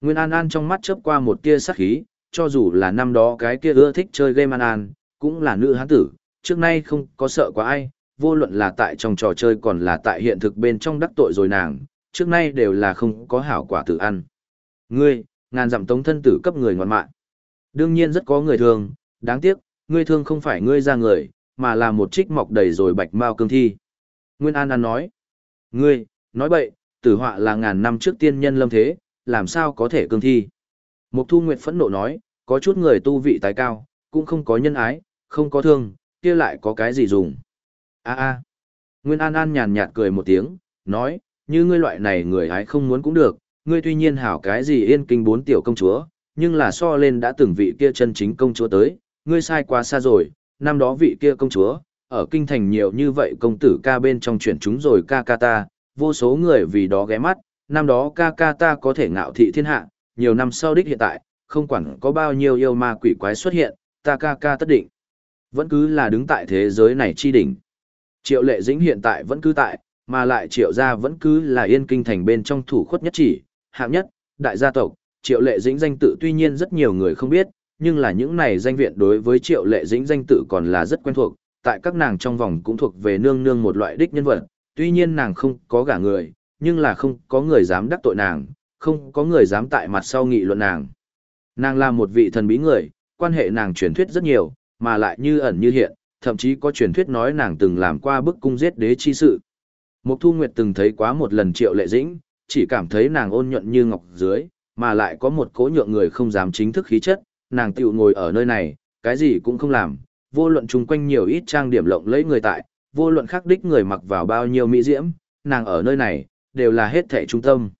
Nguyên An An trong mắt chớp qua một tia sắc khí, cho dù là năm đó cái kia ưa thích chơi game An An, cũng là nữ hán tử, trước nay không có sợ quá ai, vô luận là tại trong trò chơi còn là tại hiện thực bên trong đắc tội rồi nàng, trước nay đều là không có hảo quả tự ăn. Ngươi, ngàn dặm tống thân tử cấp người ngoan mạng. Đương nhiên rất có người thương, đáng tiếc, ngươi thương không phải ngươi ra người, mà là một trích mọc đầy rồi bạch mao cương thi. Nguyên An An nói, ngươi, nói bậy, tử họa là ngàn năm trước tiên nhân lâm thế, làm sao có thể cương thi. Mục Thu Nguyệt phẫn nộ nói, có chút người tu vị tái cao, cũng không có nhân ái, không có thương, kia lại có cái gì dùng. a a Nguyên An An nhàn nhạt cười một tiếng, nói, như ngươi loại này người ái không muốn cũng được, ngươi tuy nhiên hảo cái gì yên kinh bốn tiểu công chúa, nhưng là so lên đã từng vị kia chân chính công chúa tới, ngươi sai quá xa rồi, năm đó vị kia công chúa, ở kinh thành nhiều như vậy công tử ca bên trong chuyển chúng rồi ca ca ta, vô số người vì đó ghé mắt, năm đó ca ca ta có thể ngạo thị thiên hạ, nhiều năm sau đích hiện tại, không quản có bao nhiêu yêu ma quỷ quái xuất hiện, ta ca ca tất định. Vẫn cứ là đứng tại thế giới này chi đỉnh. Triệu lệ dĩnh hiện tại vẫn cứ tại, mà lại triệu gia vẫn cứ là yên kinh thành bên trong thủ khuất nhất chỉ, hạng nhất, đại gia tộc, triệu lệ dĩnh danh tự tuy nhiên rất nhiều người không biết, nhưng là những này danh viện đối với triệu lệ dĩnh danh tự còn là rất quen thuộc, tại các nàng trong vòng cũng thuộc về nương nương một loại đích nhân vật, tuy nhiên nàng không có gả người, nhưng là không có người dám đắc tội nàng, không có người dám tại mặt sau nghị luận nàng. Nàng là một vị thần bí người, quan hệ nàng truyền thuyết rất nhiều, mà lại như ẩn như hiện, thậm chí có truyền thuyết nói nàng từng làm qua bức cung giết đế chi sự. Mục Thu Nguyệt từng thấy quá một lần Triệu Lệ Dĩnh, chỉ cảm thấy nàng ôn nhuận như ngọc dưới, mà lại có một cố nhượng người không dám chính thức khí chất, nàng tiểu ngồi ở nơi này, cái gì cũng không làm, vô luận chung quanh nhiều ít trang điểm lộng lẫy người tại, vô luận khắc đích người mặc vào bao nhiêu mỹ diễm, nàng ở nơi này, đều là hết thể trung tâm.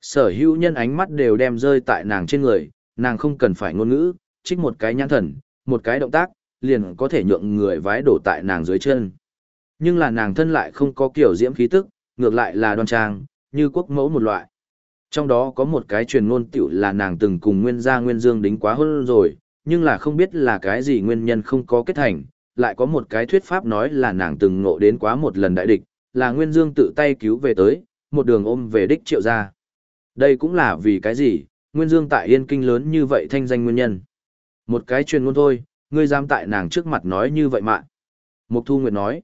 Sở hữu nhân ánh mắt đều đem rơi tại nàng trên người, nàng không cần phải ngôn ngữ, trích một cái nhãn thần, một cái động tác, liền có thể nhượng người vái đổ tại nàng dưới chân. Nhưng là nàng thân lại không có kiểu diễm khí tức, ngược lại là đoan trang, như quốc mẫu một loại. Trong đó có một cái truyền ngôn tiểu là nàng từng cùng nguyên gia nguyên dương đính quá hơn rồi, nhưng là không biết là cái gì nguyên nhân không có kết thành, lại có một cái thuyết pháp nói là nàng từng ngộ đến quá một lần đại địch, là nguyên dương tự tay cứu về tới, một đường ôm về đích triệu gia. Đây cũng là vì cái gì, nguyên dương tại yên kinh lớn như vậy thanh danh nguyên nhân. Một cái truyền ngôn thôi, ngươi dám tại nàng trước mặt nói như vậy mà. Mục Thu Nguyệt nói.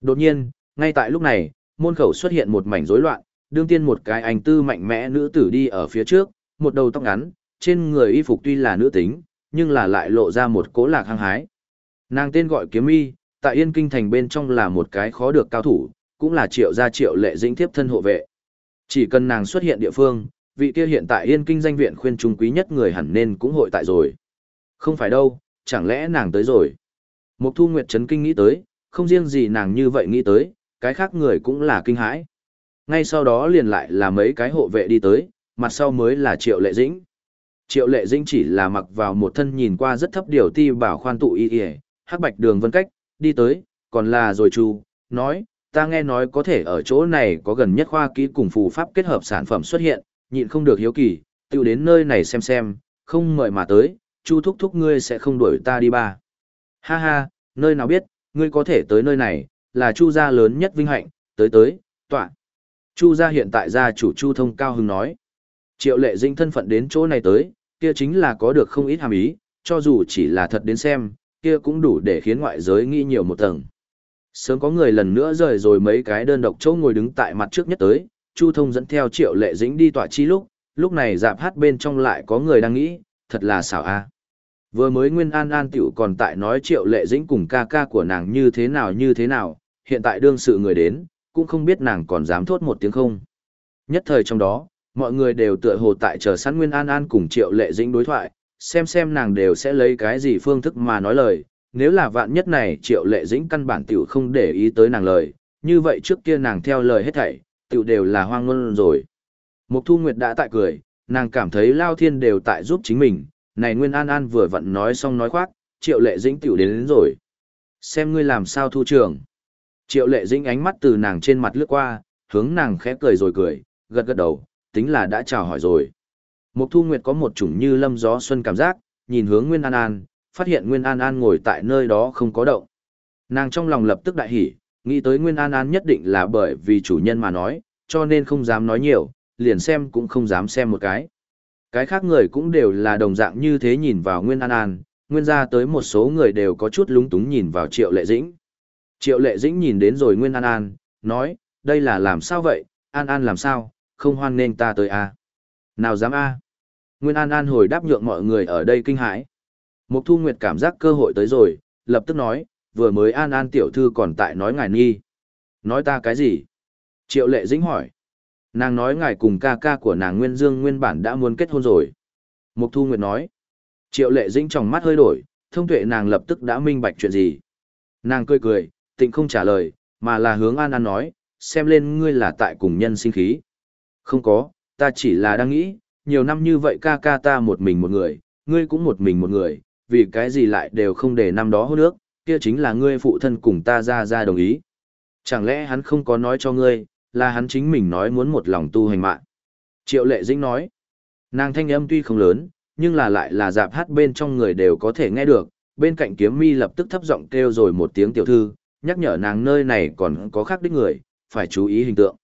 Đột nhiên, ngay tại lúc này, môn khẩu xuất hiện một mảnh rối loạn, đương tiên một cái anh tư mạnh mẽ nữ tử đi ở phía trước, một đầu tóc ngắn, trên người y phục tuy là nữ tính, nhưng là lại lộ ra một cố lạc hăng hái. Nàng tên gọi kiếm y, tại Yên Kinh thành bên trong là một cái khó được cao thủ, cũng là triệu gia triệu lệ dĩnh tiếp thân hộ vệ. Chỉ cần nàng xuất hiện địa phương, vị kia hiện tại Yên Kinh danh viện khuyên trung quý nhất người hẳn nên cũng hội tại rồi. Không phải đâu, chẳng lẽ nàng tới rồi. Mục Thu Nguyệt chấn kinh nghĩ tới, không riêng gì nàng như vậy nghĩ tới, cái khác người cũng là kinh hãi. Ngay sau đó liền lại là mấy cái hộ vệ đi tới, mặt sau mới là Triệu Lệ Dĩnh. Triệu Lệ Dĩnh chỉ là mặc vào một thân nhìn qua rất thấp điều ti bảo khoan tụ y y, hắc bạch đường vân cách, đi tới, còn là rồi chu, nói, ta nghe nói có thể ở chỗ này có gần nhất khoa kỹ cùng phù pháp kết hợp sản phẩm xuất hiện, nhịn không được hiếu kỳ, tiêu đến nơi này xem xem, không mời mà tới, chu thúc thúc ngươi sẽ không đuổi ta đi ba. Ha ha, nơi nào biết, ngươi có thể tới nơi này, là chu gia lớn nhất vinh hạnh, tới tới, tọa. Chu gia hiện tại gia chủ chu thông cao hưng nói. Triệu lệ dinh thân phận đến chỗ này tới, kia chính là có được không ít hàm ý, cho dù chỉ là thật đến xem, kia cũng đủ để khiến ngoại giới nghĩ nhiều một tầng. Sớm có người lần nữa rời rồi mấy cái đơn độc chỗ ngồi đứng tại mặt trước nhất tới, Chu Thông dẫn theo Triệu Lệ Dĩnh đi tỏa chi lúc, lúc này dạp hát bên trong lại có người đang nghĩ, thật là xảo a. Vừa mới Nguyên An An tiểu còn tại nói Triệu Lệ Dĩnh cùng ca ca của nàng như thế nào như thế nào, hiện tại đương sự người đến, cũng không biết nàng còn dám thốt một tiếng không. Nhất thời trong đó, mọi người đều tựa hồ tại chờ sẵn Nguyên An An cùng Triệu Lệ Dĩnh đối thoại, xem xem nàng đều sẽ lấy cái gì phương thức mà nói lời, nếu là vạn nhất này Triệu Lệ Dĩnh căn bản tiểu không để ý tới nàng lời, như vậy trước kia nàng theo lời hết thảy, tiểu đều là hoang ngôn rồi. Mục Thu Nguyệt đã tại cười, nàng cảm thấy Lao Thiên đều tại giúp chính mình, này Nguyên An An vừa vặn nói xong nói khoác, Triệu Lệ Dĩnh tiểu đến, đến rồi. Xem ngươi làm sao thu trường. Triệu Lệ Dĩnh ánh mắt từ nàng trên mặt lướt qua, hướng nàng khẽ cười rồi cười, gật gật đầu, tính là đã chào hỏi rồi. Mục Thu Nguyệt có một chủng như lâm gió xuân cảm giác, nhìn hướng Nguyên An An, phát hiện Nguyên An An ngồi tại nơi đó không có động. Nàng trong lòng lập tức đại hỉ, nghĩ tới Nguyên An An nhất định là bởi vì chủ nhân mà nói, cho nên không dám nói nhiều, liền xem cũng không dám xem một cái. Cái khác người cũng đều là đồng dạng như thế nhìn vào Nguyên An An, nguyên ra tới một số người đều có chút lúng túng nhìn vào Triệu Lệ Dĩnh. Triệu Lệ Dĩnh nhìn đến rồi Nguyên An An, nói, đây là làm sao vậy, An An làm sao, không hoan nên ta tới à? Nào dám a? Nguyên An An hồi đáp nhượng mọi người ở đây kinh hãi. Mục Thu Nguyệt cảm giác cơ hội tới rồi, lập tức nói, vừa mới An An tiểu thư còn tại nói ngài nghi. Nói ta cái gì? Triệu Lệ Dĩnh hỏi. Nàng nói ngài cùng ca ca của nàng Nguyên Dương nguyên bản đã muốn kết hôn rồi. Mục Thu Nguyệt nói. Triệu Lệ Dĩnh trong mắt hơi đổi, thông tuệ nàng lập tức đã minh bạch chuyện gì. Nàng cười cười, tịnh không trả lời, mà là hướng An An nói, xem lên ngươi là tại cùng nhân sinh khí. Không có, ta chỉ là đang nghĩ, nhiều năm như vậy ca ca ta một mình một người, ngươi cũng một mình một người, vì cái gì lại đều không để năm đó hôn nước, kia chính là ngươi phụ thân cùng ta ra ra đồng ý. Chẳng lẽ hắn không có nói cho ngươi, là hắn chính mình nói muốn một lòng tu hành mạng. Triệu lệ dĩnh nói, nàng thanh âm tuy không lớn, nhưng là lại là dạp hát bên trong người đều có thể nghe được, bên cạnh kiếm mi lập tức thấp giọng kêu rồi một tiếng tiểu thư, nhắc nhở nàng nơi này còn có khác đích người, phải chú ý hình tượng.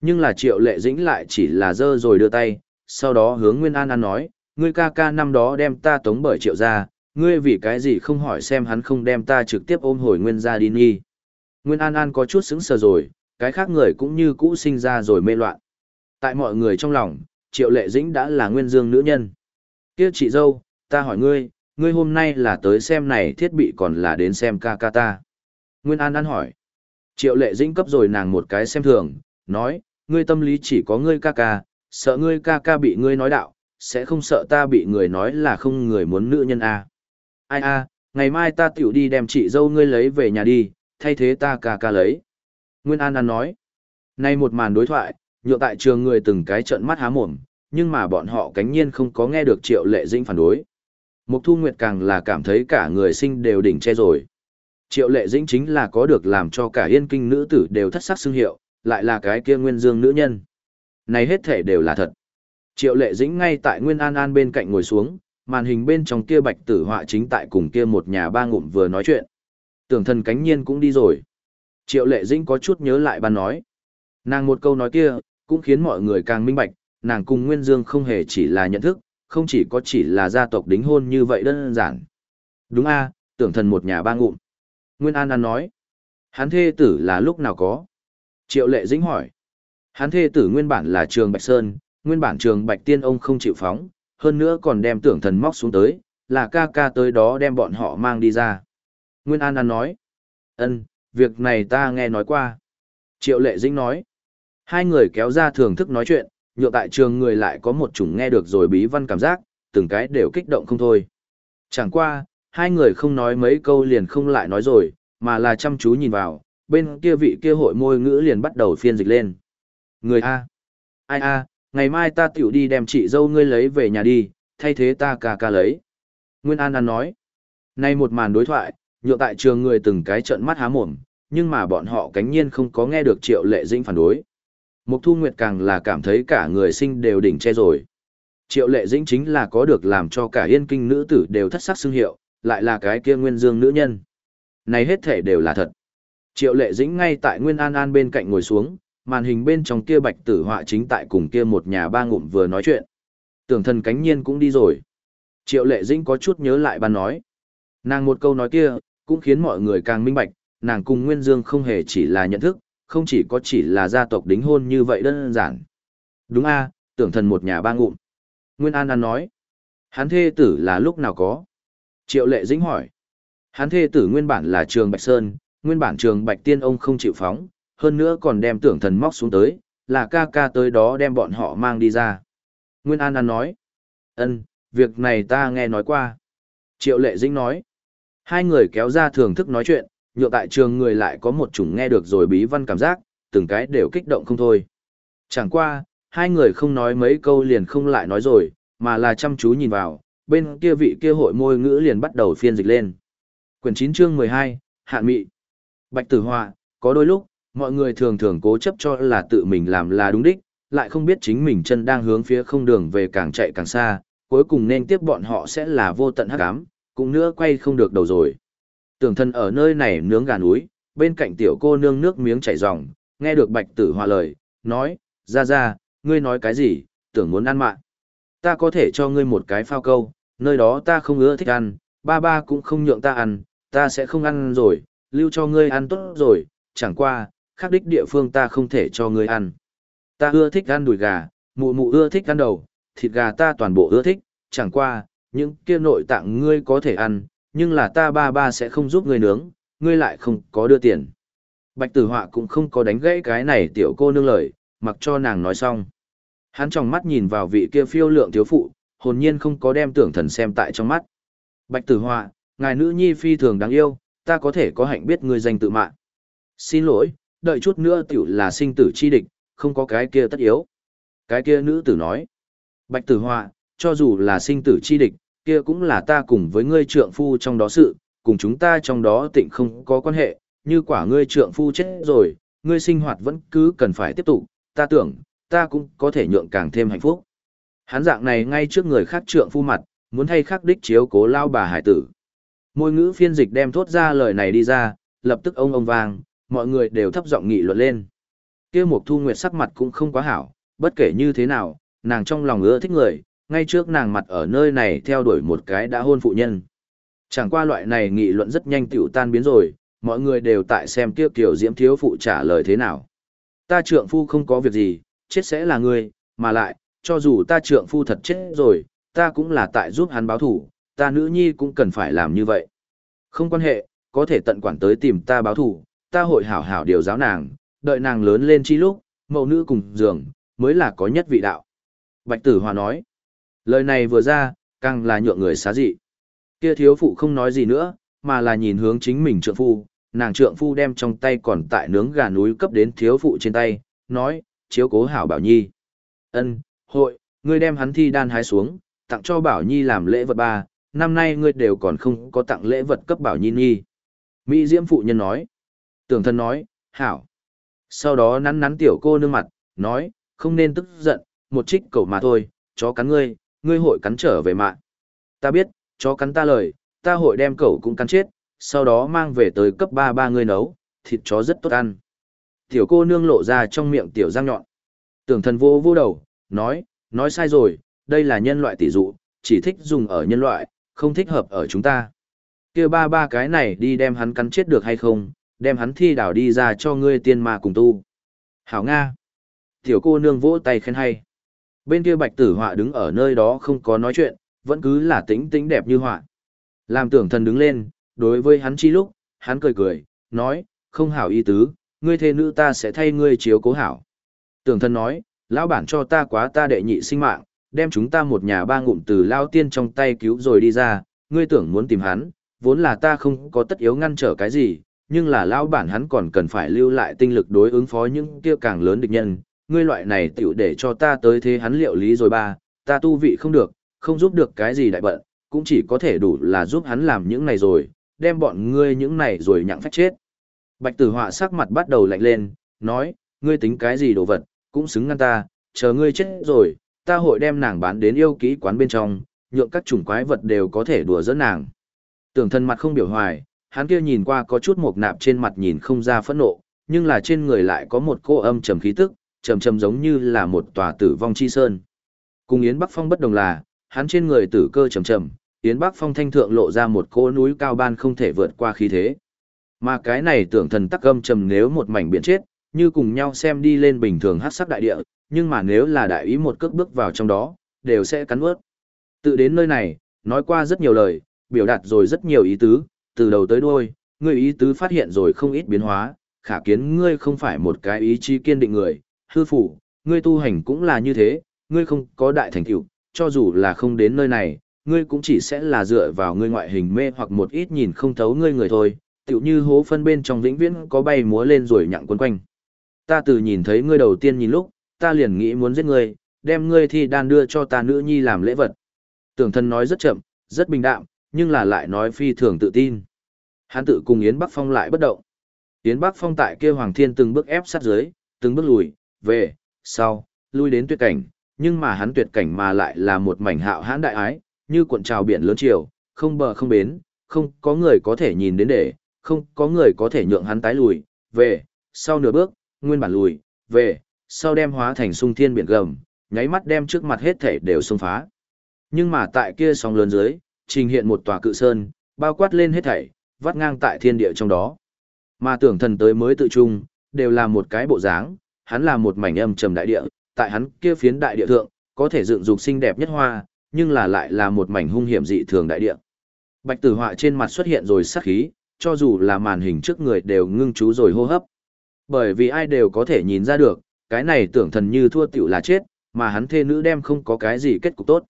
Nhưng là triệu lệ dĩnh lại chỉ là dơ rồi đưa tay, sau đó hướng Nguyên An An nói, ngươi ca ca năm đó đem ta tống bởi triệu ra, ngươi vì cái gì không hỏi xem hắn không đem ta trực tiếp ôm hồi Nguyên gia đi nghi. Nguyên An An có chút sững sờ rồi, Cái khác người cũng như cũ sinh ra rồi mê loạn. Tại mọi người trong lòng, Triệu Lệ Dĩnh đã là nguyên dương nữ nhân. Kia chị dâu, ta hỏi ngươi, ngươi hôm nay là tới xem này thiết bị còn là đến xem ca ca ta. Nguyên An An hỏi. Triệu Lệ Dĩnh cấp rồi nàng một cái xem thường, nói, ngươi tâm lý chỉ có ngươi ca ca, sợ ngươi ca ca bị ngươi nói đạo, sẽ không sợ ta bị người nói là không người muốn nữ nhân à. Ai a, ngày mai ta tiểu đi đem chị dâu ngươi lấy về nhà đi, thay thế ta ca ca lấy. Nguyên An An nói, nay một màn đối thoại, nhượng tại trường người từng cái trợn mắt há mồm, nhưng mà bọn họ cánh nhiên không có nghe được triệu lệ dĩnh phản đối. Mục Thu Nguyệt càng là cảm thấy cả người sinh đều đỉnh che rồi. Triệu lệ dĩnh chính là có được làm cho cả yên kinh nữ tử đều thất sắc xưng hiệu, lại là cái kia nguyên dương nữ nhân. Này hết thể đều là thật. Triệu lệ dĩnh ngay tại Nguyên An An bên cạnh ngồi xuống, màn hình bên trong kia bạch tử họa chính tại cùng kia một nhà ba ngụm vừa nói chuyện. Tưởng thần cánh nhiên cũng đi rồi. Triệu lệ dĩnh có chút nhớ lại ban nói. Nàng một câu nói kia, cũng khiến mọi người càng minh bạch, nàng cùng Nguyên Dương không hề chỉ là nhận thức, không chỉ có chỉ là gia tộc đính hôn như vậy đơn giản. Đúng a, tưởng thần một nhà ba ngụm. Nguyên An An nói. Hắn thê tử là lúc nào có? Triệu lệ dĩnh hỏi. Hắn thê tử nguyên bản là trường Bạch Sơn, nguyên bản trường Bạch Tiên ông không chịu phóng, hơn nữa còn đem tưởng thần móc xuống tới, là ca ca tới đó đem bọn họ mang đi ra. Nguyên An An nói. ân việc này ta nghe nói qua. Triệu lệ dĩnh nói. Hai người kéo ra thưởng thức nói chuyện, nhựa tại trường người lại có một chủng nghe được rồi bí văn cảm giác, từng cái đều kích động không thôi. Chẳng qua, hai người không nói mấy câu liền không lại nói rồi, mà là chăm chú nhìn vào, bên kia vị kia hội môi ngữ liền bắt đầu phiên dịch lên. Người A. Ai A, ngày mai ta tiểu đi đem chị dâu ngươi lấy về nhà đi, thay thế ta ca ca lấy. Nguyên An An nói. Nay một màn đối thoại, nhựa tại trường người từng cái trận mắt há mồm, nhưng mà bọn họ cánh nhiên không có nghe được triệu lệ dĩnh phản đối. Mục Thu Nguyệt càng là cảm thấy cả người sinh đều đỉnh che rồi. Triệu lệ dĩnh chính là có được làm cho cả yên kinh nữ tử đều thất sắc xưng hiệu, lại là cái kia nguyên dương nữ nhân. Này hết thể đều là thật. Triệu lệ dĩnh ngay tại Nguyên An An bên cạnh ngồi xuống, màn hình bên trong kia bạch tử họa chính tại cùng kia một nhà ba ngụm vừa nói chuyện. Tưởng thần cánh nhiên cũng đi rồi. Triệu lệ dĩnh có chút nhớ lại ban nói. Nàng một câu nói kia, cũng khiến mọi người càng minh bạch, nàng cùng Nguyên Dương không hề chỉ là nhận thức, không chỉ có chỉ là gia tộc đính hôn như vậy đơn giản. Đúng a, tưởng thần một nhà ba ngụm. Nguyên An An nói. Hắn thê tử là lúc nào có? Triệu lệ dĩnh hỏi. Hắn thê tử nguyên bản là trường Bạch Sơn, nguyên bản trường Bạch Tiên ông không chịu phóng, hơn nữa còn đem tưởng thần móc xuống tới, là ca ca tới đó đem bọn họ mang đi ra. Nguyên An An nói. ân việc này ta nghe nói qua. Triệu lệ dĩnh nói. Hai người kéo ra thưởng thức nói chuyện, nhựa tại trường người lại có một chủng nghe được rồi bí văn cảm giác, từng cái đều kích động không thôi. Chẳng qua, hai người không nói mấy câu liền không lại nói rồi, mà là chăm chú nhìn vào, bên kia vị kia hội môi ngữ liền bắt đầu phiên dịch lên. Quyển 9 chương 12, Hạn Mị. Bạch Tử Họa, có đôi lúc, mọi người thường thường cố chấp cho là tự mình làm là đúng đích, lại không biết chính mình chân đang hướng phía không đường về càng chạy càng xa, cuối cùng nên tiếp bọn họ sẽ là vô tận hắc ám, cũng nữa quay không được đầu rồi. Tưởng thân ở nơi này nướng gà núi, bên cạnh tiểu cô nương nước miếng chảy ròng, nghe được Bạch Tử Họa lời, nói, ra ra, ngươi nói cái gì, tưởng muốn ăn mạng. Ta có thể cho ngươi một cái phao câu, nơi đó ta không ưa thích ăn, ba ba cũng không nhượng ta ăn, ta sẽ không ăn rồi, lưu cho ngươi ăn tốt rồi, chẳng qua, khác đích địa phương ta không thể cho ngươi ăn. Ta ưa thích ăn đùi gà, mụ mụ ưa thích ăn đầu, thịt gà ta toàn bộ ưa thích, chẳng qua, những kia nội tạng ngươi có thể ăn, nhưng là ta ba ba sẽ không giúp ngươi nướng, ngươi lại không có đưa tiền. Bạch tử họa cũng không có đánh gãy cái này tiểu cô nương lời, mặc cho nàng nói xong. Hắn trong mắt nhìn vào vị kia phiêu lượng thiếu phụ, hồn nhiên không có đem tưởng thần xem tại trong mắt. Bạch tử họa, ngài nữ nhi phi thường đáng yêu, ta có thể có hạnh biết ngươi danh tự mạng. Xin lỗi, đợi chút nữa tiểu là sinh tử chi địch, không có cái kia tất yếu. Cái kia nữ tử nói. Bạch tử họa, cho dù là sinh tử chi địch, kia cũng là ta cùng với ngươi trượng phu trong đó sự, cùng chúng ta trong đó tịnh không có quan hệ, như quả ngươi trượng phu chết rồi, ngươi sinh hoạt vẫn cứ cần phải tiếp tục, ta tưởng, ta cũng có thể nhượng càng thêm hạnh phúc. Hắn dạng này ngay trước người khác trượng phu mặt, muốn thay khắc đích chiếu cố lao bà hải tử. Môi ngữ phiên dịch đem thốt ra lời này đi ra, lập tức ông ông vang, mọi người đều thấp giọng nghị luận lên. Kia Mục Thu Nguyệt sắc mặt cũng không quá hảo, bất kể như thế nào, nàng trong lòng ưa thích người, ngay trước nàng mặt ở nơi này theo đuổi một cái đã hôn phụ nhân. Chẳng qua loại này nghị luận rất nhanh tiểu tan biến rồi, mọi người đều tại xem kia kiểu diễm thiếu phụ trả lời thế nào. Ta trượng phu không có việc gì, chết sẽ là ngươi, mà lại, cho dù ta trượng phu thật chết rồi, ta cũng là tại giúp hắn báo thủ, ta nữ nhi cũng cần phải làm như vậy. Không quan hệ, có thể tận quản tới tìm ta báo thủ, ta hội hảo hảo điều giáo nàng, đợi nàng lớn lên chi lúc, mẫu nữ cùng giường, mới là có nhất vị đạo. Bạch Tử Hòa nói, lời này vừa ra, càng là nhượng người xá dị. Kia thiếu phụ không nói gì nữa, mà là nhìn hướng chính mình trượng phu, nàng trượng phu đem trong tay còn tại nướng gà núi cấp đến thiếu phụ trên tay, nói, chiếu cố hảo Bảo Nhi. Ân, hội, ngươi đem hắn thi đan hái xuống, tặng cho Bảo Nhi làm lễ vật ba, năm nay ngươi đều còn không có tặng lễ vật cấp Bảo Nhi Nhi. Mỹ Diễm phụ nhân nói. Tưởng thân nói, hảo. Sau đó nắn nắn tiểu cô nương mặt, nói, không nên tức giận, một trích cầu mà thôi, chó cắn ngươi, ngươi hội cắn trở về mạng. Ta biết, chó cắn ta lời, ta hội đem cậu cũng cắn chết, sau đó mang về tới cấp ba ba ngươi nấu, thịt chó rất tốt ăn. Tiểu cô nương lộ ra trong miệng tiểu răng nhọn. Tưởng thần vô vô đầu, nói, nói sai rồi, đây là nhân loại tỷ dụ, chỉ thích dùng ở nhân loại, không thích hợp ở chúng ta. kia ba ba cái này đi đem hắn cắn chết được hay không, đem hắn thi đảo đi ra cho ngươi tiên ma cùng tu. Hảo Nga. Tiểu cô nương vỗ tay khen hay. Bên kia bạch tử họa đứng ở nơi đó không có nói chuyện, vẫn cứ là tĩnh tĩnh đẹp như họa. Làm tưởng thần đứng lên, đối với hắn chi lúc, hắn cười cười, nói, không hảo ý tứ, ngươi thê nữ ta sẽ thay ngươi chiếu cố hảo. Tưởng thần nói, lão bản cho ta quá ta đệ nhị sinh mạng, đem chúng ta một nhà ba ngụm từ lao tiên trong tay cứu rồi đi ra, ngươi tưởng muốn tìm hắn, vốn là ta không có tất yếu ngăn trở cái gì, nhưng là lão bản hắn còn cần phải lưu lại tinh lực đối ứng phó những kia càng lớn địch nhân, ngươi loại này tiểu để cho ta tới thế hắn liệu lý rồi ba, ta tu vị không được, không giúp được cái gì đại bận, cũng chỉ có thể đủ là giúp hắn làm những này rồi, đem bọn ngươi những này rồi nhặng phách chết. Bạch tử họa sắc mặt bắt đầu lạnh lên, nói, ngươi tính cái gì đồ vật, cũng xứng ngăn ta, chờ ngươi chết rồi, ta hội đem nàng bán đến yêu kỹ quán bên trong, nhượng các chủng quái vật đều có thể đùa giỡn nàng. Tưởng thân mặt không biểu hoài, hắn kia nhìn qua có chút mộc nạp trên mặt nhìn không ra phẫn nộ, nhưng là trên người lại có một cô âm trầm khí tức, trầm trầm giống như là một tòa tử vong chi sơn. Cùng Yến Bắc Phong bất đồng là, hắn trên người tử cơ trầm trầm, Yến Bắc Phong thanh thượng lộ ra một cô núi cao ban không thể vượt qua khí thế. Mà cái này tưởng thần tắc âm trầm nếu một mảnh biển chết, như cùng nhau xem đi lên bình thường hát sắc đại địa, nhưng mà nếu là đại ý một cước bước vào trong đó, đều sẽ cắn ướt. Tự đến nơi này, nói qua rất nhiều lời, biểu đạt rồi rất nhiều ý tứ, từ đầu tới đuôi, ngươi ý tứ phát hiện rồi không ít biến hóa, khả kiến ngươi không phải một cái ý chí kiên định người, hư phủ, ngươi tu hành cũng là như thế, ngươi không có đại thành tựu, cho dù là không đến nơi này, ngươi cũng chỉ sẽ là dựa vào ngươi ngoại hình mê hoặc một ít nhìn không thấu ngươi người thôi, tựu như hố phân bên trong vĩnh viễn có bay múa lên rồi nhặng quấn quanh. Ta từ nhìn thấy ngươi đầu tiên nhìn lúc, ta liền nghĩ muốn giết ngươi, đem ngươi thi đan đưa cho ta nữ nhi làm lễ vật. Tưởng thân nói rất chậm, rất bình đạm, nhưng là lại nói phi thường tự tin. Hắn tự cùng Yến Bắc Phong lại bất động. Yến Bắc Phong tại kia Hoàng Thiên từng bước ép sát dưới, từng bước lùi, về, sau, lui đến tuyệt cảnh, nhưng mà hắn tuyệt cảnh mà lại là một mảnh hạo hãn đại ái, như cuộn trào biển lớn chiều, không bờ không bến, không có người có thể nhìn đến để, không có người có thể nhượng hắn tái lùi, về, sau nửa bước, nguyên bản lùi, về, sau đem hóa thành sung thiên biển gầm, nháy mắt đem trước mặt hết thể đều xông phá. Nhưng mà tại kia sóng lớn dưới, trình hiện một tòa cự sơn, bao quát lên hết thảy, vắt ngang tại thiên địa trong đó. Mà tưởng thần tới mới tự trung, đều là một cái bộ dáng, hắn là một mảnh âm trầm đại địa, tại hắn kia phiến đại địa thượng, có thể dựng dục xinh đẹp nhất hoa, nhưng là lại là một mảnh hung hiểm dị thường đại địa. Bạch tử họa trên mặt xuất hiện rồi sát khí, cho dù là màn hình trước người đều ngưng chú rồi hô hấp. Bởi vì ai đều có thể nhìn ra được, cái này tưởng thần như thua tiểu là chết, mà hắn thê nữ đem không có cái gì kết cục tốt.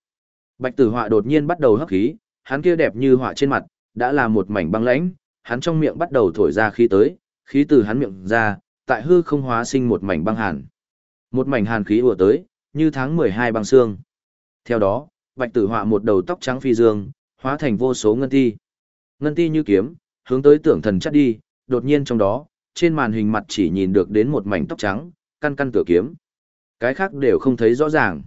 Bạch tử họa đột nhiên bắt đầu hấp khí, hắn kia đẹp như họa trên mặt, đã là một mảnh băng lãnh, hắn trong miệng bắt đầu thổi ra khí tới, khí từ hắn miệng ra, tại hư không hóa sinh một mảnh băng hàn. Một mảnh hàn khí ùa tới, như tháng 12 băng xương. Theo đó, bạch tử họa một đầu tóc trắng phi dương, hóa thành vô số ngân ti. Ngân ti như kiếm, hướng tới tưởng thần chắt đi, đột nhiên trong đó, trên màn hình mặt chỉ nhìn được đến một mảnh tóc trắng, căn căn tựa kiếm. Cái khác đều không thấy rõ ràng.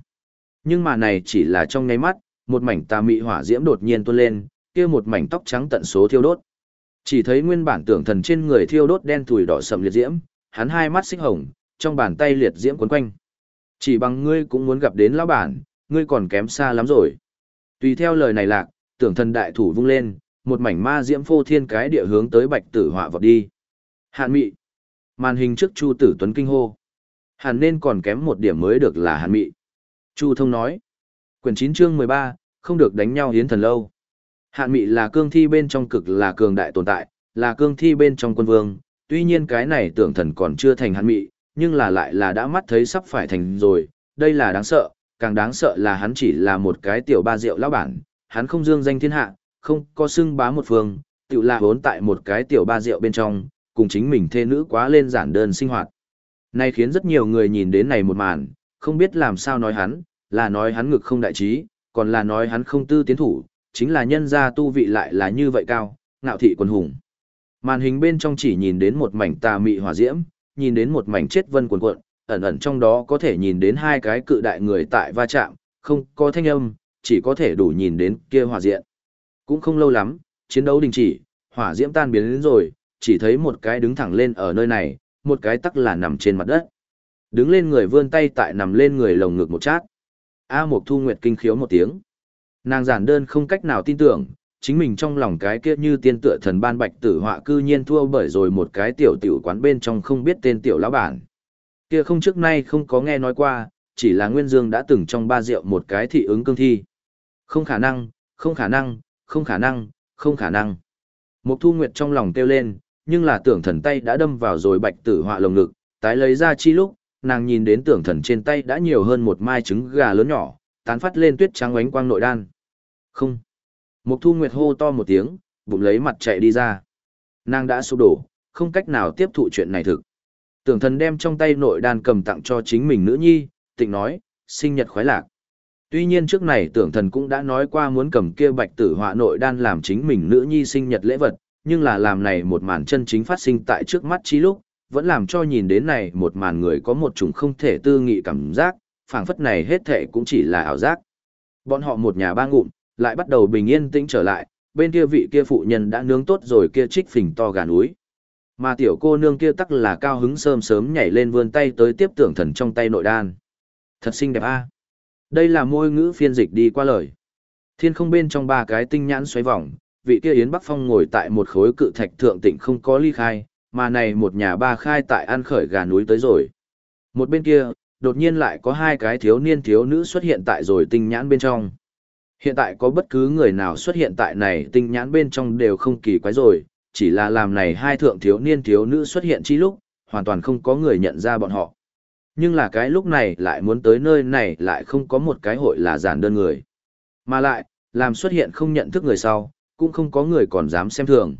Nhưng mà này chỉ là trong ngay mắt, một mảnh tà mị hỏa diễm đột nhiên tuôn lên, kia một mảnh tóc trắng tận số thiêu đốt. Chỉ thấy nguyên bản tưởng thần trên người thiêu đốt đen thùi đỏ sầm liệt diễm, hắn hai mắt xích hồng, trong bàn tay liệt diễm quấn quanh. Chỉ bằng ngươi cũng muốn gặp đến lão bản, ngươi còn kém xa lắm rồi. Tùy theo lời này lạc, tưởng thần đại thủ vung lên, một mảnh ma diễm phô thiên cái địa hướng tới bạch tử họa vọt đi. Hàn mị. Màn hình trước Chu Tử Tuấn kinh hô. Hàn nên còn kém một điểm mới được là hàn mị. Chu thông nói. Quyển 9 chương 13, không được đánh nhau hiến thần lâu. Hàn mị là cương thi bên trong cực là cường đại tồn tại, là cương thi bên trong quân vương, tuy nhiên cái này tưởng thần còn chưa thành Hàn mị, nhưng là lại là đã mắt thấy sắp phải thành rồi, đây là đáng sợ, càng đáng sợ là hắn chỉ là một cái tiểu ba rượu lão bản, hắn không dương danh thiên hạ, không có xưng bá một phương, tiểu là vốn tại một cái tiểu ba rượu bên trong, cùng chính mình thê nữ quá lên giản đơn sinh hoạt. nay khiến rất nhiều người nhìn đến này một màn, không biết làm sao nói hắn, là nói hắn ngực không đại trí, còn là nói hắn không tư tiến thủ, chính là nhân gia tu vị lại là như vậy cao, ngạo thị quần hùng. Màn hình bên trong chỉ nhìn đến một mảnh tà mị hỏa diễm, nhìn đến một mảnh chết vân cuồn cuộn, ẩn ẩn trong đó có thể nhìn đến hai cái cự đại người tại va chạm, không có thanh âm, chỉ có thể đủ nhìn đến kia hỏa diện. Cũng không lâu lắm, chiến đấu đình chỉ, hỏa diễm tan biến đến rồi, chỉ thấy một cái đứng thẳng lên ở nơi này, một cái tắc là nằm trên mặt đất. Đứng lên người vươn tay tại nằm lên người lồng ngực một chát. A Mộc Thu Nguyệt kinh khiếu một tiếng. Nàng giản đơn không cách nào tin tưởng, chính mình trong lòng cái kia như tiên tựa thần ban bạch tử họa cư nhiên thua bởi rồi một cái tiểu tiểu quán bên trong không biết tên tiểu lão bản. Kia không trước nay không có nghe nói qua, chỉ là Nguyên Dương đã từng trong ba rượu một cái thị ứng cương thi. Không khả năng, không khả năng, không khả năng, không khả năng. Mộc Thu Nguyệt trong lòng kêu lên, nhưng là tưởng thần tay đã đâm vào rồi bạch tử họa lồng ngực, tái lấy ra chi lúc, nàng nhìn đến tưởng thần trên tay đã nhiều hơn một mai trứng gà lớn nhỏ, tán phát lên tuyết trắng ánh quang nội đan. Không. Mục Thu Nguyệt hô to một tiếng, bụng lấy mặt chạy đi ra. Nàng đã sụp đổ, không cách nào tiếp thụ chuyện này thực. Tưởng thần đem trong tay nội đan cầm tặng cho chính mình nữ nhi, tịnh nói, sinh nhật khoái lạc. Tuy nhiên trước này tưởng thần cũng đã nói qua muốn cầm kia bạch tử họa nội đan làm chính mình nữ nhi sinh nhật lễ vật, nhưng là làm này một màn chân chính phát sinh tại trước mắt trí lúc, vẫn làm cho nhìn đến này một màn người có một chủng không thể tư nghị cảm giác, phảng phất này hết thệ cũng chỉ là ảo giác. Bọn họ một nhà ba ngụm, lại bắt đầu bình yên tĩnh trở lại, bên kia vị kia phụ nhân đã nướng tốt rồi kia trích phình to gà núi. Mà tiểu cô nương kia tắc là cao hứng sớm sớm nhảy lên vươn tay tới tiếp tưởng thần trong tay nội đan. Thật xinh đẹp a. Đây là môi ngữ phiên dịch đi qua lời. Thiên không bên trong ba cái tinh nhãn xoáy vòng, vị kia Yến Bắc Phong ngồi tại một khối cự thạch thượng tịnh không có ly khai, mà này một nhà ba khai tại ăn khởi gà núi tới rồi. Một bên kia, đột nhiên lại có hai cái thiếu niên thiếu nữ xuất hiện tại rồi tinh nhãn bên trong. Hiện tại có bất cứ người nào xuất hiện tại này tinh nhãn bên trong đều không kỳ quái rồi, chỉ là làm này hai thượng thiếu niên thiếu nữ xuất hiện chi lúc, hoàn toàn không có người nhận ra bọn họ. Nhưng là cái lúc này lại muốn tới nơi này lại không có một cái hội là giản đơn người. Mà lại, làm xuất hiện không nhận thức người sau, cũng không có người còn dám xem thường.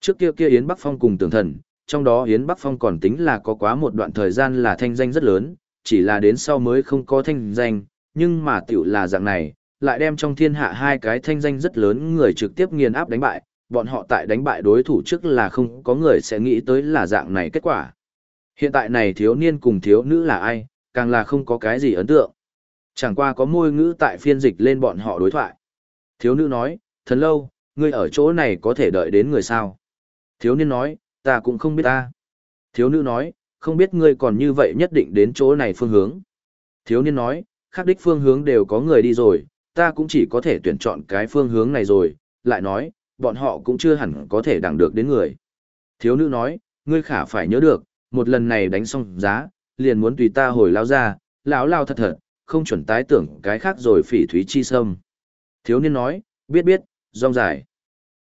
Trước kia kia Yến Bắc Phong cùng tưởng thần, trong đó Yến Bắc Phong còn tính là có quá một đoạn thời gian là thanh danh rất lớn, chỉ là đến sau mới không có thanh danh, nhưng mà tiểu là dạng này, lại đem trong thiên hạ hai cái thanh danh rất lớn người trực tiếp nghiền áp đánh bại, bọn họ tại đánh bại đối thủ trước là không có người sẽ nghĩ tới là dạng này kết quả. Hiện tại này thiếu niên cùng thiếu nữ là ai, càng là không có cái gì ấn tượng. Chẳng qua có môi ngữ tại phiên dịch lên bọn họ đối thoại. Thiếu nữ nói, thần lâu, ngươi ở chỗ này có thể đợi đến người sao. Thiếu niên nói, ta cũng không biết ta. Thiếu nữ nói, không biết ngươi còn như vậy nhất định đến chỗ này phương hướng. Thiếu niên nói, khác đích phương hướng đều có người đi rồi, ta cũng chỉ có thể tuyển chọn cái phương hướng này rồi, lại nói, bọn họ cũng chưa hẳn có thể đẳng được đến người. Thiếu nữ nói, ngươi khả phải nhớ được, một lần này đánh xong giá, liền muốn tùy ta hồi lao ra, lão lao thật thật, không chuẩn tái tưởng cái khác rồi phỉ thúy chi sâm. Thiếu niên nói, biết biết, rong dài.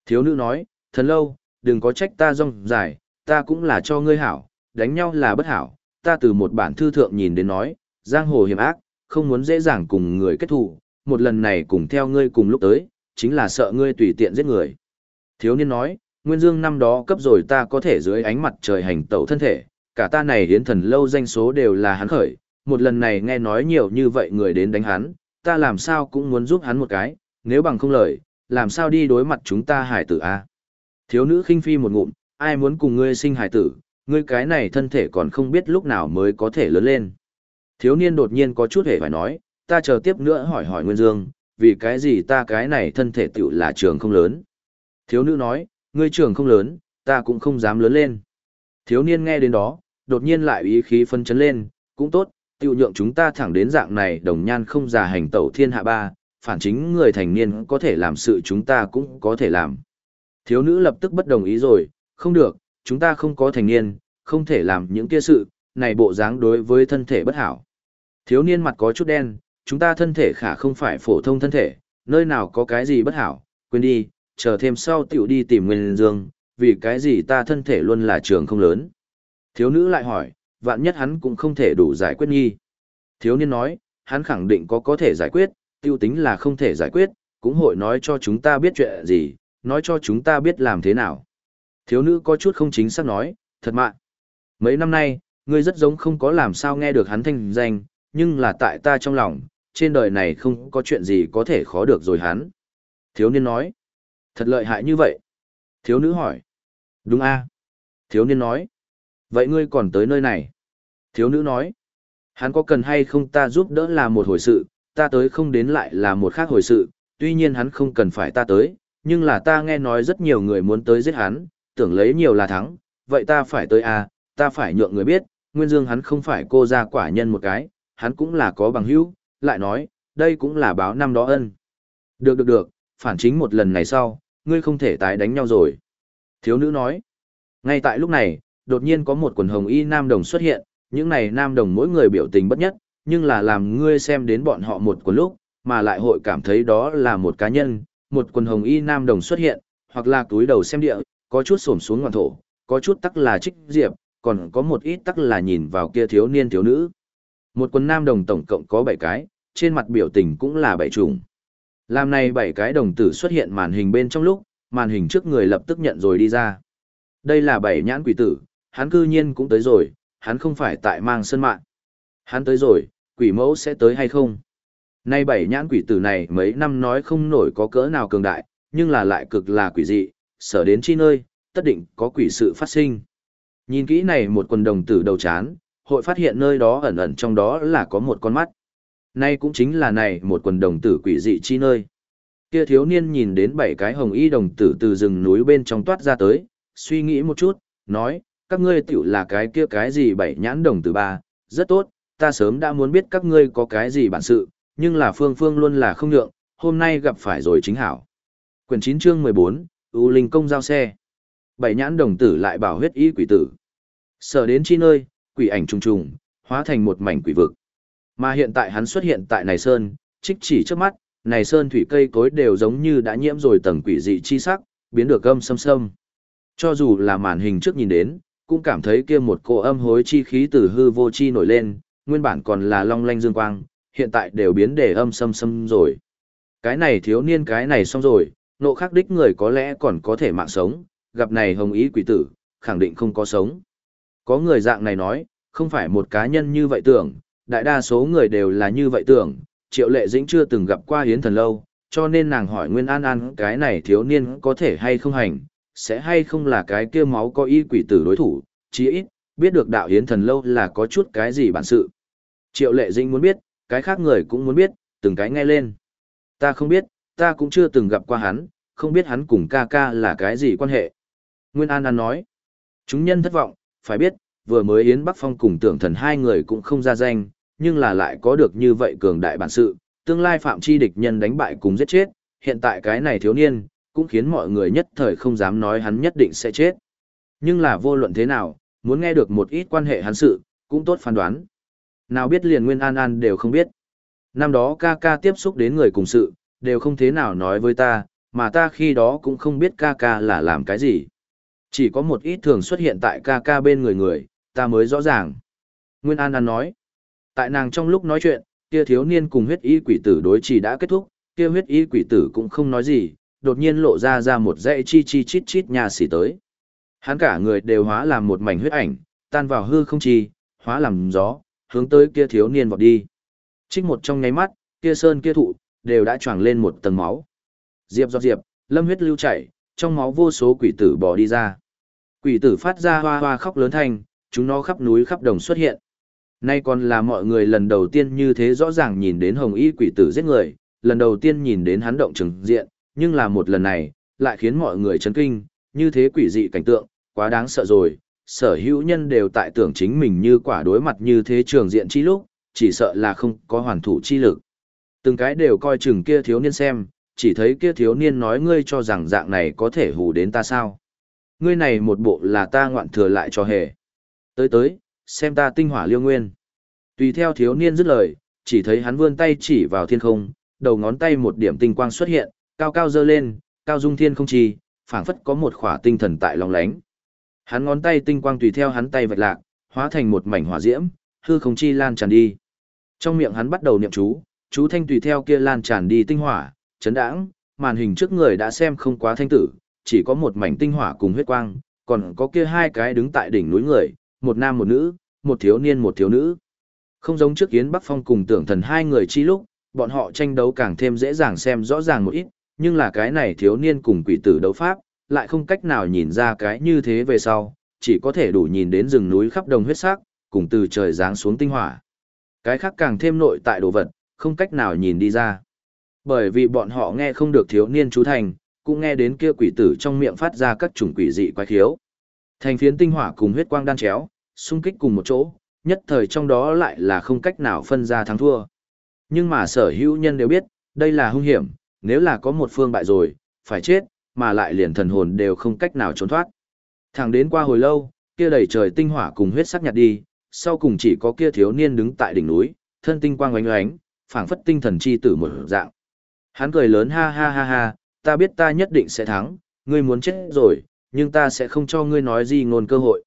Thiếu nữ nói, thần lâu, đừng có trách ta rong dài, ta cũng là cho ngươi hảo, đánh nhau là bất hảo, ta từ một bản thư thượng nhìn đến nói, giang hồ hiểm ác, không muốn dễ dàng cùng người kết thù, một lần này cùng theo ngươi cùng lúc tới, chính là sợ ngươi tùy tiện giết người. Thiếu niên nói, Nguyên Dương năm đó cấp rồi ta có thể dưới ánh mặt trời hành tẩu thân thể, cả ta này hiến thần lâu danh số đều là hắn khởi, một lần này nghe nói nhiều như vậy người đến đánh hắn, ta làm sao cũng muốn giúp hắn một cái, nếu bằng không lời, làm sao đi đối mặt chúng ta hải tử a Thiếu nữ khinh phi một ngụm, ai muốn cùng ngươi sinh hải tử, ngươi cái này thân thể còn không biết lúc nào mới có thể lớn lên. Thiếu niên đột nhiên có chút hề phải nói, ta chờ tiếp nữa hỏi hỏi Nguyên Dương, vì cái gì ta cái này thân thể tựu là trường không lớn. Thiếu nữ nói, ngươi trường không lớn, ta cũng không dám lớn lên. Thiếu niên nghe đến đó, đột nhiên lại ý khí phân chấn lên, cũng tốt, tựu nhượng chúng ta thẳng đến dạng này đồng nhan không già hành tẩu thiên hạ ba, phản chính người thành niên có thể làm sự chúng ta cũng có thể làm. Thiếu nữ lập tức bất đồng ý rồi, không được, chúng ta không có thành niên, không thể làm những kia sự, này bộ dáng đối với thân thể bất hảo. Thiếu niên mặt có chút đen, chúng ta thân thể khả không phải phổ thông thân thể, nơi nào có cái gì bất hảo, quên đi, chờ thêm sau tiểu đi tìm Nguyên Dương, vì cái gì ta thân thể luôn là trường không lớn. Thiếu nữ lại hỏi, vạn nhất hắn cũng không thể đủ giải quyết nghi. Thiếu niên nói, hắn khẳng định có có thể giải quyết, tiêu tính là không thể giải quyết, cũng hội nói cho chúng ta biết chuyện gì, nói cho chúng ta biết làm thế nào. Thiếu nữ có chút không chính xác nói, thật mạ. Mấy năm nay, ngươi rất giống không có làm sao nghe được hắn thanh danh, nhưng là tại ta trong lòng, trên đời này không có chuyện gì có thể khó được rồi hắn. Thiếu niên nói, thật lợi hại như vậy. Thiếu nữ hỏi, đúng a Thiếu niên nói, vậy ngươi còn tới nơi này. Thiếu nữ nói, hắn có cần hay không ta giúp đỡ là một hồi sự, ta tới không đến lại là một khác hồi sự, tuy nhiên hắn không cần phải ta tới, nhưng là ta nghe nói rất nhiều người muốn tới giết hắn, tưởng lấy nhiều là thắng, vậy ta phải tới à? ta phải nhượng người biết, Nguyên Dương hắn không phải cô ra quả nhân một cái, hắn cũng là có bằng hữu, lại nói, đây cũng là báo năm đó ân. Được được được, phản chính một lần này sau, ngươi không thể tái đánh nhau rồi. Thiếu nữ nói, ngay tại lúc này, đột nhiên có một quần hồng y nam đồng xuất hiện, những này nam đồng mỗi người biểu tình bất nhất, nhưng là làm ngươi xem đến bọn họ một quần lúc, mà lại hội cảm thấy đó là một cá nhân, một quần hồng y nam đồng xuất hiện, hoặc là túi đầu xem địa, có chút xổm xuống ngoan thổ, có chút tắc là trích diệp, còn có một ít tắc là nhìn vào kia thiếu niên thiếu nữ. Một quần nam đồng tổng cộng có 7 cái, trên mặt biểu tình cũng là bảy trùng. Làm này 7 cái đồng tử xuất hiện màn hình bên trong lúc, màn hình trước người lập tức nhận rồi đi ra. Đây là bảy nhãn quỷ tử, hắn cư nhiên cũng tới rồi, hắn không phải tại mang sân mạng. Hắn tới rồi, quỷ mẫu sẽ tới hay không? Nay bảy nhãn quỷ tử này mấy năm nói không nổi có cỡ nào cường đại, nhưng là lại cực là quỷ dị, sở đến chi nơi, tất định có quỷ sự phát sinh. Nhìn kỹ này một quần đồng tử đầu chán, hội phát hiện nơi đó ẩn ẩn trong đó là có một con mắt. Nay cũng chính là này một quần đồng tử quỷ dị chi nơi. Kia thiếu niên nhìn đến bảy cái hồng y đồng tử từ rừng núi bên trong toát ra tới, suy nghĩ một chút, nói, các ngươi tiểu là cái kia cái gì bảy nhãn đồng tử ba, rất tốt, ta sớm đã muốn biết các ngươi có cái gì bản sự, nhưng là phương phương luôn là không nhượng, hôm nay gặp phải rồi chính hảo. Quyển 9 chương 14, U Linh công giao xe. Bảy nhãn đồng tử lại bảo huyết ý quỷ tử. Sở đến chi nơi, quỷ ảnh trùng trùng, hóa thành một mảnh quỷ vực. Mà hiện tại hắn xuất hiện tại này sơn, trích chỉ trước mắt, này sơn thủy cây cối đều giống như đã nhiễm rồi tầng quỷ dị chi sắc, biến được âm sâm sâm. Cho dù là màn hình trước nhìn đến, cũng cảm thấy kia một cỗ âm hối chi khí từ hư vô chi nổi lên, nguyên bản còn là long lanh dương quang, hiện tại đều biến để âm sâm sâm rồi. Cái này thiếu niên cái này xong rồi, nộ khắc đích người có lẽ còn có thể mạng sống, gặp này hồng ý quỷ tử, khẳng định không có sống. Có người dạng này nói, không phải một cá nhân như vậy tưởng, đại đa số người đều là như vậy tưởng, triệu lệ dĩnh chưa từng gặp qua hiến thần lâu, cho nên nàng hỏi Nguyên An An cái này thiếu niên có thể hay không hành, sẽ hay không là cái kia máu có y quỷ tử đối thủ, chí ít, biết được đạo hiến thần lâu là có chút cái gì bản sự. Triệu lệ dĩnh muốn biết, cái khác người cũng muốn biết, từng cái nghe lên. Ta không biết, ta cũng chưa từng gặp qua hắn, không biết hắn cùng ca ca là cái gì quan hệ. Nguyên An An nói, chúng nhân thất vọng, phải biết, vừa mới Yến Bắc Phong cùng tưởng thần hai người cũng không ra danh, nhưng là lại có được như vậy cường đại bản sự, tương lai phạm chi địch nhân đánh bại cùng giết chết, hiện tại cái này thiếu niên, cũng khiến mọi người nhất thời không dám nói hắn nhất định sẽ chết. Nhưng là vô luận thế nào, muốn nghe được một ít quan hệ hắn sự, cũng tốt phán đoán. Nào biết liền Nguyên An An đều không biết. Năm đó ca ca tiếp xúc đến người cùng sự, đều không thế nào nói với ta, mà ta khi đó cũng không biết ca ca là làm cái gì. Chỉ có một ít thường xuất hiện tại ca ca bên người người, ta mới rõ ràng. Nguyên An An nói, tại nàng trong lúc nói chuyện, kia thiếu niên cùng huyết y quỷ tử đối chỉ đã kết thúc, kia huyết y quỷ tử cũng không nói gì, đột nhiên lộ ra ra một dãy chi chi chít chít nhà xỉ tới. Hắn cả người đều hóa làm một mảnh huyết ảnh, tan vào hư không chi, hóa làm gió, hướng tới kia thiếu niên vọt đi. Trích một trong nháy mắt, kia sơn kia thụ, đều đã tròn lên một tầng máu. Diệp giọt diệp, lâm huyết lưu chảy, trong máu vô số quỷ tử bò đi ra. Quỷ tử phát ra hoa hoa khóc lớn thành, chúng nó khắp núi khắp đồng xuất hiện. Nay còn là mọi người lần đầu tiên như thế rõ ràng nhìn đến hồng y quỷ tử giết người, lần đầu tiên nhìn đến hắn động trừng diện, nhưng là một lần này, lại khiến mọi người chấn kinh, như thế quỷ dị cảnh tượng, quá đáng sợ rồi. Sở hữu nhân đều tại tưởng chính mình như quả đối mặt như thế trường diện chi lúc, chỉ sợ là không có hoàn thủ chi lực. Từng cái đều coi chừng kia thiếu niên xem, chỉ thấy kia thiếu niên nói ngươi cho rằng dạng này có thể hù đến ta sao. Ngươi này một bộ là ta ngoạn thừa lại cho hề. Tới tới, xem ta tinh hỏa liêu nguyên. Tùy theo thiếu niên dứt lời, chỉ thấy hắn vươn tay chỉ vào thiên không, đầu ngón tay một điểm tinh quang xuất hiện, cao cao dơ lên, cao dung thiên không trì phảng phất có một khỏa tinh thần tại lòng lánh. Hắn ngón tay tinh quang tùy theo hắn tay vạch lạc, hóa thành một mảnh hỏa diễm, hư không chi lan tràn đi. Trong miệng hắn bắt đầu niệm chú, chú thanh tùy theo kia lan tràn đi tinh hỏa, chấn đãng, màn hình trước người đã xem không quá thanh tử, chỉ có một mảnh tinh hỏa cùng huyết quang, còn có kia hai cái đứng tại đỉnh núi người, một nam một nữ, một thiếu niên một thiếu nữ. Không giống trước Yến Bắc Phong cùng tưởng thần hai người chi lúc, bọn họ tranh đấu càng thêm dễ dàng xem rõ ràng một ít, nhưng là cái này thiếu niên cùng quỷ tử đấu pháp, lại không cách nào nhìn ra cái như thế về sau, chỉ có thể đủ nhìn đến rừng núi khắp đồng huyết sắc, cùng từ trời giáng xuống tinh hỏa. Cái khác càng thêm nội tại đồ vật, không cách nào nhìn đi ra. Bởi vì bọn họ nghe không được thiếu niên chú thành, cũng nghe đến kia quỷ tử trong miệng phát ra các chủng quỷ dị quái khiếu. Thành phiến tinh hỏa cùng huyết quang đan chéo, xung kích cùng một chỗ, nhất thời trong đó lại là không cách nào phân ra thắng thua. Nhưng mà sở hữu nhân đều biết, đây là hung hiểm, nếu là có một phương bại rồi, phải chết, mà lại liền thần hồn đều không cách nào trốn thoát. Thẳng đến qua hồi lâu, kia đầy trời tinh hỏa cùng huyết sắc nhạt đi, sau cùng chỉ có kia thiếu niên đứng tại đỉnh núi, thân tinh quang oánh oánh, phảng phất tinh thần chi tử một dạng. Hắn cười lớn ha ha ha ha, ta biết ta nhất định sẽ thắng, ngươi muốn chết rồi, nhưng ta sẽ không cho ngươi nói gì ngôn cơ hội.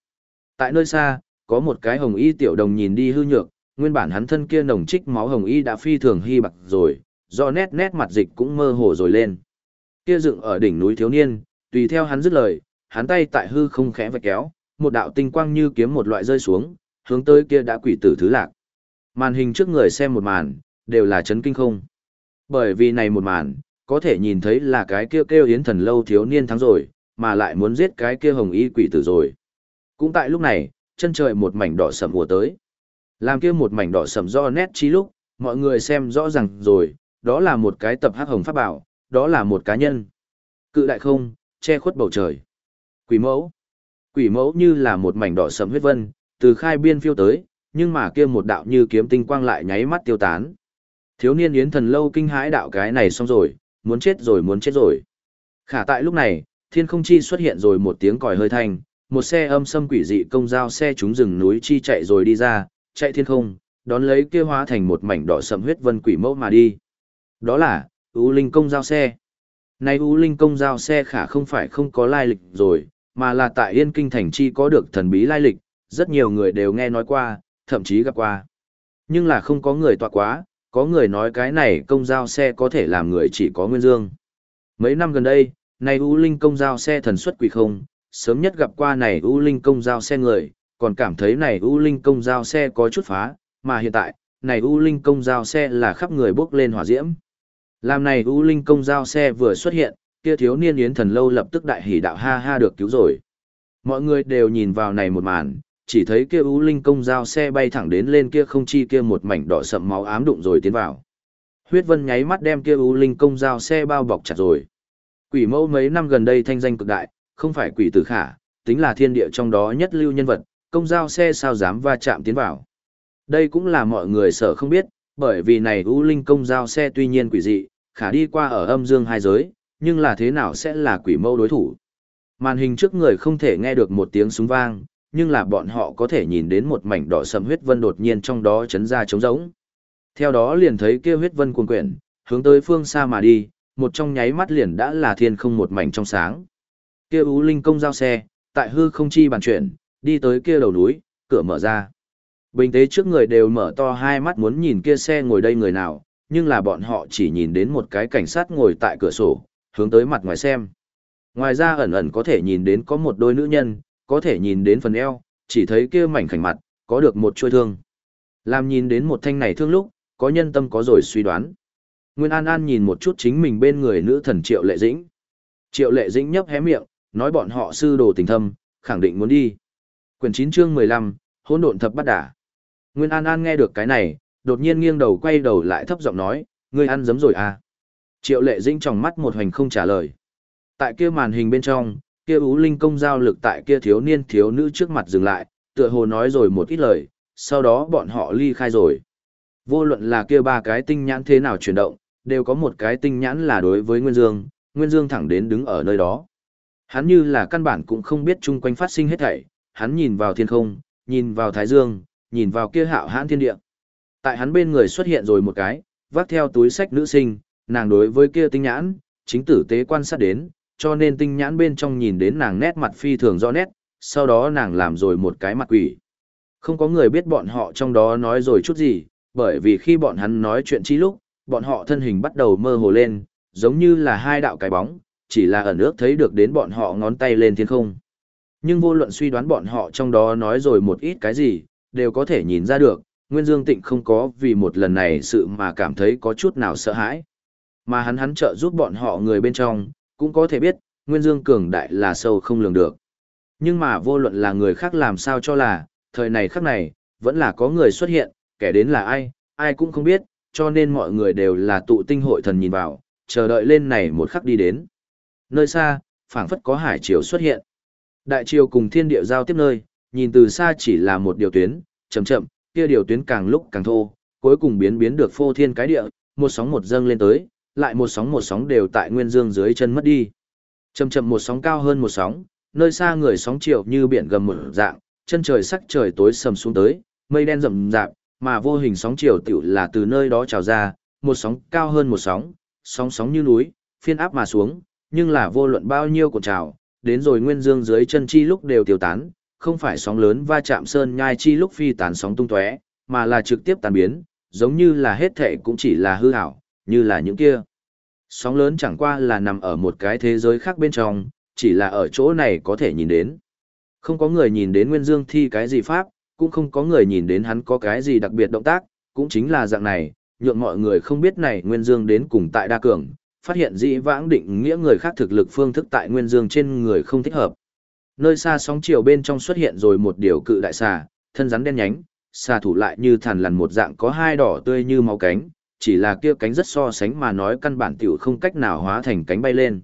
Tại nơi xa, có một cái hồng y tiểu đồng nhìn đi hư nhược, nguyên bản hắn thân kia nồng trích máu hồng y đã phi thường hy bạc rồi, do nét nét mặt dịch cũng mơ hồ rồi lên. Kia dựng ở đỉnh núi thiếu niên, tùy theo hắn dứt lời, hắn tay tại hư không khẽ vạch kéo, một đạo tinh quang như kiếm một loại rơi xuống, hướng tới kia đã quỷ tử thứ lạc. Màn hình trước người xem một màn, đều là chấn kinh không. Bởi vì này một màn, có thể nhìn thấy là cái kia kêu, kêu yến thần lâu thiếu niên thắng rồi, mà lại muốn giết cái kia hồng y quỷ tử rồi. Cũng tại lúc này, chân trời một mảnh đỏ sầm mùa tới. Làm kia một mảnh đỏ sầm do nét chi lúc, mọi người xem rõ ràng rồi, đó là một cái tập hắc hồng pháp bảo, đó là một cá nhân. Cự đại không, che khuất bầu trời. Quỷ mẫu. Quỷ mẫu như là một mảnh đỏ sầm huyết vân, từ khai biên phiêu tới, nhưng mà kia một đạo như kiếm tinh quang lại nháy mắt tiêu tán. Thiếu niên yến thần lâu kinh hãi đạo cái này xong rồi, muốn chết rồi muốn chết rồi. Khả tại lúc này, thiên không chi xuất hiện rồi một tiếng còi hơi thanh, một xe âm xâm quỷ dị công giao xe trúng rừng núi chi chạy rồi đi ra, chạy thiên không, đón lấy kia hóa thành một mảnh đỏ sầm huyết vân quỷ mẫu mà đi. Đó là, U Linh công giao xe. nay U Linh công giao xe khả không phải không có lai lịch rồi, mà là tại Yên Kinh Thành chi có được thần bí lai lịch, rất nhiều người đều nghe nói qua, thậm chí gặp qua. Nhưng là không có người tọa quá, có người nói cái này công giao xe có thể làm người chỉ có nguyên dương. Mấy năm gần đây, này U Linh công giao xe thần xuất quỷ không, sớm nhất gặp qua này U Linh công giao xe người, còn cảm thấy này U Linh công giao xe có chút phá, mà hiện tại, này U Linh công giao xe là khắp người bốc lên hỏa diễm. Làm này U Linh công giao xe vừa xuất hiện, kia thiếu niên yến thần lâu lập tức đại hỉ đạo ha ha được cứu rồi. Mọi người đều nhìn vào này một màn, chỉ thấy kia U Linh công giao xe bay thẳng đến lên kia không chi kia một mảnh đỏ sậm máu ám đụng rồi tiến vào. Huyết vân nháy mắt đem kia U Linh công giao xe bao bọc chặt rồi. Quỷ mẫu mấy năm gần đây thanh danh cực đại, không phải quỷ tử khả, tính là thiên địa trong đó nhất lưu nhân vật, công giao xe sao dám va chạm tiến vào. Đây cũng là mọi người sợ không biết, bởi vì này U Linh công giao xe tuy nhiên quỷ dị, khả đi qua ở âm dương hai giới, nhưng là thế nào sẽ là quỷ mâu đối thủ. Màn hình trước người không thể nghe được một tiếng súng vang, nhưng là bọn họ có thể nhìn đến một mảnh đỏ sầm huyết vân đột nhiên trong đó chấn ra trống rỗng. Theo đó liền thấy kia huyết vân cuồn quyển, hướng tới phương xa mà đi, một trong nháy mắt liền đã là thiên không một mảnh trong sáng. Kia U Linh công giao xe, tại hư không chi bàn chuyển, đi tới kia đầu núi, cửa mở ra. Bình tế trước người đều mở to hai mắt muốn nhìn kia xe ngồi đây người nào, nhưng là bọn họ chỉ nhìn đến một cái cảnh sát ngồi tại cửa sổ, hướng tới mặt ngoài xem. Ngoài ra ẩn ẩn có thể nhìn đến có một đôi nữ nhân, có thể nhìn đến phần eo, chỉ thấy kia mảnh khảnh mặt, có được một chuôi thương. Làm nhìn đến một thanh này thương lúc, có nhân tâm có rồi suy đoán. Nguyên An An nhìn một chút chính mình bên người nữ thần Triệu Lệ Dĩnh. Triệu Lệ Dĩnh nhấp hé miệng, nói bọn họ sư đồ tình thâm, khẳng định muốn đi. Quyển 9 chương 15, hỗn độn thập bắt đả. Nguyên An An nghe được cái này, đột nhiên nghiêng đầu quay đầu lại thấp giọng nói, ngươi ăn giấm rồi à? Triệu Lệ Dĩnh trong mắt một hoành không trả lời. Tại kia màn hình bên trong, kia ú linh công giao lực tại kia thiếu niên thiếu nữ trước mặt dừng lại, tựa hồ nói rồi một ít lời, sau đó bọn họ ly khai rồi. Vô luận là kia ba cái tinh nhãn thế nào chuyển động, đều có một cái tinh nhãn là đối với Nguyên Dương, Nguyên Dương thẳng đến đứng ở nơi đó. Hắn như là căn bản cũng không biết chung quanh phát sinh hết thảy, hắn nhìn vào thiên không, nhìn vào Thái Dương, nhìn vào kia hạo hãn thiên địa. Tại hắn bên người xuất hiện rồi một cái, vác theo túi sách nữ sinh, nàng đối với kia tinh nhãn, chính tử tế quan sát đến, cho nên tinh nhãn bên trong nhìn đến nàng nét mặt phi thường rõ nét, sau đó nàng làm rồi một cái mặt quỷ. Không có người biết bọn họ trong đó nói rồi chút gì, bởi vì khi bọn hắn nói chuyện chi lúc, bọn họ thân hình bắt đầu mơ hồ lên, giống như là hai đạo cái bóng, chỉ là ở nước thấy được đến bọn họ ngón tay lên thiên không. Nhưng vô luận suy đoán bọn họ trong đó nói rồi một ít cái gì, đều có thể nhìn ra được, Nguyên Dương Tịnh không có vì một lần này sự mà cảm thấy có chút nào sợ hãi. Mà hắn hắn trợ giúp bọn họ người bên trong, cũng có thể biết, Nguyên Dương cường đại là sâu không lường được. Nhưng mà vô luận là người khác làm sao cho là, thời này khắc này, vẫn là có người xuất hiện, kẻ đến là ai, ai cũng không biết, cho nên mọi người đều là tụ tinh hội thần nhìn vào, chờ đợi lên này một khắc đi đến. Nơi xa, phảng phất có hải triều xuất hiện. Đại triều cùng thiên địa giao tiếp nơi, nhìn từ xa chỉ là một điều tuyến, chậm chậm, kia điều tuyến càng lúc càng thô, cuối cùng biến biến được phô thiên cái địa, một sóng một dâng lên tới, lại một sóng một sóng đều tại nguyên dương dưới chân mất đi. Chậm chậm một sóng cao hơn một sóng, nơi xa người sóng chiều như biển gầm một dạng, chân trời sắc trời tối sầm xuống tới, mây đen rậm rạp, mà vô hình sóng chiều tiểu là từ nơi đó trào ra, một sóng cao hơn một sóng, sóng sóng như núi, phiên áp mà xuống, nhưng là vô luận bao nhiêu của trào, đến rồi nguyên dương dưới chân chi lúc đều tiêu tán, không phải sóng lớn va chạm sơn nhai chi lúc phi tán sóng tung tóe, mà là trực tiếp tàn biến, giống như là hết thệ cũng chỉ là hư ảo, như là những kia. Sóng lớn chẳng qua là nằm ở một cái thế giới khác bên trong, chỉ là ở chỗ này có thể nhìn đến. Không có người nhìn đến Nguyên Dương thi cái gì pháp, cũng không có người nhìn đến hắn có cái gì đặc biệt động tác, cũng chính là dạng này, nhượng mọi người không biết này Nguyên Dương đến cùng tại đa cường, phát hiện dĩ vãng định nghĩa người khác thực lực phương thức tại Nguyên Dương trên người không thích hợp. Nơi xa sóng chiều bên trong xuất hiện rồi một điều cự đại xà, thân rắn đen nhánh, xà thủ lại như thằn lằn một dạng có hai đỏ tươi như máu cánh, chỉ là kia cánh rất so sánh mà nói căn bản tiểu không cách nào hóa thành cánh bay lên.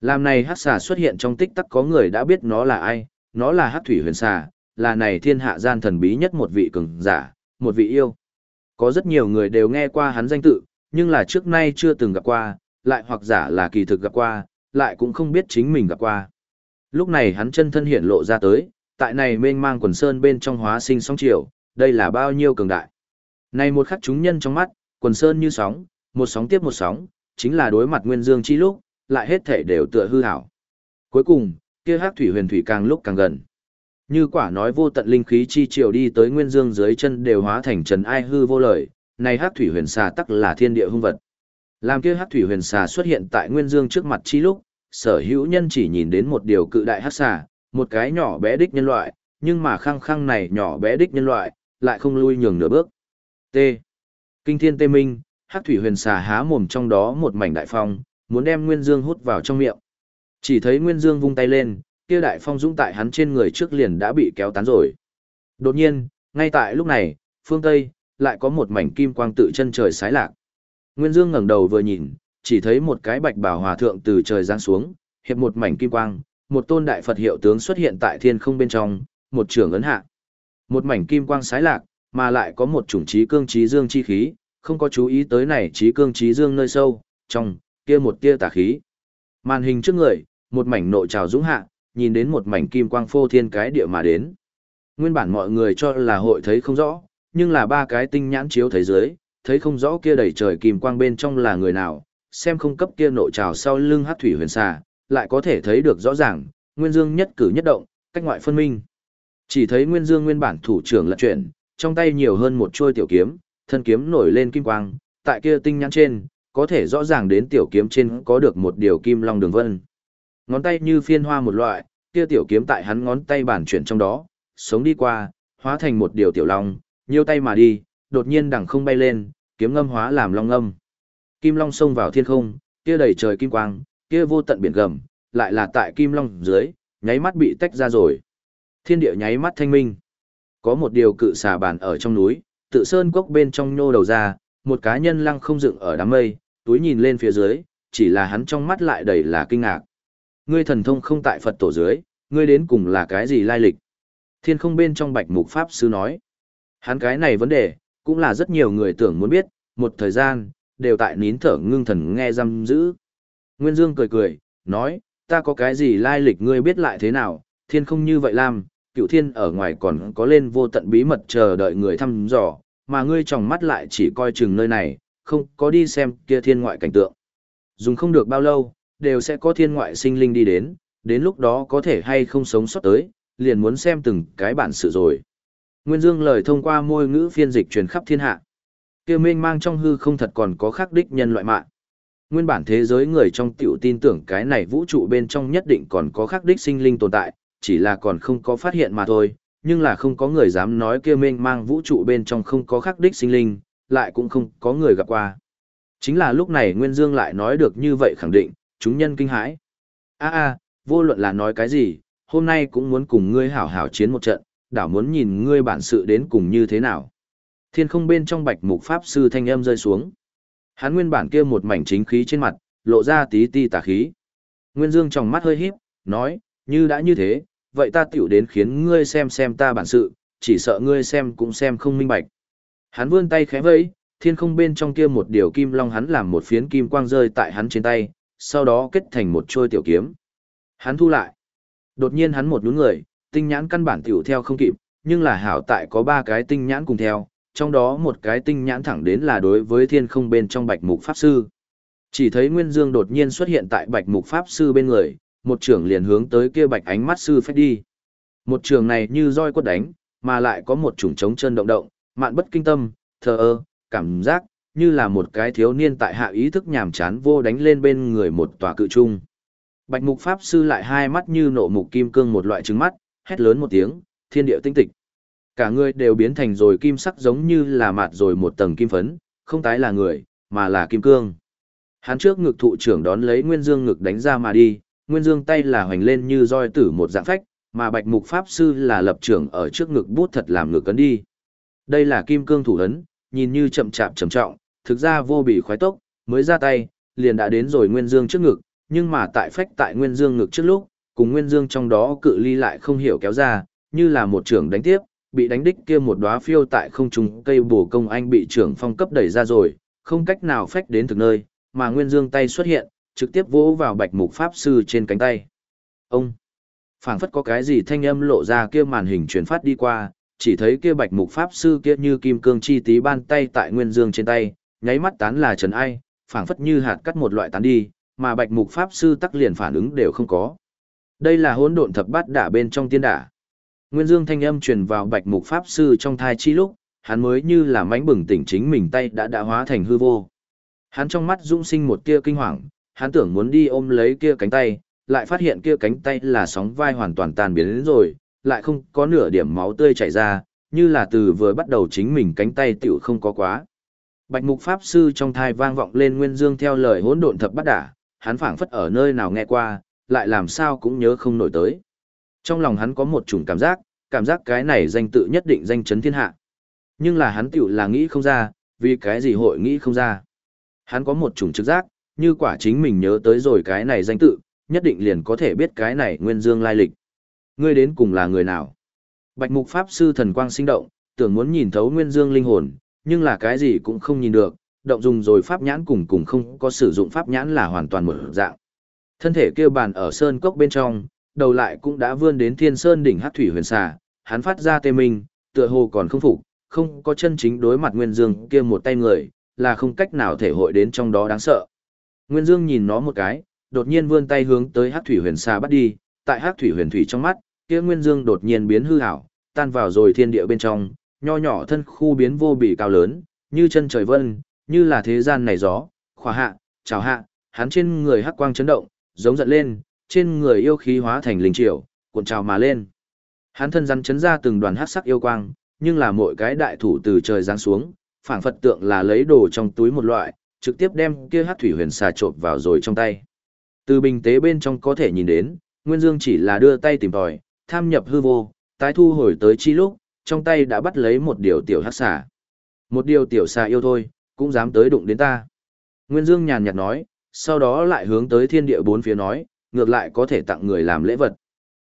Làm này hắc xà xuất hiện trong tích tắc có người đã biết nó là ai, nó là hắc thủy huyền xà, là này thiên hạ gian thần bí nhất một vị cường giả, một vị yêu. Có rất nhiều người đều nghe qua hắn danh tự, nhưng là trước nay chưa từng gặp qua, lại hoặc giả là kỳ thực gặp qua, lại cũng không biết chính mình gặp qua. Lúc này hắn chân thân hiện lộ ra tới, tại này mênh mang quần sơn bên trong hóa sinh sóng chiều, đây là bao nhiêu cường đại. Này một khắc chúng nhân trong mắt, quần sơn như sóng, một sóng tiếp một sóng, chính là đối mặt nguyên dương chi lúc, lại hết thể đều tựa hư hảo. Cuối cùng, kia hắc thủy huyền thủy càng lúc càng gần. Như quả nói vô tận linh khí chi chiều đi tới nguyên dương dưới chân đều hóa thành trần ai hư vô lời, này hắc thủy huyền xà tắc là thiên địa hung vật. Làm kia hắc thủy huyền xà xuất hiện tại nguyên dương trước mặt chi lúc, sở hữu nhân chỉ nhìn đến một điều cự đại hắc xà, một cái nhỏ bé đích nhân loại, nhưng mà khăng khăng này nhỏ bé đích nhân loại, lại không lui nhường nửa bước. T. Kinh thiên tê minh, hắc thủy huyền xà há mồm trong đó một mảnh đại phong, muốn đem Nguyên Dương hút vào trong miệng. Chỉ thấy Nguyên Dương vung tay lên, kia đại phong dũng tại hắn trên người trước liền đã bị kéo tán rồi. Đột nhiên, ngay tại lúc này, phương Tây, lại có một mảnh kim quang tự chân trời sái lạc. Nguyên Dương ngẩng đầu vừa nhìn, chỉ thấy một cái bạch bảo hòa thượng từ trời giáng xuống, hiệp một mảnh kim quang, một tôn đại Phật hiệu tướng xuất hiện tại thiên không bên trong, một trường ấn hạ. Một mảnh kim quang sái lạc, mà lại có một chủng trí cương trí dương chi khí, không có chú ý tới này trí cương trí dương nơi sâu, trong, kia một tia tà khí. Màn hình trước người, một mảnh nội trào dũng hạ, nhìn đến một mảnh kim quang phô thiên cái địa mà đến. Nguyên bản mọi người cho là hội thấy không rõ, nhưng là ba cái tinh nhãn chiếu thấy dưới, thấy không rõ kia đầy trời kim quang bên trong là người nào, xem không cấp kia nội trào sau lưng hát thủy huyền xà, lại có thể thấy được rõ ràng, Nguyên Dương nhất cử nhất động, cách ngoại phân minh. Chỉ thấy Nguyên Dương nguyên bản thủ trưởng lật chuyển, trong tay nhiều hơn một chuôi tiểu kiếm, thân kiếm nổi lên kim quang, tại kia tinh nhãn trên, có thể rõ ràng đến tiểu kiếm trên có được một điều kim long đường vân. Ngón tay như phiên hoa một loại, kia tiểu kiếm tại hắn ngón tay bản chuyển trong đó, sống đi qua, hóa thành một điều tiểu long, nhiều tay mà đi, đột nhiên đằng không bay lên, kiếm ngâm hóa làm long ngâm. Kim long xông vào thiên không, kia đầy trời kim quang, kia vô tận biển gầm, lại là tại kim long dưới, nháy mắt bị tách ra rồi. Thiên địa nháy mắt thanh minh. Có một điều cự xà bàn ở trong núi, tự sơn cốc bên trong nhô đầu ra, một cá nhân lăng không dựng ở đám mây, túi nhìn lên phía dưới, chỉ là hắn trong mắt lại đầy là kinh ngạc. Ngươi thần thông không tại Phật tổ dưới, ngươi đến cùng là cái gì lai lịch? Thiên không bên trong bạch mục Pháp sư nói. Hắn cái này vấn đề, cũng là rất nhiều người tưởng muốn biết, một thời gian, đều tại nín thở ngưng thần nghe giam giữ. Nguyên Dương cười cười, nói, ta có cái gì lai lịch ngươi biết lại thế nào, thiên không như vậy làm, cựu thiên ở ngoài còn có lên vô tận bí mật chờ đợi người thăm dò, mà ngươi tròng mắt lại chỉ coi chừng nơi này, không có đi xem kia thiên ngoại cảnh tượng. Dùng không được bao lâu, đều sẽ có thiên ngoại sinh linh đi đến, đến lúc đó có thể hay không sống sót tới, liền muốn xem từng cái bản sự rồi. Nguyên Dương lời thông qua môi ngữ phiên dịch truyền khắp thiên hạ. Kia mênh mang trong hư không thật còn có khắc đích nhân loại mạng. Nguyên bản thế giới người trong tiểu tin tưởng cái này vũ trụ bên trong nhất định còn có khắc đích sinh linh tồn tại, chỉ là còn không có phát hiện mà thôi, nhưng là không có người dám nói kia mênh mang vũ trụ bên trong không có khắc đích sinh linh, lại cũng không có người gặp qua. Chính là lúc này Nguyên Dương lại nói được như vậy khẳng định, chúng nhân kinh hãi. A a, vô luận là nói cái gì, hôm nay cũng muốn cùng ngươi hảo hảo chiến một trận, đảo muốn nhìn ngươi bản sự đến cùng như thế nào. Thiên không bên trong bạch mục pháp sư thanh âm rơi xuống. Hắn nguyên bản kia một mảnh chính khí trên mặt, lộ ra tí ti tà khí. Nguyên Dương trong mắt hơi híp, nói, như đã như thế, vậy ta tiểu đến khiến ngươi xem xem ta bản sự, chỉ sợ ngươi xem cũng xem không minh bạch. Hắn vươn tay khẽ vẫy, thiên không bên trong kia một điều kim long hắn làm một phiến kim quang rơi tại hắn trên tay, sau đó kết thành một trôi tiểu kiếm. Hắn thu lại. Đột nhiên hắn một nhún người, tinh nhãn căn bản tiểu theo không kịp, nhưng là hảo tại có ba cái tinh nhãn cùng theo, trong đó một cái tinh nhãn thẳng đến là đối với thiên không bên trong bạch mục pháp sư. Chỉ thấy Nguyên Dương đột nhiên xuất hiện tại bạch mục pháp sư bên người, một trưởng liền hướng tới kia bạch ánh mắt sư phách đi. Một trường này như roi quất đánh, mà lại có một chủng trống chân động động, mạn bất kinh tâm, thờ ơ, cảm giác, như là một cái thiếu niên tại hạ ý thức nhàm chán vô đánh lên bên người một tòa cự trung. Bạch mục pháp sư lại hai mắt như nộ mục kim cương một loại trứng mắt, hét lớn một tiếng, thiên địa tinh tịch. Cả người đều biến thành rồi kim sắc giống như là mạt rồi một tầng kim phấn, không tái là người, mà là kim cương. Hắn trước ngực thụ trưởng đón lấy Nguyên Dương ngực đánh ra mà đi, Nguyên Dương tay là hoành lên như roi tử một dạng phách, mà Bạch Mục Pháp Sư là lập trưởng ở trước ngực bút thật làm ngực cấn đi. Đây là kim cương thủ ấn, nhìn như chậm chạp trầm trọng, thực ra vô bị khoái tốc, mới ra tay, liền đã đến rồi Nguyên Dương trước ngực, nhưng mà tại phách tại Nguyên Dương ngực trước lúc, cùng Nguyên Dương trong đó cự ly lại không hiểu kéo ra, như là một trưởng đánh tiếp, bị đánh đích kia một đóa phiêu tại không trung cây bổ công anh bị trưởng phong cấp đẩy ra rồi, không cách nào phách đến thực nơi, mà Nguyên Dương tay xuất hiện, trực tiếp vỗ vào Bạch Mục Pháp Sư trên cánh tay. Ông! phảng phất có cái gì thanh âm lộ ra kia màn hình truyền phát đi qua, chỉ thấy kia Bạch Mục Pháp Sư kia như kim cương chi tí ban tay tại Nguyên Dương trên tay, nháy mắt tán là trần ai, phảng phất như hạt cắt một loại tán đi, mà Bạch Mục Pháp Sư tắc liền phản ứng đều không có. Đây là hỗn độn thập bát đả bên trong tiên đả. Nguyên Dương thanh âm truyền vào Bạch Mục Pháp Sư trong thai chi lúc, hắn mới như là mánh bừng tỉnh chính mình tay đã đã hóa thành hư vô. Hắn trong mắt dũng sinh một tia kinh hoàng, hắn tưởng muốn đi ôm lấy kia cánh tay, lại phát hiện kia cánh tay là sóng vai hoàn toàn tan biến đến rồi, lại không có nửa điểm máu tươi chảy ra, như là từ vừa bắt đầu chính mình cánh tay tiểu không có quá. Bạch Mục Pháp Sư trong thai vang vọng lên Nguyên Dương theo lời hỗn độn thập bát đả, hắn phảng phất ở nơi nào nghe qua, lại làm sao cũng nhớ không nổi tới. Trong lòng hắn có một chủng cảm giác, cảm giác cái này danh tự nhất định danh chấn thiên hạ. Nhưng là hắn tiểu là nghĩ không ra, vì cái gì hội nghĩ không ra. Hắn có một chủng trực giác, như quả chính mình nhớ tới rồi cái này danh tự, nhất định liền có thể biết cái này nguyên dương lai lịch. Ngươi đến cùng là người nào? Bạch mục pháp sư thần quang sinh động, tưởng muốn nhìn thấu nguyên dương linh hồn, nhưng là cái gì cũng không nhìn được, động dùng rồi pháp nhãn cùng cùng không có sử dụng pháp nhãn là hoàn toàn mở dạng. Thân thể kêu bàn ở sơn cốc bên trong, đầu lại cũng đã vươn đến thiên sơn đỉnh hát thủy huyền xà, hắn phát ra tê minh, tựa hồ còn không phục, không có chân chính đối mặt nguyên dương kia một tay người, là không cách nào thể hội đến trong đó đáng sợ. Nguyên Dương nhìn nó một cái, đột nhiên vươn tay hướng tới Hắc Thủy Huyền Sa bắt đi, tại Hắc Thủy Huyền Thủy trong mắt, kia Nguyên Dương đột nhiên biến hư ảo, tan vào rồi thiên địa bên trong, nho nhỏ thân khu biến vô bị cao lớn, như chân trời vân, như là thế gian này gió, khỏa hạ, chào hạ, hắn trên người hắc quang chấn động, giống giận lên, trên người yêu khí hóa thành linh triều, cuộn trào mà lên. Hắn thân rắn chấn ra từng đoàn hắc sắc yêu quang, nhưng là mỗi cái đại thủ từ trời giáng xuống, phảng phật tượng là lấy đồ trong túi một loại, trực tiếp đem kia hắc thủy huyền xà trộn vào rồi trong tay. Từ bình tế bên trong có thể nhìn đến, Nguyên Dương chỉ là đưa tay tìm tòi, tham nhập hư vô, tái thu hồi tới chi lúc, trong tay đã bắt lấy một điều tiểu hắc xà. Một điều tiểu xà yêu thôi, cũng dám tới đụng đến ta. Nguyên Dương nhàn nhạt nói, sau đó lại hướng tới thiên địa bốn phía nói, ngược lại có thể tặng người làm lễ vật.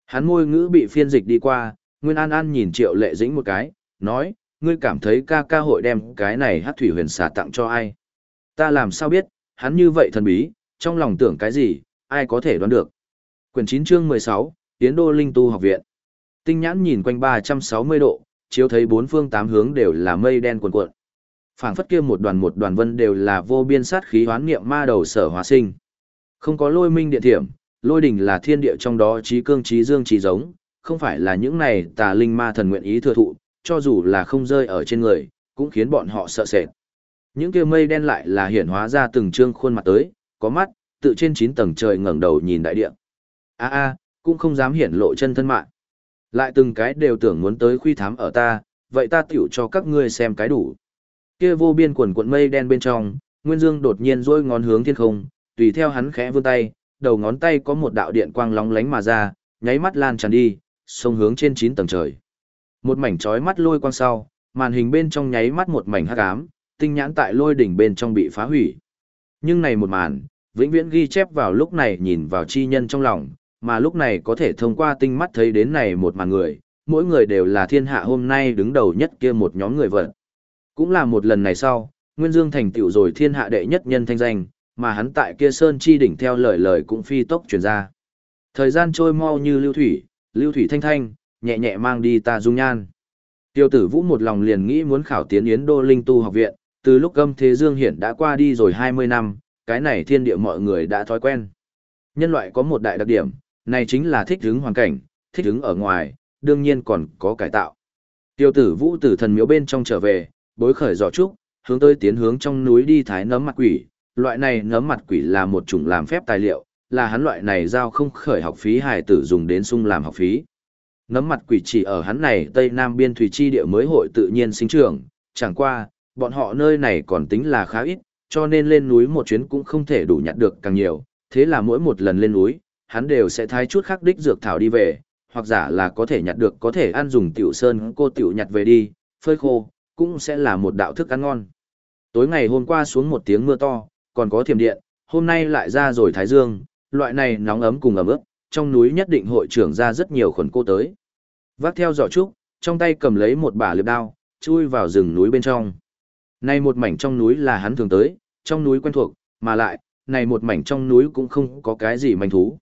Hắn môi ngữ bị phiên dịch đi qua, Nguyên An An nhìn Triệu Lệ Dĩnh một cái, nói, ngươi cảm thấy ca ca hội đem cái này hát thủy huyền xà tặng cho ai? Ta làm sao biết, hắn như vậy thần bí, trong lòng tưởng cái gì, ai có thể đoán được. Quyển 9 chương 16, Tiến đô Linh Tu học viện. Tinh nhãn nhìn quanh 360 độ, chiếu thấy bốn phương tám hướng đều là mây đen cuồn cuộn. Phảng phất kia một đoàn một đoàn vân đều là vô biên sát khí hoán niệm ma đầu sở hóa sinh. Không có lôi minh điện thiểm, lôi đình là thiên địa trong đó trí cương trí dương trí giống, không phải là những này tà linh ma thần nguyện ý thừa thụ, cho dù là không rơi ở trên người, cũng khiến bọn họ sợ sệt. Những kia mây đen lại là hiển hóa ra từng trương khuôn mặt tới, có mắt, tự trên 9 tầng trời ngẩng đầu nhìn đại địa. A a, cũng không dám hiển lộ chân thân mạng. Lại từng cái đều tưởng muốn tới khuy thám ở ta, vậy ta tiểu cho các ngươi xem cái đủ. Kia vô biên quần cuộn mây đen bên trong, Nguyên Dương đột nhiên rôi ngón hướng thiên không, tùy theo hắn khẽ vươn tay, đầu ngón tay có một đạo điện quang lóng lánh mà ra, nháy mắt lan tràn đi, xông hướng trên 9 tầng trời. Một mảnh chói mắt lôi quang sau, màn hình bên trong nháy mắt một mảnh hắc ám, tinh nhãn tại lôi đỉnh bên trong bị phá hủy. Nhưng này một màn, vĩnh viễn ghi chép vào lúc này nhìn vào chi nhân trong lòng, mà lúc này có thể thông qua tinh mắt thấy đến này một màn người, mỗi người đều là thiên hạ hôm nay đứng đầu nhất kia một nhóm người vật. Cũng là một lần này sau, Nguyên Dương thành tựu rồi thiên hạ đệ nhất nhân thanh danh, mà hắn tại kia sơn chi đỉnh theo lời lời cũng phi tốc truyền ra. Thời gian trôi mau như lưu thủy, lưu thủy thanh thanh, nhẹ nhẹ mang đi ta dung nhan. Tiêu tử vũ một lòng liền nghĩ muốn khảo tiến Yến Đô Linh Tu học viện, từ lúc âm thế dương hiển đã qua đi rồi 20 năm, cái này thiên địa mọi người đã thói quen. Nhân loại có một đại đặc điểm, này chính là thích ứng hoàn cảnh, thích ứng ở ngoài, đương nhiên còn có cải tạo. Tiêu tử vũ từ thần miếu bên trong trở về, bối khởi giỏ trúc, hướng tới tiến hướng trong núi đi thái nấm mặt quỷ. Loại này nấm mặt quỷ là một chủng làm phép tài liệu, là hắn loại này giao không khởi học phí hài tử dùng đến sung làm học phí. Nấm mặt quỷ chỉ ở hắn này Tây Nam biên thủy chi địa mới hội tự nhiên sinh trưởng, chẳng qua, bọn họ nơi này còn tính là khá ít, cho nên lên núi một chuyến cũng không thể đủ nhặt được càng nhiều, thế là mỗi một lần lên núi, hắn đều sẽ thái chút khắc đích dược thảo đi về, hoặc giả là có thể nhặt được có thể ăn dùng tiểu sơn cô tiểu nhặt về đi, phơi khô, cũng sẽ là một đạo thức ăn ngon. Tối ngày hôm qua xuống một tiếng mưa to, còn có thiểm điện, hôm nay lại ra rồi thái dương, loại này nóng ấm cùng ẩm ướt, trong núi nhất định hội trưởng ra rất nhiều khuẩn cô tới. Vác theo giỏ trúc, trong tay cầm lấy một bả liệp đao, chui vào rừng núi bên trong. Này một mảnh trong núi là hắn thường tới, trong núi quen thuộc, mà lại, này một mảnh trong núi cũng không có cái gì manh thú.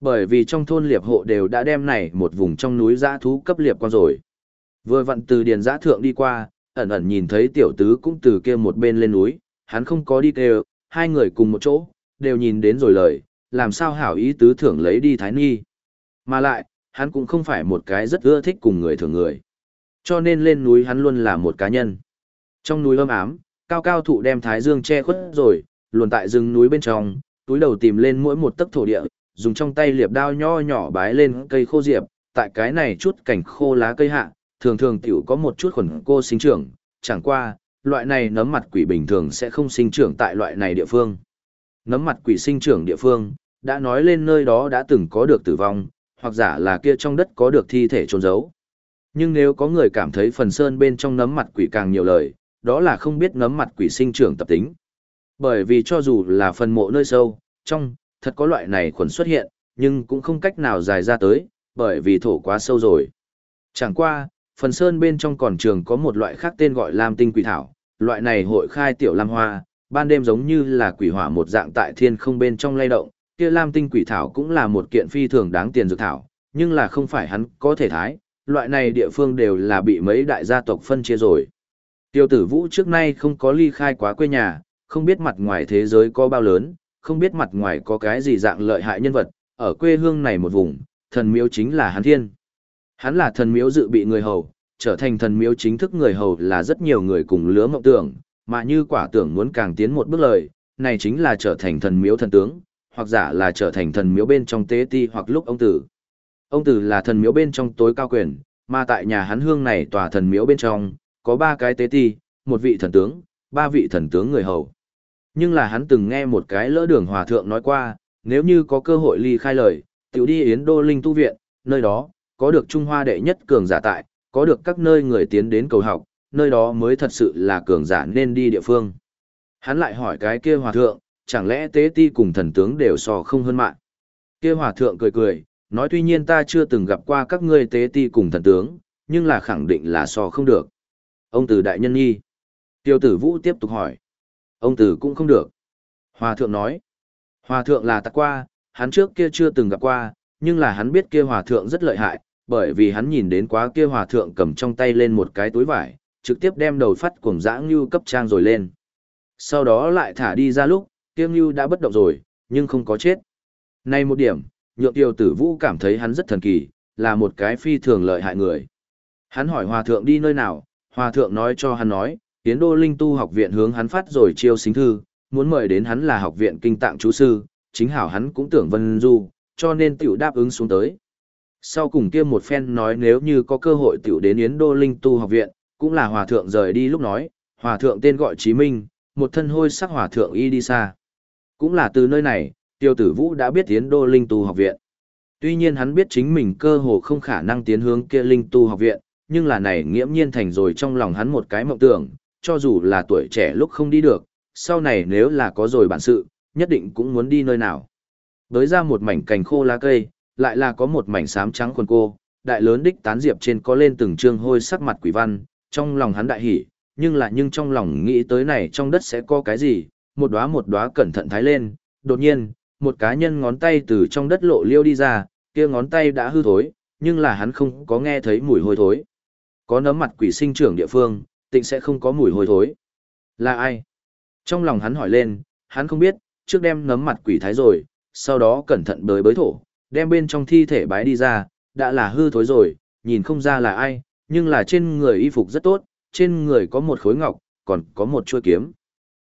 Bởi vì trong thôn liệp hộ đều đã đem này một vùng trong núi giã thú cấp liệp con rồi. Vừa vặn từ điền giã thượng đi qua, ẩn ẩn nhìn thấy tiểu tứ cũng từ kia một bên lên núi, hắn không có đi kêu, hai người cùng một chỗ, đều nhìn đến rồi lời, làm sao hảo ý tứ thưởng lấy đi thái nghi. Mà lại, hắn cũng không phải một cái rất ưa thích cùng người thường người. Cho nên lên núi hắn luôn là một cá nhân. Trong núi âm ám, cao cao thụ đem thái dương che khuất rồi, luồn tại rừng núi bên trong, túi đầu tìm lên mỗi một tấc thổ địa, dùng trong tay liệp đao nho nhỏ bái lên cây khô diệp, tại cái này chút cảnh khô lá cây hạ, thường thường tiểu có một chút khuẩn cô sinh trưởng, chẳng qua, loại này nấm mặt quỷ bình thường sẽ không sinh trưởng tại loại này địa phương. Nấm mặt quỷ sinh trưởng địa phương, đã nói lên nơi đó đã từng có được tử vong, hoặc giả là kia trong đất có được thi thể trôn giấu. Nhưng nếu có người cảm thấy phần sơn bên trong nấm mặt quỷ càng nhiều lời, đó là không biết nấm mặt quỷ sinh trưởng tập tính. Bởi vì cho dù là phần mộ nơi sâu, trong, thật có loại này khuẩn xuất hiện, nhưng cũng không cách nào dài ra tới, bởi vì thổ quá sâu rồi. Chẳng qua, phần sơn bên trong còn trường có một loại khác tên gọi lam tinh quỷ thảo, loại này hội khai tiểu lam hoa, ban đêm giống như là quỷ hỏa một dạng tại thiên không bên trong lay động, kia lam tinh quỷ thảo cũng là một kiện phi thường đáng tiền dược thảo, nhưng là không phải hắn có thể thái, loại này địa phương đều là bị mấy đại gia tộc phân chia rồi. Tiêu tử vũ trước nay không có ly khai quá quê nhà, không biết mặt ngoài thế giới có bao lớn, không biết mặt ngoài có cái gì dạng lợi hại nhân vật, ở quê hương này một vùng, thần miếu chính là hắn thiên. Hắn là thần miếu dự bị người hầu, trở thành thần miếu chính thức người hầu là rất nhiều người cùng lứa mộng tưởng, mà như quả tưởng muốn càng tiến một bước lời, này chính là trở thành thần miếu thần tướng, hoặc giả là trở thành thần miếu bên trong tế ti hoặc lúc ông tử. Ông tử là thần miếu bên trong tối cao quyền, mà tại nhà hắn hương này tòa thần miếu bên trong, có ba cái tế ti, một vị thần tướng, ba vị thần tướng người hầu. Nhưng là hắn từng nghe một cái lỡ đường hòa thượng nói qua, nếu như có cơ hội ly khai lời, tiểu đi Yến Đô Linh Tu Viện, nơi đó, có được Trung Hoa đệ nhất cường giả tại, có được các nơi người tiến đến cầu học, nơi đó mới thật sự là cường giả nên đi địa phương. Hắn lại hỏi cái kia hòa thượng, chẳng lẽ tế ti cùng thần tướng đều so không hơn mạng. Kia hòa thượng cười cười, nói tuy nhiên ta chưa từng gặp qua các ngươi tế ti cùng thần tướng, nhưng là khẳng định là so không được. Ông từ đại nhân nhi. Tiêu tử vũ tiếp tục hỏi. Ông tử cũng không được. Hòa thượng nói. Hòa thượng là tạc qua, hắn trước kia chưa từng gặp qua, nhưng là hắn biết kia hòa thượng rất lợi hại, bởi vì hắn nhìn đến quá kia hòa thượng cầm trong tay lên một cái túi vải, trực tiếp đem đầu phát cuồng dã ngưu cấp trang rồi lên. Sau đó lại thả đi ra lúc, kia ngưu đã bất động rồi, nhưng không có chết. Này một điểm, nhượng tiêu tử vũ cảm thấy hắn rất thần kỳ, là một cái phi thường lợi hại người. Hắn hỏi hòa thượng đi nơi nào, hòa thượng nói cho hắn nói, tiến đô linh tu học viện hướng hắn phát rồi chiêu xính thư, muốn mời đến hắn là học viện kinh tạng chú sư, chính hảo hắn cũng tưởng vân du, cho nên tiểu đáp ứng xuống tới. Sau cùng kia một phen nói nếu như có cơ hội tiểu đến Yến Đô Linh Tu học viện, cũng là hòa thượng rời đi lúc nói, hòa thượng tên gọi Chí Minh, một thân hôi sắc hòa thượng y đi xa. Cũng là từ nơi này, tiêu tử vũ đã biết Yến Đô Linh Tu học viện. Tuy nhiên hắn biết chính mình cơ hồ không khả năng tiến hướng kia Linh Tu học viện, nhưng là này nghiễm nhiên thành rồi trong lòng hắn một cái mộng tưởng, cho dù là tuổi trẻ lúc không đi được, sau này nếu là có rồi bản sự, nhất định cũng muốn đi nơi nào. Đới ra một mảnh cành khô lá cây, lại là có một mảnh sám trắng quần cô, đại lớn đích tán diệp trên có lên từng trương hôi sắc mặt quỷ văn, trong lòng hắn đại hỉ, nhưng là nhưng trong lòng nghĩ tới này trong đất sẽ có cái gì, một đóa một đóa cẩn thận thái lên, đột nhiên, một cá nhân ngón tay từ trong đất lộ liêu đi ra, kia ngón tay đã hư thối, nhưng là hắn không có nghe thấy mùi hôi thối. Có nấm mặt quỷ sinh trưởng địa phương, tịnh sẽ không có mùi hôi thối. Là ai? Trong lòng hắn hỏi lên, hắn không biết, trước đem nấm mặt quỷ thái rồi, sau đó cẩn thận bới bới thổ, đem bên trong thi thể bái đi ra, đã là hư thối rồi, nhìn không ra là ai, nhưng là trên người y phục rất tốt, trên người có một khối ngọc, còn có một chuôi kiếm.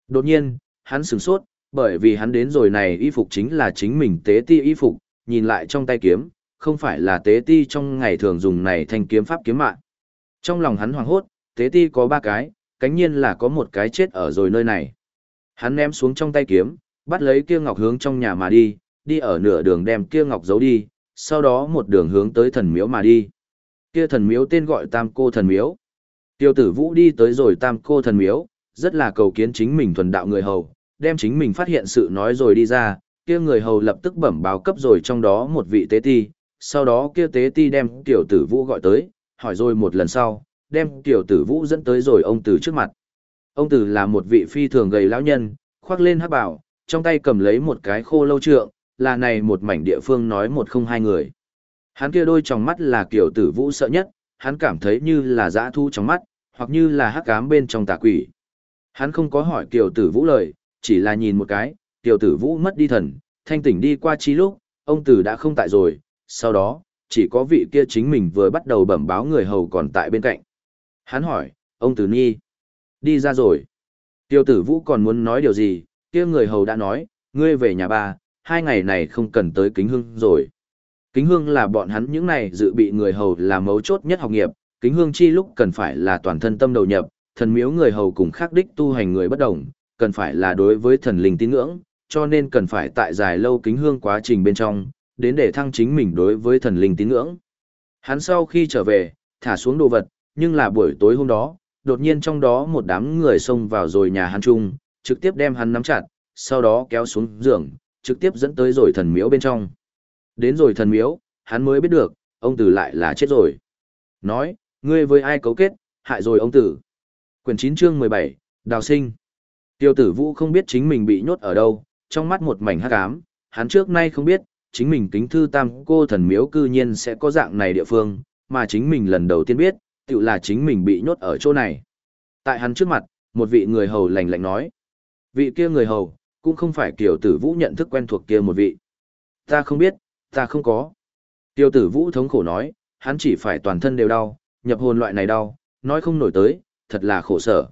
Đột nhiên, hắn sửng sốt, bởi vì hắn đến rồi này y phục chính là chính mình tế ti y phục, nhìn lại trong tay kiếm, không phải là tế ti trong ngày thường dùng này thanh kiếm pháp kiếm mạng. Trong lòng hắn hoảng hốt, tế ti có ba cái, cánh nhiên là có một cái chết ở rồi nơi này. Hắn ném xuống trong tay kiếm, bắt lấy kia ngọc hướng trong nhà mà đi, đi ở nửa đường đem kia ngọc giấu đi, sau đó một đường hướng tới thần miếu mà đi. Kia thần miếu tên gọi Tam Cô Thần Miếu. Tiêu tử vũ đi tới rồi Tam Cô Thần Miếu, rất là cầu kiến chính mình thuần đạo người hầu, đem chính mình phát hiện sự nói rồi đi ra, kia người hầu lập tức bẩm báo cấp rồi trong đó một vị tế ti, sau đó kia tế ti đem tiểu tử vũ gọi tới, hỏi rồi một lần sau, đem tiểu tử vũ dẫn tới rồi ông tử trước mặt. Ông tử là một vị phi thường gầy lão nhân, khoác lên hắc bảo, trong tay cầm lấy một cái khô lâu trượng, là này một mảnh địa phương nói một không hai người. Hắn kia đôi trong mắt là kiểu tử vũ sợ nhất, hắn cảm thấy như là dã thu trong mắt, hoặc như là hắc ám bên trong tà quỷ. Hắn không có hỏi kiểu tử vũ lời, chỉ là nhìn một cái, tiểu tử vũ mất đi thần, thanh tỉnh đi qua chi lúc, ông tử đã không tại rồi, sau đó, chỉ có vị kia chính mình vừa bắt đầu bẩm báo người hầu còn tại bên cạnh. Hắn hỏi, ông tử nhi, đi ra rồi. Tiểu tử vũ còn muốn nói điều gì, kia người hầu đã nói, ngươi về nhà bà hai ngày này không cần tới kính hương rồi. Kính hương là bọn hắn những này dự bị người hầu là mấu chốt nhất học nghiệp, kính hương chi lúc cần phải là toàn thân tâm đầu nhập, thần miếu người hầu cùng khác đích tu hành người bất đồng, cần phải là đối với thần linh tín ngưỡng, cho nên cần phải tại dài lâu kính hương quá trình bên trong, đến để thăng chính mình đối với thần linh tín ngưỡng. Hắn sau khi trở về, thả xuống đồ vật, nhưng là buổi tối hôm đó, đột nhiên trong đó một đám người xông vào rồi nhà hắn chung, trực tiếp đem hắn nắm chặt, sau đó kéo xuống giường, trực tiếp dẫn tới rồi thần miếu bên trong. Đến rồi thần miếu, hắn mới biết được, ông tử lại là chết rồi. Nói, ngươi với ai cấu kết, hại rồi ông tử. Quyển 9 chương 17, Đào sinh. Tiêu tử vũ không biết chính mình bị nhốt ở đâu, trong mắt một mảnh hắc ám, hắn trước nay không biết, chính mình kính thư tam cô thần miếu cư nhiên sẽ có dạng này địa phương, mà chính mình lần đầu tiên biết, tự là chính mình bị nhốt ở chỗ này. Tại hắn trước mặt, một vị người hầu lạnh lạnh nói. Vị kia người hầu, cũng không phải kiểu tử vũ nhận thức quen thuộc kia một vị. Ta không biết, ta không có. Tiêu tử vũ thống khổ nói, hắn chỉ phải toàn thân đều đau, nhập hồn loại này đau, nói không nổi tới, thật là khổ sở.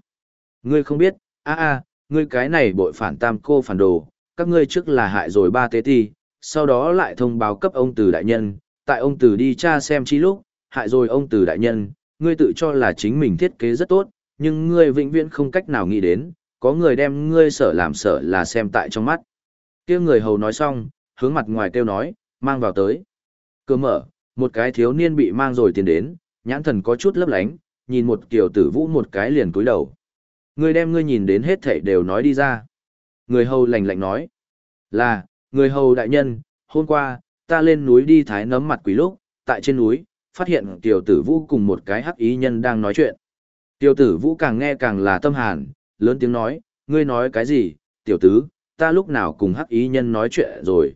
Ngươi không biết, a a, ngươi cái này bội phản tam cô phản đồ, các ngươi trước là hại rồi ba tế ti, sau đó lại thông báo cấp ông tử đại nhân, tại ông tử đi tra xem chi lúc, hại rồi ông tử đại nhân, ngươi tự cho là chính mình thiết kế rất tốt, nhưng ngươi vĩnh viễn không cách nào nghĩ đến, có người đem ngươi sở làm sợ là xem tại trong mắt. kia người hầu nói xong, hướng mặt ngoài kêu nói, mang vào tới. Cửa mở, một cái thiếu niên bị mang rồi tiến đến, nhãn thần có chút lấp lánh, nhìn một kiểu tử vũ một cái liền cúi đầu. Người đem ngươi nhìn đến hết thảy đều nói đi ra. Người hầu lạnh lạnh nói, là, người hầu đại nhân, hôm qua, ta lên núi đi thái nấm mặt quỷ lúc, tại trên núi, phát hiện tiểu tử vũ cùng một cái hắc ý nhân đang nói chuyện. Tiểu tử vũ càng nghe càng là tâm hàn, lớn tiếng nói, ngươi nói cái gì, tiểu tứ, ta lúc nào cùng hắc ý nhân nói chuyện rồi.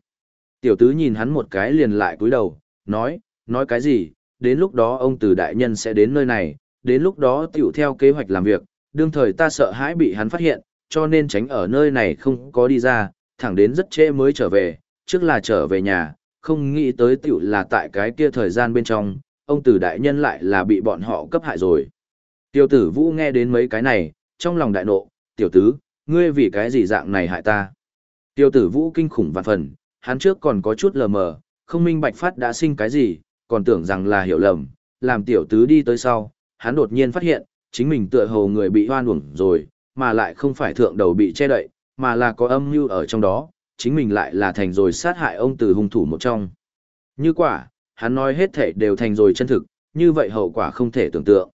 Tiểu tứ nhìn hắn một cái liền lại cúi đầu, nói, nói cái gì, đến lúc đó ông từ đại nhân sẽ đến nơi này, đến lúc đó tiểu theo kế hoạch làm việc, đương thời ta sợ hãi bị hắn phát hiện, cho nên tránh ở nơi này không có đi ra, thẳng đến rất trễ mới trở về, trước là trở về nhà, không nghĩ tới tiểu là tại cái kia thời gian bên trong, ông tử đại nhân lại là bị bọn họ cấp hại rồi. Tiêu tử vũ nghe đến mấy cái này, trong lòng đại nộ, tiểu tứ, ngươi vì cái gì dạng này hại ta. Tiêu tử vũ kinh khủng vạn phần, hắn trước còn có chút lờ mờ, không minh bạch phát đã sinh cái gì, còn tưởng rằng là hiểu lầm, làm tiểu tứ đi tới sau, hắn đột nhiên phát hiện, chính mình tựa hồ người bị hoan uổng rồi, mà lại không phải thượng đầu bị che đậy, mà là có âm mưu ở trong đó, chính mình lại là thành rồi sát hại ông từ hung thủ một trong. Như quả, hắn nói hết thể đều thành rồi chân thực, như vậy hậu quả không thể tưởng tượng.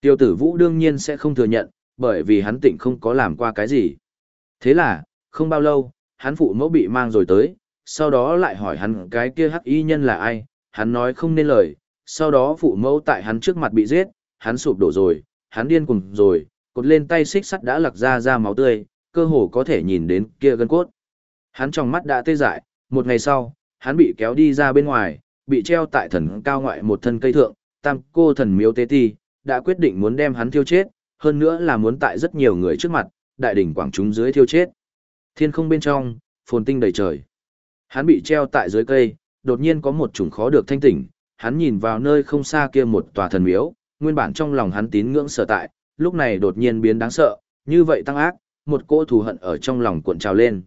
Tiêu tử vũ đương nhiên sẽ không thừa nhận, bởi vì hắn tỉnh không có làm qua cái gì. Thế là, không bao lâu, hắn phụ mẫu bị mang rồi tới, sau đó lại hỏi hắn cái kia hắc y nhân là ai, hắn nói không nên lời, sau đó phụ mẫu tại hắn trước mặt bị giết, hắn sụp đổ rồi, hắn điên cùng rồi, cột lên tay xích sắt đã lặc ra ra máu tươi, cơ hồ có thể nhìn đến kia gân cốt. Hắn trong mắt đã tê dại, một ngày sau, hắn bị kéo đi ra bên ngoài, bị treo tại thần cao ngoại một thân cây thượng, tam cô thần miếu tế ti, đã quyết định muốn đem hắn thiêu chết, hơn nữa là muốn tại rất nhiều người trước mặt, đại đỉnh quảng chúng dưới thiêu chết. Thiên không bên trong, phồn tinh đầy trời. Hắn bị treo tại dưới cây, đột nhiên có một chủng khó được thanh tỉnh, hắn nhìn vào nơi không xa kia một tòa thần miếu, nguyên bản trong lòng hắn tín ngưỡng sở tại, lúc này đột nhiên biến đáng sợ, như vậy tăng ác, một cỗ thù hận ở trong lòng cuộn trào lên.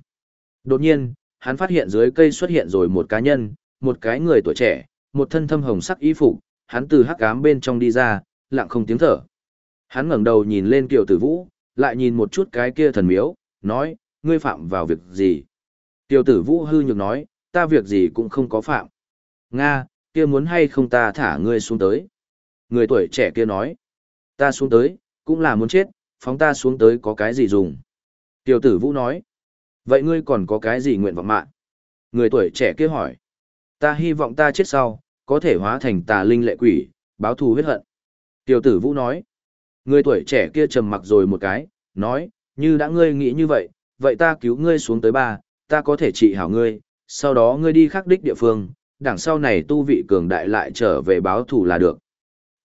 Đột nhiên, hắn phát hiện dưới cây xuất hiện rồi một cá nhân, một cái người tuổi trẻ, một thân thâm hồng sắc y phục, hắn từ hắc ám bên trong đi ra, lặng không tiếng thở. Hắn ngẩng đầu nhìn lên Kiều Tử Vũ, lại nhìn một chút cái kia thần miếu, nói, ngươi phạm vào việc gì? Kiều Tử Vũ hư nhược nói, ta việc gì cũng không có phạm. Nga, kia muốn hay không ta thả ngươi xuống tới? Người tuổi trẻ kia nói, ta xuống tới, cũng là muốn chết, phóng ta xuống tới có cái gì dùng? Kiều Tử Vũ nói, vậy ngươi còn có cái gì nguyện vọng mạng? Người tuổi trẻ kia hỏi, ta hy vọng ta chết sau, có thể hóa thành tà linh lệ quỷ, báo thù huyết hận. Tiểu tử Vũ nói, người tuổi trẻ kia trầm mặc rồi một cái, nói, như đã ngươi nghĩ như vậy, vậy ta cứu ngươi xuống tới ba, ta có thể trị hảo ngươi, sau đó ngươi đi khắc đích địa phương, đằng sau này tu vị cường đại lại trở về báo thù là được.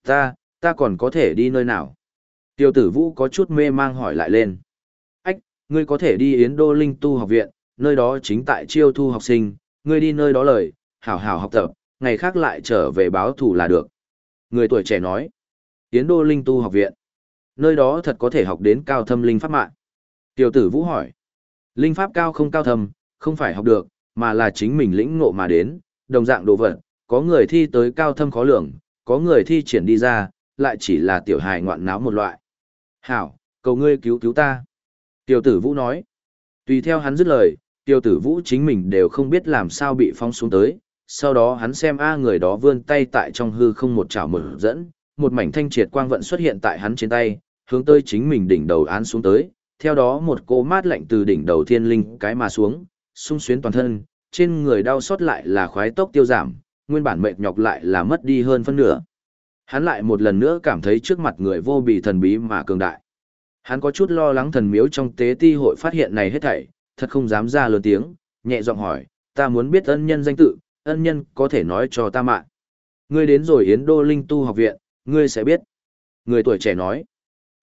Ta, ta còn có thể đi nơi nào? Tiêu tử Vũ có chút mê mang hỏi lại lên. Ách, ngươi có thể đi Yến Đô Linh Tu học viện, nơi đó chính tại chiêu thu học sinh, ngươi đi nơi đó lời, hảo hảo học tập, ngày khác lại trở về báo thù là được. Người tuổi trẻ nói, Yến Đô Linh Tu học viện, nơi đó thật có thể học đến cao thâm linh pháp mạng. Tiểu tử Vũ hỏi, linh pháp cao không cao thâm, không phải học được, mà là chính mình lĩnh ngộ mà đến, đồng dạng đồ vật, có người thi tới cao thâm khó lường, có người thi triển đi ra, lại chỉ là tiểu hài ngoạn náo một loại. Hảo, cầu ngươi cứu cứu ta. Tiểu tử Vũ nói, tùy theo hắn dứt lời, tiểu tử Vũ chính mình đều không biết làm sao bị phong xuống tới, sau đó hắn xem A người đó vươn tay tại trong hư không một chảo mở dẫn, một mảnh thanh triệt quang vận xuất hiện tại hắn trên tay, hướng tới chính mình đỉnh đầu án xuống tới, theo đó một cỗ mát lạnh từ đỉnh đầu thiên linh cái mà xuống, sung xuyến toàn thân, trên người đau xót lại là khoái tốc tiêu giảm, nguyên bản mệt nhọc lại là mất đi hơn phân nửa. Hắn lại một lần nữa cảm thấy trước mặt người vô bị thần bí mà cường đại. Hắn có chút lo lắng thần miếu trong tế ti hội phát hiện này hết thảy, thật không dám ra lớn tiếng, nhẹ giọng hỏi, ta muốn biết ân nhân danh tự, ân nhân có thể nói cho ta mạng. Ngươi đến rồi Yến Đô Linh Tu học viện, ngươi sẽ biết. Người tuổi trẻ nói.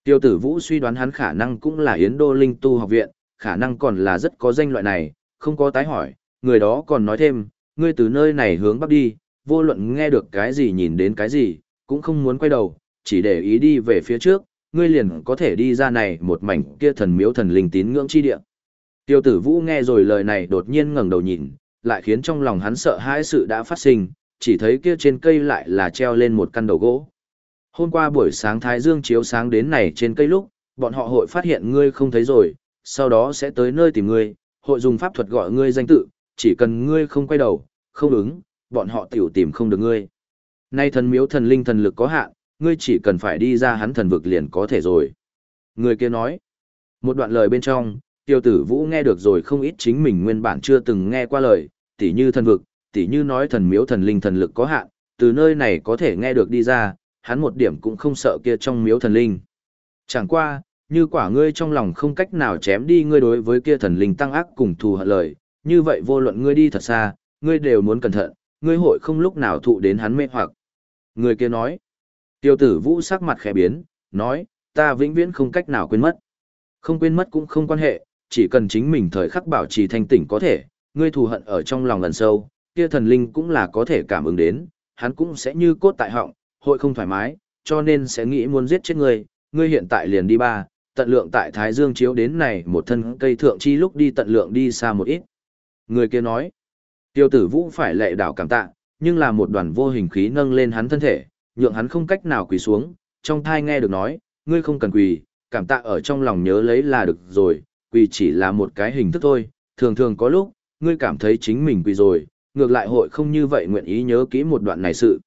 Tiêu tử Vũ suy đoán hắn khả năng cũng là Yến Đô Linh Tu học viện, khả năng còn là rất có danh loại này, không có tái hỏi. Người đó còn nói thêm, ngươi từ nơi này hướng bắc đi, vô luận nghe được cái gì nhìn đến cái gì, cũng không muốn quay đầu, chỉ để ý đi về phía trước, ngươi liền có thể đi ra này một mảnh kia thần miếu thần linh tín ngưỡng chi địa. Tiêu tử Vũ nghe rồi lời này đột nhiên ngẩng đầu nhìn, lại khiến trong lòng hắn sợ hãi sự đã phát sinh, chỉ thấy kia trên cây lại là treo lên một căn đầu gỗ. Hôm qua buổi sáng Thái Dương chiếu sáng đến này trên cây lúc, bọn họ hội phát hiện ngươi không thấy rồi, sau đó sẽ tới nơi tìm ngươi, hội dùng pháp thuật gọi ngươi danh tự, chỉ cần ngươi không quay đầu, không ứng, bọn họ tiểu tìm không được ngươi. Nay thần miếu thần linh thần lực có hạn, ngươi chỉ cần phải đi ra hắn thần vực liền có thể rồi. Người kia nói, một đoạn lời bên trong, tiêu tử vũ nghe được rồi không ít chính mình nguyên bản chưa từng nghe qua lời, tỉ như thần vực, tỉ như nói thần miếu thần linh thần lực có hạn, từ nơi này có thể nghe được đi ra, hắn một điểm cũng không sợ kia trong miếu thần linh. Chẳng qua, như quả ngươi trong lòng không cách nào chém đi ngươi đối với kia thần linh tăng ác cùng thù hận lời, như vậy vô luận ngươi đi thật xa, ngươi đều muốn cẩn thận, ngươi hội không lúc nào thụ đến hắn mê hoặc. Người kia nói. Tiêu tử vũ sắc mặt khẽ biến, nói, ta vĩnh viễn không cách nào quên mất. Không quên mất cũng không quan hệ, chỉ cần chính mình thời khắc bảo trì thanh tỉnh có thể, ngươi thù hận ở trong lòng lần sâu, kia thần linh cũng là có thể cảm ứng đến, hắn cũng sẽ như cốt tại họng, hội không thoải mái, cho nên sẽ nghĩ muốn giết chết ngươi, ngươi hiện tại liền đi ba, tận lượng tại Thái Dương chiếu đến này một thân cây thượng chi lúc đi tận lượng đi xa một ít. Người kia nói, tiêu tử vũ phải lệ đảo cảm tạ, nhưng là một đoàn vô hình khí nâng lên hắn thân thể, nhượng hắn không cách nào quỳ xuống, trong thai nghe được nói, ngươi không cần quỳ, cảm tạ ở trong lòng nhớ lấy là được rồi, quỳ chỉ là một cái hình thức thôi, thường thường có lúc, ngươi cảm thấy chính mình quỳ rồi, ngược lại hội không như vậy nguyện ý nhớ kỹ một đoạn này sự.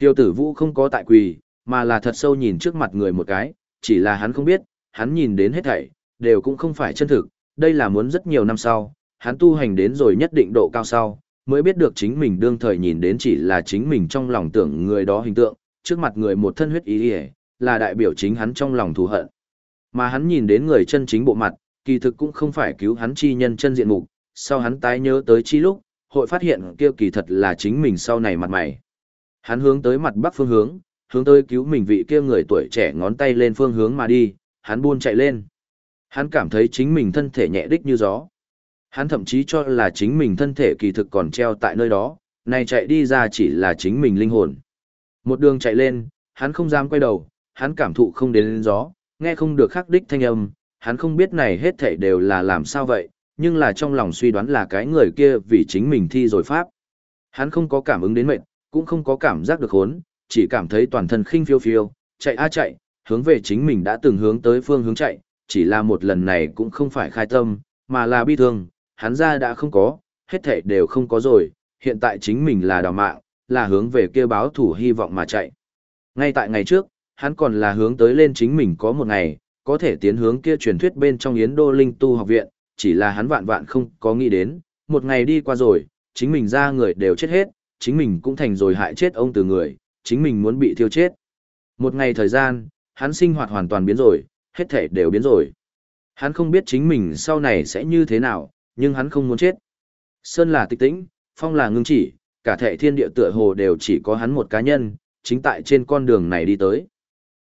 Tiêu tử vũ không có tại quỳ, mà là thật sâu nhìn trước mặt người một cái, chỉ là hắn không biết, hắn nhìn đến hết thảy, đều cũng không phải chân thực, đây là muốn rất nhiều năm sau, hắn tu hành đến rồi nhất định độ cao sau, mới biết được chính mình đương thời nhìn đến chỉ là chính mình trong lòng tưởng người đó hình tượng, trước mặt người một thân huyết ý hề, là đại biểu chính hắn trong lòng thù hận. Mà hắn nhìn đến người chân chính bộ mặt, kỳ thực cũng không phải cứu hắn chi nhân chân diện mục, sau hắn tái nhớ tới chi lúc, hội phát hiện kia kỳ thật là chính mình sau này mặt mày. Hắn hướng tới mặt bắc phương hướng, hướng tới cứu mình vị kia người tuổi trẻ ngón tay lên phương hướng mà đi, hắn buôn chạy lên. Hắn cảm thấy chính mình thân thể nhẹ đích như gió. Hắn thậm chí cho là chính mình thân thể kỳ thực còn treo tại nơi đó, này chạy đi ra chỉ là chính mình linh hồn. Một đường chạy lên, hắn không dám quay đầu, hắn cảm thụ không đến lên gió, nghe không được khắc đích thanh âm, hắn không biết này hết thảy đều là làm sao vậy, nhưng là trong lòng suy đoán là cái người kia vì chính mình thi rồi pháp. Hắn không có cảm ứng đến mệnh, cũng không có cảm giác được hốn, chỉ cảm thấy toàn thân khinh phiêu phiêu, chạy a chạy, hướng về chính mình đã từng hướng tới phương hướng chạy, chỉ là một lần này cũng không phải khai tâm, mà là bi thương, hắn ra đã không có, hết thể đều không có rồi, hiện tại chính mình là đào mạng, là hướng về kia báo thủ hy vọng mà chạy. Ngay tại ngày trước, hắn còn là hướng tới lên chính mình có một ngày, có thể tiến hướng kia truyền thuyết bên trong Yến Đô Linh Tu học viện, chỉ là hắn vạn vạn không có nghĩ đến, một ngày đi qua rồi, chính mình ra người đều chết hết, chính mình cũng thành rồi hại chết ông từ người, chính mình muốn bị thiêu chết. Một ngày thời gian, hắn sinh hoạt hoàn toàn biến rồi, hết thể đều biến rồi. Hắn không biết chính mình sau này sẽ như thế nào, nhưng hắn không muốn chết. Sơn là tịch tĩnh, phong là ngưng chỉ, cả thể thiên địa tựa hồ đều chỉ có hắn một cá nhân, chính tại trên con đường này đi tới.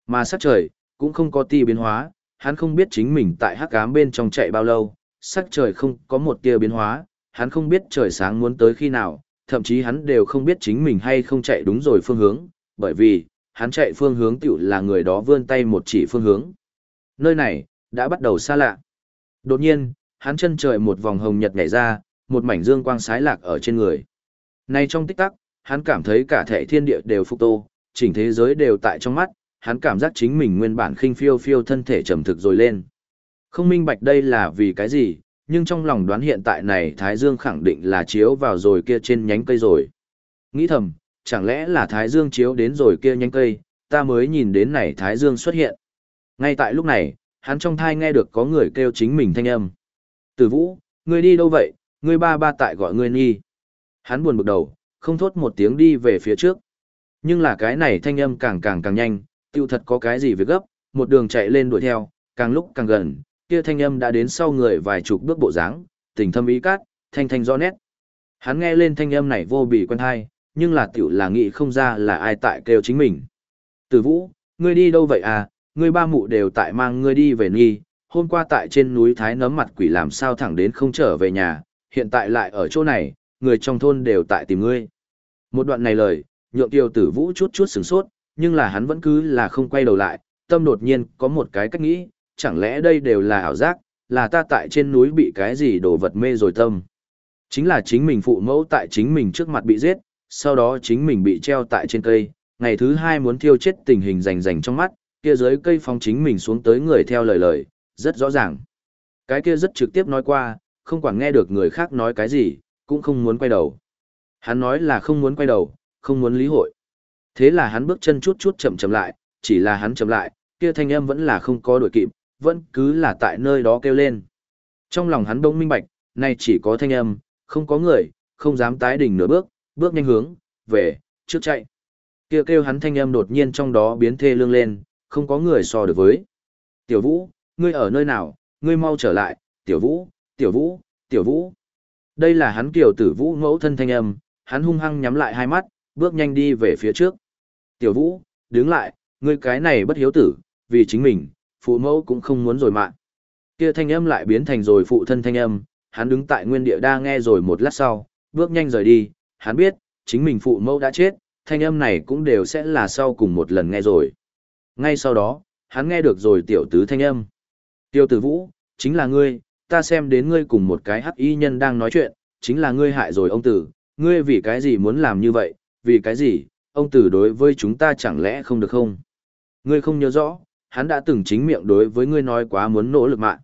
Mà sắc trời, cũng không có ti biến hóa, hắn không biết chính mình tại hắc ám bên trong chạy bao lâu, sắc trời không có một tia biến hóa, hắn không biết trời sáng muốn tới khi nào, thậm chí hắn đều không biết chính mình hay không chạy đúng rồi phương hướng, bởi vì, hắn chạy phương hướng tiểu là người đó vươn tay một chỉ phương hướng. Nơi này, đã bắt đầu xa lạ. Đột nhiên, hắn chân trời một vòng hồng nhật nhảy ra, một mảnh dương quang sái lạc ở trên người. Nay trong tích tắc, hắn cảm thấy cả thể thiên địa đều phục tô, chỉnh thế giới đều tại trong mắt, hắn cảm giác chính mình nguyên bản khinh phiêu phiêu thân thể trầm thực rồi lên. Không minh bạch đây là vì cái gì, nhưng trong lòng đoán hiện tại này Thái Dương khẳng định là chiếu vào rồi kia trên nhánh cây rồi. Nghĩ thầm, chẳng lẽ là Thái Dương chiếu đến rồi kia nhánh cây, ta mới nhìn đến này Thái Dương xuất hiện. Ngay tại lúc này, hắn trong thai nghe được có người kêu chính mình thanh âm. Tử vũ, ngươi đi đâu vậy, ngươi ba ba tại gọi ngươi nhi. Hắn buồn bực đầu, không thốt một tiếng đi về phía trước. Nhưng là cái này thanh âm càng càng càng nhanh, tiêu thật có cái gì việc gấp, một đường chạy lên đuổi theo, càng lúc càng gần, kia thanh âm đã đến sau người vài chục bước bộ dáng, tình thâm ý cát, thanh thanh rõ nét. Hắn nghe lên thanh âm này vô bị quen hay, nhưng là tiểu là nghĩ không ra là ai tại kêu chính mình. Tử vũ, ngươi đi đâu vậy à, ngươi ba mụ đều tại mang ngươi đi về nghi, hôm qua tại trên núi Thái nấm mặt quỷ làm sao thẳng đến không trở về nhà, hiện tại lại ở chỗ này, người trong thôn đều tại tìm ngươi. Một đoạn này lời, nhượng tiêu tử vũ chút chút sửng sốt, nhưng là hắn vẫn cứ là không quay đầu lại, tâm đột nhiên có một cái cách nghĩ, chẳng lẽ đây đều là ảo giác, là ta tại trên núi bị cái gì đồ vật mê rồi tâm. Chính là chính mình phụ mẫu tại chính mình trước mặt bị giết, sau đó chính mình bị treo tại trên cây, ngày thứ hai muốn thiêu chết tình hình rành rành trong mắt, kia dưới cây phong chính mình xuống tới người theo lời lời, rất rõ ràng. Cái kia rất trực tiếp nói qua, không quản nghe được người khác nói cái gì, cũng không muốn quay đầu. Hắn nói là không muốn quay đầu, không muốn lý hội. Thế là hắn bước chân chút chút chậm chậm lại, chỉ là hắn chậm lại, kia thanh âm vẫn là không có đổi kịp, vẫn cứ là tại nơi đó kêu lên. Trong lòng hắn đông minh bạch, nay chỉ có thanh âm, không có người, không dám tái đỉnh nửa bước, bước nhanh hướng, về, trước chạy. Kia kêu hắn thanh âm đột nhiên trong đó biến thê lương lên, không có người so được với. Tiểu Vũ, ngươi ở nơi nào, ngươi mau trở lại, Tiểu Vũ, Tiểu Vũ, Tiểu Vũ. Đây là hắn kiểu tử Vũ mẫu thân thanh âm, hắn hung hăng nhắm lại hai mắt, bước nhanh đi về phía trước. Tiểu Vũ, đứng lại, ngươi cái này bất hiếu tử, vì chính mình, phụ mẫu cũng không muốn rồi mạng. Kia thanh âm lại biến thành rồi phụ thân thanh âm, hắn đứng tại nguyên địa đa nghe rồi một lát sau, bước nhanh rời đi, hắn biết, chính mình phụ mẫu đã chết, thanh âm này cũng đều sẽ là sau cùng một lần nghe rồi. Ngay sau đó, hắn nghe được rồi tiểu tứ thanh âm. Tiêu tử vũ, chính là ngươi, ta xem đến ngươi cùng một cái hắc y nhân đang nói chuyện, chính là ngươi hại rồi ông tử, ngươi vì cái gì muốn làm như vậy, vì cái gì, ông tử đối với chúng ta chẳng lẽ không được không? Ngươi không nhớ rõ, hắn đã từng chính miệng đối với ngươi nói quá muốn nỗ lực mạng.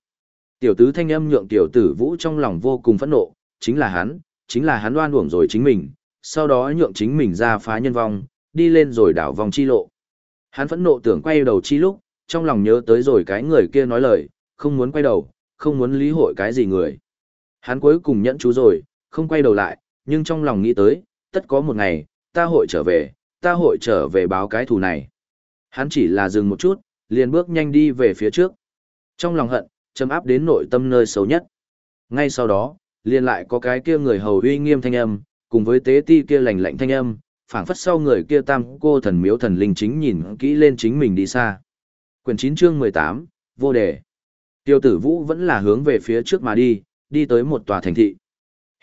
Tiểu tứ thanh âm nhượng tiểu tử vũ trong lòng vô cùng phẫn nộ, chính là hắn, chính là hắn đoan uổng rồi chính mình, sau đó nhượng chính mình ra phá nhân vong, đi lên rồi đảo vòng chi lộ. Hắn phẫn nộ tưởng quay đầu chi lúc, trong lòng nhớ tới rồi cái người kia nói lời, không muốn quay đầu, không muốn lý hội cái gì người. Hắn cuối cùng nhẫn chú rồi, không quay đầu lại, nhưng trong lòng nghĩ tới, tất có một ngày, ta hội trở về, ta hội trở về báo cái thù này. Hắn chỉ là dừng một chút, liền bước nhanh đi về phía trước. Trong lòng hận, châm áp đến nội tâm nơi xấu nhất. Ngay sau đó, liền lại có cái kia người hầu uy nghiêm thanh âm, cùng với tế ti kia lạnh lạnh thanh âm, phảng phất sau người kia tam cô thần miếu thần linh chính nhìn kỹ lên chính mình đi xa. Quyển 9 chương 18, vô đề. Tiêu tử vũ vẫn là hướng về phía trước mà đi, đi tới một tòa thành thị.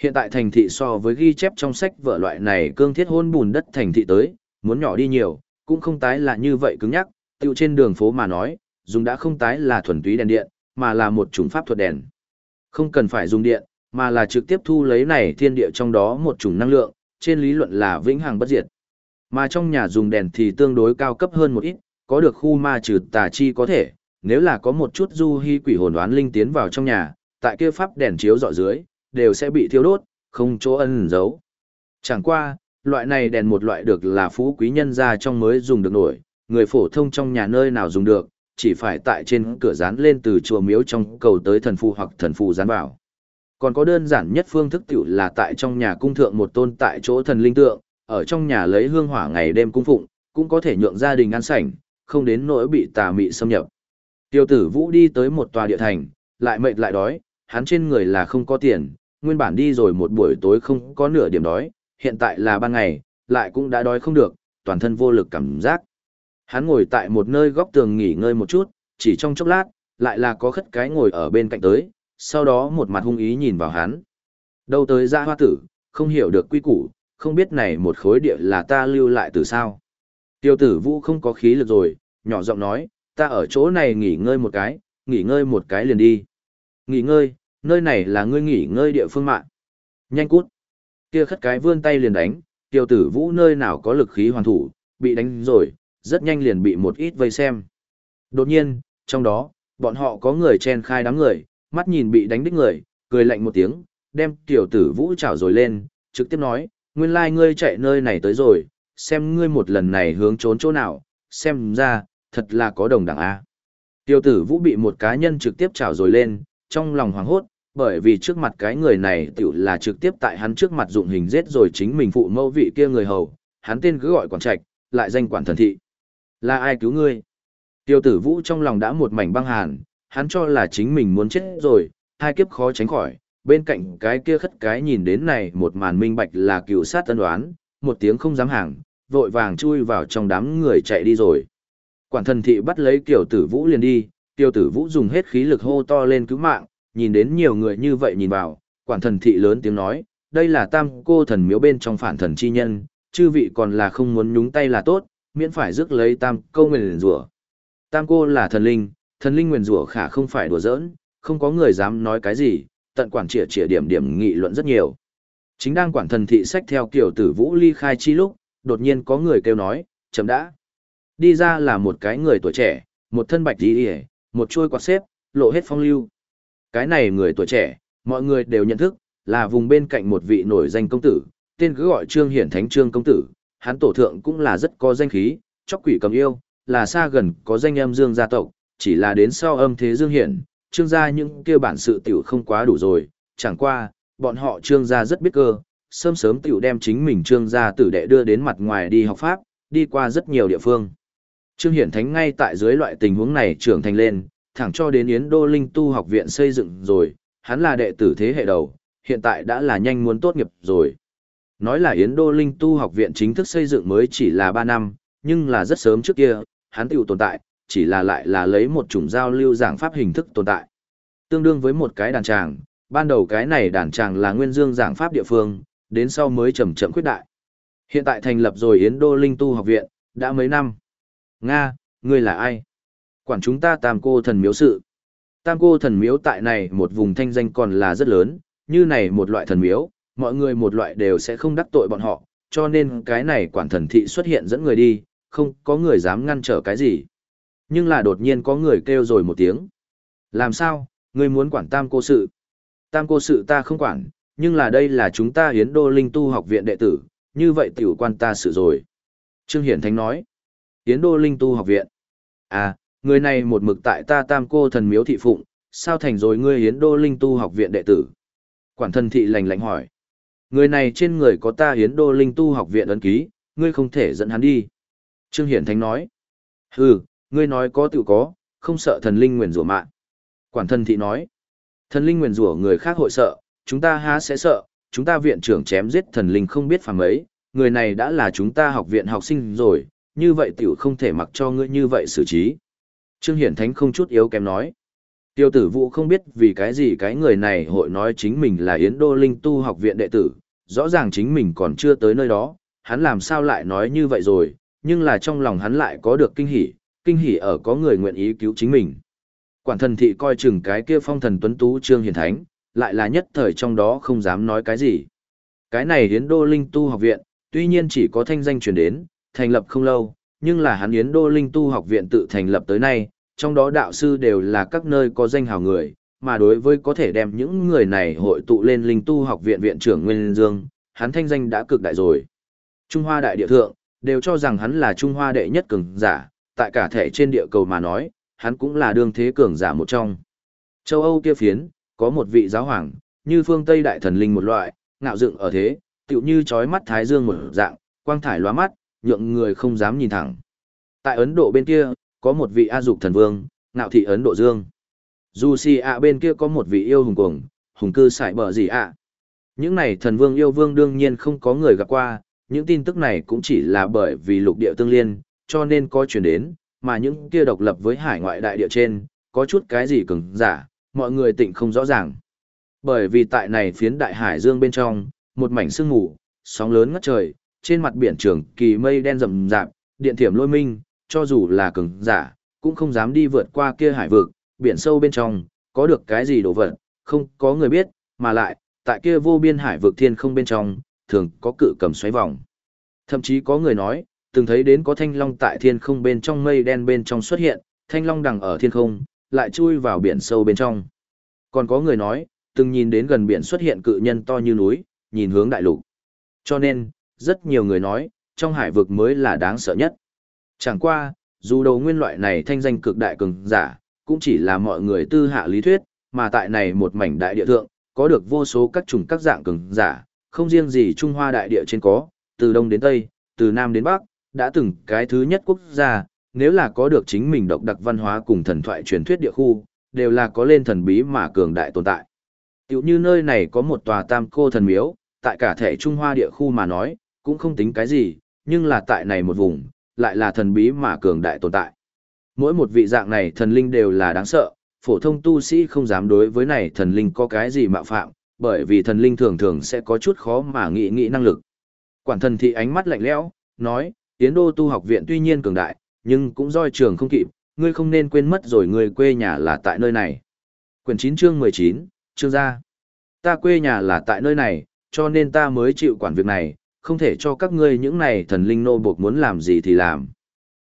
Hiện tại thành thị so với ghi chép trong sách vợ loại này cương thiết hôn bùn đất thành thị tới, muốn nhỏ đi nhiều, cũng không tái là như vậy cứng nhắc, tiêu trên đường phố mà nói, dùng đã không tái là thuần túy đèn điện, mà là một chủng pháp thuật đèn. Không cần phải dùng điện, mà là trực tiếp thu lấy này thiên địa trong đó một chủng năng lượng, trên lý luận là vĩnh hằng bất diệt. Mà trong nhà dùng đèn thì tương đối cao cấp hơn một ít, có được khu ma trừ tà chi có thể, nếu là có một chút du hy quỷ hồn đoán linh tiến vào trong nhà, tại kia pháp đèn chiếu dọ dưới, đều sẽ bị thiêu đốt, không chỗ ẩn giấu. Chẳng qua, loại này đèn một loại được là phú quý nhân ra trong mới dùng được nổi, người phổ thông trong nhà nơi nào dùng được, chỉ phải tại trên cửa dán lên từ chùa miếu trong cầu tới thần phù hoặc thần phù dán vào. Còn có đơn giản nhất phương thức tiểu là tại trong nhà cung thượng một tôn tại chỗ thần linh tượng, ở trong nhà lấy hương hỏa ngày đêm cung phụng, cũng có thể nhượng gia đình ăn sảnh, không đến nỗi bị tà mị xâm nhập. Tiêu tử vũ đi tới một tòa địa thành, lại mệt lại đói, hắn trên người là không có tiền, nguyên bản đi rồi một buổi tối không có nửa điểm đói, hiện tại là ban ngày, lại cũng đã đói không được, toàn thân vô lực cảm giác. Hắn ngồi tại một nơi góc tường nghỉ ngơi một chút, chỉ trong chốc lát, lại là có khất cái ngồi ở bên cạnh tới, sau đó một mặt hung ý nhìn vào hắn. Đâu tới ra hoa tử, không hiểu được quy củ, không biết này một khối địa là ta lưu lại từ sao. Tiêu tử vũ không có khí lực rồi, nhỏ giọng nói, ta ở chỗ này nghỉ ngơi một cái, nghỉ ngơi một cái liền đi. Nghỉ ngơi, nơi này là ngươi nghỉ ngơi địa phương mạng. Nhanh cút. Kia khất cái vươn tay liền đánh, tiêu tử vũ nơi nào có lực khí hoàn thủ, bị đánh rồi, rất nhanh liền bị một ít vây xem. Đột nhiên, trong đó, bọn họ có người chen khai đám người, mắt nhìn bị đánh đích người, cười lạnh một tiếng, đem tiểu tử vũ trảo rồi lên, trực tiếp nói, nguyên lai like ngươi chạy nơi này tới rồi, xem ngươi một lần này hướng trốn chỗ nào, xem ra, thật là có đồng đẳng A. Tiểu tử vũ bị một cá nhân trực tiếp trảo rồi lên, trong lòng hoảng hốt, bởi vì trước mặt cái người này tiểu là trực tiếp tại hắn trước mặt dụng hình giết rồi chính mình phụ mẫu vị kia người hầu, hắn tên cứ gọi quản trạch, lại danh quản thần thị. Là ai cứu ngươi? Tiêu tử vũ trong lòng đã một mảnh băng hàn, hắn cho là chính mình muốn chết rồi, hai kiếp khó tránh khỏi, bên cạnh cái kia khất cái nhìn đến này một màn minh bạch là cựu sát tân đoán, một tiếng không dám hàng, vội vàng chui vào trong đám người chạy đi rồi. Quản thần thị bắt lấy tiểu tử vũ liền đi, tiểu tử vũ dùng hết khí lực hô to lên cứu mạng, nhìn đến nhiều người như vậy nhìn vào, quản thần thị lớn tiếng nói, đây là tam cô thần miếu bên trong phản thần chi nhân, chư vị còn là không muốn nhúng tay là tốt, miễn phải rước lấy tam câu nguyền rủa. Tam cô là thần linh, thần linh nguyền rủa khả không phải đùa giỡn, không có người dám nói cái gì, tận quản trịa trịa điểm điểm nghị luận rất nhiều. Chính đang quản thần thị sách theo kiểu tử vũ ly khai chi lúc, đột nhiên có người kêu nói, chấm đã. Đi ra là một cái người tuổi trẻ, một thân bạch đi ỉa một trôi quạt xếp, lộ hết phong lưu. Cái này người tuổi trẻ, mọi người đều nhận thức, là vùng bên cạnh một vị nổi danh công tử, tên cứ gọi Trương Hiển Thánh Trương công tử, hắn tổ thượng cũng là rất có danh khí, chóc quỷ cầm yêu, là xa gần có danh âm dương gia tộc, chỉ là đến sau âm thế dương hiển, trương gia những kia bản sự tiểu không quá đủ rồi, chẳng qua, bọn họ trương gia rất biết cơ, sớm sớm tiểu đem chính mình trương gia tử đệ đưa đến mặt ngoài đi học pháp, đi qua rất nhiều địa phương. Trương Hiển Thánh ngay tại dưới loại tình huống này trưởng thành lên, thẳng cho đến Yến Đô Linh Tu học viện xây dựng rồi, hắn là đệ tử thế hệ đầu, hiện tại đã là nhanh muốn tốt nghiệp rồi. Nói là Yến Đô Linh Tu học viện chính thức xây dựng mới chỉ là 3 năm, nhưng là rất sớm trước kia, hắn tiểu tồn tại, chỉ là lại là lấy một chủng giao lưu giảng pháp hình thức tồn tại. Tương đương với một cái đàn tràng, ban đầu cái này đàn tràng là nguyên dương giảng pháp địa phương, đến sau mới chậm chậm khuyết đại. Hiện tại thành lập rồi Yến Đô Linh Tu học viện, đã mấy năm. Nga, ngươi là ai? Quản chúng ta tam cô thần miếu sự. Tam cô thần miếu tại này một vùng thanh danh còn là rất lớn, như này một loại thần miếu, mọi người một loại đều sẽ không đắc tội bọn họ, cho nên cái này quản thần thị xuất hiện dẫn người đi, không có người dám ngăn trở cái gì. Nhưng là đột nhiên có người kêu rồi một tiếng. Làm sao, ngươi muốn quản tam cô sự? Tam cô sự ta không quản, nhưng là đây là chúng ta hiến đô linh tu học viện đệ tử, như vậy tiểu quan ta sự rồi. Trương Hiển Thánh nói, hiến đô linh tu học viện. À, người này một mực tại ta tam cô thần miếu thị phụng, sao thành rồi ngươi hiến đô linh tu học viện đệ tử? Quản thần thị lành lạnh hỏi. Người này trên người có ta hiến đô linh tu học viện ấn ký, ngươi không thể dẫn hắn đi. Trương Hiển Thánh nói. Hừ, ngươi nói có tự có, không sợ thần linh nguyền rủa mạng. Quản thân thị nói. Thần linh nguyền rủa người khác hội sợ, chúng ta há sẽ sợ, chúng ta viện trưởng chém giết thần linh không biết phàm ấy, người này đã là chúng ta học viện học sinh rồi, như vậy tiểu không thể mặc cho ngươi như vậy xử trí. Trương Hiển Thánh không chút yếu kém nói. Tiêu tử vũ không biết vì cái gì cái người này hội nói chính mình là Yến Đô Linh tu học viện đệ tử, rõ ràng chính mình còn chưa tới nơi đó, hắn làm sao lại nói như vậy rồi, nhưng là trong lòng hắn lại có được kinh hỉ, kinh hỉ ở có người nguyện ý cứu chính mình. Quản thần thị coi chừng cái kia phong thần tuấn tú trương Hiền thánh, lại là nhất thời trong đó không dám nói cái gì. Cái này Yến Đô Linh tu học viện, tuy nhiên chỉ có thanh danh truyền đến, thành lập không lâu, nhưng là hắn Yến Đô Linh tu học viện tự thành lập tới nay, trong đó đạo sư đều là các nơi có danh hào người, mà đối với có thể đem những người này hội tụ lên linh tu học viện viện trưởng Nguyên Dương, hắn thanh danh đã cực đại rồi. Trung Hoa đại địa thượng, đều cho rằng hắn là Trung Hoa đệ nhất cường giả, tại cả thể trên địa cầu mà nói, hắn cũng là đương thế cường giả một trong. Châu Âu kia phiến, có một vị giáo hoàng, như phương Tây đại thần linh một loại, ngạo dựng ở thế, tựu như chói mắt thái dương một dạng, quang thải lóa mắt, nhượng người không dám nhìn thẳng. Tại Ấn Độ bên kia, có một vị A dục thần vương, ngạo thị Ấn Độ Dương. Dù si ạ bên kia có một vị yêu hùng cuồng, hùng cư sải bờ gì ạ. Những này thần vương yêu vương đương nhiên không có người gặp qua, những tin tức này cũng chỉ là bởi vì lục địa tương liên, cho nên có truyền đến, mà những kia độc lập với hải ngoại đại địa trên, có chút cái gì cứng giả, mọi người tịnh không rõ ràng. Bởi vì tại này phiến đại hải dương bên trong, một mảnh sương mù, sóng lớn ngất trời, trên mặt biển trường kỳ mây đen rậm rạp, điện thiểm lôi minh, cho dù là cường giả, cũng không dám đi vượt qua kia hải vực, biển sâu bên trong, có được cái gì đồ vật, không có người biết, mà lại, tại kia vô biên hải vực thiên không bên trong, thường có cự cầm xoáy vòng. Thậm chí có người nói, từng thấy đến có thanh long tại thiên không bên trong mây đen bên trong xuất hiện, thanh long đằng ở thiên không, lại chui vào biển sâu bên trong. Còn có người nói, từng nhìn đến gần biển xuất hiện cự nhân to như núi, nhìn hướng đại lục. Cho nên, rất nhiều người nói, trong hải vực mới là đáng sợ nhất. Chẳng qua, dù đầu nguyên loại này thanh danh cực đại cường giả, cũng chỉ là mọi người tư hạ lý thuyết, mà tại này một mảnh đại địa thượng, có được vô số các chủng các dạng cường giả, không riêng gì Trung Hoa đại địa trên có, từ Đông đến Tây, từ Nam đến Bắc, đã từng cái thứ nhất quốc gia, nếu là có được chính mình độc đặc văn hóa cùng thần thoại truyền thuyết địa khu, đều là có lên thần bí mà cường đại tồn tại. Tiểu như nơi này có một tòa tam cô thần miếu, tại cả thể Trung Hoa địa khu mà nói, cũng không tính cái gì, nhưng là tại này một vùng, lại là thần bí mà cường đại tồn tại. Mỗi một vị dạng này thần linh đều là đáng sợ, phổ thông tu sĩ không dám đối với này thần linh có cái gì mạo phạm, bởi vì thần linh thường thường sẽ có chút khó mà nghĩ nghĩ năng lực. Quản thần thị ánh mắt lạnh lẽo, nói, Yến Đô tu học viện tuy nhiên cường đại, nhưng cũng doi trường không kịp, ngươi không nên quên mất rồi ngươi quê nhà là tại nơi này. Quyển 9 chương 19, chương gia. Ta quê nhà là tại nơi này, cho nên ta mới chịu quản việc này, không thể cho các ngươi những này thần linh nô buộc muốn làm gì thì làm.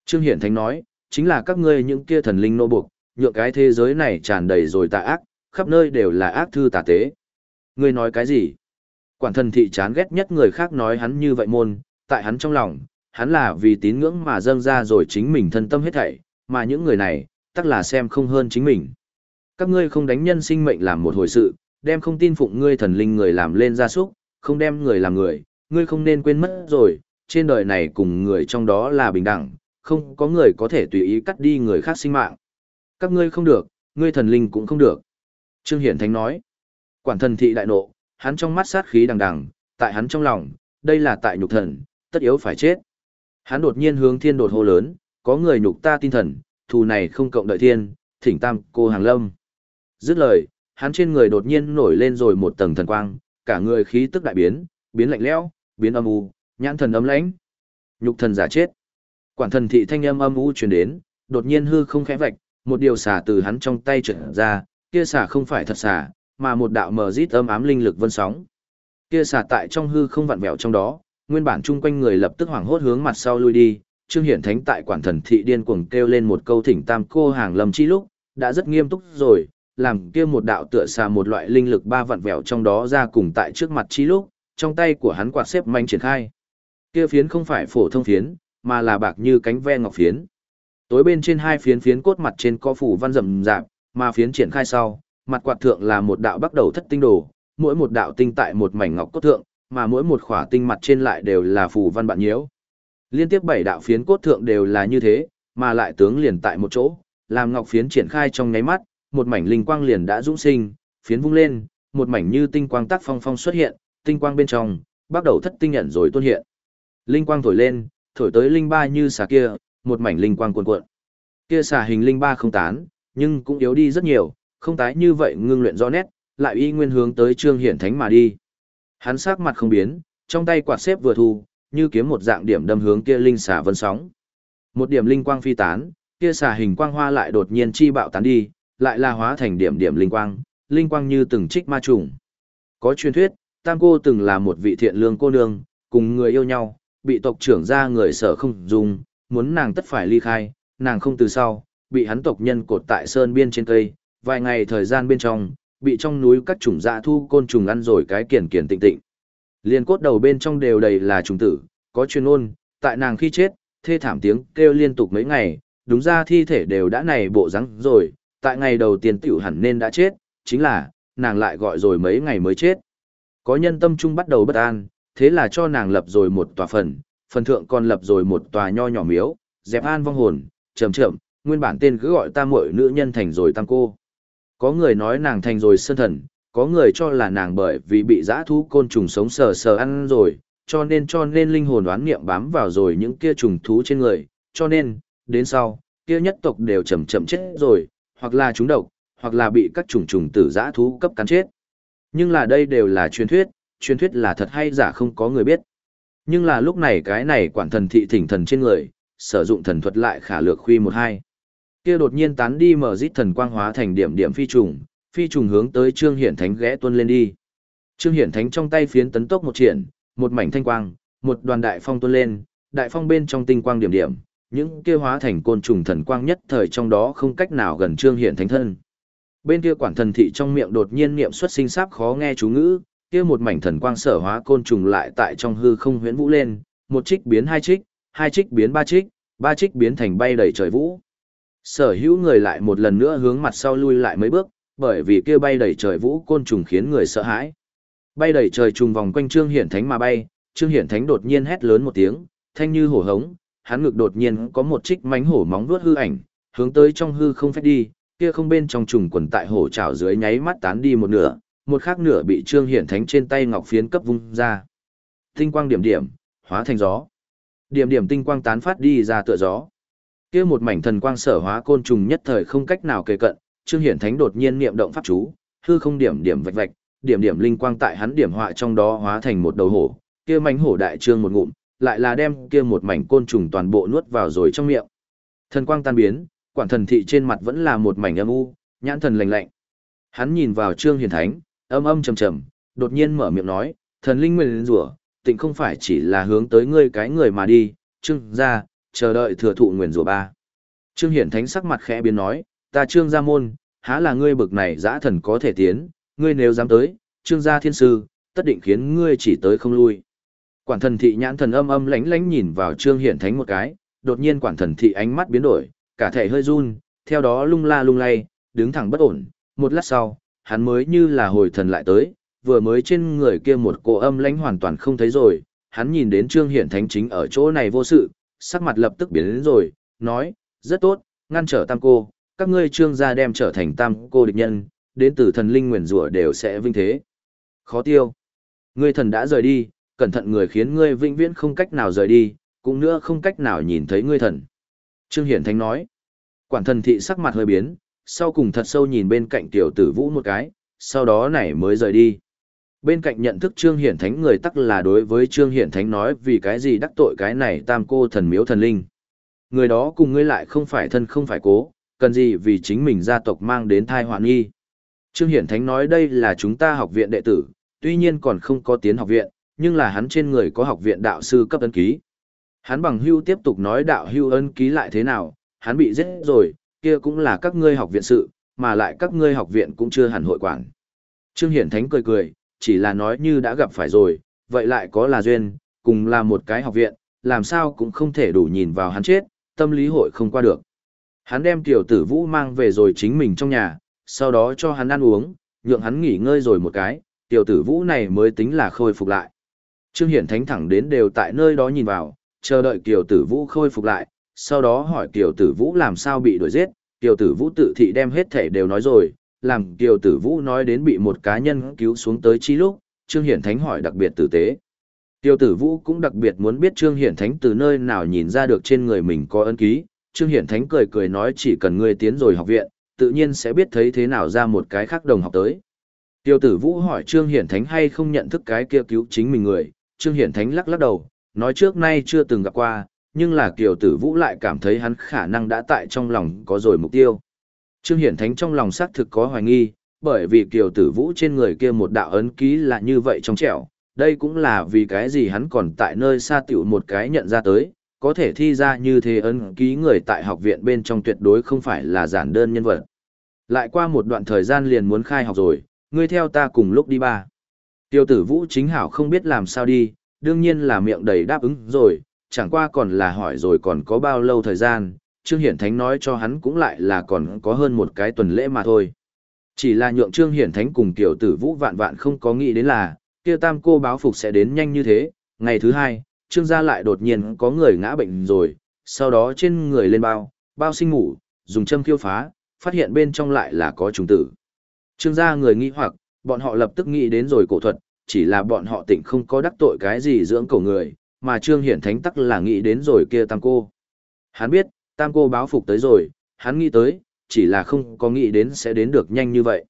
Trương Hiển Thánh nói, chính là các ngươi những kia thần linh nô buộc, nhượng cái thế giới này tràn đầy rồi tà ác, khắp nơi đều là ác thư tà tế. Ngươi nói cái gì? Quản thần thị chán ghét nhất người khác nói hắn như vậy môn, tại hắn trong lòng, hắn là vì tín ngưỡng mà dâng ra rồi chính mình thân tâm hết thảy, mà những người này, tắc là xem không hơn chính mình. Các ngươi không đánh nhân sinh mệnh làm một hồi sự, đem không tin phụng ngươi thần linh người làm lên gia súc, không đem người làm người, ngươi không nên quên mất rồi, trên đời này cùng người trong đó là bình đẳng, không có người có thể tùy ý cắt đi người khác sinh mạng. Các ngươi không được, ngươi thần linh cũng không được. Trương Hiển Thánh nói, quản thần thị đại nộ, hắn trong mắt sát khí đằng đằng, tại hắn trong lòng, đây là tại nhục thần, tất yếu phải chết. Hắn đột nhiên hướng thiên đột hô lớn, có người nhục ta tin thần, thù này không cộng đợi thiên, thỉnh tam cô hàng lâm. Dứt lời, hắn trên người đột nhiên nổi lên rồi một tầng thần quang, cả người khí tức đại biến, biến lạnh lẽo, biến âm u, nhãn thần ấm lãnh. Nhục thần giả chết. Quản thần thị thanh âm âm u truyền đến, đột nhiên hư không khẽ vạch, một điều xả từ hắn trong tay trượt ra, kia xả không phải thật xả, mà một đạo mờ rít âm ám linh lực vân sóng. Kia xả tại trong hư không vặn vẹo trong đó, nguyên bản chung quanh người lập tức hoảng hốt hướng mặt sau lui đi, Trương Hiển Thánh tại quản thần thị điên cuồng kêu lên một câu thỉnh tam cô hàng lầm chi lúc, đã rất nghiêm túc rồi, làm kia một đạo tựa xà một loại linh lực ba vặn vẹo trong đó ra cùng tại trước mặt chi lúc, trong tay của hắn quạt xếp manh triển khai. Kia phiến không phải phổ thông phiến, mà là bạc như cánh ve ngọc phiến. Tối bên trên hai phiến phiến cốt mặt trên có phủ văn rậm rạp, mà phiến triển khai sau, mặt quạt thượng là một đạo bắt đầu thất tinh đồ, mỗi một đạo tinh tại một mảnh ngọc cốt thượng, mà mỗi một khỏa tinh mặt trên lại đều là phủ văn bạn nhiễu. Liên tiếp bảy đạo phiến cốt thượng đều là như thế, mà lại tướng liền tại một chỗ, làm ngọc phiến triển khai trong nháy mắt, một mảnh linh quang liền đã dũng sinh, phiến vung lên, một mảnh như tinh quang tác phong phong xuất hiện, tinh quang bên trong, bắt đầu thất tinh nhận rồi tuôn hiện. Linh quang thổi lên, thổi tới linh ba như xà kia, một mảnh linh quang cuộn cuộn. Kia xà hình linh ba không tán, nhưng cũng yếu đi rất nhiều, không tái như vậy ngưng luyện rõ nét, lại y nguyên hướng tới Trương Hiển Thánh mà đi. Hắn sắc mặt không biến, trong tay quạt xếp vừa thu, như kiếm một dạng điểm đâm hướng kia linh xà vân sóng. Một điểm linh quang phi tán, kia xà hình quang hoa lại đột nhiên chi bạo tán đi, lại là hóa thành điểm điểm linh quang, linh quang như từng trích ma trùng. Có truyền thuyết, Tam cô từng là một vị thiện lương cô nương, cùng người yêu nhau, bị tộc trưởng ra người sở không dùng, muốn nàng tất phải ly khai, nàng không từ sau, bị hắn tộc nhân cột tại sơn biên trên cây, vài ngày thời gian bên trong, bị trong núi các chủng dạ thu côn trùng ăn rồi cái kiển kiển tịnh tịnh. Liên cốt đầu bên trong đều đầy là trùng tử, có chuyên ôn, tại nàng khi chết, thê thảm tiếng kêu liên tục mấy ngày, đúng ra thi thể đều đã này bộ rắn rồi, tại ngày đầu tiên tiểu hẳn nên đã chết, chính là, nàng lại gọi rồi mấy ngày mới chết. Có nhân tâm trung bắt đầu bất an, thế là cho nàng lập rồi một tòa phần, phần thượng còn lập rồi một tòa nho nhỏ miếu, dẹp an vong hồn, chậm chậm, nguyên bản tên cứ gọi tam muội nữ nhân thành rồi tam cô. Có người nói nàng thành rồi sơn thần, có người cho là nàng bởi vì bị dã thú côn trùng sống sờ sờ ăn rồi, cho nên cho nên linh hồn đoán niệm bám vào rồi những kia trùng thú trên người, cho nên, đến sau, kia nhất tộc đều chậm chậm chết rồi, hoặc là chúng độc, hoặc là bị các trùng trùng tử dã thú cấp cắn chết. Nhưng là đây đều là truyền thuyết, truyền thuyết là thật hay giả không có người biết. Nhưng là lúc này cái này quản thần thị thỉnh thần trên người, sử dụng thần thuật lại khả lược khuy một hai. Kia đột nhiên tán đi mở rít thần quang hóa thành điểm điểm phi trùng, phi trùng hướng tới Trương Hiển Thánh ghé tuôn lên đi. Trương Hiển Thánh trong tay phiến tấn tốc một triển, một mảnh thanh quang, một đoàn đại phong tuôn lên, đại phong bên trong tinh quang điểm điểm, những kia hóa thành côn trùng thần quang nhất thời trong đó không cách nào gần Trương Hiển Thánh thân. Bên kia quản thần thị trong miệng đột nhiên niệm xuất sinh sáp khó nghe chú ngữ, kia một mảnh thần quang sở hóa côn trùng lại tại trong hư không huyễn vũ lên, một trích biến hai trích, hai trích biến ba trích, ba trích biến thành bay đầy trời vũ. Sở hữu người lại một lần nữa hướng mặt sau lui lại mấy bước, bởi vì kia bay đầy trời vũ côn trùng khiến người sợ hãi. Bay đầy trời trùng vòng quanh Trương Hiển Thánh mà bay, Trương Hiển Thánh đột nhiên hét lớn một tiếng, thanh như hổ hống, hắn ngực đột nhiên có một trích mánh hổ móng vuốt hư ảnh, hướng tới trong hư không phách đi, kia không bên trong trùng quần tại hổ trảo dưới nháy mắt tán đi một nửa, một khác nửa bị Trương Hiển Thánh trên tay ngọc phiến cấp vung ra. Tinh quang điểm điểm, hóa thành gió. Điểm điểm tinh quang tán phát đi ra tựa gió. Kia một mảnh thần quang sở hóa côn trùng nhất thời không cách nào kề cận, Trương Hiển Thánh đột nhiên niệm động pháp chú, hư không điểm điểm vạch vạch, điểm điểm linh quang tại hắn điểm họa trong đó hóa thành một đầu hổ, kia mảnh hổ đại trương một ngụm, lại là đem kia một mảnh côn trùng toàn bộ nuốt vào rồi trong miệng. Thần quang tan biến, quản thần thị trên mặt vẫn là một mảnh âm u, nhãn thần lạnh lạnh. Hắn nhìn vào Trương Hiển Thánh, âm âm trầm trầm, đột nhiên mở miệng nói, thần linh nguyên rủa, tịnh không phải chỉ là hướng tới ngươi cái người mà đi, Trương gia, chờ đợi thừa thụ nguyên rủa ba. Trương Hiển Thánh sắc mặt khẽ biến nói, ta Trương gia môn, há là ngươi bực này dã thần có thể tiến, ngươi nếu dám tới, Trương gia thiên sư, tất định khiến ngươi chỉ tới không lui. Quản thần thị nhãn thần âm âm lánh lánh nhìn vào Trương Hiển Thánh một cái, đột nhiên quản thần thị ánh mắt biến đổi, cả thể hơi run, theo đó lung la lung lay, đứng thẳng bất ổn, một lát sau, hắn mới như là hồi thần lại tới, vừa mới trên người kia một cổ âm lãnh hoàn toàn không thấy rồi, hắn nhìn đến Trương Hiển Thánh chính ở chỗ này vô sự, sắc mặt lập tức biến đến rồi, nói, rất tốt, ngăn trở tam cô, các ngươi trương gia đem trở thành tam cô địch nhân, đến từ thần linh nguyền rủa đều sẽ vinh thế. Khó tiêu. Ngươi thần đã rời đi, cẩn thận người khiến ngươi vĩnh viễn không cách nào rời đi, cũng nữa không cách nào nhìn thấy ngươi thần. Trương Hiển Thánh nói, quản thần thị sắc mặt hơi biến, sau cùng thật sâu nhìn bên cạnh tiểu tử vũ một cái, sau đó này mới rời đi. Bên cạnh nhận thức Trương Hiển Thánh người tắc là đối với Trương Hiển Thánh nói vì cái gì đắc tội cái này tam cô thần miếu thần linh. Người đó cùng ngươi lại không phải thân không phải cố, cần gì vì chính mình gia tộc mang đến thai hoạn nghi. Trương Hiển Thánh nói đây là chúng ta học viện đệ tử, tuy nhiên còn không có tiến học viện, nhưng là hắn trên người có học viện đạo sư cấp ấn ký. Hắn bằng hưu tiếp tục nói đạo hưu ấn ký lại thế nào, hắn bị giết rồi, kia cũng là các ngươi học viện sự, mà lại các ngươi học viện cũng chưa hẳn hội quản. Trương Hiển Thánh cười cười, chỉ là nói như đã gặp phải rồi, vậy lại có là duyên, cùng là một cái học viện, làm sao cũng không thể đủ nhìn vào hắn chết, tâm lý hội không qua được. Hắn đem tiểu tử vũ mang về rồi chính mình trong nhà, sau đó cho hắn ăn uống, nhượng hắn nghỉ ngơi rồi một cái, tiểu tử vũ này mới tính là khôi phục lại. Trương Hiển Thánh thẳng đến đều tại nơi đó nhìn vào, chờ đợi tiểu tử vũ khôi phục lại, sau đó hỏi kiều tử vũ làm sao bị đuổi giết, kiều tử vũ tự thị đem hết thể đều nói rồi, làm kiều tử vũ nói đến bị một cá nhân cứu xuống tới chi lúc, Trương Hiển Thánh hỏi đặc biệt tử tế. kiều tử vũ cũng đặc biệt muốn biết Trương Hiển Thánh từ nơi nào nhìn ra được trên người mình có ân ký, Trương Hiển Thánh cười cười nói chỉ cần ngươi tiến rồi học viện, tự nhiên sẽ biết thấy thế nào ra một cái khác đồng học tới. Tiêu tử vũ hỏi Trương Hiển Thánh hay không nhận thức cái kia cứu chính mình người, Trương Hiển Thánh lắc lắc đầu, nói trước nay chưa từng gặp qua, nhưng là Kiều Tử Vũ lại cảm thấy hắn khả năng đã tại trong lòng có rồi mục tiêu. Trương Hiển Thánh trong lòng xác thực có hoài nghi, bởi vì Kiều Tử Vũ trên người kia một đạo ấn ký là như vậy trong trẻo, đây cũng là vì cái gì hắn còn tại nơi xa tiểu một cái nhận ra tới, có thể thi ra như thế ấn ký người tại học viện bên trong tuyệt đối không phải là giản đơn nhân vật. Lại qua một đoạn thời gian liền muốn khai học rồi, ngươi theo ta cùng lúc đi ba. Tiêu tử vũ chính hảo không biết làm sao đi, đương nhiên là miệng đầy đáp ứng rồi, chẳng qua còn là hỏi rồi còn có bao lâu thời gian, Trương Hiển Thánh nói cho hắn cũng lại là còn có hơn một cái tuần lễ mà thôi. Chỉ là nhượng Trương Hiển Thánh cùng tiểu tử vũ vạn vạn không có nghĩ đến là, kia tam cô báo phục sẽ đến nhanh như thế, ngày thứ hai, Trương gia lại đột nhiên có người ngã bệnh rồi, sau đó trên người lên bao, bao sinh ngủ, dùng châm khiêu phá, phát hiện bên trong lại là có trùng tử. Trương gia người nghi hoặc, bọn họ lập tức nghĩ đến rồi cổ thuật, chỉ là bọn họ tỉnh không có đắc tội cái gì dưỡng cổ người, mà Trương Hiển Thánh tắc là nghĩ đến rồi kia tam cô. Hắn biết, tam cô báo phục tới rồi, hắn nghĩ tới, chỉ là không có nghĩ đến sẽ đến được nhanh như vậy.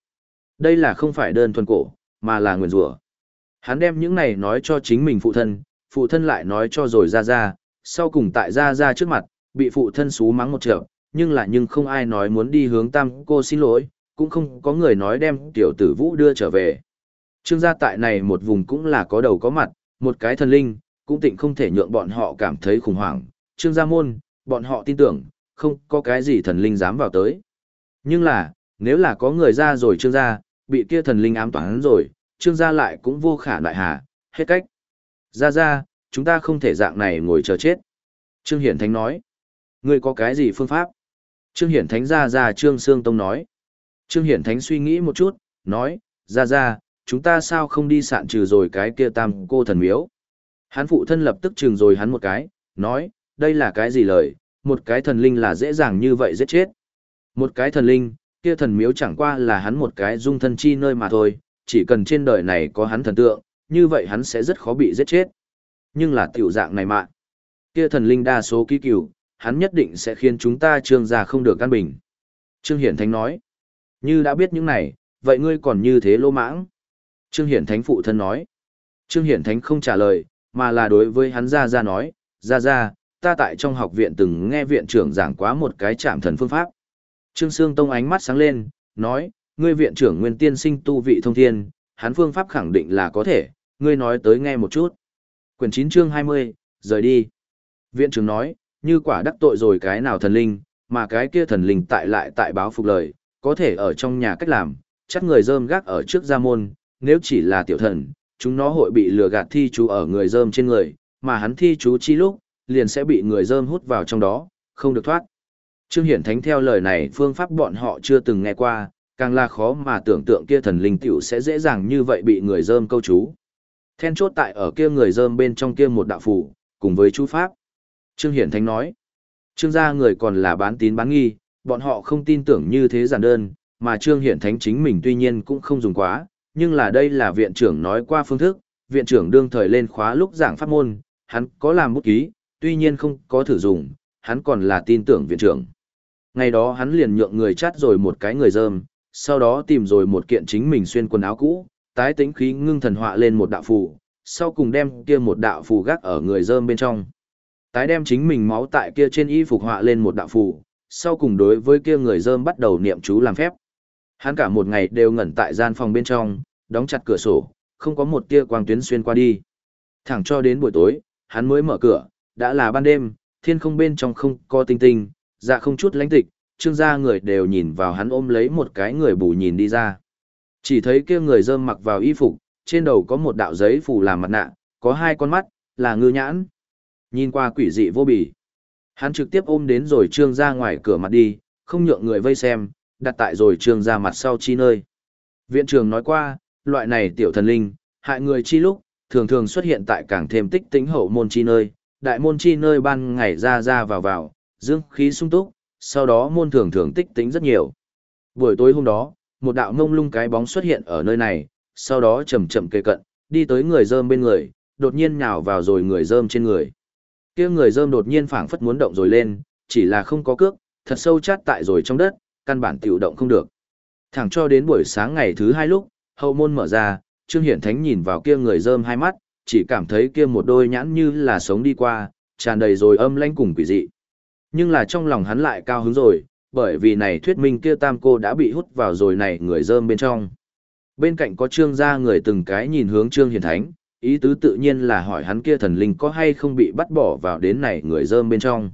Đây là không phải đơn thuần cổ, mà là nguyền rủa. Hắn đem những này nói cho chính mình phụ thân, phụ thân lại nói cho rồi ra ra, sau cùng tại ra ra trước mặt, bị phụ thân xú mắng một trận, nhưng là nhưng không ai nói muốn đi hướng tam cô xin lỗi, cũng không có người nói đem tiểu tử vũ đưa trở về. Trương gia tại này một vùng cũng là có đầu có mặt, một cái thần linh, cũng tịnh không thể nhượng bọn họ cảm thấy khủng hoảng. Trương gia môn, bọn họ tin tưởng, không có cái gì thần linh dám vào tới. Nhưng là, nếu là có người ra rồi trương gia, bị kia thần linh ám toán rồi, trương gia lại cũng vô khả đại hà, hết cách. Ra ra, chúng ta không thể dạng này ngồi chờ chết. Trương Hiển Thánh nói, ngươi có cái gì phương pháp? Trương Hiển Thánh ra ra Trương Sương Tông nói. Trương Hiển Thánh suy nghĩ một chút, nói, ra ra, chúng ta sao không đi sạn trừ rồi cái kia tam cô thần miếu. Hắn phụ thân lập tức trừng rồi hắn một cái, nói, đây là cái gì lời, một cái thần linh là dễ dàng như vậy giết chết. Một cái thần linh, kia thần miếu chẳng qua là hắn một cái dung thân chi nơi mà thôi, chỉ cần trên đời này có hắn thần tượng, như vậy hắn sẽ rất khó bị giết chết. Nhưng là tiểu dạng này mà. Kia thần linh đa số ký cửu, hắn nhất định sẽ khiến chúng ta trương gia không được căn bình. Trương Hiển Thánh nói, như đã biết những này, vậy ngươi còn như thế lô mãng. Trương Hiển Thánh phụ thân nói, Trương Hiển Thánh không trả lời, mà là đối với hắn ra ra nói, ra ra, ta tại trong học viện từng nghe viện trưởng giảng quá một cái chạm thần phương pháp. Trương Sương Tông ánh mắt sáng lên, nói, ngươi viện trưởng nguyên tiên sinh tu vị thông thiên, hắn phương pháp khẳng định là có thể, ngươi nói tới nghe một chút. Quyển 9 chương 20, rời đi. Viện trưởng nói, như quả đắc tội rồi cái nào thần linh, mà cái kia thần linh tại lại tại báo phục lời, có thể ở trong nhà cách làm, chắc người dơm gác ở trước gia môn, nếu chỉ là tiểu thần, chúng nó hội bị lừa gạt thi chú ở người dơm trên người, mà hắn thi chú chi lúc, liền sẽ bị người dơm hút vào trong đó, không được thoát. Trương Hiển Thánh theo lời này phương pháp bọn họ chưa từng nghe qua, càng là khó mà tưởng tượng kia thần linh tiểu sẽ dễ dàng như vậy bị người dơm câu chú. Then chốt tại ở kia người dơm bên trong kia một đạo phủ, cùng với chú pháp. Trương Hiển Thánh nói, Trương gia người còn là bán tín bán nghi, bọn họ không tin tưởng như thế giản đơn, mà Trương Hiển Thánh chính mình tuy nhiên cũng không dùng quá, nhưng là đây là viện trưởng nói qua phương thức, viện trưởng đương thời lên khóa lúc giảng pháp môn, hắn có làm bút ký, tuy nhiên không có thử dùng, hắn còn là tin tưởng viện trưởng. Ngày đó hắn liền nhượng người chát rồi một cái người dơm, sau đó tìm rồi một kiện chính mình xuyên quần áo cũ, tái tính khí ngưng thần họa lên một đạo phù, sau cùng đem kia một đạo phù gác ở người dơm bên trong. Tái đem chính mình máu tại kia trên y phục họa lên một đạo phù, sau cùng đối với kia người dơm bắt đầu niệm chú làm phép. Hắn cả một ngày đều ngẩn tại gian phòng bên trong, đóng chặt cửa sổ, không có một tia quang tuyến xuyên qua đi. Thẳng cho đến buổi tối, hắn mới mở cửa, đã là ban đêm, thiên không bên trong không có tinh tinh, dạ không chút lánh tịch, trương gia người đều nhìn vào hắn ôm lấy một cái người bù nhìn đi ra. Chỉ thấy kia người dơm mặc vào y phục, trên đầu có một đạo giấy phủ làm mặt nạ, có hai con mắt, là ngư nhãn. Nhìn qua quỷ dị vô bì. Hắn trực tiếp ôm đến rồi trương ra ngoài cửa mặt đi, không nhượng người vây xem, đặt tại rồi trường ra mặt sau chi nơi. Viện trường nói qua, loại này tiểu thần linh, hại người chi lúc, thường thường xuất hiện tại càng thêm tích tính hậu môn chi nơi, đại môn chi nơi ban ngày ra ra vào vào, dương khí sung túc, sau đó môn thường thường tích tính rất nhiều. Buổi tối hôm đó, một đạo ngông lung cái bóng xuất hiện ở nơi này, sau đó chậm chậm kề cận, đi tới người dơm bên người, đột nhiên nhào vào rồi người dơm trên người. kia người dơm đột nhiên phảng phất muốn động rồi lên, chỉ là không có cước, thật sâu chát tại rồi trong đất, căn bản tiểu động không được. Thẳng cho đến buổi sáng ngày thứ hai lúc, hậu môn mở ra, Trương Hiển Thánh nhìn vào kia người dơm hai mắt, chỉ cảm thấy kia một đôi nhãn như là sống đi qua, tràn đầy rồi âm lãnh cùng quỷ dị. Nhưng là trong lòng hắn lại cao hứng rồi, bởi vì này thuyết minh kia tam cô đã bị hút vào rồi này người dơm bên trong. Bên cạnh có trương gia người từng cái nhìn hướng trương hiền thánh, ý tứ tự nhiên là hỏi hắn kia thần linh có hay không bị bắt bỏ vào đến này người dơm bên trong.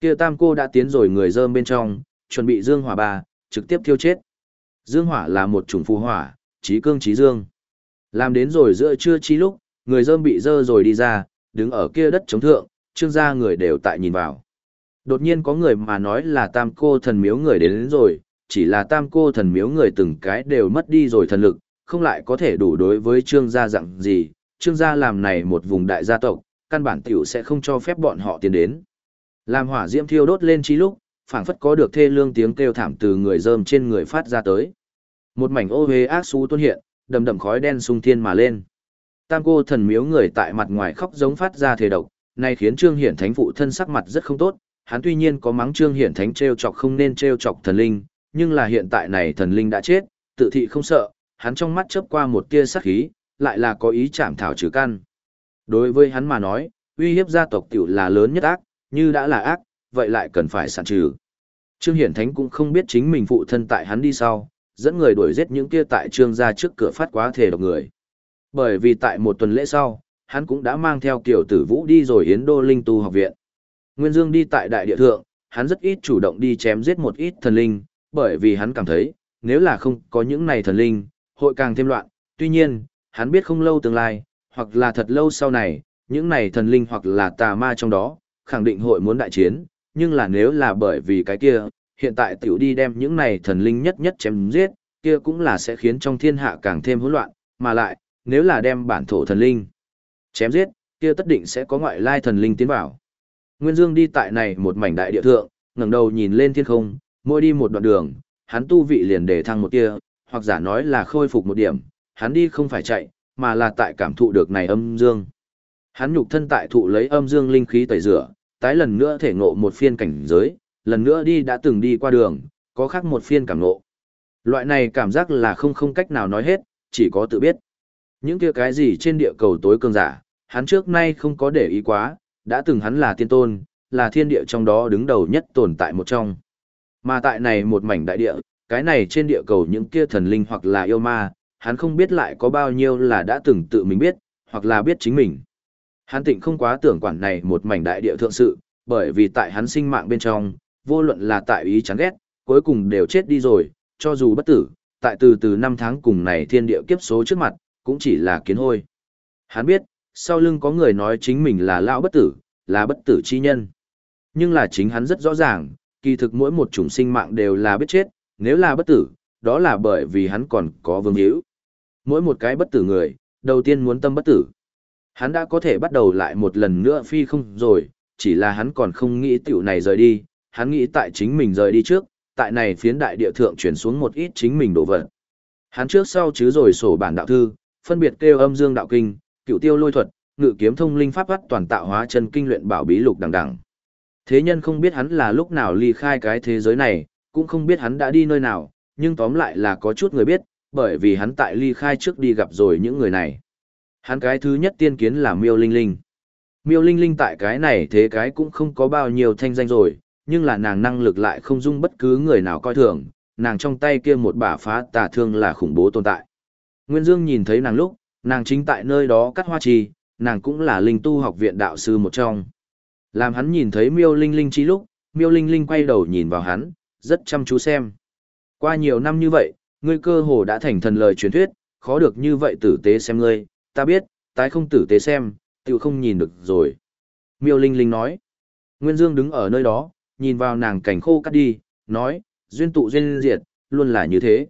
Kia tam cô đã tiến rồi người dơm bên trong, chuẩn bị dương hỏa ba, trực tiếp thiêu chết. Dương hỏa là một chủng phù hỏa, trí cương trí dương. Làm đến rồi giữa trưa chi lúc, người dơm bị dơ rồi đi ra, đứng ở kia đất chống thượng, trương gia người đều tại nhìn vào. Đột nhiên có người mà nói là tam cô thần miếu người đến, đến rồi, chỉ là tam cô thần miếu người từng cái đều mất đi rồi thần lực, không lại có thể đủ đối với trương gia dặn gì, trương gia làm này một vùng đại gia tộc, căn bản tiểu sẽ không cho phép bọn họ tiến đến. Làm hỏa diễm thiêu đốt lên chi lúc, phảng phất có được thê lương tiếng kêu thảm từ người rơm trên người phát ra tới. Một mảnh ô hế ác xú tuôn hiện, đầm đầm khói đen sung thiên mà lên. Tam cô thần miếu người tại mặt ngoài khóc giống phát ra thể độc, này khiến Trương Hiển Thánh phụ thân sắc mặt rất không tốt, hắn tuy nhiên có mắng Trương Hiển Thánh trêu chọc không nên trêu chọc thần linh, nhưng là hiện tại này thần linh đã chết, tự thị không sợ, hắn trong mắt chớp qua một tia sắc khí, lại là có ý chạm thảo trừ căn. Đối với hắn mà nói, uy hiếp gia tộc tiểu là lớn nhất ác, như đã là ác, vậy lại cần phải sản trừ. Trương Hiển Thánh cũng không biết chính mình phụ thân tại hắn đi sau, dẫn người đuổi giết những kia tại trương gia trước cửa phát quá thể độc người. Bởi vì tại một tuần lễ sau, hắn cũng đã mang theo kiểu tử vũ đi rồi Yến Đô Linh Tu học viện. Nguyên Dương đi tại đại địa thượng, hắn rất ít chủ động đi chém giết một ít thần linh, bởi vì hắn cảm thấy, nếu là không có những này thần linh, hội càng thêm loạn. Tuy nhiên, hắn biết không lâu tương lai, hoặc là thật lâu sau này, những này thần linh hoặc là tà ma trong đó, khẳng định hội muốn đại chiến, nhưng là nếu là bởi vì cái kia, hiện tại tiểu đi đem những này thần linh nhất nhất chém giết, kia cũng là sẽ khiến trong thiên hạ càng thêm hỗn loạn, mà lại, nếu là đem bản thổ thần linh chém giết, kia tất định sẽ có ngoại lai thần linh tiến vào. Nguyên Dương đi tại này một mảnh đại địa thượng, ngẩng đầu nhìn lên thiên không, mỗi đi một đoạn đường, hắn tu vị liền để thăng một kia hoặc giả nói là khôi phục một điểm, hắn đi không phải chạy, mà là tại cảm thụ được này âm dương. Hắn nhục thân tại thụ lấy âm dương linh khí tẩy rửa, tái lần nữa thể ngộ một phiên cảnh giới, lần nữa đi đã từng đi qua đường, có khác một phiên cảm ngộ. Loại này cảm giác là không không cách nào nói hết, chỉ có tự biết. Những kia cái gì trên địa cầu tối cường giả, hắn trước nay không có để ý quá, đã từng hắn là tiên tôn, là thiên địa trong đó đứng đầu nhất tồn tại một trong. Mà tại này một mảnh đại địa, cái này trên địa cầu những kia thần linh hoặc là yêu ma, hắn không biết lại có bao nhiêu là đã từng tự mình biết, hoặc là biết chính mình. Hắn tịnh không quá tưởng quản này một mảnh đại địa thượng sự, bởi vì tại hắn sinh mạng bên trong, vô luận là tại ý chán ghét, cuối cùng đều chết đi rồi, cho dù bất tử, tại từ từ năm tháng cùng này thiên địa kiếp số trước mặt, cũng chỉ là kiến hôi. Hắn biết, sau lưng có người nói chính mình là lão bất tử, là bất tử chi nhân. Nhưng là chính hắn rất rõ ràng, kỳ thực mỗi một chủng sinh mạng đều là biết chết, nếu là bất tử, đó là bởi vì hắn còn có vương hữu. Mỗi một cái bất tử người, đầu tiên muốn tâm bất tử. Hắn đã có thể bắt đầu lại một lần nữa phi không rồi, chỉ là hắn còn không nghĩ tiểu này rời đi, hắn nghĩ tại chính mình rời đi trước, tại này phiến đại địa thượng chuyển xuống một ít chính mình đổ vật. Hắn trước sau chứ rồi sổ bản đạo thư, phân biệt kêu âm dương đạo kinh, cựu tiêu lôi thuật, ngự kiếm thông linh pháp bắt toàn tạo hóa chân kinh luyện bảo bí lục đằng đằng. Thế nhân không biết hắn là lúc nào ly khai cái thế giới này, cũng không biết hắn đã đi nơi nào, nhưng tóm lại là có chút người biết, bởi vì hắn tại ly khai trước đi gặp rồi những người này. Hắn cái thứ nhất tiên kiến là Miêu Linh Linh. Miêu Linh Linh tại cái này thế cái cũng không có bao nhiêu thanh danh rồi, nhưng là nàng năng lực lại không dung bất cứ người nào coi thường, nàng trong tay kia một bả phá tà thương là khủng bố tồn tại. Nguyên Dương nhìn thấy nàng lúc, nàng chính tại nơi đó cắt hoa trì, nàng cũng là linh tu học viện đạo sư một trong. Làm hắn nhìn thấy miêu linh linh chi lúc, miêu linh linh quay đầu nhìn vào hắn, rất chăm chú xem. Qua nhiều năm như vậy, ngươi cơ hồ đã thành thần lời truyền thuyết, khó được như vậy tử tế xem ngươi, ta biết, tái không tử tế xem, tự không nhìn được rồi. Miêu linh linh nói. Nguyên Dương đứng ở nơi đó, nhìn vào nàng cảnh khô cắt đi, nói, duyên tụ duyên diệt, luôn là như thế.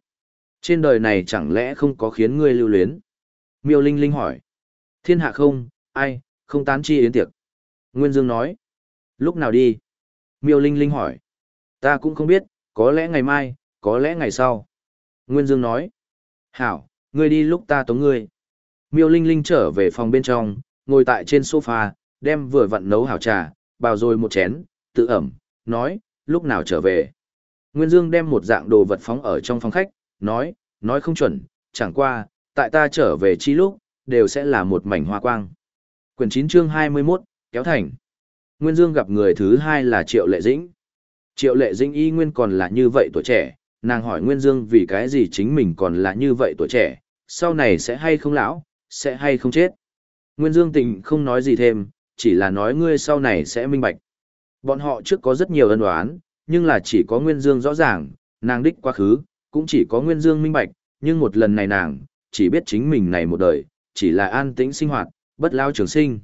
Trên đời này chẳng lẽ không có khiến ngươi lưu luyến? Miêu Linh Linh hỏi. Thiên hạ không, ai, không tán chi yến tiệc. Nguyên Dương nói. Lúc nào đi? Miêu Linh Linh hỏi. Ta cũng không biết, có lẽ ngày mai, có lẽ ngày sau. Nguyên Dương nói. Hảo, ngươi đi lúc ta tống ngươi. Miêu Linh Linh trở về phòng bên trong, ngồi tại trên sofa, đem vừa vặn nấu hảo trà, bào rồi một chén, tự ẩm, nói, lúc nào trở về. Nguyên Dương đem một dạng đồ vật phóng ở trong phòng khách, nói, nói không chuẩn, chẳng qua, tại ta trở về chi lúc, đều sẽ là một mảnh hoa quang. Quyển 9 chương 21, kéo thành. Nguyên Dương gặp người thứ hai là Triệu Lệ Dĩnh. Triệu Lệ Dĩnh y nguyên còn là như vậy tuổi trẻ, nàng hỏi Nguyên Dương vì cái gì chính mình còn là như vậy tuổi trẻ, sau này sẽ hay không lão, sẽ hay không chết. Nguyên Dương tình không nói gì thêm, chỉ là nói ngươi sau này sẽ minh bạch. Bọn họ trước có rất nhiều ân oán, nhưng là chỉ có Nguyên Dương rõ ràng, nàng đích quá khứ, cũng chỉ có Nguyên Dương minh bạch, nhưng một lần này nàng, chỉ biết chính mình này một đời, chỉ là an tĩnh sinh hoạt, bất lao trường sinh.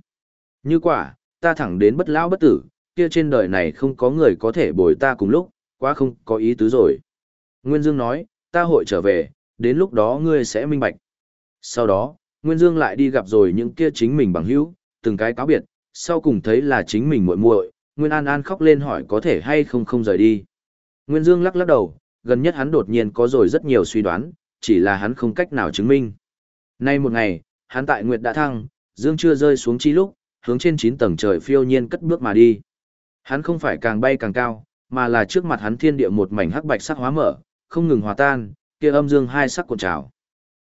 Như quả, ta thẳng đến bất lao bất tử, kia trên đời này không có người có thể bồi ta cùng lúc, quá không có ý tứ rồi. Nguyên Dương nói, ta hội trở về, đến lúc đó ngươi sẽ minh bạch. Sau đó, Nguyên Dương lại đi gặp rồi những kia chính mình bằng hữu, từng cái cáo biệt, sau cùng thấy là chính mình muội muội, Nguyên An An khóc lên hỏi có thể hay không không rời đi. Nguyên Dương lắc lắc đầu, gần nhất hắn đột nhiên có rồi rất nhiều suy đoán, chỉ là hắn không cách nào chứng minh. Nay một ngày, hắn tại Nguyệt đã thăng, Dương chưa rơi xuống chi lúc, hướng trên 9 tầng trời phiêu nhiên cất bước mà đi. Hắn không phải càng bay càng cao, mà là trước mặt hắn thiên địa một mảnh hắc bạch sắc hóa mở, không ngừng hòa tan, kia âm dương hai sắc cuộn trào.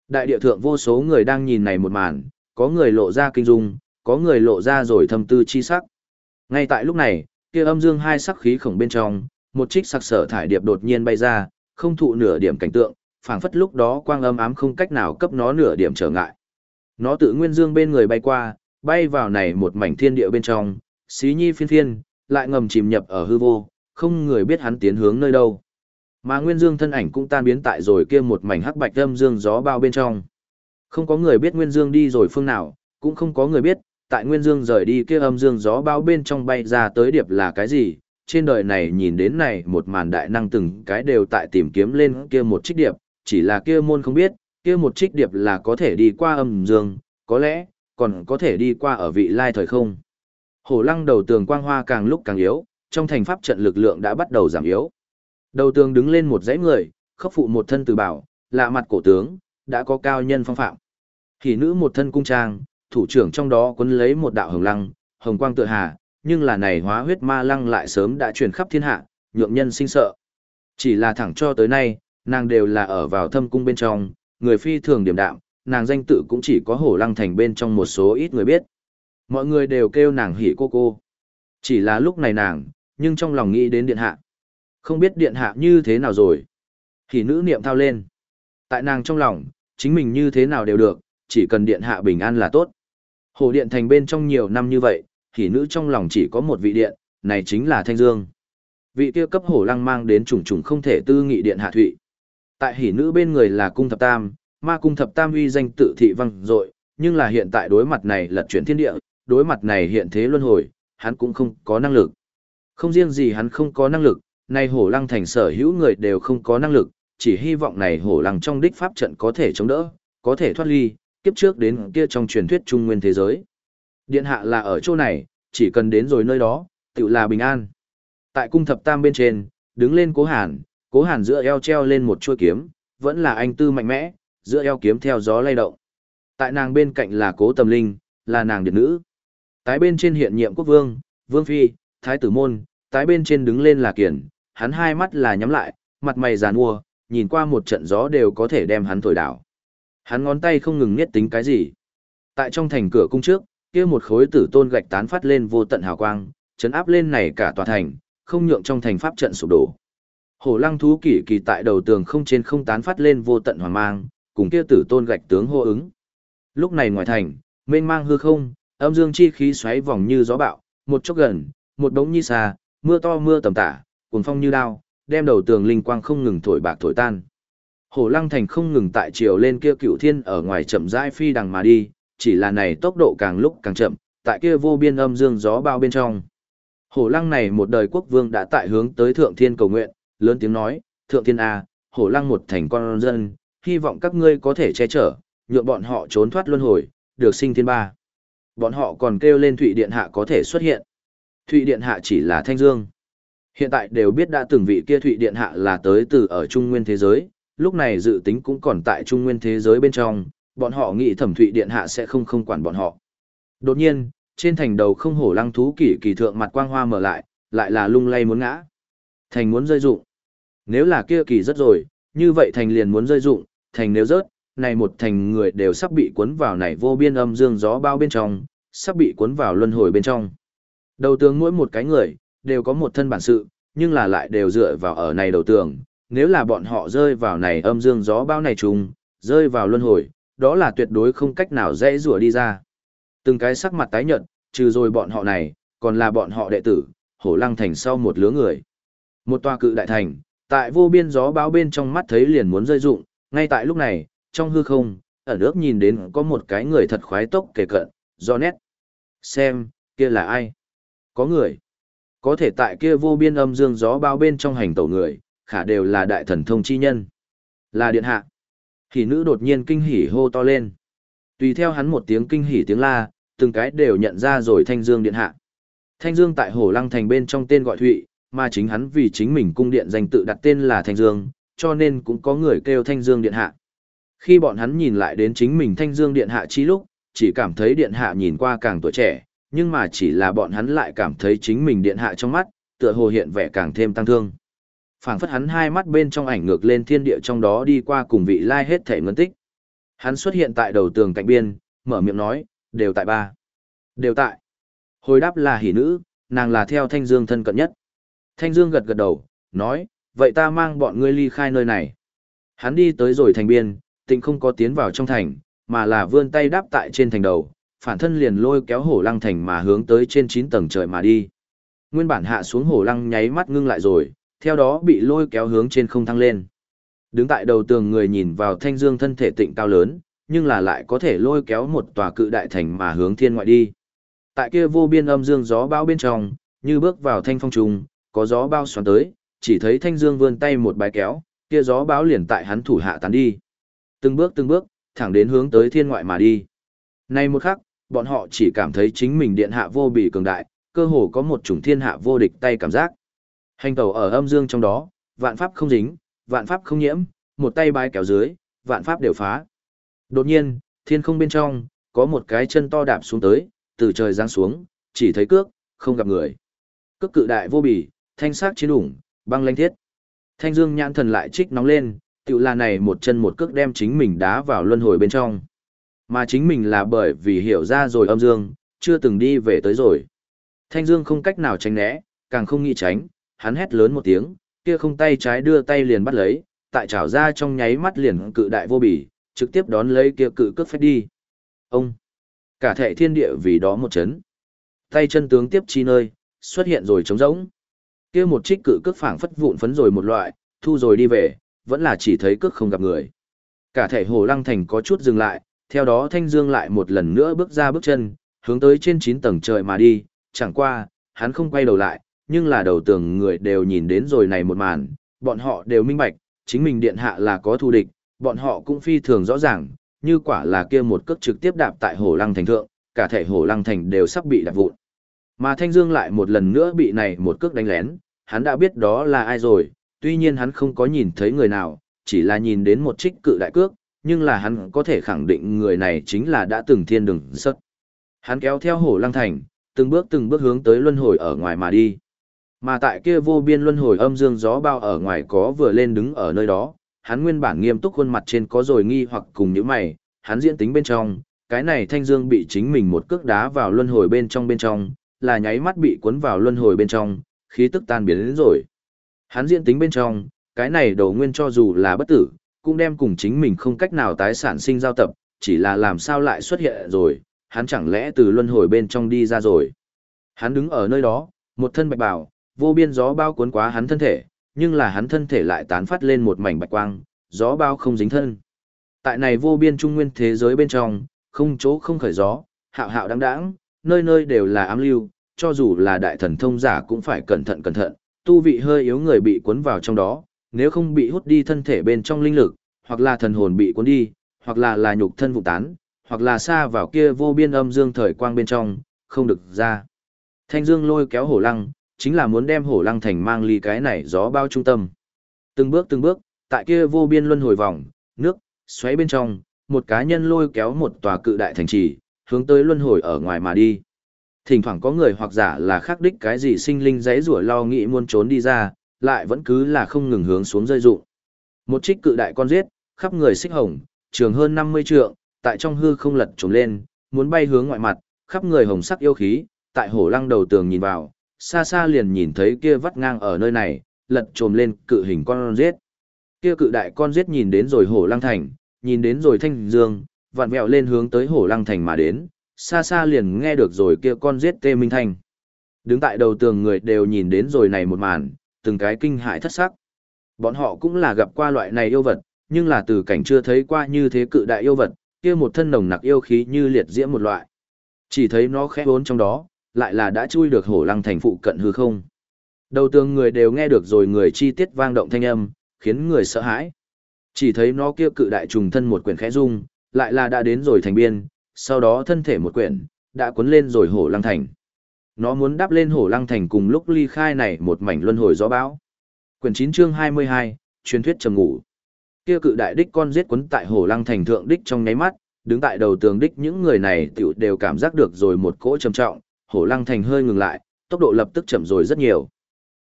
Đại địa thượng vô số người đang nhìn này một màn, có người lộ ra kinh dung, có người lộ ra rồi thâm tư chi sắc. Ngay tại lúc này, kia âm dương hai sắc khí khổng bên trong, một trích sắc sở thải điệp đột nhiên bay ra, không thụ nửa điểm cảnh tượng, phảng phất lúc đó quang âm ám không cách nào cấp nó nửa điểm trở ngại. Nó tự nguyên dương bên người bay qua, bay vào này một mảnh thiên địa bên trong, xí nhi phiên phiên, lại ngầm chìm nhập ở hư vô, không người biết hắn tiến hướng nơi đâu. Mà nguyên dương thân ảnh cũng tan biến tại rồi kia một mảnh hắc bạch âm dương gió bao bên trong. Không có người biết nguyên dương đi rồi phương nào, cũng không có người biết, tại nguyên dương rời đi kia âm dương gió bao bên trong bay ra tới điệp là cái gì, trên đời này nhìn đến này một màn đại năng từng cái đều tại tìm kiếm lên kia một trích điệp, chỉ là kia môn không biết, kia một trích điệp là có thể đi qua âm dương, có lẽ, còn có thể đi qua ở vị lai thời không. Hổ lăng đầu tường quang hoa càng lúc càng yếu, trong thành pháp trận lực lượng đã bắt đầu giảm yếu. Đầu tường đứng lên một dãy người, khắp phụ một thân từ bảo, lạ mặt cổ tướng, đã có cao nhân phong phạm. Hỉ nữ một thân cung trang, thủ trưởng trong đó quấn lấy một đạo hồng lăng, hồng quang tựa hà, nhưng là này hóa huyết ma lăng lại sớm đã truyền khắp thiên hạ, nhượng nhân sinh sợ. Chỉ là thẳng cho tới nay, nàng đều là ở vào thâm cung bên trong, người phi thường điểm đạm, nàng danh tự cũng chỉ có hổ lăng thành bên trong một số ít người biết. Mọi người đều kêu nàng hỉ cô cô. Chỉ là lúc này nàng, nhưng trong lòng nghĩ đến điện hạ. Không biết điện hạ như thế nào rồi. Thì nữ niệm thao lên. Tại nàng trong lòng, chính mình như thế nào đều được, chỉ cần điện hạ bình an là tốt. Hồ điện thành bên trong nhiều năm như vậy, thì nữ trong lòng chỉ có một vị điện, này chính là Thanh Dương. Vị kia cấp hổ lăng mang đến trùng trùng không thể tư nghị điện hạ thụy. Tại hỉ nữ bên người là cung thập tam, ma cung thập tam uy danh tự thị văng dội nhưng là hiện tại đối mặt này lật chuyển thiên địa, đối mặt này hiện thế luân hồi, hắn cũng không có năng lực. Không riêng gì hắn không có năng lực, nay hổ lăng thành sở hữu người đều không có năng lực, chỉ hy vọng này hổ lăng trong đích pháp trận có thể chống đỡ, có thể thoát ly, kiếp trước đến kia trong truyền thuyết trung nguyên thế giới. Điện hạ là ở chỗ này, chỉ cần đến rồi nơi đó, tự là bình an. Tại cung thập tam bên trên, đứng lên cố hàn, cố hàn giữa eo treo lên một chuôi kiếm, vẫn là anh tư mạnh mẽ, giữa eo kiếm theo gió lay động. Tại nàng bên cạnh là cố tầm linh, là nàng điện nữ. Tái bên trên hiện nhiệm quốc vương, vương phi, thái tử môn, tái bên trên đứng lên là kiển, hắn hai mắt là nhắm lại, mặt mày giàn mua, nhìn qua một trận gió đều có thể đem hắn thổi đảo. Hắn ngón tay không ngừng niết tính cái gì. Tại trong thành cửa cung trước, kia một khối tử tôn gạch tán phát lên vô tận hào quang, chấn áp lên này cả tòa thành, không nhượng trong thành pháp trận sụp đổ. Hổ lăng thú kỳ kỳ tại đầu tường không trên không tán phát lên vô tận hoàng mang, cùng kia tử tôn gạch tướng hô ứng. Lúc này ngoài thành, mênh mang hư không, âm dương chi khí xoáy vòng như gió bạo, một chốc gần, một đống như xa, mưa to mưa tầm tả, cuồng phong như đao, đem đầu tường linh quang không ngừng thổi bạc thổi tan. Hồ Lăng Thành không ngừng tại chiều lên kia cựu thiên ở ngoài chậm rãi phi đằng mà đi, chỉ là này tốc độ càng lúc càng chậm, tại kia vô biên âm dương gió bao bên trong. Hổ Lăng này một đời quốc vương đã tại hướng tới thượng thiên cầu nguyện, lớn tiếng nói, thượng thiên A, Hổ Lăng một thành con dân, hy vọng các ngươi có thể che chở, nhượng bọn họ trốn thoát luân hồi, được sinh thiên ba. Bọn họ còn kêu lên Thụy Điện Hạ có thể xuất hiện. Thụy Điện Hạ chỉ là Thanh Dương. Hiện tại đều biết đã từng vị kia Thụy Điện Hạ là tới từ ở Trung Nguyên thế giới, lúc này dự tính cũng còn tại Trung Nguyên thế giới bên trong, bọn họ nghĩ thẩm Thụy Điện Hạ sẽ không không quản bọn họ. Đột nhiên, trên thành đầu không hổ lăng thú kỳ kỳ thượng mặt quang hoa mở lại, lại là lung lay muốn ngã. Thành muốn rơi dụng. Nếu là kia kỳ rất rồi, như vậy thành liền muốn rơi dụng, thành nếu rớt, này một thành người đều sắp bị cuốn vào này vô biên âm dương gió bao bên trong, sắp bị cuốn vào luân hồi bên trong. Đầu tướng mỗi một cái người, đều có một thân bản sự, nhưng là lại đều dựa vào ở này đầu tường, nếu là bọn họ rơi vào này âm dương gió bao này trùng, rơi vào luân hồi, đó là tuyệt đối không cách nào dễ rủa đi ra. Từng cái sắc mặt tái nhợt, trừ rồi bọn họ này, còn là bọn họ đệ tử, hổ lăng thành sau một lứa người. Một tòa cự đại thành, tại vô biên gió bão bên trong mắt thấy liền muốn rơi rụng, ngay tại lúc này, trong hư không, ở nước nhìn đến có một cái người thật khoái tốc kề cận, do nét. Xem, kia là ai? Có người. Có thể tại kia vô biên âm dương gió bao bên trong hành tẩu người, khả đều là đại thần thông chi nhân. Là điện hạ. Hỉ nữ đột nhiên kinh hỉ hô to lên. Tùy theo hắn một tiếng kinh hỉ tiếng la, từng cái đều nhận ra rồi Thanh Dương điện hạ. Thanh Dương tại Hồ Lăng thành bên trong tên gọi Thụy, mà chính hắn vì chính mình cung điện danh tự đặt tên là Thanh Dương, cho nên cũng có người kêu Thanh Dương điện hạ. Khi bọn hắn nhìn lại đến chính mình Thanh Dương điện hạ chi lúc, chỉ cảm thấy điện hạ nhìn qua càng tuổi trẻ, nhưng mà chỉ là bọn hắn lại cảm thấy chính mình điện hạ trong mắt, tựa hồ hiện vẻ càng thêm tăng thương. phảng phất hắn hai mắt bên trong ảnh ngược lên thiên địa trong đó đi qua cùng vị lai hết thể ngân tích. Hắn xuất hiện tại đầu tường cạnh biên, mở miệng nói, đều tại ba. Đều tại. Hồi đáp là hỷ nữ, nàng là theo Thanh Dương thân cận nhất. Thanh Dương gật gật đầu, nói, vậy ta mang bọn ngươi ly khai nơi này. Hắn đi tới rồi thành biên, tịnh không có tiến vào trong thành, mà là vươn tay đáp tại trên thành đầu, phản thân liền lôi kéo hổ lăng thành mà hướng tới trên 9 tầng trời mà đi. Nguyên bản hạ xuống hổ lăng nháy mắt ngưng lại rồi, theo đó bị lôi kéo hướng trên không thăng lên. Đứng tại đầu tường người nhìn vào thanh dương thân thể tịnh cao lớn, nhưng là lại có thể lôi kéo một tòa cự đại thành mà hướng thiên ngoại đi. Tại kia vô biên âm dương gió bao bên trong, như bước vào thanh phong trùng, có gió bao xoắn tới, chỉ thấy thanh dương vươn tay một bài kéo, kia gió bão liền tại hắn thủ hạ tán đi. Từng bước từng bước, thẳng đến hướng tới thiên ngoại mà đi. Nay một khắc, bọn họ chỉ cảm thấy chính mình điện hạ vô bị cường đại, cơ hồ có một chủng thiên hạ vô địch tay cảm giác. Hành tẩu ở âm dương trong đó, vạn pháp không dính, vạn pháp không nhiễm, một tay bái kéo dưới, vạn pháp đều phá. Đột nhiên, thiên không bên trong, có một cái chân to đạp xuống tới, từ trời giáng xuống, chỉ thấy cước, không gặp người. Cước cự đại vô bì, thanh sắc chiến đủng, băng lanh thiết. Thanh dương nhãn thần lại trích nóng lên, tự là này một chân một cước đem chính mình đá vào luân hồi bên trong. Mà chính mình là bởi vì hiểu ra rồi âm dương, chưa từng đi về tới rồi. Thanh dương không cách nào tránh né, càng không nghĩ tránh, hắn hét lớn một tiếng, kia không tay trái đưa tay liền bắt lấy, tại trảo ra trong nháy mắt liền cự đại vô bỉ, trực tiếp đón lấy kia cự cước phép đi. Ông! Cả thệ thiên địa vì đó một chấn. Tay chân tướng tiếp chi nơi, xuất hiện rồi trống rỗng. Kia một trích cự cước phảng phất vụn phấn rồi một loại, thu rồi đi về, vẫn là chỉ thấy cước không gặp người. Cả thể hồ lăng thành có chút dừng lại, theo đó Thanh Dương lại một lần nữa bước ra bước chân, hướng tới trên 9 tầng trời mà đi, chẳng qua, hắn không quay đầu lại, nhưng là đầu tường người đều nhìn đến rồi này một màn, bọn họ đều minh bạch, chính mình điện hạ là có thù địch, bọn họ cũng phi thường rõ ràng, như quả là kia một cước trực tiếp đạp tại hồ lăng thành thượng, cả thể hồ lăng thành đều sắp bị đạp vụn. Mà Thanh Dương lại một lần nữa bị này một cước đánh lén, hắn đã biết đó là ai rồi, tuy nhiên hắn không có nhìn thấy người nào, chỉ là nhìn đến một trích cự đại cước, nhưng là hắn có thể khẳng định người này chính là đã từng thiên đường sất. Hắn kéo theo hổ lăng thành, từng bước từng bước hướng tới luân hồi ở ngoài mà đi. Mà tại kia vô biên luân hồi âm dương gió bao ở ngoài có vừa lên đứng ở nơi đó, hắn nguyên bản nghiêm túc khuôn mặt trên có rồi nghi hoặc cùng những mày, hắn diễn tính bên trong, cái này thanh dương bị chính mình một cước đá vào luân hồi bên trong bên trong, là nháy mắt bị cuốn vào luân hồi bên trong, khí tức tan biến đến rồi. Hắn diễn tính bên trong, cái này đầu nguyên cho dù là bất tử, cũng đem cùng chính mình không cách nào tái sản sinh giao tập, chỉ là làm sao lại xuất hiện rồi, hắn chẳng lẽ từ luân hồi bên trong đi ra rồi. Hắn đứng ở nơi đó, một thân bạch bào, vô biên gió bao cuốn quá hắn thân thể, nhưng là hắn thân thể lại tán phát lên một mảnh bạch quang, gió bao không dính thân. Tại này vô biên trung nguyên thế giới bên trong, không chỗ không khởi gió, hạo hạo đáng đáng, nơi nơi đều là ám lưu, cho dù là đại thần thông giả cũng phải cẩn thận cẩn thận, tu vị hơi yếu người bị cuốn vào trong đó, nếu không bị hút đi thân thể bên trong linh lực, hoặc là thần hồn bị cuốn đi, hoặc là là nhục thân vụ tán, hoặc là xa vào kia vô biên âm dương thời quang bên trong, không được ra. Thanh dương lôi kéo hổ lăng, chính là muốn đem hổ lăng thành mang ly cái này gió bao trung tâm. Từng bước từng bước, tại kia vô biên luân hồi vòng, nước, xoáy bên trong, một cá nhân lôi kéo một tòa cự đại thành trì, hướng tới luân hồi ở ngoài mà đi. Thỉnh thoảng có người hoặc giả là khắc đích cái gì sinh linh giấy rủa lo nghĩ muốn trốn đi ra, lại vẫn cứ là không ngừng hướng xuống rơi rụng Một trích cự đại con giết, khắp người xích hồng, trường hơn 50 trượng, tại trong hư không lật trống lên, muốn bay hướng ngoại mặt, khắp người hồng sắc yêu khí, tại hổ lăng đầu tường nhìn vào, xa xa liền nhìn thấy kia vắt ngang ở nơi này, lật trồm lên cự hình con giết. Kia cự đại con giết nhìn đến rồi hổ lăng thành, nhìn đến rồi thanh dương, vặn vẹo lên hướng tới hổ lăng thành mà đến, xa xa liền nghe được rồi kia con giết tê minh thanh. Đứng tại đầu tường người đều nhìn đến rồi này một màn, từng cái kinh hại thất sắc. Bọn họ cũng là gặp qua loại này yêu vật, nhưng là từ cảnh chưa thấy qua như thế cự đại yêu vật, kia một thân nồng nặc yêu khí như liệt diễm một loại. Chỉ thấy nó khẽ bốn trong đó, lại là đã chui được hổ lăng thành phụ cận hư không. Đầu tường người đều nghe được rồi người chi tiết vang động thanh âm, khiến người sợ hãi. Chỉ thấy nó kia cự đại trùng thân một quyển khẽ rung, lại là đã đến rồi thành biên, sau đó thân thể một quyển, đã cuốn lên rồi hổ lăng thành. Nó muốn đáp lên hổ lăng thành cùng lúc ly khai này một mảnh luân hồi gió bão. Quyển 9 chương 22, truyền thuyết trầm ngủ. Kia cự đại đích con giết quấn tại hổ lăng thành thượng đích trong nháy mắt, đứng tại đầu tường đích những người này tiểu đều cảm giác được rồi một cỗ trầm trọng, hổ lăng thành hơi ngừng lại, tốc độ lập tức chậm rồi rất nhiều.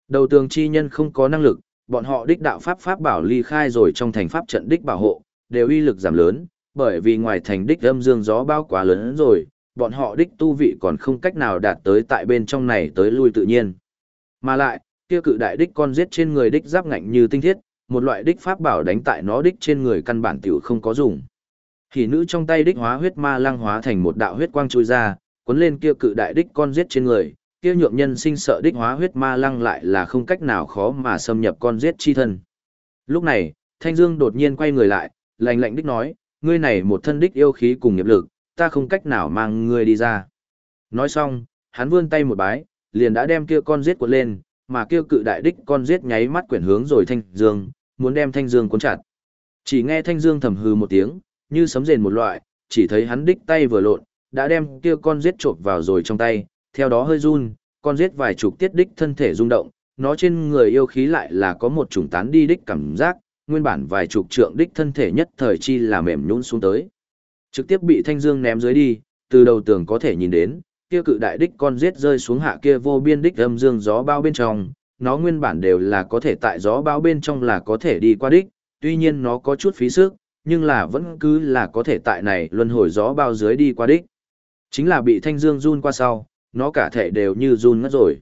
Đầu tường chi nhân không có năng lực, bọn họ đích đạo pháp pháp bảo ly khai rồi trong thành pháp trận đích bảo hộ, đều uy lực giảm lớn, bởi vì ngoài thành đích âm dương gió bao quá lớn rồi, bọn họ đích tu vị còn không cách nào đạt tới tại bên trong này tới lui tự nhiên. Mà lại, kia cự đại đích con giết trên người đích giáp ngạnh như tinh thiết, một loại đích pháp bảo đánh tại nó đích trên người căn bản tiểu không có dùng. Hỉ nữ trong tay đích hóa huyết ma lăng hóa thành một đạo huyết quang trôi ra, cuốn lên kia cự đại đích con giết trên người, kia nhượng nhân sinh sợ đích hóa huyết ma lăng lại là không cách nào khó mà xâm nhập con giết chi thân. Lúc này, Thanh Dương đột nhiên quay người lại, lạnh lạnh đích nói, ngươi này một thân đích yêu khí cùng nghiệp lực, ta không cách nào mang ngươi đi ra. Nói xong, hắn vươn tay một bái, liền đã đem kia con giết cuộn lên, mà kia cự đại đích con giết nháy mắt quyển hướng rồi Thanh Dương, muốn đem Thanh Dương cuốn chặt. Chỉ nghe Thanh Dương thầm hừ một tiếng, như sấm rền một loại, chỉ thấy hắn đích tay vừa lộn, đã đem kia con giết trộm vào rồi trong tay, theo đó hơi run, con giết vài chục tiết đích thân thể rung động, nó trên người yêu khí lại là có một chủng tán đi đích cảm giác, nguyên bản vài chục trượng đích thân thể nhất thời chi là mềm nhũn xuống tới. Trực tiếp bị thanh dương ném dưới đi, từ đầu tường có thể nhìn đến, kia cự đại đích con giết rơi xuống hạ kia vô biên đích âm dương gió bao bên trong, nó nguyên bản đều là có thể tại gió bao bên trong là có thể đi qua đích, tuy nhiên nó có chút phí sức, nhưng là vẫn cứ là có thể tại này luân hồi gió bao dưới đi qua đích. Chính là bị thanh dương run qua sau, nó cả thể đều như run ngất rồi.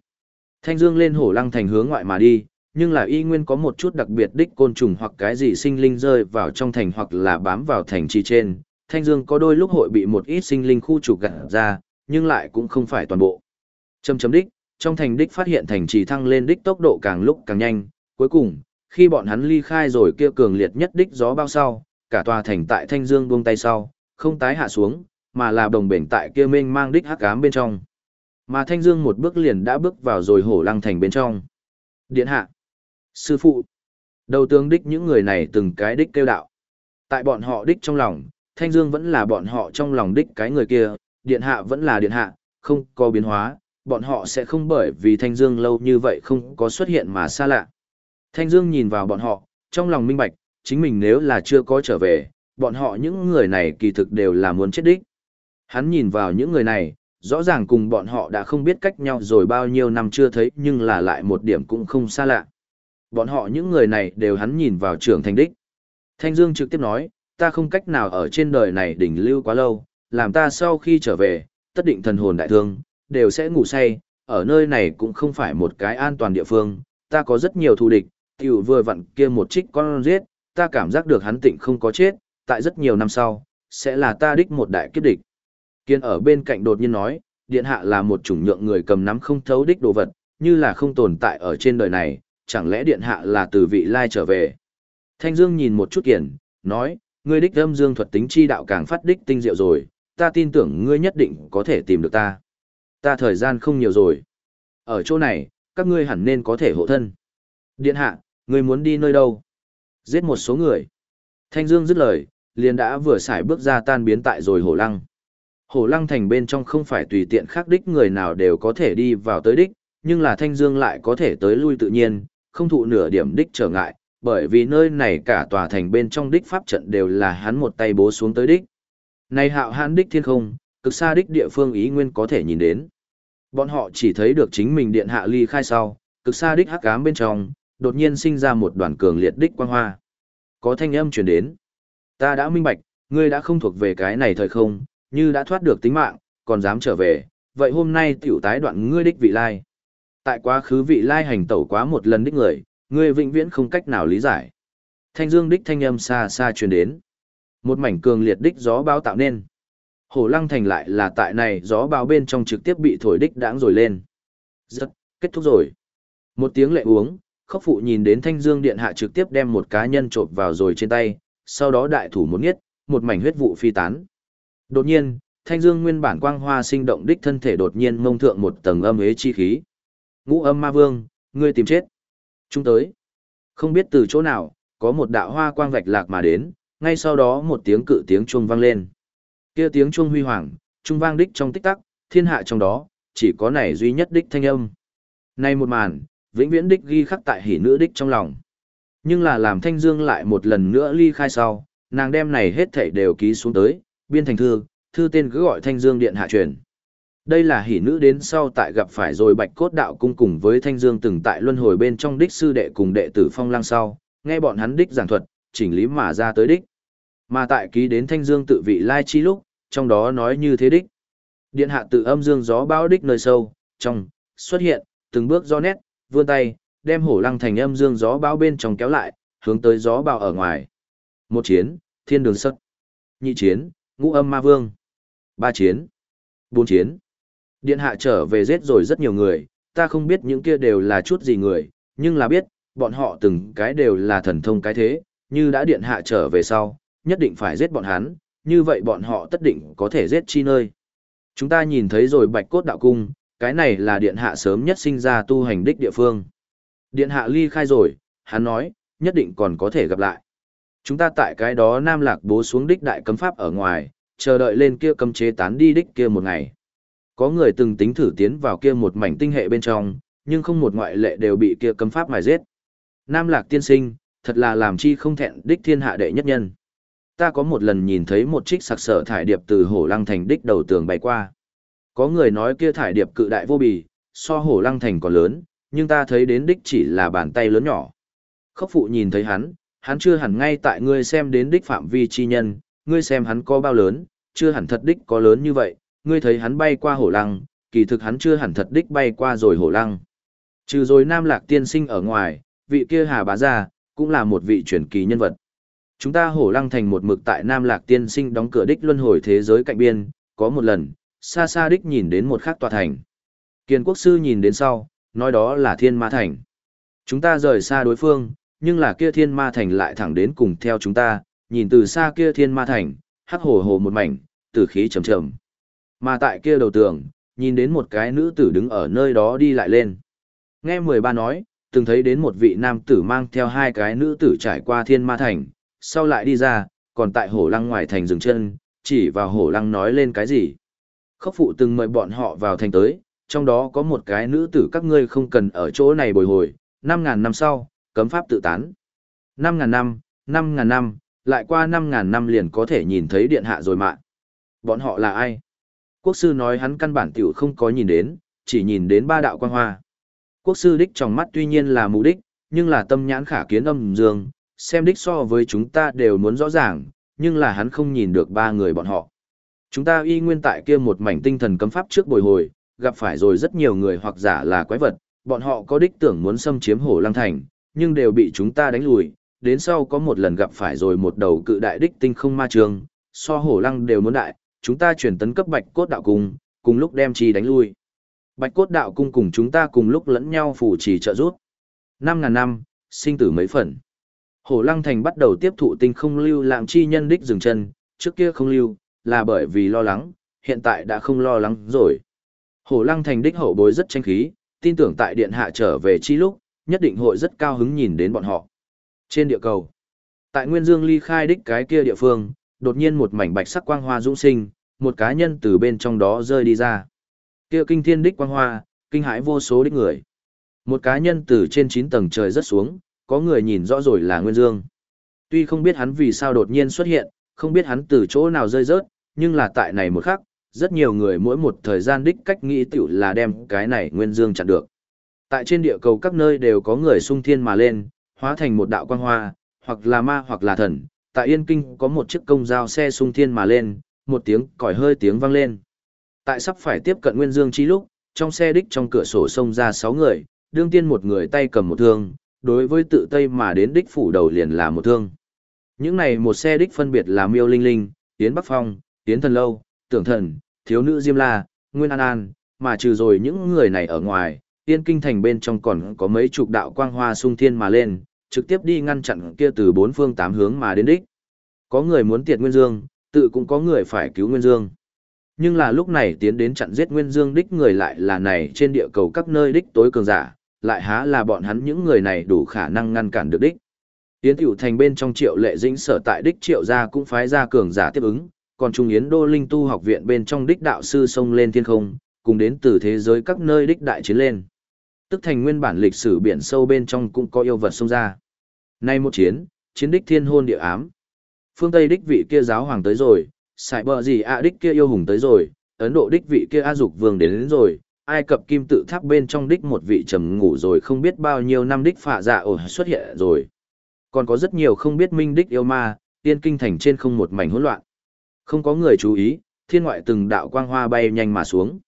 Thanh dương lên hổ lăng thành hướng ngoại mà đi, nhưng là y nguyên có một chút đặc biệt đích côn trùng hoặc cái gì sinh linh rơi vào trong thành hoặc là bám vào thành trì trên. Thanh dương có đôi lúc hội bị một ít sinh linh khu trục gạt ra, nhưng lại cũng không phải toàn bộ. Châm chấm đích, trong thành đích phát hiện thành trì thăng lên đích tốc độ càng lúc càng nhanh, cuối cùng, khi bọn hắn ly khai rồi kia cường liệt nhất đích gió bao sau, cả tòa thành tại Thanh Dương buông tay sau, không tái hạ xuống, mà là đồng bền tại kia mênh mang đích hắc ám bên trong. Mà Thanh Dương một bước liền đã bước vào rồi hổ lăng thành bên trong. Điện hạ, sư phụ, đầu tướng đích những người này từng cái đích kêu đạo. Tại bọn họ đích trong lòng, Thanh Dương vẫn là bọn họ trong lòng đích cái người kia, điện hạ vẫn là điện hạ, không có biến hóa, bọn họ sẽ không bởi vì Thanh Dương lâu như vậy không có xuất hiện mà xa lạ. Thanh Dương nhìn vào bọn họ, trong lòng minh bạch, chính mình nếu là chưa có trở về, bọn họ những người này kỳ thực đều là muốn chết đích. Hắn nhìn vào những người này, rõ ràng cùng bọn họ đã không biết cách nhau rồi bao nhiêu năm chưa thấy nhưng là lại một điểm cũng không xa lạ. Bọn họ những người này đều hắn nhìn vào trưởng thành đích. Thanh Dương trực tiếp nói, ta không cách nào ở trên đời này đỉnh lưu quá lâu, làm ta sau khi trở về, tất định thần hồn đại thương, đều sẽ ngủ say, ở nơi này cũng không phải một cái an toàn địa phương, ta có rất nhiều thù địch, tiểu vừa vặn kia một trích con giết, ta cảm giác được hắn tịnh không có chết, tại rất nhiều năm sau, sẽ là ta đích một đại kiếp địch. Kiên ở bên cạnh đột nhiên nói, điện hạ là một chủng nhượng người cầm nắm không thấu đích đồ vật, như là không tồn tại ở trên đời này, chẳng lẽ điện hạ là từ vị lai trở về. Thanh Dương nhìn một chút kiền, nói, ngươi đích âm dương thuật tính chi đạo càng phát đích tinh diệu rồi, ta tin tưởng ngươi nhất định có thể tìm được ta. Ta thời gian không nhiều rồi. Ở chỗ này, các ngươi hẳn nên có thể hộ thân. Điện hạ, ngươi muốn đi nơi đâu? Giết một số người. Thanh Dương dứt lời, liền đã vừa xài bước ra tan biến tại rồi hổ lăng. Hổ lăng thành bên trong không phải tùy tiện khắc đích người nào đều có thể đi vào tới đích, nhưng là Thanh Dương lại có thể tới lui tự nhiên, không thụ nửa điểm đích trở ngại, bởi vì nơi này cả tòa thành bên trong đích pháp trận đều là hắn một tay bố xuống tới đích. Này hạo hãn đích thiên không, cực xa đích địa phương ý nguyên có thể nhìn đến. Bọn họ chỉ thấy được chính mình điện hạ ly khai sau, cực xa đích hắc ám bên trong, đột nhiên sinh ra một đoàn cường liệt đích quang hoa. Có thanh âm truyền đến. Ta đã minh bạch, ngươi đã không thuộc về cái này thời không, như đã thoát được tính mạng, còn dám trở về, vậy hôm nay tiểu tái đoạn ngươi đích vị lai. Tại quá khứ vị lai hành tẩu quá một lần đích người, ngươi vĩnh viễn không cách nào lý giải. Thanh dương đích thanh âm xa xa truyền đến. Một mảnh cường liệt đích gió bão tạo nên. hồ lăng thành lại là tại này gió bão bên trong trực tiếp bị thổi đích đãng rồi lên. Rất, kết thúc rồi. Một tiếng lệ uống, khốc phụ nhìn đến thanh dương điện hạ trực tiếp đem một cá nhân trộm vào rồi trên tay, sau đó đại thủ một nghiết, một mảnh huyết vụ phi tán. Đột nhiên, thanh dương nguyên bản quang hoa sinh động đích thân thể đột nhiên mông thượng một tầng âm ế chi khí. Ngũ âm ma vương, ngươi tìm chết. Chúng tới. Không biết từ chỗ nào, có một đạo hoa quang vạch lạc mà đến, ngay sau đó một tiếng cự tiếng chuông vang lên. Kia tiếng chuông huy hoàng, trung vang đích trong tích tắc, thiên hạ trong đó, chỉ có này duy nhất đích thanh âm. Nay một màn, vĩnh viễn đích ghi khắc tại hỉ nữ đích trong lòng. Nhưng là làm thanh dương lại một lần nữa ly khai sau, nàng đem này hết thảy đều ký xuống tới, biên thành thư, thư tên cứ gọi thanh dương điện hạ truyền. Đây là hỷ nữ đến sau tại gặp phải rồi bạch cốt đạo cung cùng với thanh dương từng tại luân hồi bên trong đích sư đệ cùng đệ tử phong lang sau, nghe bọn hắn đích giảng thuật, chỉnh lý mà ra tới đích. Mà tại ký đến thanh dương tự vị lai chi lúc, trong đó nói như thế đích. Điện hạ tự âm dương gió bão đích nơi sâu, trong, xuất hiện, từng bước do nét, vươn tay, đem hổ lăng thành âm dương gió bão bên trong kéo lại, hướng tới gió bão ở ngoài. Một chiến, thiên đường sất. Nhị chiến, ngũ âm ma vương. Ba chiến. Bốn chiến. Điện hạ trở về giết rồi rất nhiều người, ta không biết những kia đều là chút gì người, nhưng là biết, bọn họ từng cái đều là thần thông cái thế, như đã điện hạ trở về sau, nhất định phải giết bọn hắn, như vậy bọn họ tất định có thể giết chi nơi. Chúng ta nhìn thấy rồi bạch cốt đạo cung, cái này là điện hạ sớm nhất sinh ra tu hành đích địa phương. Điện hạ ly khai rồi, hắn nói, nhất định còn có thể gặp lại. Chúng ta tại cái đó nam lạc bố xuống đích đại cấm pháp ở ngoài, chờ đợi lên kia cấm chế tán đi đích kia một ngày. Có người từng tính thử tiến vào kia một mảnh tinh hệ bên trong, nhưng không một ngoại lệ đều bị kia cấm pháp mài giết. Nam lạc tiên sinh, thật là làm chi không thẹn đích thiên hạ đệ nhất nhân. Ta có một lần nhìn thấy một trích sặc sở thải điệp từ hổ lăng thành đích đầu tường bay qua. Có người nói kia thải điệp cự đại vô bì, so hổ lăng thành còn lớn, nhưng ta thấy đến đích chỉ là bàn tay lớn nhỏ. Khốc phụ nhìn thấy hắn, hắn chưa hẳn ngay tại ngươi xem đến đích phạm vi chi nhân, ngươi xem hắn có bao lớn, chưa hẳn thật đích có lớn như vậy, ngươi thấy hắn bay qua hổ lăng, kỳ thực hắn chưa hẳn thật đích bay qua rồi hổ lăng. Trừ rồi nam lạc tiên sinh ở ngoài, vị kia hà bá gia, cũng là một vị truyền kỳ nhân vật. Chúng ta hổ lăng thành một mực tại nam lạc tiên sinh đóng cửa đích luân hồi thế giới cạnh biên, có một lần, xa xa đích nhìn đến một khắc tòa thành. Kiền quốc sư nhìn đến sau, nói đó là thiên ma thành. Chúng ta rời xa đối phương, nhưng là kia thiên ma thành lại thẳng đến cùng theo chúng ta, nhìn từ xa kia thiên ma thành, hắc hồ hồ một mảnh, tử khí trầm trầm. Mà tại kia đầu tường, nhìn đến một cái nữ tử đứng ở nơi đó đi lại lên. Nghe mười ba nói, từng thấy đến một vị nam tử mang theo hai cái nữ tử trải qua thiên ma thành, sau lại đi ra, còn tại hổ lăng ngoài thành dừng chân, chỉ vào hổ lăng nói lên cái gì. Khốc phụ từng mời bọn họ vào thành tới, trong đó có một cái nữ tử các ngươi không cần ở chỗ này bồi hồi, năm ngàn năm sau, cấm pháp tự tán. Năm ngàn năm, năm ngàn năm, lại qua năm ngàn năm liền có thể nhìn thấy điện hạ rồi mạng. Bọn họ là ai? Quốc sư nói hắn căn bản tiểu không có nhìn đến, chỉ nhìn đến ba đạo quang hoa. Quốc sư đích trong mắt tuy nhiên là mù đích, nhưng là tâm nhãn khả kiến âm dương, xem đích so với chúng ta đều muốn rõ ràng, nhưng là hắn không nhìn được ba người bọn họ. Chúng ta y nguyên tại kia một mảnh tinh thần cấm pháp trước bồi hồi, gặp phải rồi rất nhiều người hoặc giả là quái vật, bọn họ có đích tưởng muốn xâm chiếm hổ lăng thành, nhưng đều bị chúng ta đánh lùi, đến sau có một lần gặp phải rồi một đầu cự đại đích tinh không ma trường, so hổ lăng đều muốn đại, chúng ta chuyển tấn cấp bạch cốt đạo cung, cùng lúc đem chi đánh lui. Bạch cốt đạo cung cùng chúng ta cùng lúc lẫn nhau phủ trì trợ giúp. Năm ngàn năm, sinh tử mấy phần. Hổ lăng thành bắt đầu tiếp thụ tinh không lưu lạng chi nhân đích dừng chân, trước kia không lưu, là bởi vì lo lắng, hiện tại đã không lo lắng rồi. Hổ lăng thành đích hậu bối rất tranh khí, tin tưởng tại điện hạ trở về chi lúc, nhất định hội rất cao hứng nhìn đến bọn họ. Trên địa cầu, tại Nguyên Dương ly khai đích cái kia địa phương, đột nhiên một mảnh bạch sắc quang hoa dũng sinh, một cá nhân từ bên trong đó rơi đi ra. Kia kinh thiên đích quang hoa, kinh hãi vô số đích người. Một cá nhân từ trên 9 tầng trời rất xuống, có người nhìn rõ rồi là Nguyên Dương. Tuy không biết hắn vì sao đột nhiên xuất hiện, không biết hắn từ chỗ nào rơi rớt, nhưng là tại này một khắc, rất nhiều người mỗi một thời gian đích cách nghĩ tiểu là đem cái này Nguyên Dương chặn được. Tại trên địa cầu các nơi đều có người sung thiên mà lên, hóa thành một đạo quang hoa, hoặc là ma hoặc là thần. Tại Yên Kinh có một chiếc công giao xe sung thiên mà lên, một tiếng còi hơi tiếng vang lên. Tại sắp phải tiếp cận Nguyên Dương chi lúc, trong xe đích trong cửa sổ xông ra sáu người, đương tiên một người tay cầm một thương, đối với tự Tây mà đến đích phủ đầu liền là một thương. Những này một xe đích phân biệt là Miêu Linh Linh, Yến Bắc Phong, Yến Thần Lâu, Tưởng Thần, Thiếu Nữ Diêm La, Nguyên An An, mà trừ rồi những người này ở ngoài, Yên Kinh thành bên trong còn có mấy chục đạo quang hoa sung thiên mà lên, trực tiếp đi ngăn chặn kia từ bốn phương tám hướng mà đến đích. Có người muốn tiệt Nguyên Dương, tự cũng có người phải cứu Nguyên Dương. Nhưng là lúc này tiến đến chặn giết Nguyên Dương đích người lại là này trên địa cầu các nơi đích tối cường giả, lại há là bọn hắn những người này đủ khả năng ngăn cản được đích. Yến Tiểu Thành bên trong triệu lệ dĩnh sở tại đích triệu gia cũng phái ra cường giả tiếp ứng, còn Trung Yến Đô Linh Tu học viện bên trong đích đạo sư sông lên thiên không, cùng đến từ thế giới các nơi đích đại chiến lên. Tức thành nguyên bản lịch sử biển sâu bên trong cũng có yêu vật xông ra. Nay một chiến, chiến đích thiên hôn địa ám. Phương Tây đích vị kia giáo hoàng tới rồi, sải bờ gì ạ đích kia yêu hùng tới rồi, Ấn Độ đích vị kia A Dục Vương đến, đến rồi, Ai Cập kim tự tháp bên trong đích một vị trầm ngủ rồi không biết bao nhiêu năm đích phạ dạ ổ xuất hiện rồi. Còn có rất nhiều không biết minh đích yêu ma, tiên kinh thành trên không một mảnh hỗn loạn. Không có người chú ý, thiên ngoại từng đạo quang hoa bay nhanh mà xuống.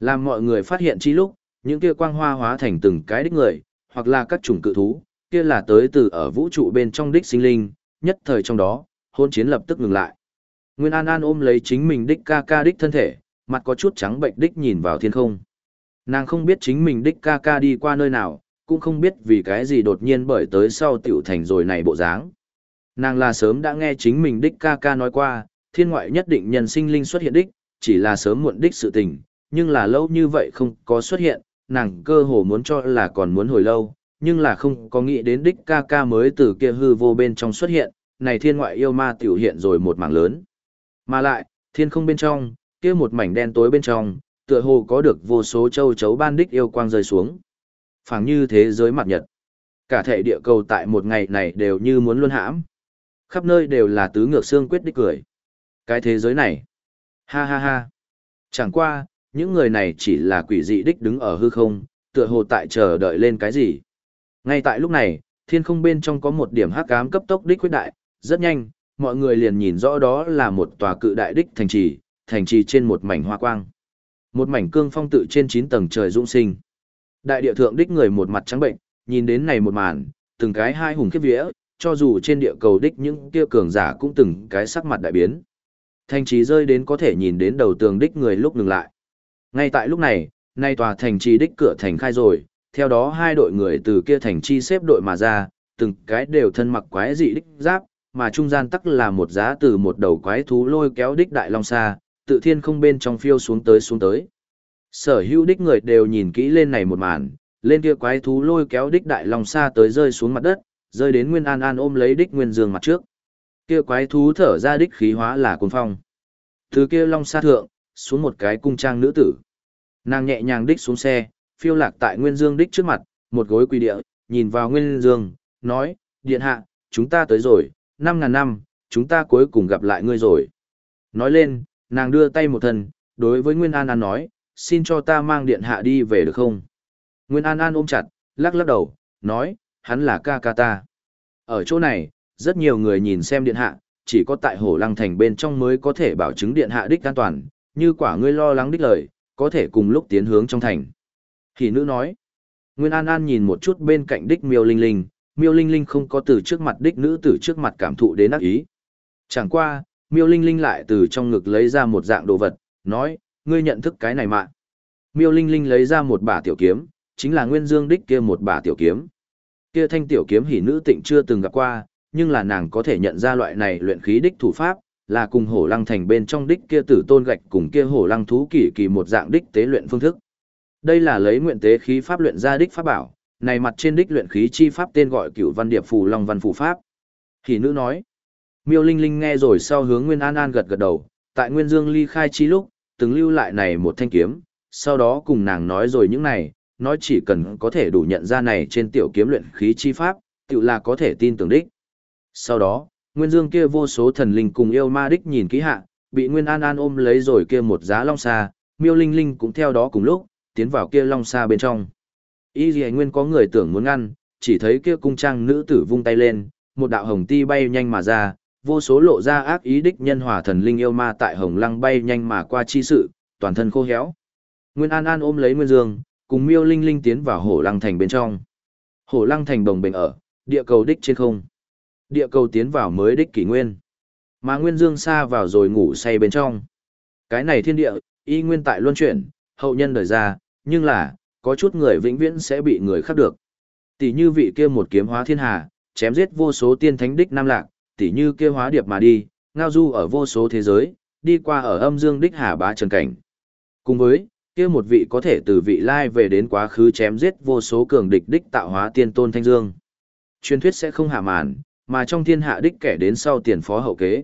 Làm mọi người phát hiện chi lúc, những kia quang hoa hóa thành từng cái đích người, hoặc là các chủng cự thú, kia là tới từ ở vũ trụ bên trong đích sinh linh, nhất thời trong đó, hôn chiến lập tức ngừng lại. Nguyên An An ôm lấy chính mình đích ca ca đích thân thể, mặt có chút trắng bệnh đích nhìn vào thiên không. Nàng không biết chính mình đích ca ca đi qua nơi nào, cũng không biết vì cái gì đột nhiên bởi tới sau tiểu thành rồi này bộ dáng. Nàng là sớm đã nghe chính mình đích ca ca nói qua, thiên ngoại nhất định nhân sinh linh xuất hiện đích, chỉ là sớm muộn đích sự tình, nhưng là lâu như vậy không có xuất hiện, nàng cơ hồ muốn cho là còn muốn hồi lâu, nhưng là không có nghĩ đến đích ca ca mới từ kia hư vô bên trong xuất hiện, này thiên ngoại yêu ma tiểu hiện rồi một mảng lớn. Mà lại, thiên không bên trong, kia một mảnh đen tối bên trong, tựa hồ có được vô số châu chấu ban đích yêu quang rơi xuống. phảng như thế giới mặt nhật. Cả thể địa cầu tại một ngày này đều như muốn luân hãm. Khắp nơi đều là tứ ngược xương quyết đích cười. Cái thế giới này. Ha ha ha. Chẳng qua, những người này chỉ là quỷ dị đích đứng ở hư không, tựa hồ tại chờ đợi lên cái gì. Ngay tại lúc này, thiên không bên trong có một điểm hắc ám cấp tốc đích quyết đại, rất nhanh, mọi người liền nhìn rõ đó là một tòa cự đại đích thành trì, thành trì trên một mảnh hoa quang. Một mảnh cương phong tự trên 9 tầng trời dũng sinh. Đại địa thượng đích người một mặt trắng bệnh, nhìn đến này một màn, từng cái hai hùng khiếp vía, cho dù trên địa cầu đích những kia cường giả cũng từng cái sắc mặt đại biến. Thành trì rơi đến có thể nhìn đến đầu tường đích người lúc ngừng lại. Ngay tại lúc này, nay tòa thành trì đích cửa thành khai rồi, theo đó hai đội người từ kia thành chi xếp đội mà ra, từng cái đều thân mặc quái dị đích giáp, mà trung gian tắc là một giá từ một đầu quái thú lôi kéo đích đại long xa, tự thiên không bên trong phiêu xuống tới xuống tới. Sở hữu đích người đều nhìn kỹ lên này một màn, lên kia quái thú lôi kéo đích đại long xa tới rơi xuống mặt đất, rơi đến Nguyên An An ôm lấy đích Nguyên Dương mặt trước. Kia quái thú thở ra đích khí hóa là cuồng phong. Từ kia long xa thượng, xuống một cái cung trang nữ tử. Nàng nhẹ nhàng đích xuống xe, phiêu lạc tại Nguyên Dương đích trước mặt, một gối quỳ địa, nhìn vào Nguyên Dương, nói, điện hạ, chúng ta tới rồi, năm ngàn năm, chúng ta cuối cùng gặp lại ngươi rồi. Nói lên, nàng đưa tay một thân, đối với Nguyên An An nói, xin cho ta mang điện hạ đi về được không? Nguyên An An ôm chặt, lắc lắc đầu, nói, hắn là ca ca ta. Ở chỗ này, rất nhiều người nhìn xem điện hạ, chỉ có tại Hổ Lăng Thành bên trong mới có thể bảo chứng điện hạ đích an toàn, như quả ngươi lo lắng đích lời, có thể cùng lúc tiến hướng trong thành. Hỷ nữ nói, Nguyên An An nhìn một chút bên cạnh đích miêu linh linh, miêu linh linh không có từ trước mặt đích nữ từ trước mặt cảm thụ đến ác ý. Chẳng qua, miêu linh linh lại từ trong ngực lấy ra một dạng đồ vật, nói, ngươi nhận thức cái này mà. Miêu linh linh lấy ra một bả tiểu kiếm, chính là nguyên dương đích kia một bả tiểu kiếm. Kia thanh tiểu kiếm hỉ nữ tịnh chưa từng gặp qua, nhưng là nàng có thể nhận ra loại này luyện khí đích thủ pháp, là cùng hổ lăng thành bên trong đích kia tử tôn gạch cùng kia hổ lăng thú kỳ kỳ một dạng đích tế luyện phương thức. Đây là lấy nguyện tế khí pháp luyện ra đích pháp bảo, này mặt trên đích luyện khí chi pháp tên gọi cửu văn điệp phù long văn phù pháp. Hỉ nữ nói. Miêu Linh Linh nghe rồi sau hướng Nguyên An An gật gật đầu, tại Nguyên Dương ly khai chi lúc, từng lưu lại này một thanh kiếm, sau đó cùng nàng nói rồi những này, nói chỉ cần có thể đủ nhận ra này trên tiểu kiếm luyện khí chi pháp, tự là có thể tin tưởng đích. Sau đó, Nguyên Dương kia vô số thần linh cùng yêu ma đích nhìn kỹ hạ, bị Nguyên An An ôm lấy rồi kia một giá long xa, Miêu Linh Linh cũng theo đó cùng lúc, tiến vào kia long xa bên trong. Y Lì Nguyên có người tưởng muốn ngăn, chỉ thấy kia cung trang nữ tử vung tay lên, một đạo hồng ti bay nhanh mà ra, vô số lộ ra ác ý đích nhân hòa thần linh yêu ma tại hồng lăng bay nhanh mà qua chi sự, toàn thân khô héo. Nguyên An An ôm lấy Nguyên Dương, cùng Miêu Linh Linh tiến vào hổ lăng thành bên trong. Hổ lăng thành đồng bình ở, địa cầu đích trên không. Địa cầu tiến vào mới đích kỷ nguyên. Mà Nguyên Dương xa vào rồi ngủ say bên trong. Cái này thiên địa, y nguyên tại luân chuyển, hậu nhân đời ra, nhưng là, có chút người vĩnh viễn sẽ bị người khác được. Tỷ như vị kia một kiếm hóa thiên hà, chém giết vô số tiên thánh đích nam lạc, tỷ như kia hóa điệp mà đi, ngao du ở vô số thế giới, đi qua ở âm dương đích hà bá trần cảnh. Cùng với, kia một vị có thể từ vị lai về đến quá khứ chém giết vô số cường địch đích tạo hóa tiên tôn thanh dương. Truyền thuyết sẽ không hạ màn, mà trong thiên hạ đích kẻ đến sau tiền phó hậu kế.